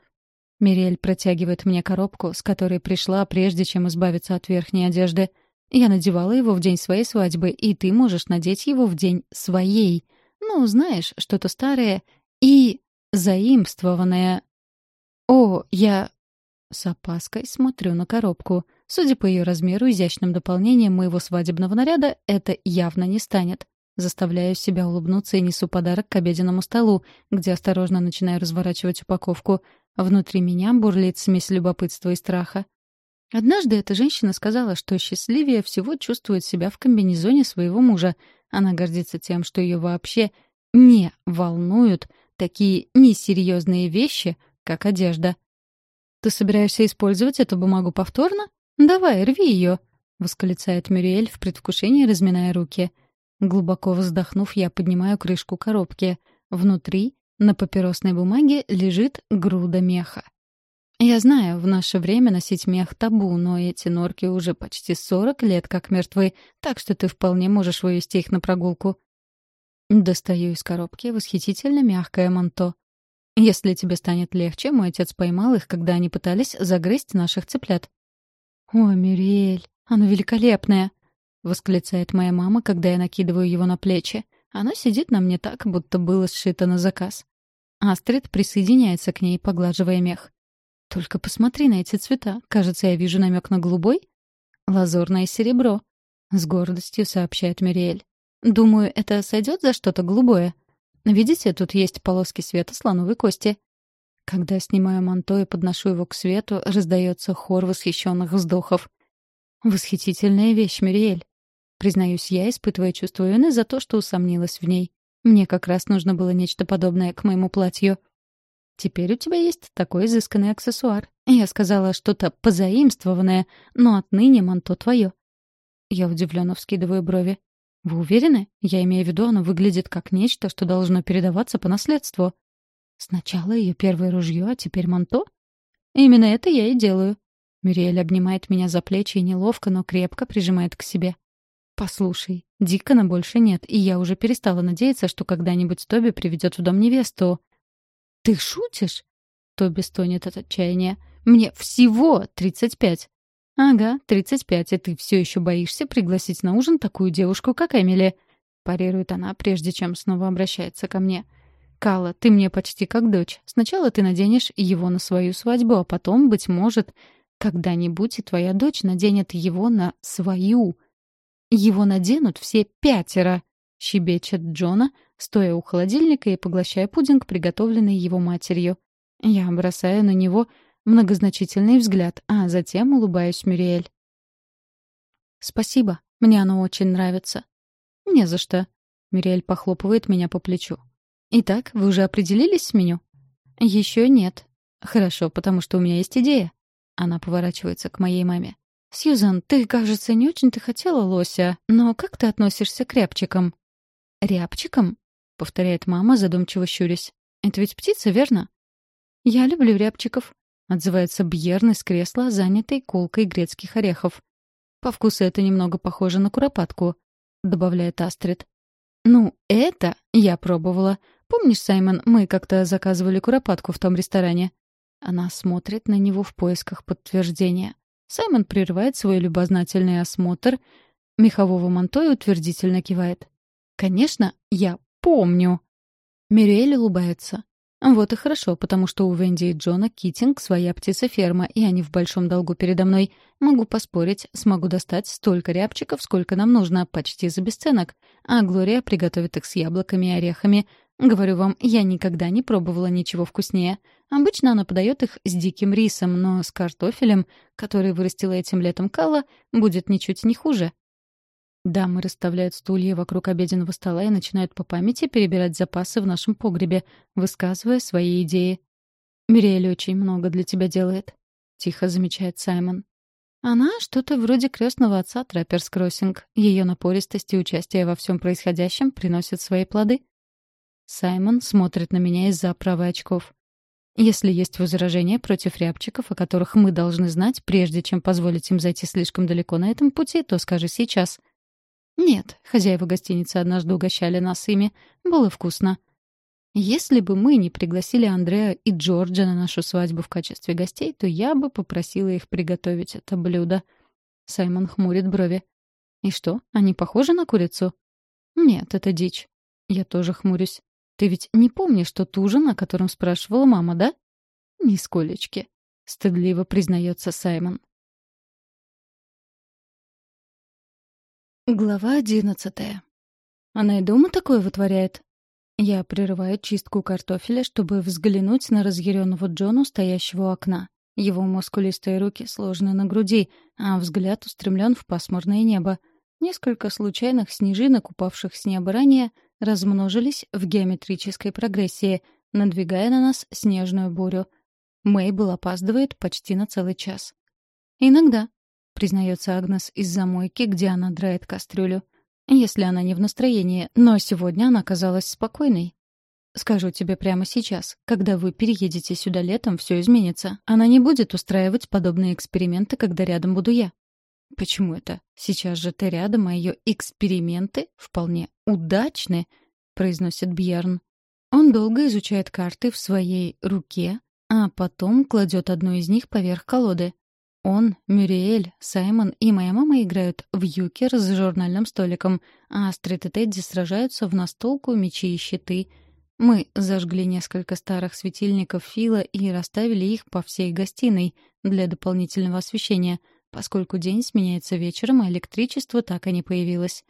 Мириэль протягивает мне коробку, с которой пришла, прежде чем избавиться от верхней одежды. Я надевала его в день своей свадьбы, и ты можешь надеть его в день своей. Ну, знаешь, что-то старое и заимствованное. О, я с опаской смотрю на коробку. Судя по ее размеру, изящным дополнением моего свадебного наряда это явно не станет. Заставляю себя улыбнуться и несу подарок к обеденному столу, где осторожно начинаю разворачивать упаковку. Внутри меня бурлит смесь любопытства и страха. Однажды эта женщина сказала, что счастливее всего чувствует себя в комбинезоне своего мужа. Она гордится тем, что ее вообще не волнуют такие несерьезные вещи, как одежда. «Ты собираешься использовать эту бумагу повторно?» «Давай, рви ее!» — восклицает Мюриэль в предвкушении, разминая руки. Глубоко вздохнув, я поднимаю крышку коробки. Внутри, на папиросной бумаге, лежит груда меха. Я знаю, в наше время носить мех табу, но эти норки уже почти сорок лет как мертвы, так что ты вполне можешь вывести их на прогулку. Достаю из коробки восхитительно мягкое манто. Если тебе станет легче, мой отец поймал их, когда они пытались загрызть наших цыплят. «О, Мюриэль, оно великолепное!» — восклицает моя мама, когда я накидываю его на плечи. Оно сидит на мне так, будто было сшито на заказ. Астрид присоединяется к ней, поглаживая мех. «Только посмотри на эти цвета. Кажется, я вижу намек на голубой?» «Лазурное серебро», — с гордостью сообщает Мириэль. «Думаю, это сойдет за что-то голубое. Видите, тут есть полоски света слоновой кости». Когда снимаю манто и подношу его к свету, раздается хор восхищенных вздохов. «Восхитительная вещь, Мириэль. Признаюсь я, испытывая чувство вины за то, что усомнилась в ней. Мне как раз нужно было нечто подобное к моему платью. Теперь у тебя есть такой изысканный аксессуар. Я сказала что-то позаимствованное, но отныне манто твое. Я удивленно вскидываю брови. Вы уверены? Я имею в виду, оно выглядит как нечто, что должно передаваться по наследству. Сначала ее первое ружье, а теперь манто? Именно это я и делаю. Мюриэль обнимает меня за плечи и неловко, но крепко прижимает к себе. «Послушай, Дикона больше нет, и я уже перестала надеяться, что когда-нибудь Тоби приведет в дом невесту. «Ты шутишь?» Тоби стонет от отчаяния. «Мне всего тридцать пять». «Ага, тридцать пять, и ты все еще боишься пригласить на ужин такую девушку, как Эмили?» Парирует она, прежде чем снова обращается ко мне. «Кала, ты мне почти как дочь. Сначала ты наденешь его на свою свадьбу, а потом, быть может, когда-нибудь и твоя дочь наденет его на свою. Его наденут все пятеро!» — щебечет Джона, стоя у холодильника и поглощая пудинг, приготовленный его матерью. Я бросаю на него многозначительный взгляд, а затем улыбаюсь Мюриэль. «Спасибо, мне оно очень нравится». «Не за что». Мюриэль похлопывает меня по плечу. «Итак, вы уже определились с меню?» «Еще нет». «Хорошо, потому что у меня есть идея». Она поворачивается к моей маме. «Сьюзан, ты, кажется, не очень-то хотела лося, но как ты относишься к рябчикам?» «Рябчиком?» — повторяет мама, задумчиво щурясь. «Это ведь птица, верно?» «Я люблю рябчиков», — отзывается Бьерн из кресла, занятой колкой грецких орехов. «По вкусу это немного похоже на куропатку», — добавляет Астрид. «Ну, это я пробовала. Помнишь, Саймон, мы как-то заказывали куропатку в том ресторане?» Она смотрит на него в поисках подтверждения. Саймон прерывает свой любознательный осмотр мехового манто и утвердительно кивает. «Конечно, я помню». Мюриэль улыбается. «Вот и хорошо, потому что у Венди и Джона Китинг своя птицеферма, и они в большом долгу передо мной. Могу поспорить, смогу достать столько рябчиков, сколько нам нужно, почти за бесценок. А Глория приготовит их с яблоками и орехами. Говорю вам, я никогда не пробовала ничего вкуснее. Обычно она подает их с диким рисом, но с картофелем, который вырастила этим летом Калла, будет ничуть не хуже. Дамы расставляют стулья вокруг обеденного стола и начинают по памяти перебирать запасы в нашем погребе, высказывая свои идеи. «Мириэль очень много для тебя делает», — тихо замечает Саймон. Она что-то вроде крестного отца Трапперс Кроссинг. Ее напористость и участие во всем происходящем приносят свои плоды. Саймон смотрит на меня из-за оправы очков. Если есть возражения против рябчиков, о которых мы должны знать, прежде чем позволить им зайти слишком далеко на этом пути, то скажи сейчас. Нет, хозяева гостиницы однажды угощали нас ими. Было вкусно. Если бы мы не пригласили Андрея и Джорджа на нашу свадьбу в качестве гостей, то я бы попросила их приготовить это блюдо. Саймон хмурит брови. И что, они похожи на курицу? Нет, это дичь. Я тоже хмурюсь. Ты ведь не помнишь тот ужин, о котором спрашивала мама, да? Нисколечки. Стыдливо признается Саймон. Глава одиннадцатая. Она и дома такое вытворяет? Я прерываю чистку картофеля, чтобы взглянуть на разъяренного Джону, стоящего у окна. Его мускулистые руки сложены на груди, а взгляд устремлен в пасмурное небо. Несколько случайных снежинок, упавших с неба ранее, размножились в геометрической прогрессии, надвигая на нас снежную бурю. Мейбл опаздывает почти на целый час. Иногда, признается Агнес из-за мойки, где она драет кастрюлю. Если она не в настроении, но сегодня она казалась спокойной. Скажу тебе прямо сейчас. Когда вы переедете сюда летом, все изменится. Она не будет устраивать подобные эксперименты, когда рядом буду я. Почему это? Сейчас же ты рядом, а ее эксперименты вполне удачны, произносит Бьерн. Он долго изучает карты в своей руке, а потом кладет одну из них поверх колоды. Он, Мюриэль, Саймон и моя мама играют в юкер с журнальным столиком, а Астрид и Тедди сражаются в настолку, мечи и щиты. Мы зажгли несколько старых светильников Фила и расставили их по всей гостиной для дополнительного освещения, поскольку день сменяется вечером, а электричество так и не появилось.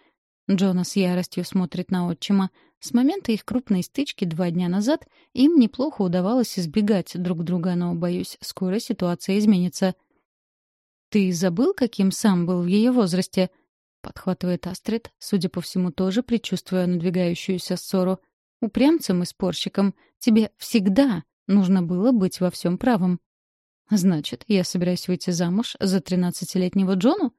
Джона с яростью смотрит на отчима. С момента их крупной стычки два дня назад им неплохо удавалось избегать друг друга, но, боюсь, скоро ситуация изменится — «Ты забыл, каким сам был в ее возрасте?» — подхватывает Астрид, судя по всему, тоже предчувствуя надвигающуюся ссору. «Упрямцем и спорщиком тебе всегда нужно было быть во всем правым». «Значит, я собираюсь выйти замуж за тринадцатилетнего Джону?»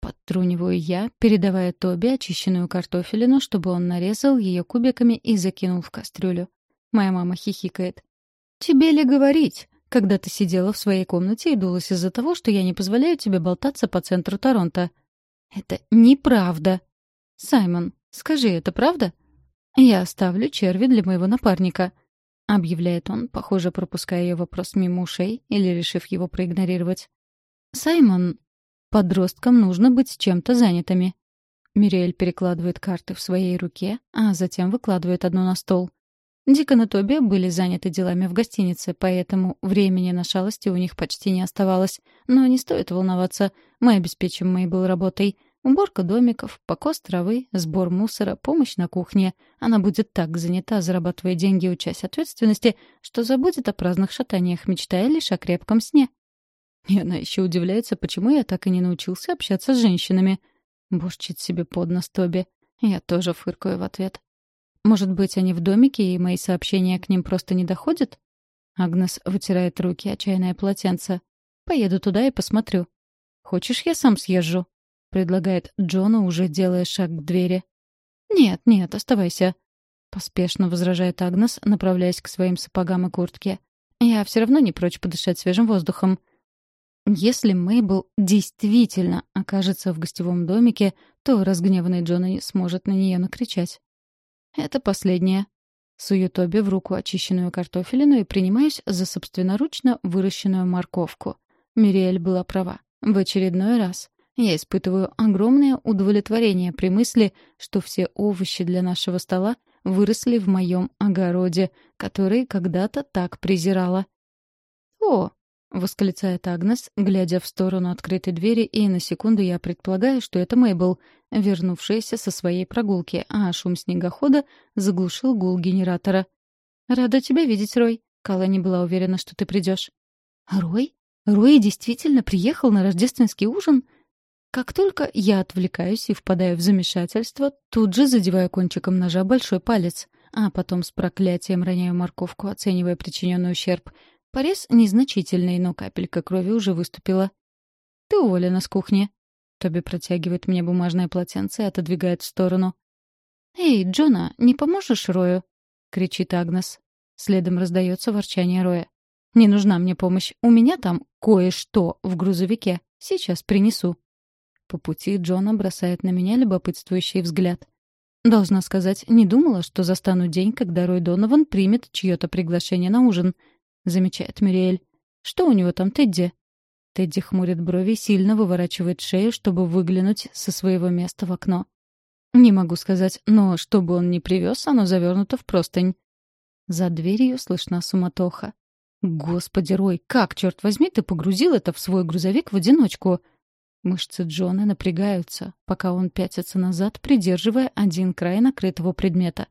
Подтруниваю я, передавая Тоби очищенную картофелину, чтобы он нарезал ее кубиками и закинул в кастрюлю. Моя мама хихикает. «Тебе ли говорить? Когда ты сидела в своей комнате и дулась из-за того, что я не позволяю тебе болтаться по центру Торонто. Это неправда. Саймон, скажи, это правда? Я оставлю черви для моего напарника, объявляет он, похоже, пропуская ее вопрос мимо ушей или решив его проигнорировать. Саймон, подросткам нужно быть чем-то занятыми. Мириэль перекладывает карты в своей руке, а затем выкладывает одну на стол. Дикон и Тоби были заняты делами в гостинице, поэтому времени на шалости у них почти не оставалось. Но не стоит волноваться, мы обеспечим Мейбл работой. Уборка домиков, покос травы, сбор мусора, помощь на кухне. Она будет так занята, зарабатывая деньги, учась ответственности, что забудет о праздных шатаниях, мечтая лишь о крепком сне. И она еще удивляется, почему я так и не научился общаться с женщинами. Бушчит себе под нос Тоби. Я тоже фыркаю в ответ. Может быть, они в домике, и мои сообщения к ним просто не доходят? Агнес вытирает руки о чайное полотенце. Поеду туда и посмотрю. Хочешь, я сам съезжу? предлагает Джона, уже делая шаг к двери. Нет, нет, оставайся. Поспешно возражает Агнес, направляясь к своим сапогам и куртке. Я все равно не прочь подышать свежим воздухом. Если Мейбл действительно окажется в гостевом домике, то разгневанный Джона не сможет на нее накричать. Это последнее. Сую Тоби в руку очищенную картофелину и принимаюсь за собственноручно выращенную морковку. Мириэль была права. В очередной раз. Я испытываю огромное удовлетворение при мысли, что все овощи для нашего стола выросли в моем огороде, который когда-то так презирала. «О, — восклицает Агнес, глядя в сторону открытой двери, и на секунду я предполагаю, что это Мейбл, вернувшаяся со своей прогулки, а шум снегохода заглушил гул генератора. «Рада тебя видеть, Рой». Кала не была уверена, что ты придешь. «Рой? Рой действительно приехал на рождественский ужин?» Как только я отвлекаюсь и впадаю в замешательство, тут же задеваю кончиком ножа большой палец, а потом с проклятием роняю морковку, оценивая причиненный ущерб — Порез незначительный, но капелька крови уже выступила. «Ты уволена с кухни». Тоби протягивает мне бумажное полотенце и отодвигает в сторону. «Эй, Джона, не поможешь Рою?» — кричит Агнес. Следом раздается ворчание Роя. «Не нужна мне помощь. У меня там кое-что в грузовике. Сейчас принесу». По пути Джона бросает на меня любопытствующий взгляд. Должна сказать, не думала, что застану день, когда Рой Донован примет чье-то приглашение на ужин — замечает Мириэль. «Что у него там, Тедди?» Тедди хмурит брови и сильно выворачивает шею, чтобы выглянуть со своего места в окно. «Не могу сказать, но что бы он ни привез, оно завернуто в простынь». За дверью слышна суматоха. «Господи, Рой, как, черт возьми, ты погрузил это в свой грузовик в одиночку?» Мышцы Джона напрягаются, пока он пятится назад, придерживая один край накрытого предмета.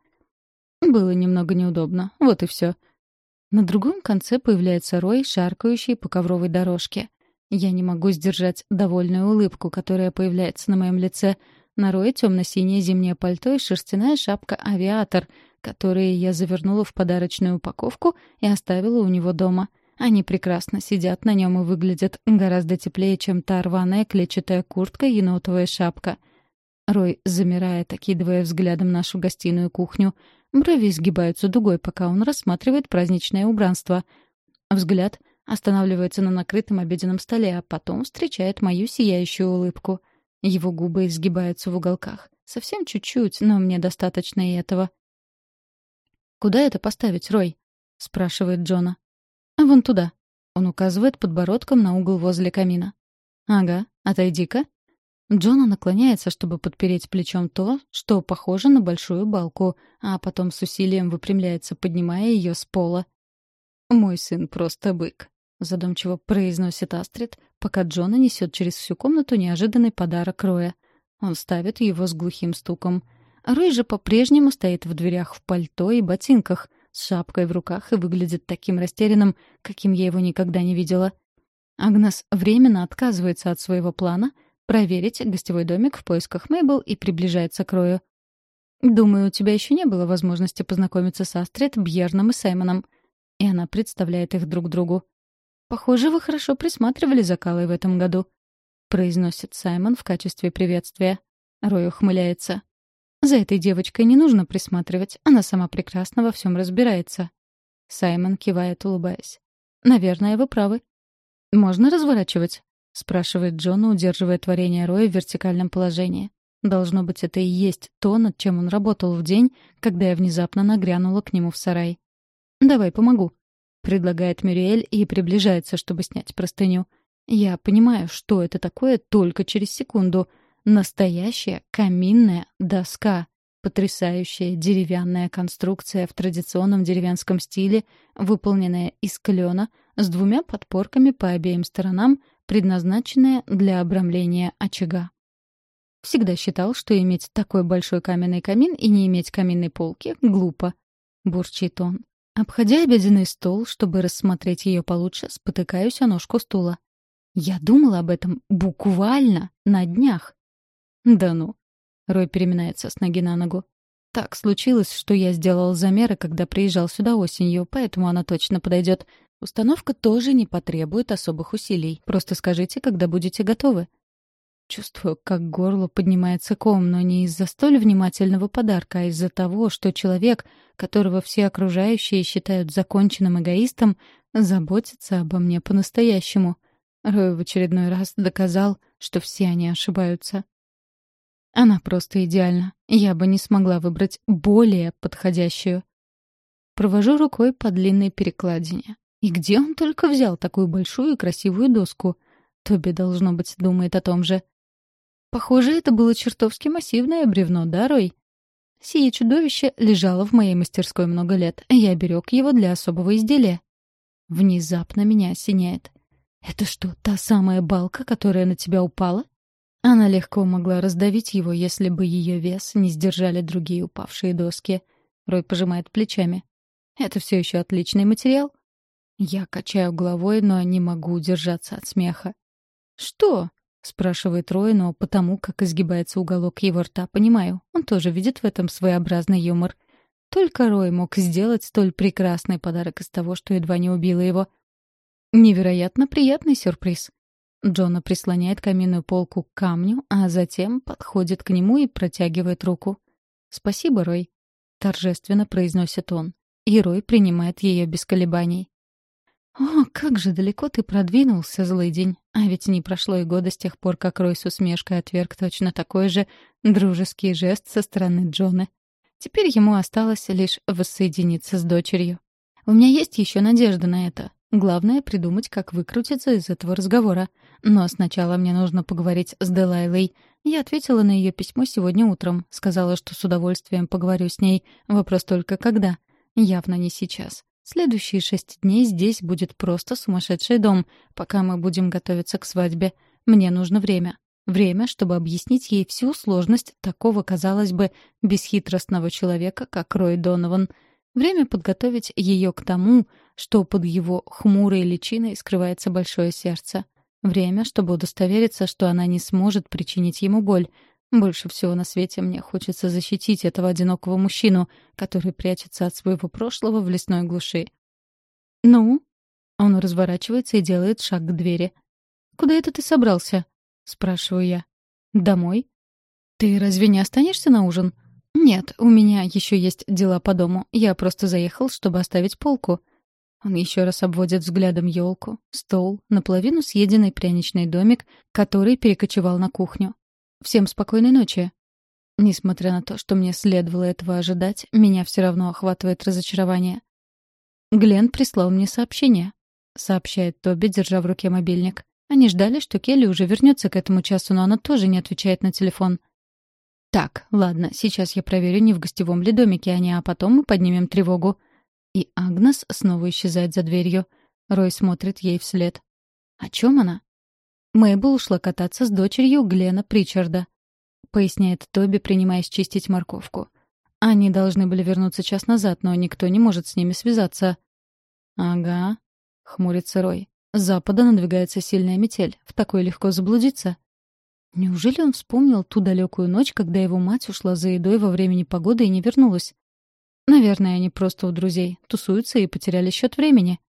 Было немного неудобно, вот и все. На другом конце появляется Рой, шаркающий по ковровой дорожке. Я не могу сдержать довольную улыбку, которая появляется на моем лице. На Рое темно-синее зимнее пальто и шерстяная шапка «Авиатор», которые я завернула в подарочную упаковку и оставила у него дома. Они прекрасно сидят на нем и выглядят гораздо теплее, чем та рваная клетчатая куртка и енотовая шапка. Рой замирает, окидывая взглядом нашу гостиную кухню. Брови изгибаются дугой, пока он рассматривает праздничное убранство. Взгляд останавливается на накрытом обеденном столе, а потом встречает мою сияющую улыбку. Его губы изгибаются в уголках. Совсем чуть-чуть, но мне достаточно и этого. «Куда это поставить, Рой?» — спрашивает Джона. «Вон туда». Он указывает подбородком на угол возле камина. «Ага, отойди-ка». Джона наклоняется, чтобы подпереть плечом то, что похоже на большую балку, а потом с усилием выпрямляется, поднимая ее с пола. «Мой сын просто бык», — задумчиво произносит Астрид, пока Джона несет через всю комнату неожиданный подарок Роя. Он ставит его с глухим стуком. Рой же по-прежнему стоит в дверях в пальто и ботинках, с шапкой в руках и выглядит таким растерянным, каким я его никогда не видела. Агнес временно отказывается от своего плана проверить гостевой домик в поисках Мейбл и приближается к Рою. «Думаю, у тебя еще не было возможности познакомиться с Астрид, Бьерном и Саймоном». И она представляет их друг другу. «Похоже, вы хорошо присматривали за Калой в этом году», — произносит Саймон в качестве приветствия. Рой ухмыляется. За этой девочкой не нужно присматривать, она сама прекрасно во всем разбирается. Саймон кивает, улыбаясь. «Наверное, вы правы». «Можно разворачивать?» — спрашивает Джон, удерживая творение Роя в вертикальном положении. Должно быть, это и есть то, над чем он работал в день, когда я внезапно нагрянула к нему в сарай. «Давай помогу», — предлагает Мюриэль и приближается, чтобы снять простыню. Я понимаю, что это такое только через секунду — Настоящая каминная доска. Потрясающая деревянная конструкция в традиционном деревенском стиле, выполненная из клена, с двумя подпорками по обеим сторонам, предназначенная для обрамления очага. Всегда считал, что иметь такой большой каменный камин и не иметь каминной полки — глупо. Бурчит он. Обходя обеденный стол, чтобы рассмотреть ее получше, спотыкаюсь о ножку стула. Я думала об этом буквально на днях. «Да ну». Рой переминается с ноги на ногу. «Так случилось, что я сделал замеры, когда приезжал сюда осенью, поэтому она точно подойдет. Установка тоже не потребует особых усилий. Просто скажите, когда будете готовы». Чувствую, как горло поднимается ком, но не из-за столь внимательного подарка, а из-за того, что человек, которого все окружающие считают законченным эгоистом, заботится обо мне по-настоящему. Рой в очередной раз доказал, что все они ошибаются. Она просто идеальна. Я бы не смогла выбрать более подходящую. Провожу рукой по длинной перекладине. И где он только взял такую большую и красивую доску? Тоби, должно быть, думает о том же. Похоже, это было чертовски массивное бревно, да, Рой? Сие чудовище лежало в моей мастерской много лет. Я берег его для особого изделия. Внезапно меня осеняет. «Это что, та самая балка, которая на тебя упала?» Она легко могла раздавить его, если бы ее вес не сдержали другие упавшие доски. Рой пожимает плечами. «Это все еще отличный материал?» Я качаю головой, но не могу удержаться от смеха. «Что?» — спрашивает Рой, но потому, как изгибается уголок его рта, понимаю. Он тоже видит в этом своеобразный юмор. Только Рой мог сделать столь прекрасный подарок из того, что едва не убило его. Невероятно приятный сюрприз. Джона прислоняет каминную полку к камню, а затем подходит к нему и протягивает руку. «Спасибо, Рой», — торжественно произносит он. И Рой принимает ее без колебаний. «О, как же далеко ты продвинулся, злый день! А ведь не прошло и года с тех пор, как Рой с усмешкой отверг точно такой же дружеский жест со стороны Джона. Теперь ему осталось лишь воссоединиться с дочерью. У меня есть еще надежда на это. Главное — придумать, как выкрутиться из этого разговора. Но сначала мне нужно поговорить с Делайлой. Я ответила на ее письмо сегодня утром. Сказала, что с удовольствием поговорю с ней. Вопрос только когда. Явно не сейчас. Следующие шесть дней здесь будет просто сумасшедший дом, пока мы будем готовиться к свадьбе. Мне нужно время. Время, чтобы объяснить ей всю сложность такого, казалось бы, бесхитростного человека, как Рой Донован. Время подготовить ее к тому, что под его хмурой личиной скрывается большое сердце. Время, чтобы удостовериться, что она не сможет причинить ему боль. Больше всего на свете мне хочется защитить этого одинокого мужчину, который прячется от своего прошлого в лесной глуши. «Ну?» Он разворачивается и делает шаг к двери. «Куда это ты собрался?» — спрашиваю я. «Домой?» «Ты разве не останешься на ужин?» «Нет, у меня еще есть дела по дому. Я просто заехал, чтобы оставить полку». Он еще раз обводит взглядом елку, стол, наполовину съеденный пряничный домик, который перекочевал на кухню. «Всем спокойной ночи». Несмотря на то, что мне следовало этого ожидать, меня все равно охватывает разочарование. Глен прислал мне сообщение, сообщает Тоби, держа в руке мобильник. Они ждали, что Келли уже вернется к этому часу, но она тоже не отвечает на телефон. Так, ладно, сейчас я проверю, не в гостевом ли домике они, а потом мы поднимем тревогу. И Агнес снова исчезает за дверью. Рой смотрит ей вслед. О чем она? Мэйбл ушла кататься с дочерью Глена Причарда. Поясняет Тоби, принимаясь чистить морковку. Они должны были вернуться час назад, но никто не может с ними связаться. «Ага», — хмурится Рой. «С запада надвигается сильная метель. В такой легко заблудиться». Неужели он вспомнил ту далекую ночь, когда его мать ушла за едой во время непогоды и не вернулась? Наверное, они просто у друзей тусуются и потеряли счет времени.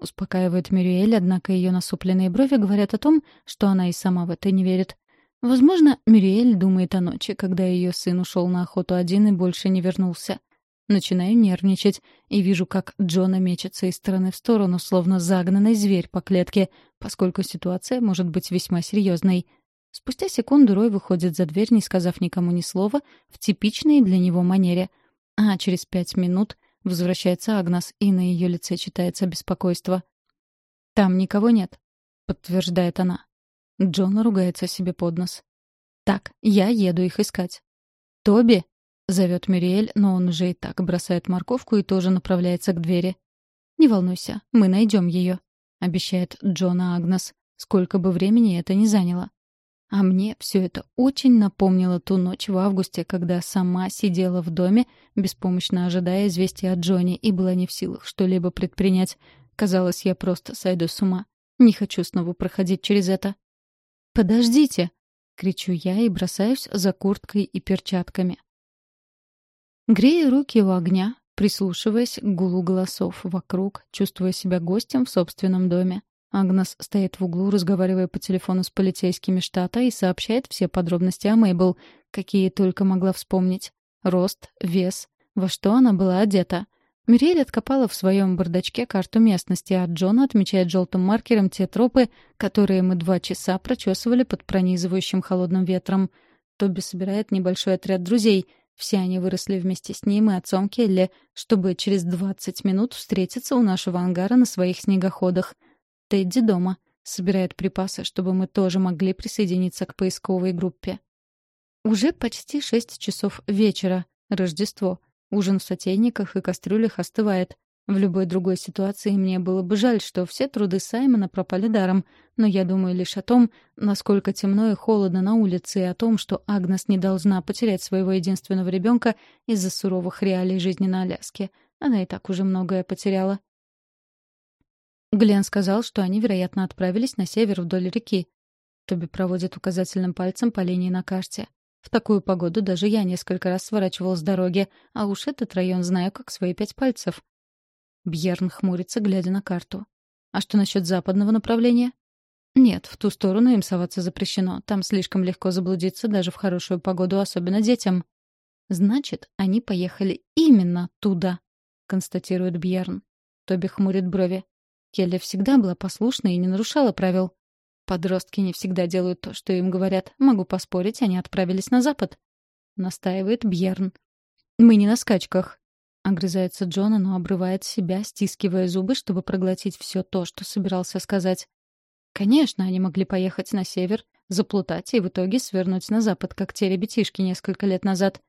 Успокаивает Мюриэль, однако ее насупленные брови говорят о том, что она и сама в это не верит. Возможно, Мюриэль думает о ночи, когда ее сын ушел на охоту один и больше не вернулся. Начинаю нервничать и вижу, как Джона мечется из стороны в сторону, словно загнанный зверь по клетке, поскольку ситуация может быть весьма серьезной. Спустя секунду Рой выходит за дверь, не сказав никому ни слова, в типичной для него манере. А через пять минут возвращается Агнес, и на ее лице читается беспокойство. «Там никого нет», — подтверждает она. Джон ругается себе под нос. «Так, я еду их искать». «Тоби!» — зовет Мюриэль, но он уже и так бросает морковку и тоже направляется к двери. «Не волнуйся, мы найдем ее», — обещает Джона Агнес, сколько бы времени это ни заняло. А мне все это очень напомнило ту ночь в августе, когда сама сидела в доме, беспомощно ожидая известия от Джонни, и была не в силах что-либо предпринять. Казалось, я просто сойду с ума. Не хочу снова проходить через это. «Подождите!» — кричу я и бросаюсь за курткой и перчатками. Грею руки у огня, прислушиваясь к гулу голосов вокруг, чувствуя себя гостем в собственном доме. Агнес стоит в углу, разговаривая по телефону с полицейскими штата и сообщает все подробности о Мейбл, какие только могла вспомнить. Рост, вес, во что она была одета. Мюриэль откопала в своем бардачке карту местности, а Джон отмечает желтым маркером те тропы, которые мы два часа прочесывали под пронизывающим холодным ветром. Тоби собирает небольшой отряд друзей. Все они выросли вместе с ним и отцом Келли, чтобы через 20 минут встретиться у нашего ангара на своих снегоходах. Тедди дома. Собирает припасы, чтобы мы тоже могли присоединиться к поисковой группе. Уже почти шесть часов вечера. Рождество. Ужин в сотейниках и кастрюлях остывает. В любой другой ситуации мне было бы жаль, что все труды Саймона пропали даром, но я думаю лишь о том, насколько темно и холодно на улице, и о том, что Агнес не должна потерять своего единственного ребенка из-за суровых реалий жизни на Аляске. Она и так уже многое потеряла. Глен сказал, что они, вероятно, отправились на север вдоль реки. Тоби проводит указательным пальцем по линии на карте. В такую погоду даже я несколько раз сворачивал с дороги, а уж этот район знаю как свои пять пальцев. Бьерн хмурится, глядя на карту. А что насчет западного направления? Нет, в ту сторону им соваться запрещено. Там слишком легко заблудиться даже в хорошую погоду, особенно детям. Значит, они поехали именно туда, констатирует Бьерн. Тоби хмурит брови. Келли всегда была послушной и не нарушала правил. Подростки не всегда делают то, что им говорят. Могу поспорить, они отправились на запад. Настаивает Бьерн. Мы не на скачках. Огрызается Джона, но обрывает себя, стискивая зубы, чтобы проглотить все то, что собирался сказать. Конечно, они могли поехать на север, заплутать и в итоге свернуть на запад, как те ребятишки несколько лет назад.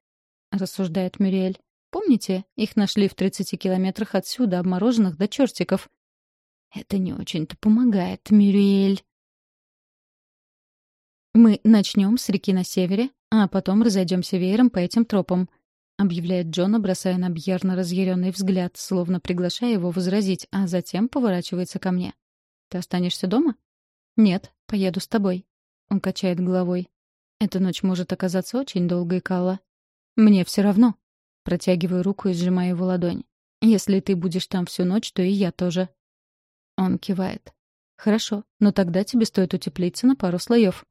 Рассуждает Мюриэль. Помните, их нашли в 30 километрах отсюда, обмороженных до чертиков. Это не очень-то помогает, Мюриэль. «Мы начнем с реки на севере, а потом разойдемся веером по этим тропам», — объявляет Джона, бросая на Бьерна разъяренный взгляд, словно приглашая его возразить, а затем поворачивается ко мне. «Ты останешься дома?» «Нет, поеду с тобой». Он качает головой. «Эта ночь может оказаться очень долгой, Калла». «Мне все равно». Протягиваю руку и сжимаю его ладонь. «Если ты будешь там всю ночь, то и я тоже». Он кивает. «Хорошо, но тогда тебе стоит утеплиться на пару слоев.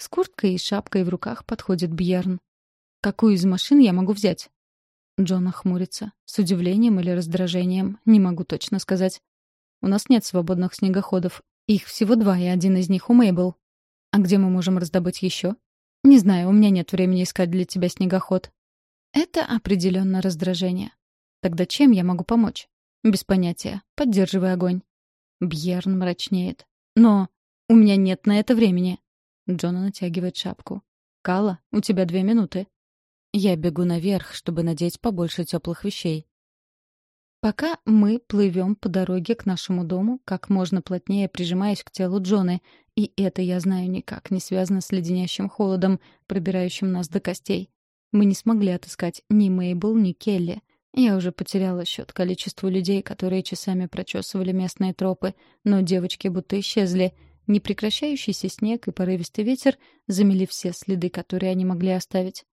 С курткой и шапкой в руках подходит Бьерн. «Какую из машин я могу взять?» Джон хмурится. С удивлением или раздражением, не могу точно сказать. «У нас нет свободных снегоходов. Их всего два, и один из них у Мейбл. А где мы можем раздобыть еще?» «Не знаю, у меня нет времени искать для тебя снегоход». Это определенно раздражение. Тогда чем я могу помочь? Без понятия. Поддерживай огонь. Бьерн мрачнеет. Но у меня нет на это времени. Джона натягивает шапку. Кала, у тебя две минуты. Я бегу наверх, чтобы надеть побольше теплых вещей. Пока мы плывем по дороге к нашему дому, как можно плотнее прижимаясь к телу Джоны, и это, я знаю, никак не связано с леденящим холодом, пробирающим нас до костей. Мы не смогли отыскать ни Мейбл, ни Келли. Я уже потеряла счет количеству людей, которые часами прочесывали местные тропы, но девочки будто исчезли. Непрекращающийся снег и порывистый ветер замели все следы, которые они могли оставить.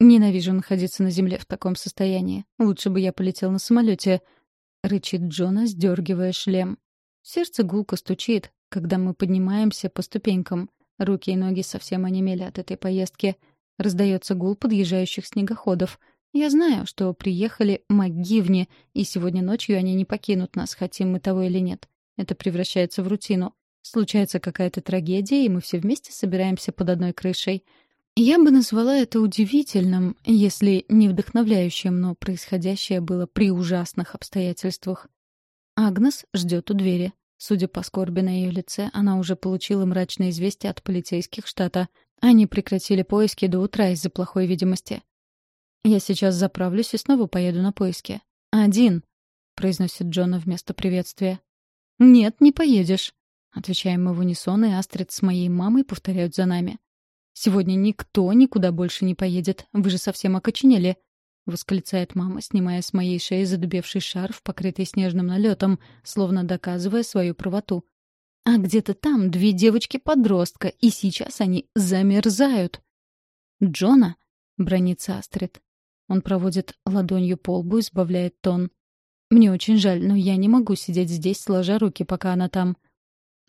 «Ненавижу находиться на земле в таком состоянии. Лучше бы я полетел на самолете», — рычит Джона, сдергивая шлем. Сердце гулко стучит, когда мы поднимаемся по ступенькам. Руки и ноги совсем онемели от этой поездки. Раздается гул подъезжающих снегоходов. Я знаю, что приехали МакГивни, и сегодня ночью они не покинут нас, хотим мы того или нет. Это превращается в рутину. Случается какая-то трагедия, и мы все вместе собираемся под одной крышей — я бы назвала это удивительным, если не вдохновляющим, но происходящее было при ужасных обстоятельствах. Агнес ждет у двери. Судя по скорби на ее лице, она уже получила мрачное известие от полицейских штата. Они прекратили поиски до утра из-за плохой видимости. «Я сейчас заправлюсь и снова поеду на поиски». «Один», — произносит Джона вместо приветствия. «Нет, не поедешь», — отвечаем мы в унисон, и Астрид с моей мамой повторяют за нами. Сегодня никто никуда больше не поедет. Вы же совсем окоченели», — восклицает мама, снимая с моей шеи задубевший шарф, покрытый снежным налетом, словно доказывая свою правоту. «А где-то там две девочки-подростка, и сейчас они замерзают». «Джона?» — бронится Астрид. Он проводит ладонью по лбу и сбавляет тон. «Мне очень жаль, но я не могу сидеть здесь, сложа руки, пока она там.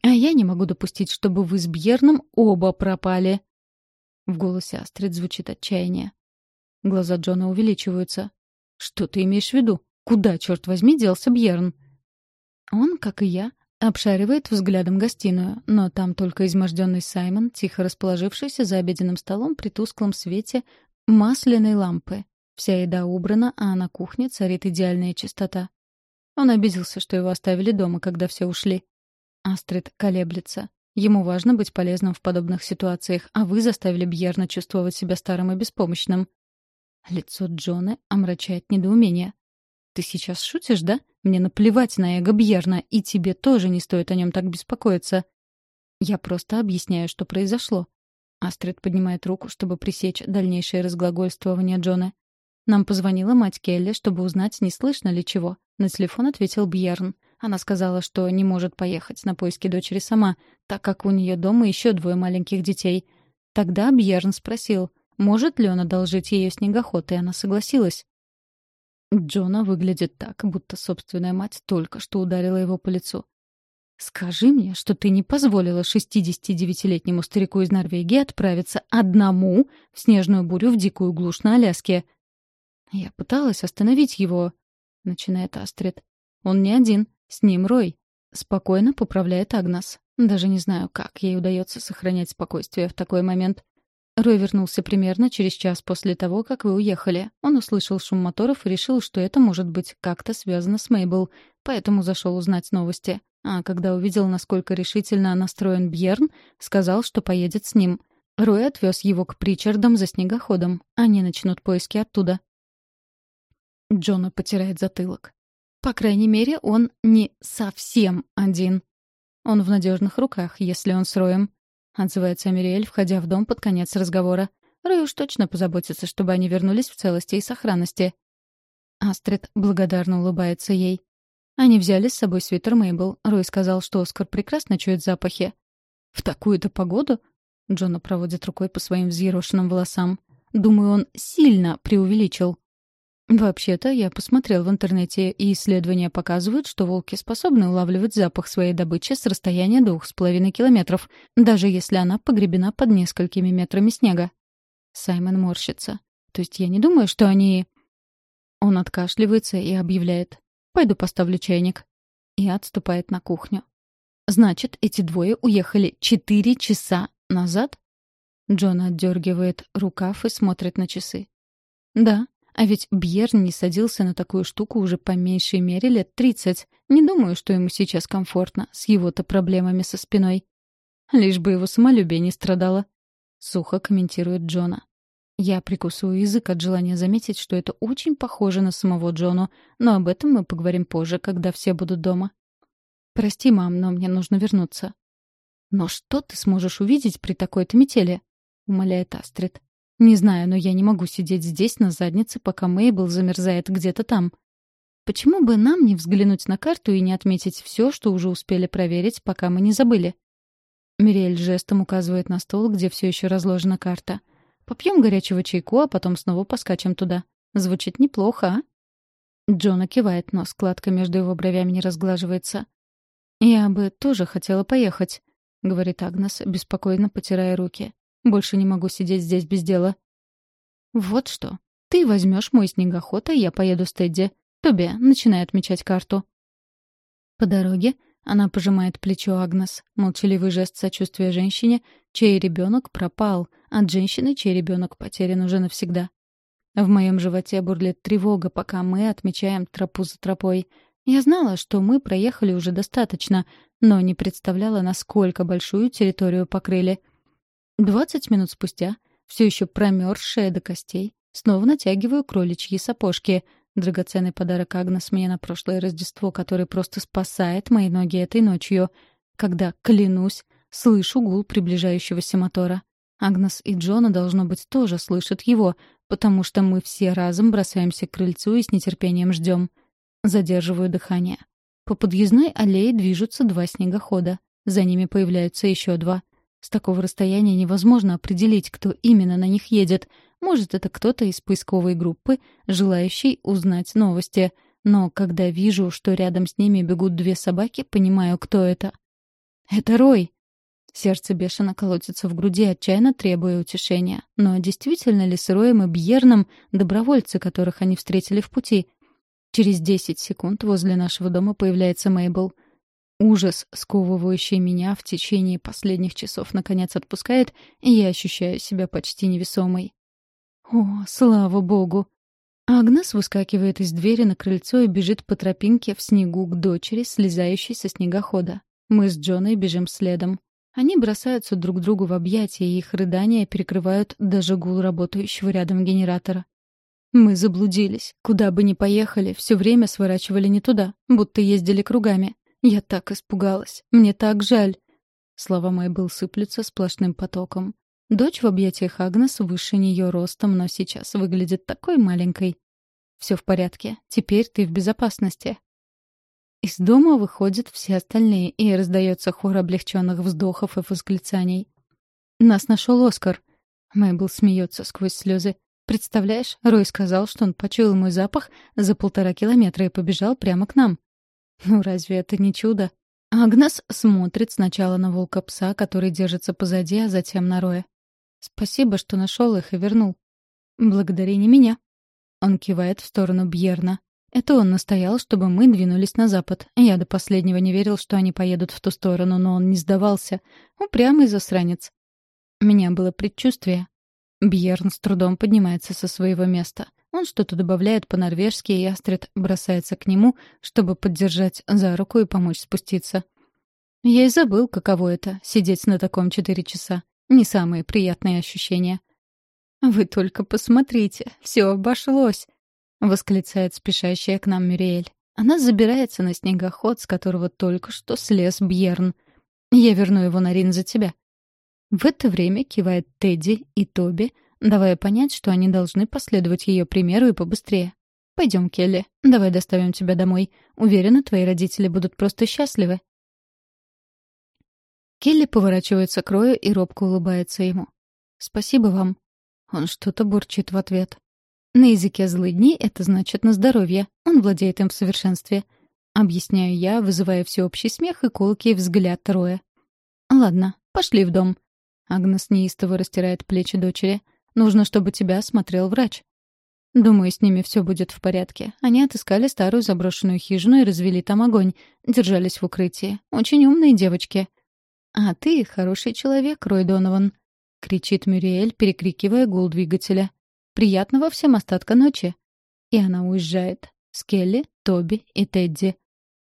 А я не могу допустить, чтобы вы с Бьерном оба пропали». В голосе Астрид звучит отчаяние. Глаза Джона увеличиваются. «Что ты имеешь в виду? Куда, черт возьми, делся Бьерн?» Он, как и я, обшаривает взглядом гостиную, но там только изможденный Саймон, тихо расположившийся за обеденным столом при тусклом свете масляной лампы. Вся еда убрана, а на кухне царит идеальная чистота. Он обиделся, что его оставили дома, когда все ушли. Астрид колеблется. Ему важно быть полезным в подобных ситуациях, а вы заставили Бьерна чувствовать себя старым и беспомощным. Лицо Джона омрачает недоумение. «Ты сейчас шутишь, да? Мне наплевать на эго Бьерна, и тебе тоже не стоит о нем так беспокоиться. Я просто объясняю, что произошло». Астрид поднимает руку, чтобы пресечь дальнейшее разглагольствование Джона. Нам позвонила мать Келли, чтобы узнать, не слышно ли чего. На телефон ответил Бьерн. Она сказала, что не может поехать на поиски дочери сама, так как у нее дома еще двое маленьких детей. Тогда Бьерн спросил, может ли он одолжить ее снегоход, и она согласилась. Джона выглядит так, будто собственная мать только что ударила его по лицу. «Скажи мне, что ты не позволила 69-летнему старику из Норвегии отправиться одному в снежную бурю в дикую глушь на Аляске». «Я пыталась остановить его», — начинает Астрид. «Он не один. С ним Рой. Спокойно поправляет Агнес. Даже не знаю, как ей удается сохранять спокойствие в такой момент. Рой вернулся примерно через час после того, как вы уехали. Он услышал шум моторов и решил, что это может быть как-то связано с Мейбл, поэтому зашел узнать новости. А когда увидел, насколько решительно настроен Бьерн, сказал, что поедет с ним. Рой отвез его к Причардам за снегоходом. Они начнут поиски оттуда. Джона потирает затылок. По крайней мере, он не совсем один. Он в надежных руках, если он с Роем. Отзывается Амириэль, входя в дом под конец разговора. Рой уж точно позаботится, чтобы они вернулись в целости и сохранности. Астрид благодарно улыбается ей. Они взяли с собой свитер Мейбл. Рой сказал, что Оскар прекрасно чует запахи. «В такую-то погоду?» Джона проводит рукой по своим взъерошенным волосам. «Думаю, он сильно преувеличил». Вообще-то, я посмотрел в интернете, и исследования показывают, что волки способны улавливать запах своей добычи с расстояния двух с половиной километров, даже если она погребена под несколькими метрами снега. Саймон морщится. То есть я не думаю, что они... Он откашливается и объявляет. «Пойду поставлю чайник». И отступает на кухню. «Значит, эти двое уехали четыре часа назад?» Джон отдергивает рукав и смотрит на часы. «Да, а ведь Бьерн не садился на такую штуку уже по меньшей мере лет тридцать. Не думаю, что ему сейчас комфортно, с его-то проблемами со спиной. Лишь бы его самолюбие не страдало. Сухо комментирует Джона. Я прикусываю язык от желания заметить, что это очень похоже на самого Джону, но об этом мы поговорим позже, когда все будут дома. «Прости, мам, но мне нужно вернуться». «Но что ты сможешь увидеть при такой-то метели?» — умоляет Астрид. Не знаю, но я не могу сидеть здесь на заднице, пока Мейбл замерзает где-то там. Почему бы нам не взглянуть на карту и не отметить все, что уже успели проверить, пока мы не забыли? Мириэль жестом указывает на стол, где все еще разложена карта. Попьем горячего чайку, а потом снова поскачем туда. Звучит неплохо, а? Джона кивает, но складка между его бровями не разглаживается. «Я бы тоже хотела поехать», — говорит Агнес, беспокойно потирая руки. Больше не могу сидеть здесь без дела. Вот что. Ты возьмешь мой снегоход, а я поеду с Тедди. Тоби, начинай отмечать карту. По дороге она пожимает плечо Агнес, молчаливый жест сочувствия женщине, чей ребенок пропал, от женщины, чей ребенок потерян уже навсегда. В моем животе бурлит тревога, пока мы отмечаем тропу за тропой. Я знала, что мы проехали уже достаточно, но не представляла, насколько большую территорию покрыли. Двадцать минут спустя, все еще промерзшая до костей, снова натягиваю кроличьи сапожки. Драгоценный подарок Агнес мне на прошлое Рождество, который просто спасает мои ноги этой ночью. Когда, клянусь, слышу гул приближающегося мотора. Агнес и Джона, должно быть, тоже слышат его, потому что мы все разом бросаемся к крыльцу и с нетерпением ждем. Задерживаю дыхание. По подъездной аллее движутся два снегохода. За ними появляются еще два. С такого расстояния невозможно определить, кто именно на них едет. Может, это кто-то из поисковой группы, желающий узнать новости. Но когда вижу, что рядом с ними бегут две собаки, понимаю, кто это. Это Рой. Сердце бешено колотится в груди, отчаянно требуя утешения. Но действительно ли с Роем и Бьерном добровольцы, которых они встретили в пути? Через десять секунд возле нашего дома появляется Мейбл — Ужас, сковывающий меня в течение последних часов, наконец отпускает, и я ощущаю себя почти невесомой. О, слава богу! Агнес выскакивает из двери на крыльцо и бежит по тропинке в снегу к дочери, слезающей со снегохода. Мы с Джоной бежим следом. Они бросаются друг другу в объятия, и их рыдания перекрывают даже гул работающего рядом генератора. Мы заблудились. Куда бы ни поехали, все время сворачивали не туда, будто ездили кругами. Я так испугалась. Мне так жаль. Слова мои был сыплются сплошным потоком. Дочь в объятиях Агнес выше нее ростом, но сейчас выглядит такой маленькой. Все в порядке. Теперь ты в безопасности. Из дома выходят все остальные, и раздается хор облегченных вздохов и восклицаний. Нас нашел Оскар. Мэйбл смеется сквозь слезы. Представляешь, Рой сказал, что он почуял мой запах за полтора километра и побежал прямо к нам. Ну разве это не чудо? Агнес смотрит сначала на волка-пса, который держится позади, а затем на Роя. «Спасибо, что нашел их и вернул». «Благодари не меня». Он кивает в сторону Бьерна. Это он настоял, чтобы мы двинулись на запад. Я до последнего не верил, что они поедут в ту сторону, но он не сдавался. Упрямый засранец. У меня было предчувствие. Бьерн с трудом поднимается со своего места. Он что-то добавляет по-норвежски, и Астрид бросается к нему, чтобы поддержать за руку и помочь спуститься. Я и забыл, каково это — сидеть на таком четыре часа. Не самые приятные ощущения. «Вы только посмотрите, все обошлось!» — восклицает спешащая к нам Мюриэль. Она забирается на снегоход, с которого только что слез Бьерн. «Я верну его на Рин за тебя». В это время кивает Тедди и Тоби — давая понять, что они должны последовать ее примеру и побыстрее. «Пойдем, Келли, давай доставим тебя домой. Уверена, твои родители будут просто счастливы». Келли поворачивается к Рою и робко улыбается ему. «Спасибо вам». Он что-то бурчит в ответ. На языке злыдней это значит «на здоровье». Он владеет им в совершенстве. Объясняю я, вызывая всеобщий смех и колкий взгляд Роя. «Ладно, пошли в дом». Агнес неистово растирает плечи дочери. «Нужно, чтобы тебя осмотрел врач». Думаю, с ними все будет в порядке. Они отыскали старую заброшенную хижину и развели там огонь. Держались в укрытии. Очень умные девочки. «А ты хороший человек, Рой Донован», — кричит Мюриэль, перекрикивая гул двигателя. «Приятного всем остатка ночи». И она уезжает. С Келли, Тоби и Тедди.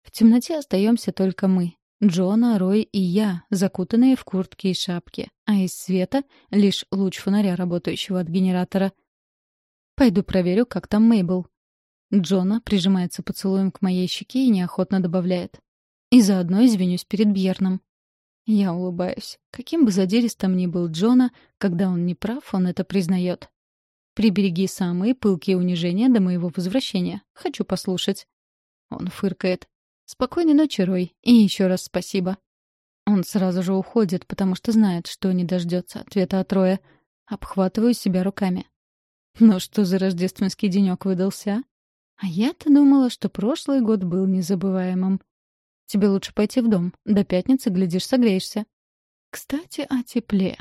В темноте остаемся только мы. Джона, Рой и я, закутанные в куртки и шапки, а из света — лишь луч фонаря, работающего от генератора. Пойду проверю, как там Мейбл. Джона прижимается поцелуем к моей щеке и неохотно добавляет. И заодно извинюсь перед Бьерном. Я улыбаюсь. Каким бы задиристым ни был Джона, когда он не прав, он это признает. Прибереги самые пылкие унижения до моего возвращения. Хочу послушать. Он фыркает. Спокойной ночи, Рой, и еще раз спасибо. Он сразу же уходит, потому что знает, что не дождется ответа от Роя. Обхватываю себя руками. Ну что за рождественский денек выдался, а? я-то думала, что прошлый год был незабываемым. Тебе лучше пойти в дом. До пятницы, глядишь, согреешься. Кстати, о тепле.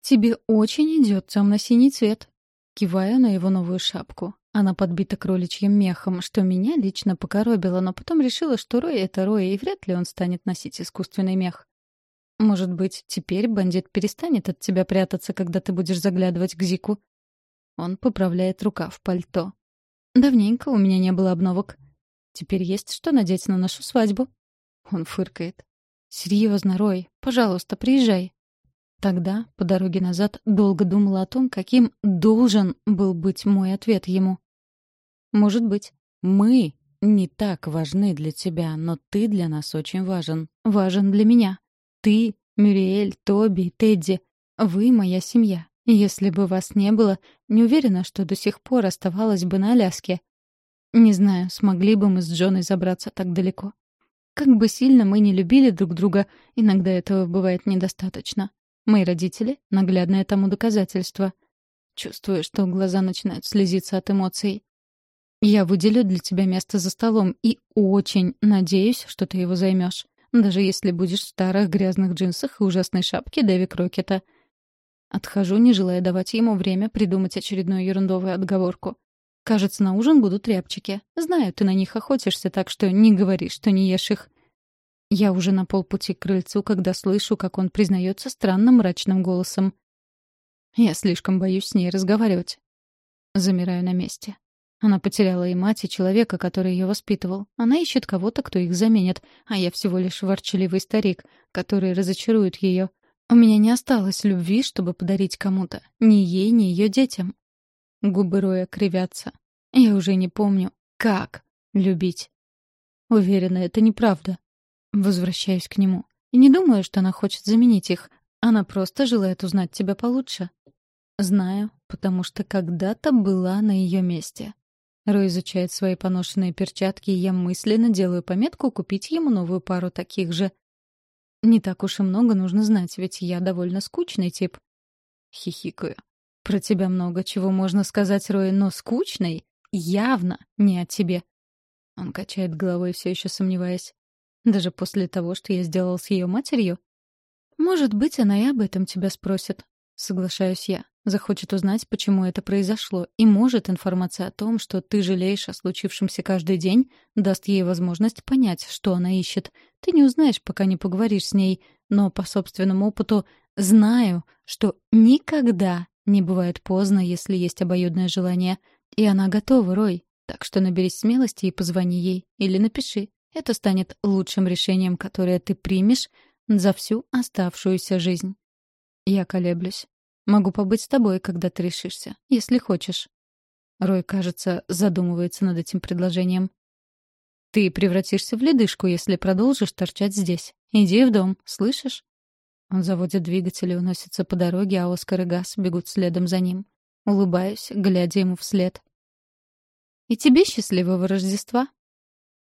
Тебе очень идет темно-синий цвет. Киваю на его новую шапку. Она подбита кроличьим мехом, что меня лично покоробило, но потом решила, что Рой — это Рой, и вряд ли он станет носить искусственный мех. Может быть, теперь бандит перестанет от тебя прятаться, когда ты будешь заглядывать к Зику? Он поправляет рука в пальто. Давненько у меня не было обновок. Теперь есть что надеть на нашу свадьбу. Он фыркает. Серьезно, Рой, пожалуйста, приезжай. Тогда, по дороге назад, долго думала о том, каким должен был быть мой ответ ему. Может быть, мы не так важны для тебя, но ты для нас очень важен. Важен для меня. Ты, Мюриэль, Тоби, Тедди. Вы моя семья. Если бы вас не было, не уверена, что до сих пор оставалась бы на Аляске. Не знаю, смогли бы мы с Джоной забраться так далеко. Как бы сильно мы не любили друг друга, иногда этого бывает недостаточно. Мои родители — наглядное тому доказательство. Чувствую, что глаза начинают слезиться от эмоций. Я выделю для тебя место за столом и очень надеюсь, что ты его займешь, даже если будешь в старых грязных джинсах и ужасной шапке Дэви Крокета — Отхожу, не желая давать ему время придумать очередную ерундовую отговорку. Кажется, на ужин будут рябчики. Знаю, ты на них охотишься, так что не говори, что не ешь их. Я уже на полпути к крыльцу, когда слышу, как он признается странным мрачным голосом. Я слишком боюсь с ней разговаривать. Замираю на месте. Она потеряла и мать, и человека, который ее воспитывал. Она ищет кого-то, кто их заменит, а я всего лишь ворчаливый старик, который разочарует ее. У меня не осталось любви, чтобы подарить кому-то. Ни ей, ни ее детям. Губы Роя кривятся. Я уже не помню, как любить. Уверена, это неправда. Возвращаюсь к нему. И не думаю, что она хочет заменить их. Она просто желает узнать тебя получше. Знаю, потому что когда-то была на ее месте. Рой изучает свои поношенные перчатки, и я мысленно делаю пометку купить ему новую пару таких же. Не так уж и много нужно знать, ведь я довольно скучный тип. Хихикаю. Про тебя много чего можно сказать, Рой, но скучный явно не о тебе. Он качает головой, все еще сомневаясь. Даже после того, что я сделал с ее матерью? Может быть, она и об этом тебя спросит. Соглашаюсь я. Захочет узнать, почему это произошло, и может информация о том, что ты жалеешь о случившемся каждый день, даст ей возможность понять, что она ищет. Ты не узнаешь, пока не поговоришь с ней, но по собственному опыту знаю, что никогда не бывает поздно, если есть обоюдное желание. И она готова, Рой. Так что наберись смелости и позвони ей. Или напиши. Это станет лучшим решением, которое ты примешь за всю оставшуюся жизнь. Я колеблюсь. Могу побыть с тобой, когда ты решишься, если хочешь. Рой, кажется, задумывается над этим предложением. Ты превратишься в ледышку, если продолжишь торчать здесь. Иди в дом, слышишь? Он заводит двигатель и уносится по дороге, а Оскар и Газ бегут следом за ним. Улыбаюсь, глядя ему вслед. «И тебе счастливого Рождества!»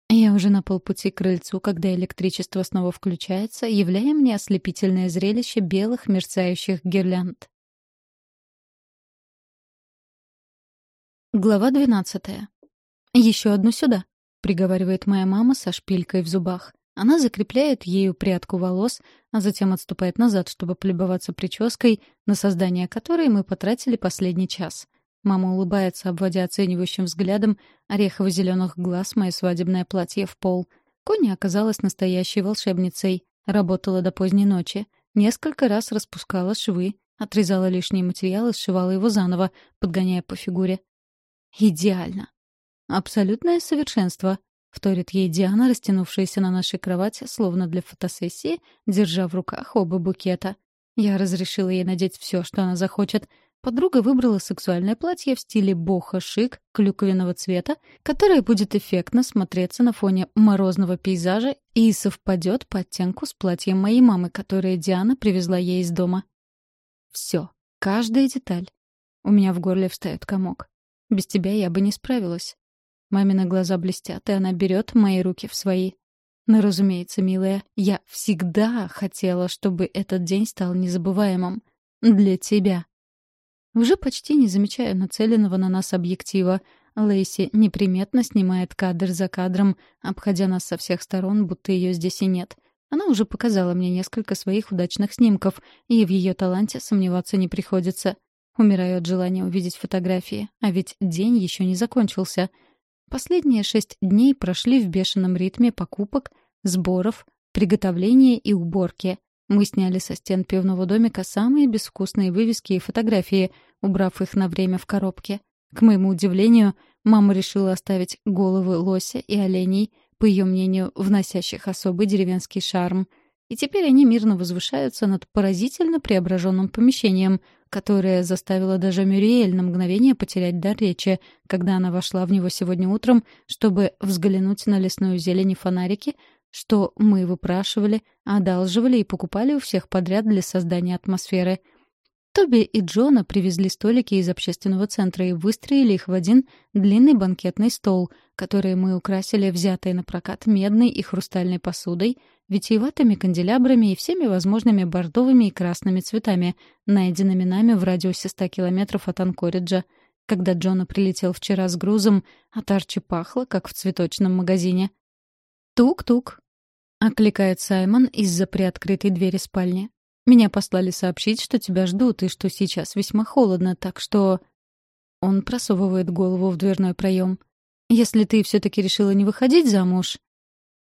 Я уже на полпути к крыльцу, когда электричество снова включается, являя мне ослепительное зрелище белых мерцающих гирлянд. Глава двенадцатая. «Еще одну сюда», — приговаривает моя мама со шпилькой в зубах. Она закрепляет ею прядку волос, а затем отступает назад, чтобы полюбоваться прической, на создание которой мы потратили последний час. Мама улыбается, обводя оценивающим взглядом орехово-зеленых глаз мое свадебное платье в пол. Коня оказалась настоящей волшебницей. Работала до поздней ночи. Несколько раз распускала швы, отрезала лишний материал и сшивала его заново, подгоняя по фигуре. Идеально. Абсолютное совершенство, вторит ей Диана, растянувшаяся на нашей кровати, словно для фотосессии, держа в руках оба букета. Я разрешила ей надеть все, что она захочет. Подруга выбрала сексуальное платье в стиле бохо-шик клюквенного цвета, которое будет эффектно смотреться на фоне морозного пейзажа и совпадет по оттенку с платьем моей мамы, которое Диана привезла ей из дома. Все, каждая деталь. У меня в горле встает комок. Без тебя я бы не справилась. Мамины глаза блестят, и она берет мои руки в свои. Но, разумеется, милая, я всегда хотела, чтобы этот день стал незабываемым. Для тебя. Уже почти не замечая нацеленного на нас объектива, Лейси неприметно снимает кадр за кадром, обходя нас со всех сторон, будто ее здесь и нет. Она уже показала мне несколько своих удачных снимков, и в ее таланте сомневаться не приходится. Умираю от желания увидеть фотографии, а ведь день еще не закончился. Последние шесть дней прошли в бешеном ритме покупок, сборов, приготовления и уборки. Мы сняли со стен пивного домика самые безвкусные вывески и фотографии, убрав их на время в коробке. К моему удивлению, мама решила оставить головы лося и оленей, по ее мнению, вносящих особый деревенский шарм — и теперь они мирно возвышаются над поразительно преображенным помещением, которое заставило даже Мюриэль на мгновение потерять дар речи, когда она вошла в него сегодня утром, чтобы взглянуть на лесную зелень и фонарики, что мы выпрашивали, одалживали и покупали у всех подряд для создания атмосферы — Тоби и Джона привезли столики из общественного центра и выстроили их в один длинный банкетный стол, который мы украсили взятой на прокат медной и хрустальной посудой, витиеватыми канделябрами и всеми возможными бордовыми и красными цветами, найденными нами в радиусе 100 километров от Анкориджа. Когда Джона прилетел вчера с грузом, от Арчи пахло, как в цветочном магазине. «Тук-тук!» — окликает Саймон из-за приоткрытой двери спальни. Меня послали сообщить, что тебя ждут и что сейчас весьма холодно, так что...» Он просовывает голову в дверной проем. «Если ты все-таки решила не выходить замуж...»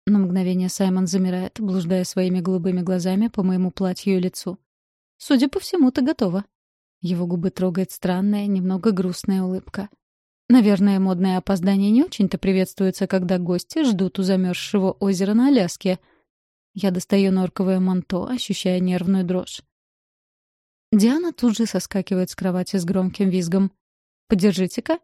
На мгновение Саймон замирает, блуждая своими голубыми глазами по моему платью и лицу. «Судя по всему, ты готова». Его губы трогает странная, немного грустная улыбка. Наверное, модное опоздание не очень-то приветствуется, когда гости ждут у замерзшего озера на Аляске — я достаю норковое манто, ощущая нервную дрожь. Диана тут же соскакивает с кровати с громким визгом. «Подержите-ка».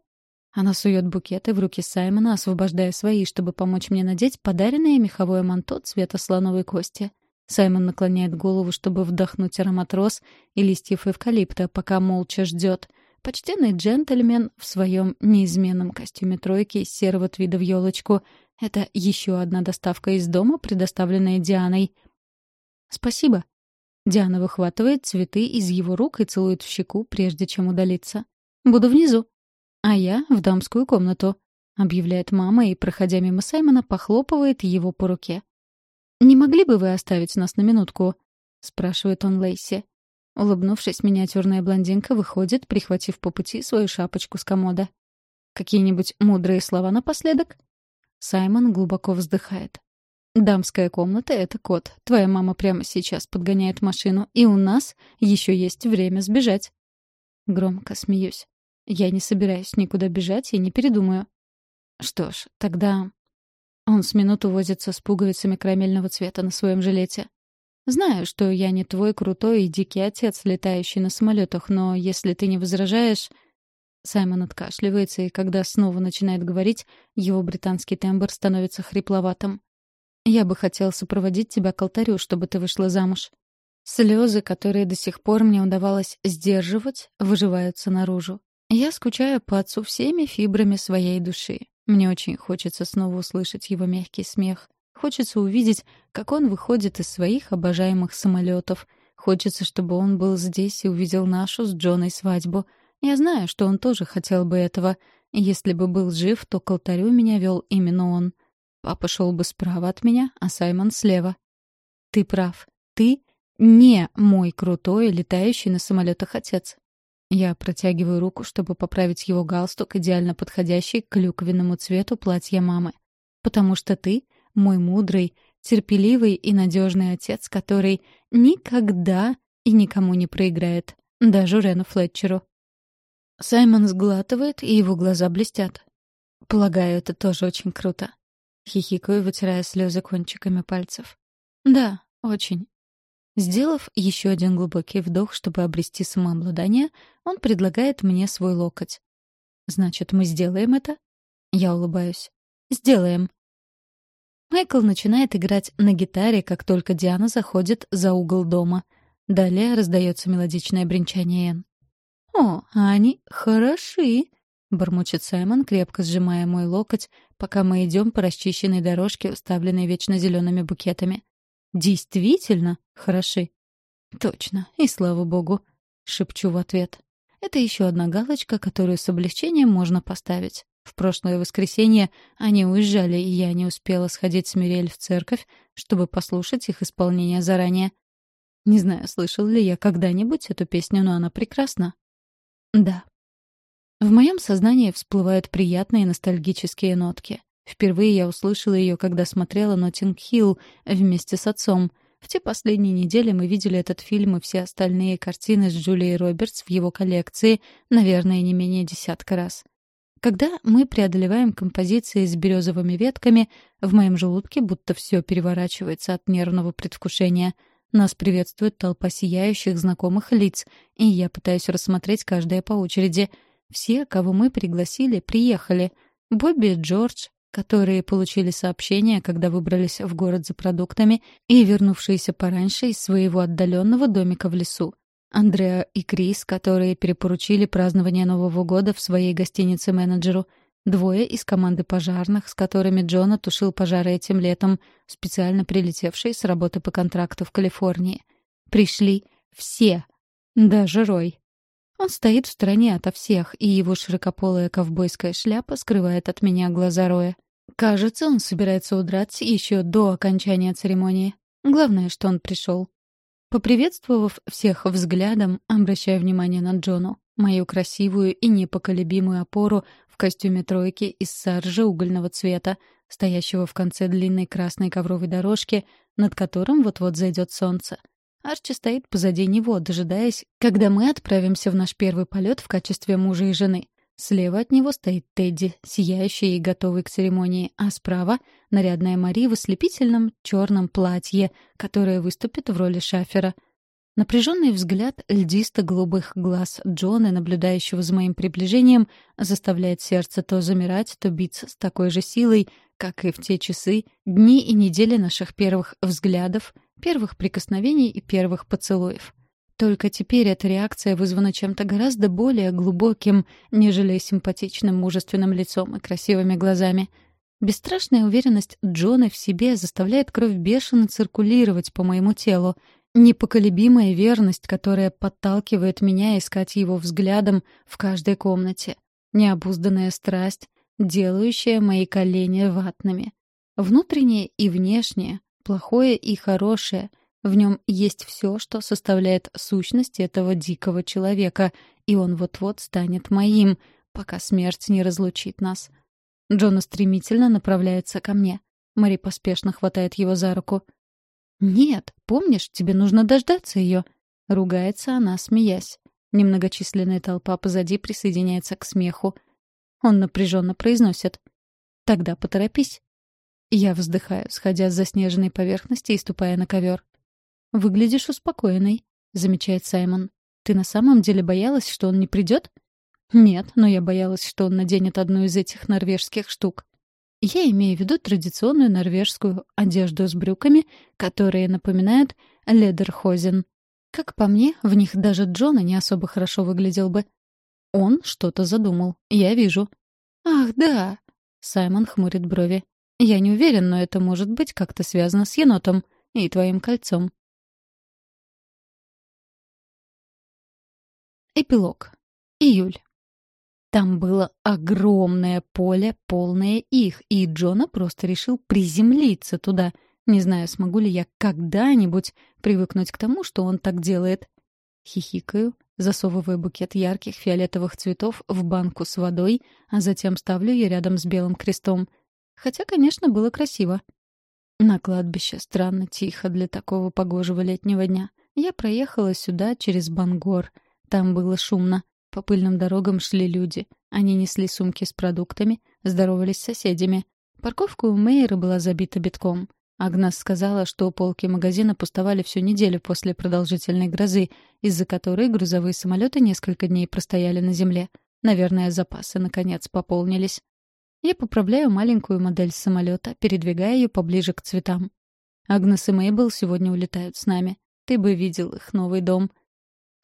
Она сует букеты в руки Саймона, освобождая свои, чтобы помочь мне надеть подаренное меховое манто цвета слоновой кости. Саймон наклоняет голову, чтобы вдохнуть аромат роз и листьев эвкалипта, пока молча ждет. Почтенный джентльмен в своем неизменном костюме тройки из серого твида в елочку — это еще одна доставка из дома, предоставленная Дианой. «Спасибо». Диана выхватывает цветы из его рук и целует в щеку, прежде чем удалиться. «Буду внизу». «А я в дамскую комнату», — объявляет мама и, проходя мимо Саймона, похлопывает его по руке. «Не могли бы вы оставить нас на минутку?» — спрашивает он Лейси. Улыбнувшись, миниатюрная блондинка выходит, прихватив по пути свою шапочку с комода. «Какие-нибудь мудрые слова напоследок?» Саймон глубоко вздыхает. «Дамская комната — это кот. Твоя мама прямо сейчас подгоняет машину, и у нас еще есть время сбежать». Громко смеюсь. Я не собираюсь никуда бежать и не передумаю. Что ж, тогда... Он с минуту возится с пуговицами карамельного цвета на своем жилете. Знаю, что я не твой крутой и дикий отец, летающий на самолетах, но если ты не возражаешь... Саймон откашливается, и когда снова начинает говорить, его британский тембр становится хрипловатым. «Я бы хотел сопроводить тебя к алтарю, чтобы ты вышла замуж». Слезы, которые до сих пор мне удавалось сдерживать, выживаются наружу. Я скучаю по отцу всеми фибрами своей души. Мне очень хочется снова услышать его мягкий смех. Хочется увидеть, как он выходит из своих обожаемых самолетов. Хочется, чтобы он был здесь и увидел нашу с Джоной свадьбу — я знаю, что он тоже хотел бы этого. Если бы был жив, то к алтарю меня вел именно он. Папа шел бы справа от меня, а Саймон слева. Ты прав. Ты не мой крутой, летающий на самолетах отец. Я протягиваю руку, чтобы поправить его галстук, идеально подходящий к клюквенному цвету платья мамы. Потому что ты — мой мудрый, терпеливый и надежный отец, который никогда и никому не проиграет, даже Рену Флетчеру. Саймон сглатывает, и его глаза блестят. Полагаю, это тоже очень круто. Хихикаю, вытирая слезы кончиками пальцев. Да, очень. Сделав еще один глубокий вдох, чтобы обрести самообладание, он предлагает мне свой локоть. «Значит, мы сделаем это?» Я улыбаюсь. «Сделаем». Майкл начинает играть на гитаре, как только Диана заходит за угол дома. Далее раздается мелодичное бренчание Энн. «О, они хороши!» — бормочет Саймон, крепко сжимая мой локоть, пока мы идем по расчищенной дорожке, уставленной вечно зелеными букетами. Действительно хороши. Точно, и слава богу, шепчу в ответ. Это еще одна галочка, которую с облегчением можно поставить. В прошлое воскресенье они уезжали, и я не успела сходить с Мирель в церковь, чтобы послушать их исполнение заранее. Не знаю, слышал ли я когда-нибудь эту песню, но она прекрасна. Да. В моем сознании всплывают приятные ностальгические нотки. Впервые я услышала ее, когда смотрела «Ноттинг-Хилл» вместе с отцом. В те последние недели мы видели этот фильм и все остальные картины с Джулией Робертс в его коллекции, наверное, не менее десятка раз. Когда мы преодолеваем композиции с березовыми ветками, в моем желудке будто все переворачивается от нервного предвкушения. Нас приветствует толпа сияющих знакомых лиц, и я пытаюсь рассмотреть каждое по очереди. Все, кого мы пригласили, приехали. Бобби, Джордж, которые получили сообщение, когда выбрались в город за продуктами и вернувшиеся пораньше из своего отдаленного домика в лесу. Андреа и Крис, которые перепоручили празднование Нового года в своей гостинице менеджеру. Двое из команды пожарных, с которыми Джона тушил пожары этим летом, специально прилетевшие с работы по контракту в Калифорнии. Пришли все, даже Рой. Он стоит в стороне ото всех, и его широкополая ковбойская шляпа скрывает от меня глаза Роя. Кажется, он собирается удрать еще до окончания церемонии. Главное, что он пришел. Поприветствовав всех взглядом, обращаю внимание на Джону, мою красивую и непоколебимую опору в костюме тройки из саржи угольного цвета, стоящего в конце длинной красной ковровой дорожки, над которым вот-вот зайдет солнце. Арчи стоит позади него, дожидаясь, когда мы отправимся в наш первый полет в качестве мужа и жены. Слева от него стоит Тедди, сияющий и готовый к церемонии, а справа — нарядная Мари в ослепительном черном платье, которая выступит в роли шафера. Напряженный взгляд льдисто-голубых глаз Джона, наблюдающего за моим приближением, заставляет сердце то замирать, то биться с такой же силой, как и в те часы, дни и недели наших первых взглядов, первых прикосновений и первых поцелуев. Только теперь эта реакция вызвана чем-то гораздо более глубоким, нежели симпатичным мужественным лицом и красивыми глазами. Бесстрашная уверенность Джона в себе заставляет кровь бешено циркулировать по моему телу. Непоколебимая верность, которая подталкивает меня искать его взглядом в каждой комнате. Необузданная страсть, делающая мои колени ватными. Внутреннее и внешнее, плохое и хорошее — в нем есть все, что составляет сущность этого дикого человека, и он вот-вот станет моим, пока смерть не разлучит нас. Джона стремительно направляется ко мне. Мари поспешно хватает его за руку. «Нет, помнишь, тебе нужно дождаться ее», — ругается она, смеясь. Немногочисленная толпа позади присоединяется к смеху. Он напряженно произносит. «Тогда поторопись». Я вздыхаю, сходя с заснеженной поверхности и ступая на ковер. «Выглядишь успокоенной», — замечает Саймон. «Ты на самом деле боялась, что он не придет?» «Нет, но я боялась, что он наденет одну из этих норвежских штук». Я имею в виду традиционную норвежскую одежду с брюками, которые напоминают ледерхозен. Как по мне, в них даже Джона не особо хорошо выглядел бы. Он что-то задумал. Я вижу. «Ах, да!» — Саймон хмурит брови. «Я не уверен, но это может быть как-то связано с енотом и твоим кольцом. Эпилог. Июль. Там было огромное поле, полное их, и Джона просто решил приземлиться туда. Не знаю, смогу ли я когда-нибудь привыкнуть к тому, что он так делает. Хихикаю, засовываю букет ярких фиолетовых цветов в банку с водой, а затем ставлю ее рядом с белым крестом. Хотя, конечно, было красиво. На кладбище странно тихо для такого погожего летнего дня. Я проехала сюда через Бангор. Там было шумно. По пыльным дорогам шли люди. Они несли сумки с продуктами, здоровались с соседями. Парковка у Мейера была забита битком. Агнес сказала, что полки магазина пустовали всю неделю после продолжительной грозы, из-за которой грузовые самолеты несколько дней простояли на земле. Наверное, запасы, наконец, пополнились. Я поправляю маленькую модель самолета, передвигая ее поближе к цветам. Агнес и Мейбл сегодня улетают с нами. Ты бы видел их новый дом —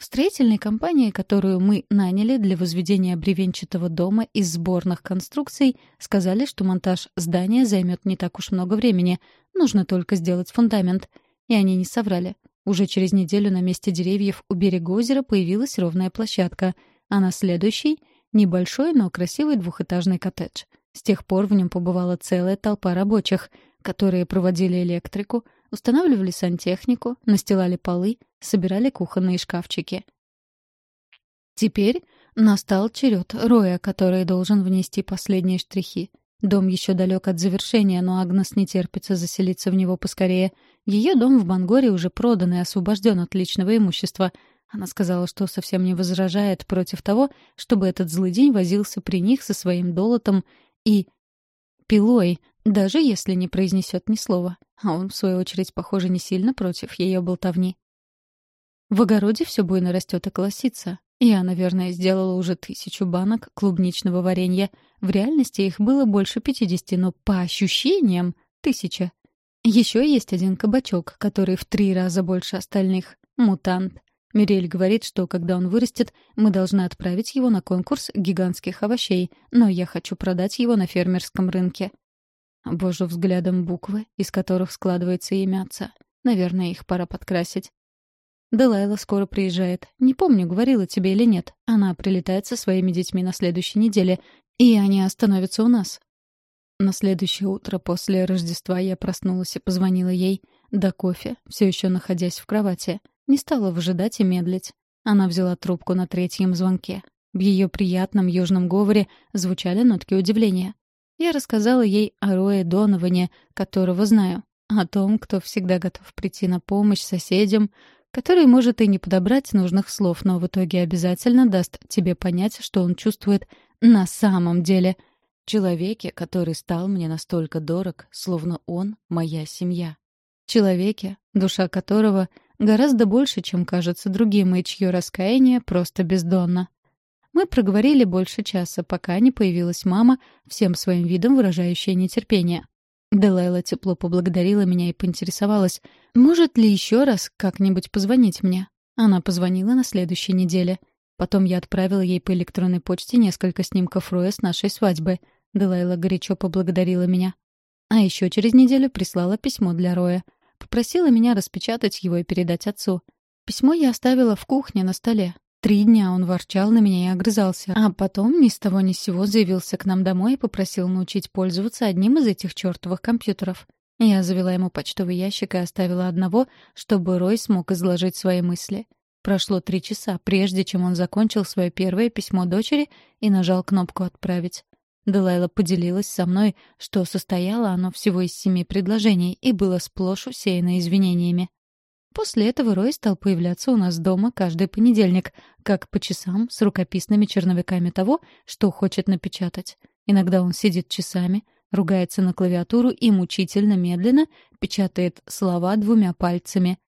в строительной компании, которую мы наняли для возведения бревенчатого дома из сборных конструкций, сказали, что монтаж здания займет не так уж много времени, нужно только сделать фундамент. И они не соврали. Уже через неделю на месте деревьев у берега озера появилась ровная площадка, а на следующий — небольшой, но красивый двухэтажный коттедж. С тех пор в нем побывала целая толпа рабочих, которые проводили электрику, Устанавливали сантехнику, настилали полы, собирали кухонные шкафчики. Теперь настал черед Роя, который должен внести последние штрихи. Дом еще далек от завершения, но Агнес не терпится заселиться в него поскорее. Ее дом в Бангоре уже продан и освобожден от личного имущества. Она сказала, что совсем не возражает против того, чтобы этот злый день возился при них со своим долотом и пилой, даже если не произнесет ни слова. А он, в свою очередь, похоже, не сильно против ее болтовни. В огороде все буйно растет и колосится. Я, наверное, сделала уже тысячу банок клубничного варенья. В реальности их было больше пятидесяти, но по ощущениям — тысяча. Еще есть один кабачок, который в три раза больше остальных — мутант. Мирель говорит, что когда он вырастет, мы должны отправить его на конкурс гигантских овощей, но я хочу продать его на фермерском рынке. Божу взглядом буквы, из которых складывается имя отца. Наверное, их пора подкрасить. Делайла скоро приезжает. Не помню, говорила тебе или нет. Она прилетает со своими детьми на следующей неделе, и они остановятся у нас. На следующее утро после Рождества я проснулась и позвонила ей. До кофе, все еще находясь в кровати. Не стала выжидать и медлить. Она взяла трубку на третьем звонке. В ее приятном южном говоре звучали нотки удивления. Я рассказала ей о Рое Доноване, которого знаю, о том, кто всегда готов прийти на помощь соседям, который может и не подобрать нужных слов, но в итоге обязательно даст тебе понять, что он чувствует на самом деле. Человеке, который стал мне настолько дорог, словно он — моя семья. Человеке, душа которого гораздо больше, чем кажется другим, и чье раскаяние просто бездонно. Мы проговорили больше часа, пока не появилась мама, всем своим видом выражающая нетерпение. Делайла тепло поблагодарила меня и поинтересовалась, может ли еще раз как-нибудь позвонить мне. Она позвонила на следующей неделе. Потом я отправила ей по электронной почте несколько снимков Роя с нашей свадьбы. Делайла горячо поблагодарила меня. А еще через неделю прислала письмо для Роя. Попросила меня распечатать его и передать отцу. Письмо я оставила в кухне на столе. Три дня он ворчал на меня и огрызался, а потом ни с того ни с сего заявился к нам домой и попросил научить пользоваться одним из этих чертовых компьютеров. Я завела ему почтовый ящик и оставила одного, чтобы Рой смог изложить свои мысли. Прошло три часа, прежде чем он закончил свое первое письмо дочери и нажал кнопку «Отправить». Делайла поделилась со мной, что состояло оно всего из семи предложений и было сплошь усеяно извинениями. После этого Рой стал появляться у нас дома каждый понедельник, как по часам с рукописными черновиками того, что хочет напечатать. Иногда он сидит часами, ругается на клавиатуру и мучительно медленно печатает слова двумя пальцами.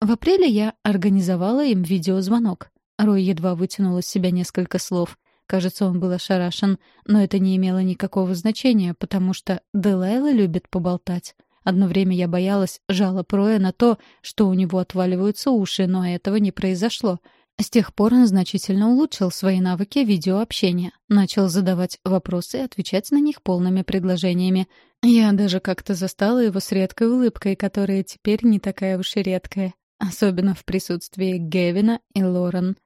В апреле я организовала им видеозвонок. Рой едва вытянул из себя несколько слов. Кажется, он был ошарашен, но это не имело никакого значения, потому что Делайла любит поболтать. Одно время я боялась жалоб Роя на то, что у него отваливаются уши, но этого не произошло. С тех пор он значительно улучшил свои навыки видеообщения. Начал задавать вопросы и отвечать на них полными предложениями. Я даже как-то застала его с редкой улыбкой, которая теперь не такая уж и редкая. Особенно в присутствии Гевина и Лорен.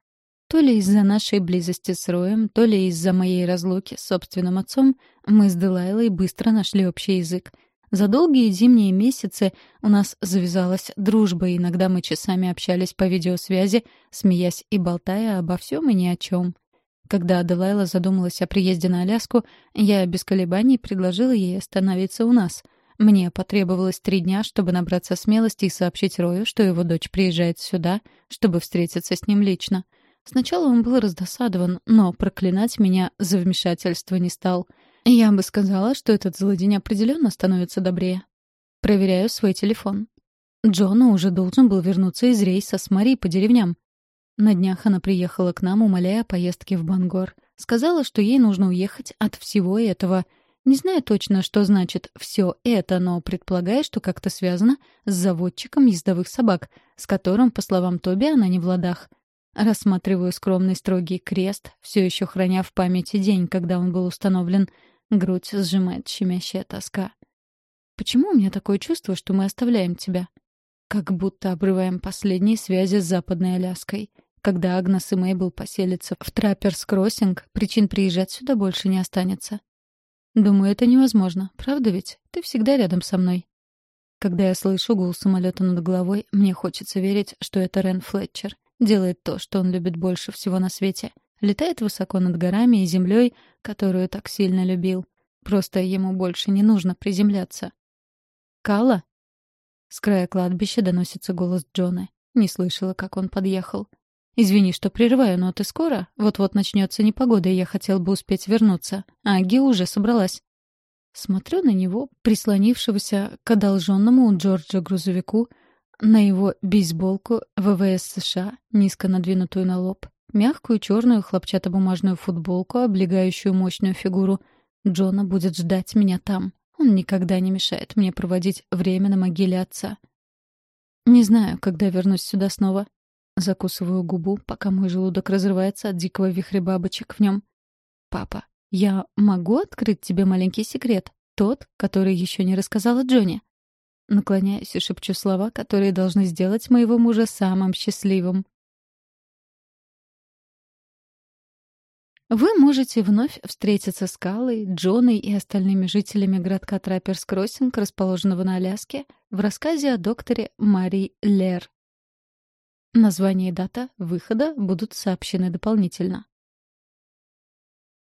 То ли из-за нашей близости с Роем, то ли из-за моей разлуки с собственным отцом, мы с Делайлой быстро нашли общий язык. За долгие зимние месяцы у нас завязалась дружба, и иногда мы часами общались по видеосвязи, смеясь и болтая обо всем и ни о чем. Когда Аделайла задумалась о приезде на Аляску, я без колебаний предложила ей остановиться у нас. Мне потребовалось три дня, чтобы набраться смелости и сообщить Рою, что его дочь приезжает сюда, чтобы встретиться с ним лично — Сначала он был раздосадован, но проклинать меня за вмешательство не стал. Я бы сказала, что этот злодень определенно становится добрее. Проверяю свой телефон. Джона уже должен был вернуться из рейса с Мари по деревням. На днях она приехала к нам, умоляя о поездке в Бангор. Сказала, что ей нужно уехать от всего этого. Не знаю точно, что значит «все это», но предполагаю, что как-то связано с заводчиком ездовых собак, с которым, по словам Тоби, она не в ладах. Рассматриваю скромный строгий крест, все еще храня в памяти день, когда он был установлен. Грудь сжимает щемящая тоска. «Почему у меня такое чувство, что мы оставляем тебя?» Как будто обрываем последние связи с Западной Аляской. Когда Агнес и Мейбл поселятся в Трапперс-Кроссинг, причин приезжать сюда больше не останется. Думаю, это невозможно. Правда ведь? Ты всегда рядом со мной. Когда я слышу гул самолета над головой, мне хочется верить, что это Рен Флетчер. Делает то, что он любит больше всего на свете. Летает высоко над горами и землей, которую так сильно любил. Просто ему больше не нужно приземляться. «Кала?» С края кладбища доносится голос Джона. Не слышала, как он подъехал. «Извини, что прерываю, но ты скоро? Вот-вот начнется непогода, и я хотел бы успеть вернуться. А Аги уже собралась». Смотрю на него, прислонившегося к одолженному у Джорджа грузовику, на его бейсболку ВВС США, низко надвинутую на лоб, мягкую черную хлопчатобумажную футболку, облегающую мощную фигуру. Джона будет ждать меня там. Он никогда не мешает мне проводить время на могиле отца. Не знаю, когда вернусь сюда снова. Закусываю губу, пока мой желудок разрывается от дикого вихря бабочек в нем. «Папа, я могу открыть тебе маленький секрет? Тот, который еще не рассказала Джоне?» Наклоняюсь и шепчу слова, которые должны сделать моего мужа самым счастливым. Вы можете вновь встретиться с Калой, Джоной и остальными жителями городка Трапперс-Кроссинг, расположенного на Аляске, в рассказе о докторе Мари Лер. Название и дата выхода будут сообщены дополнительно.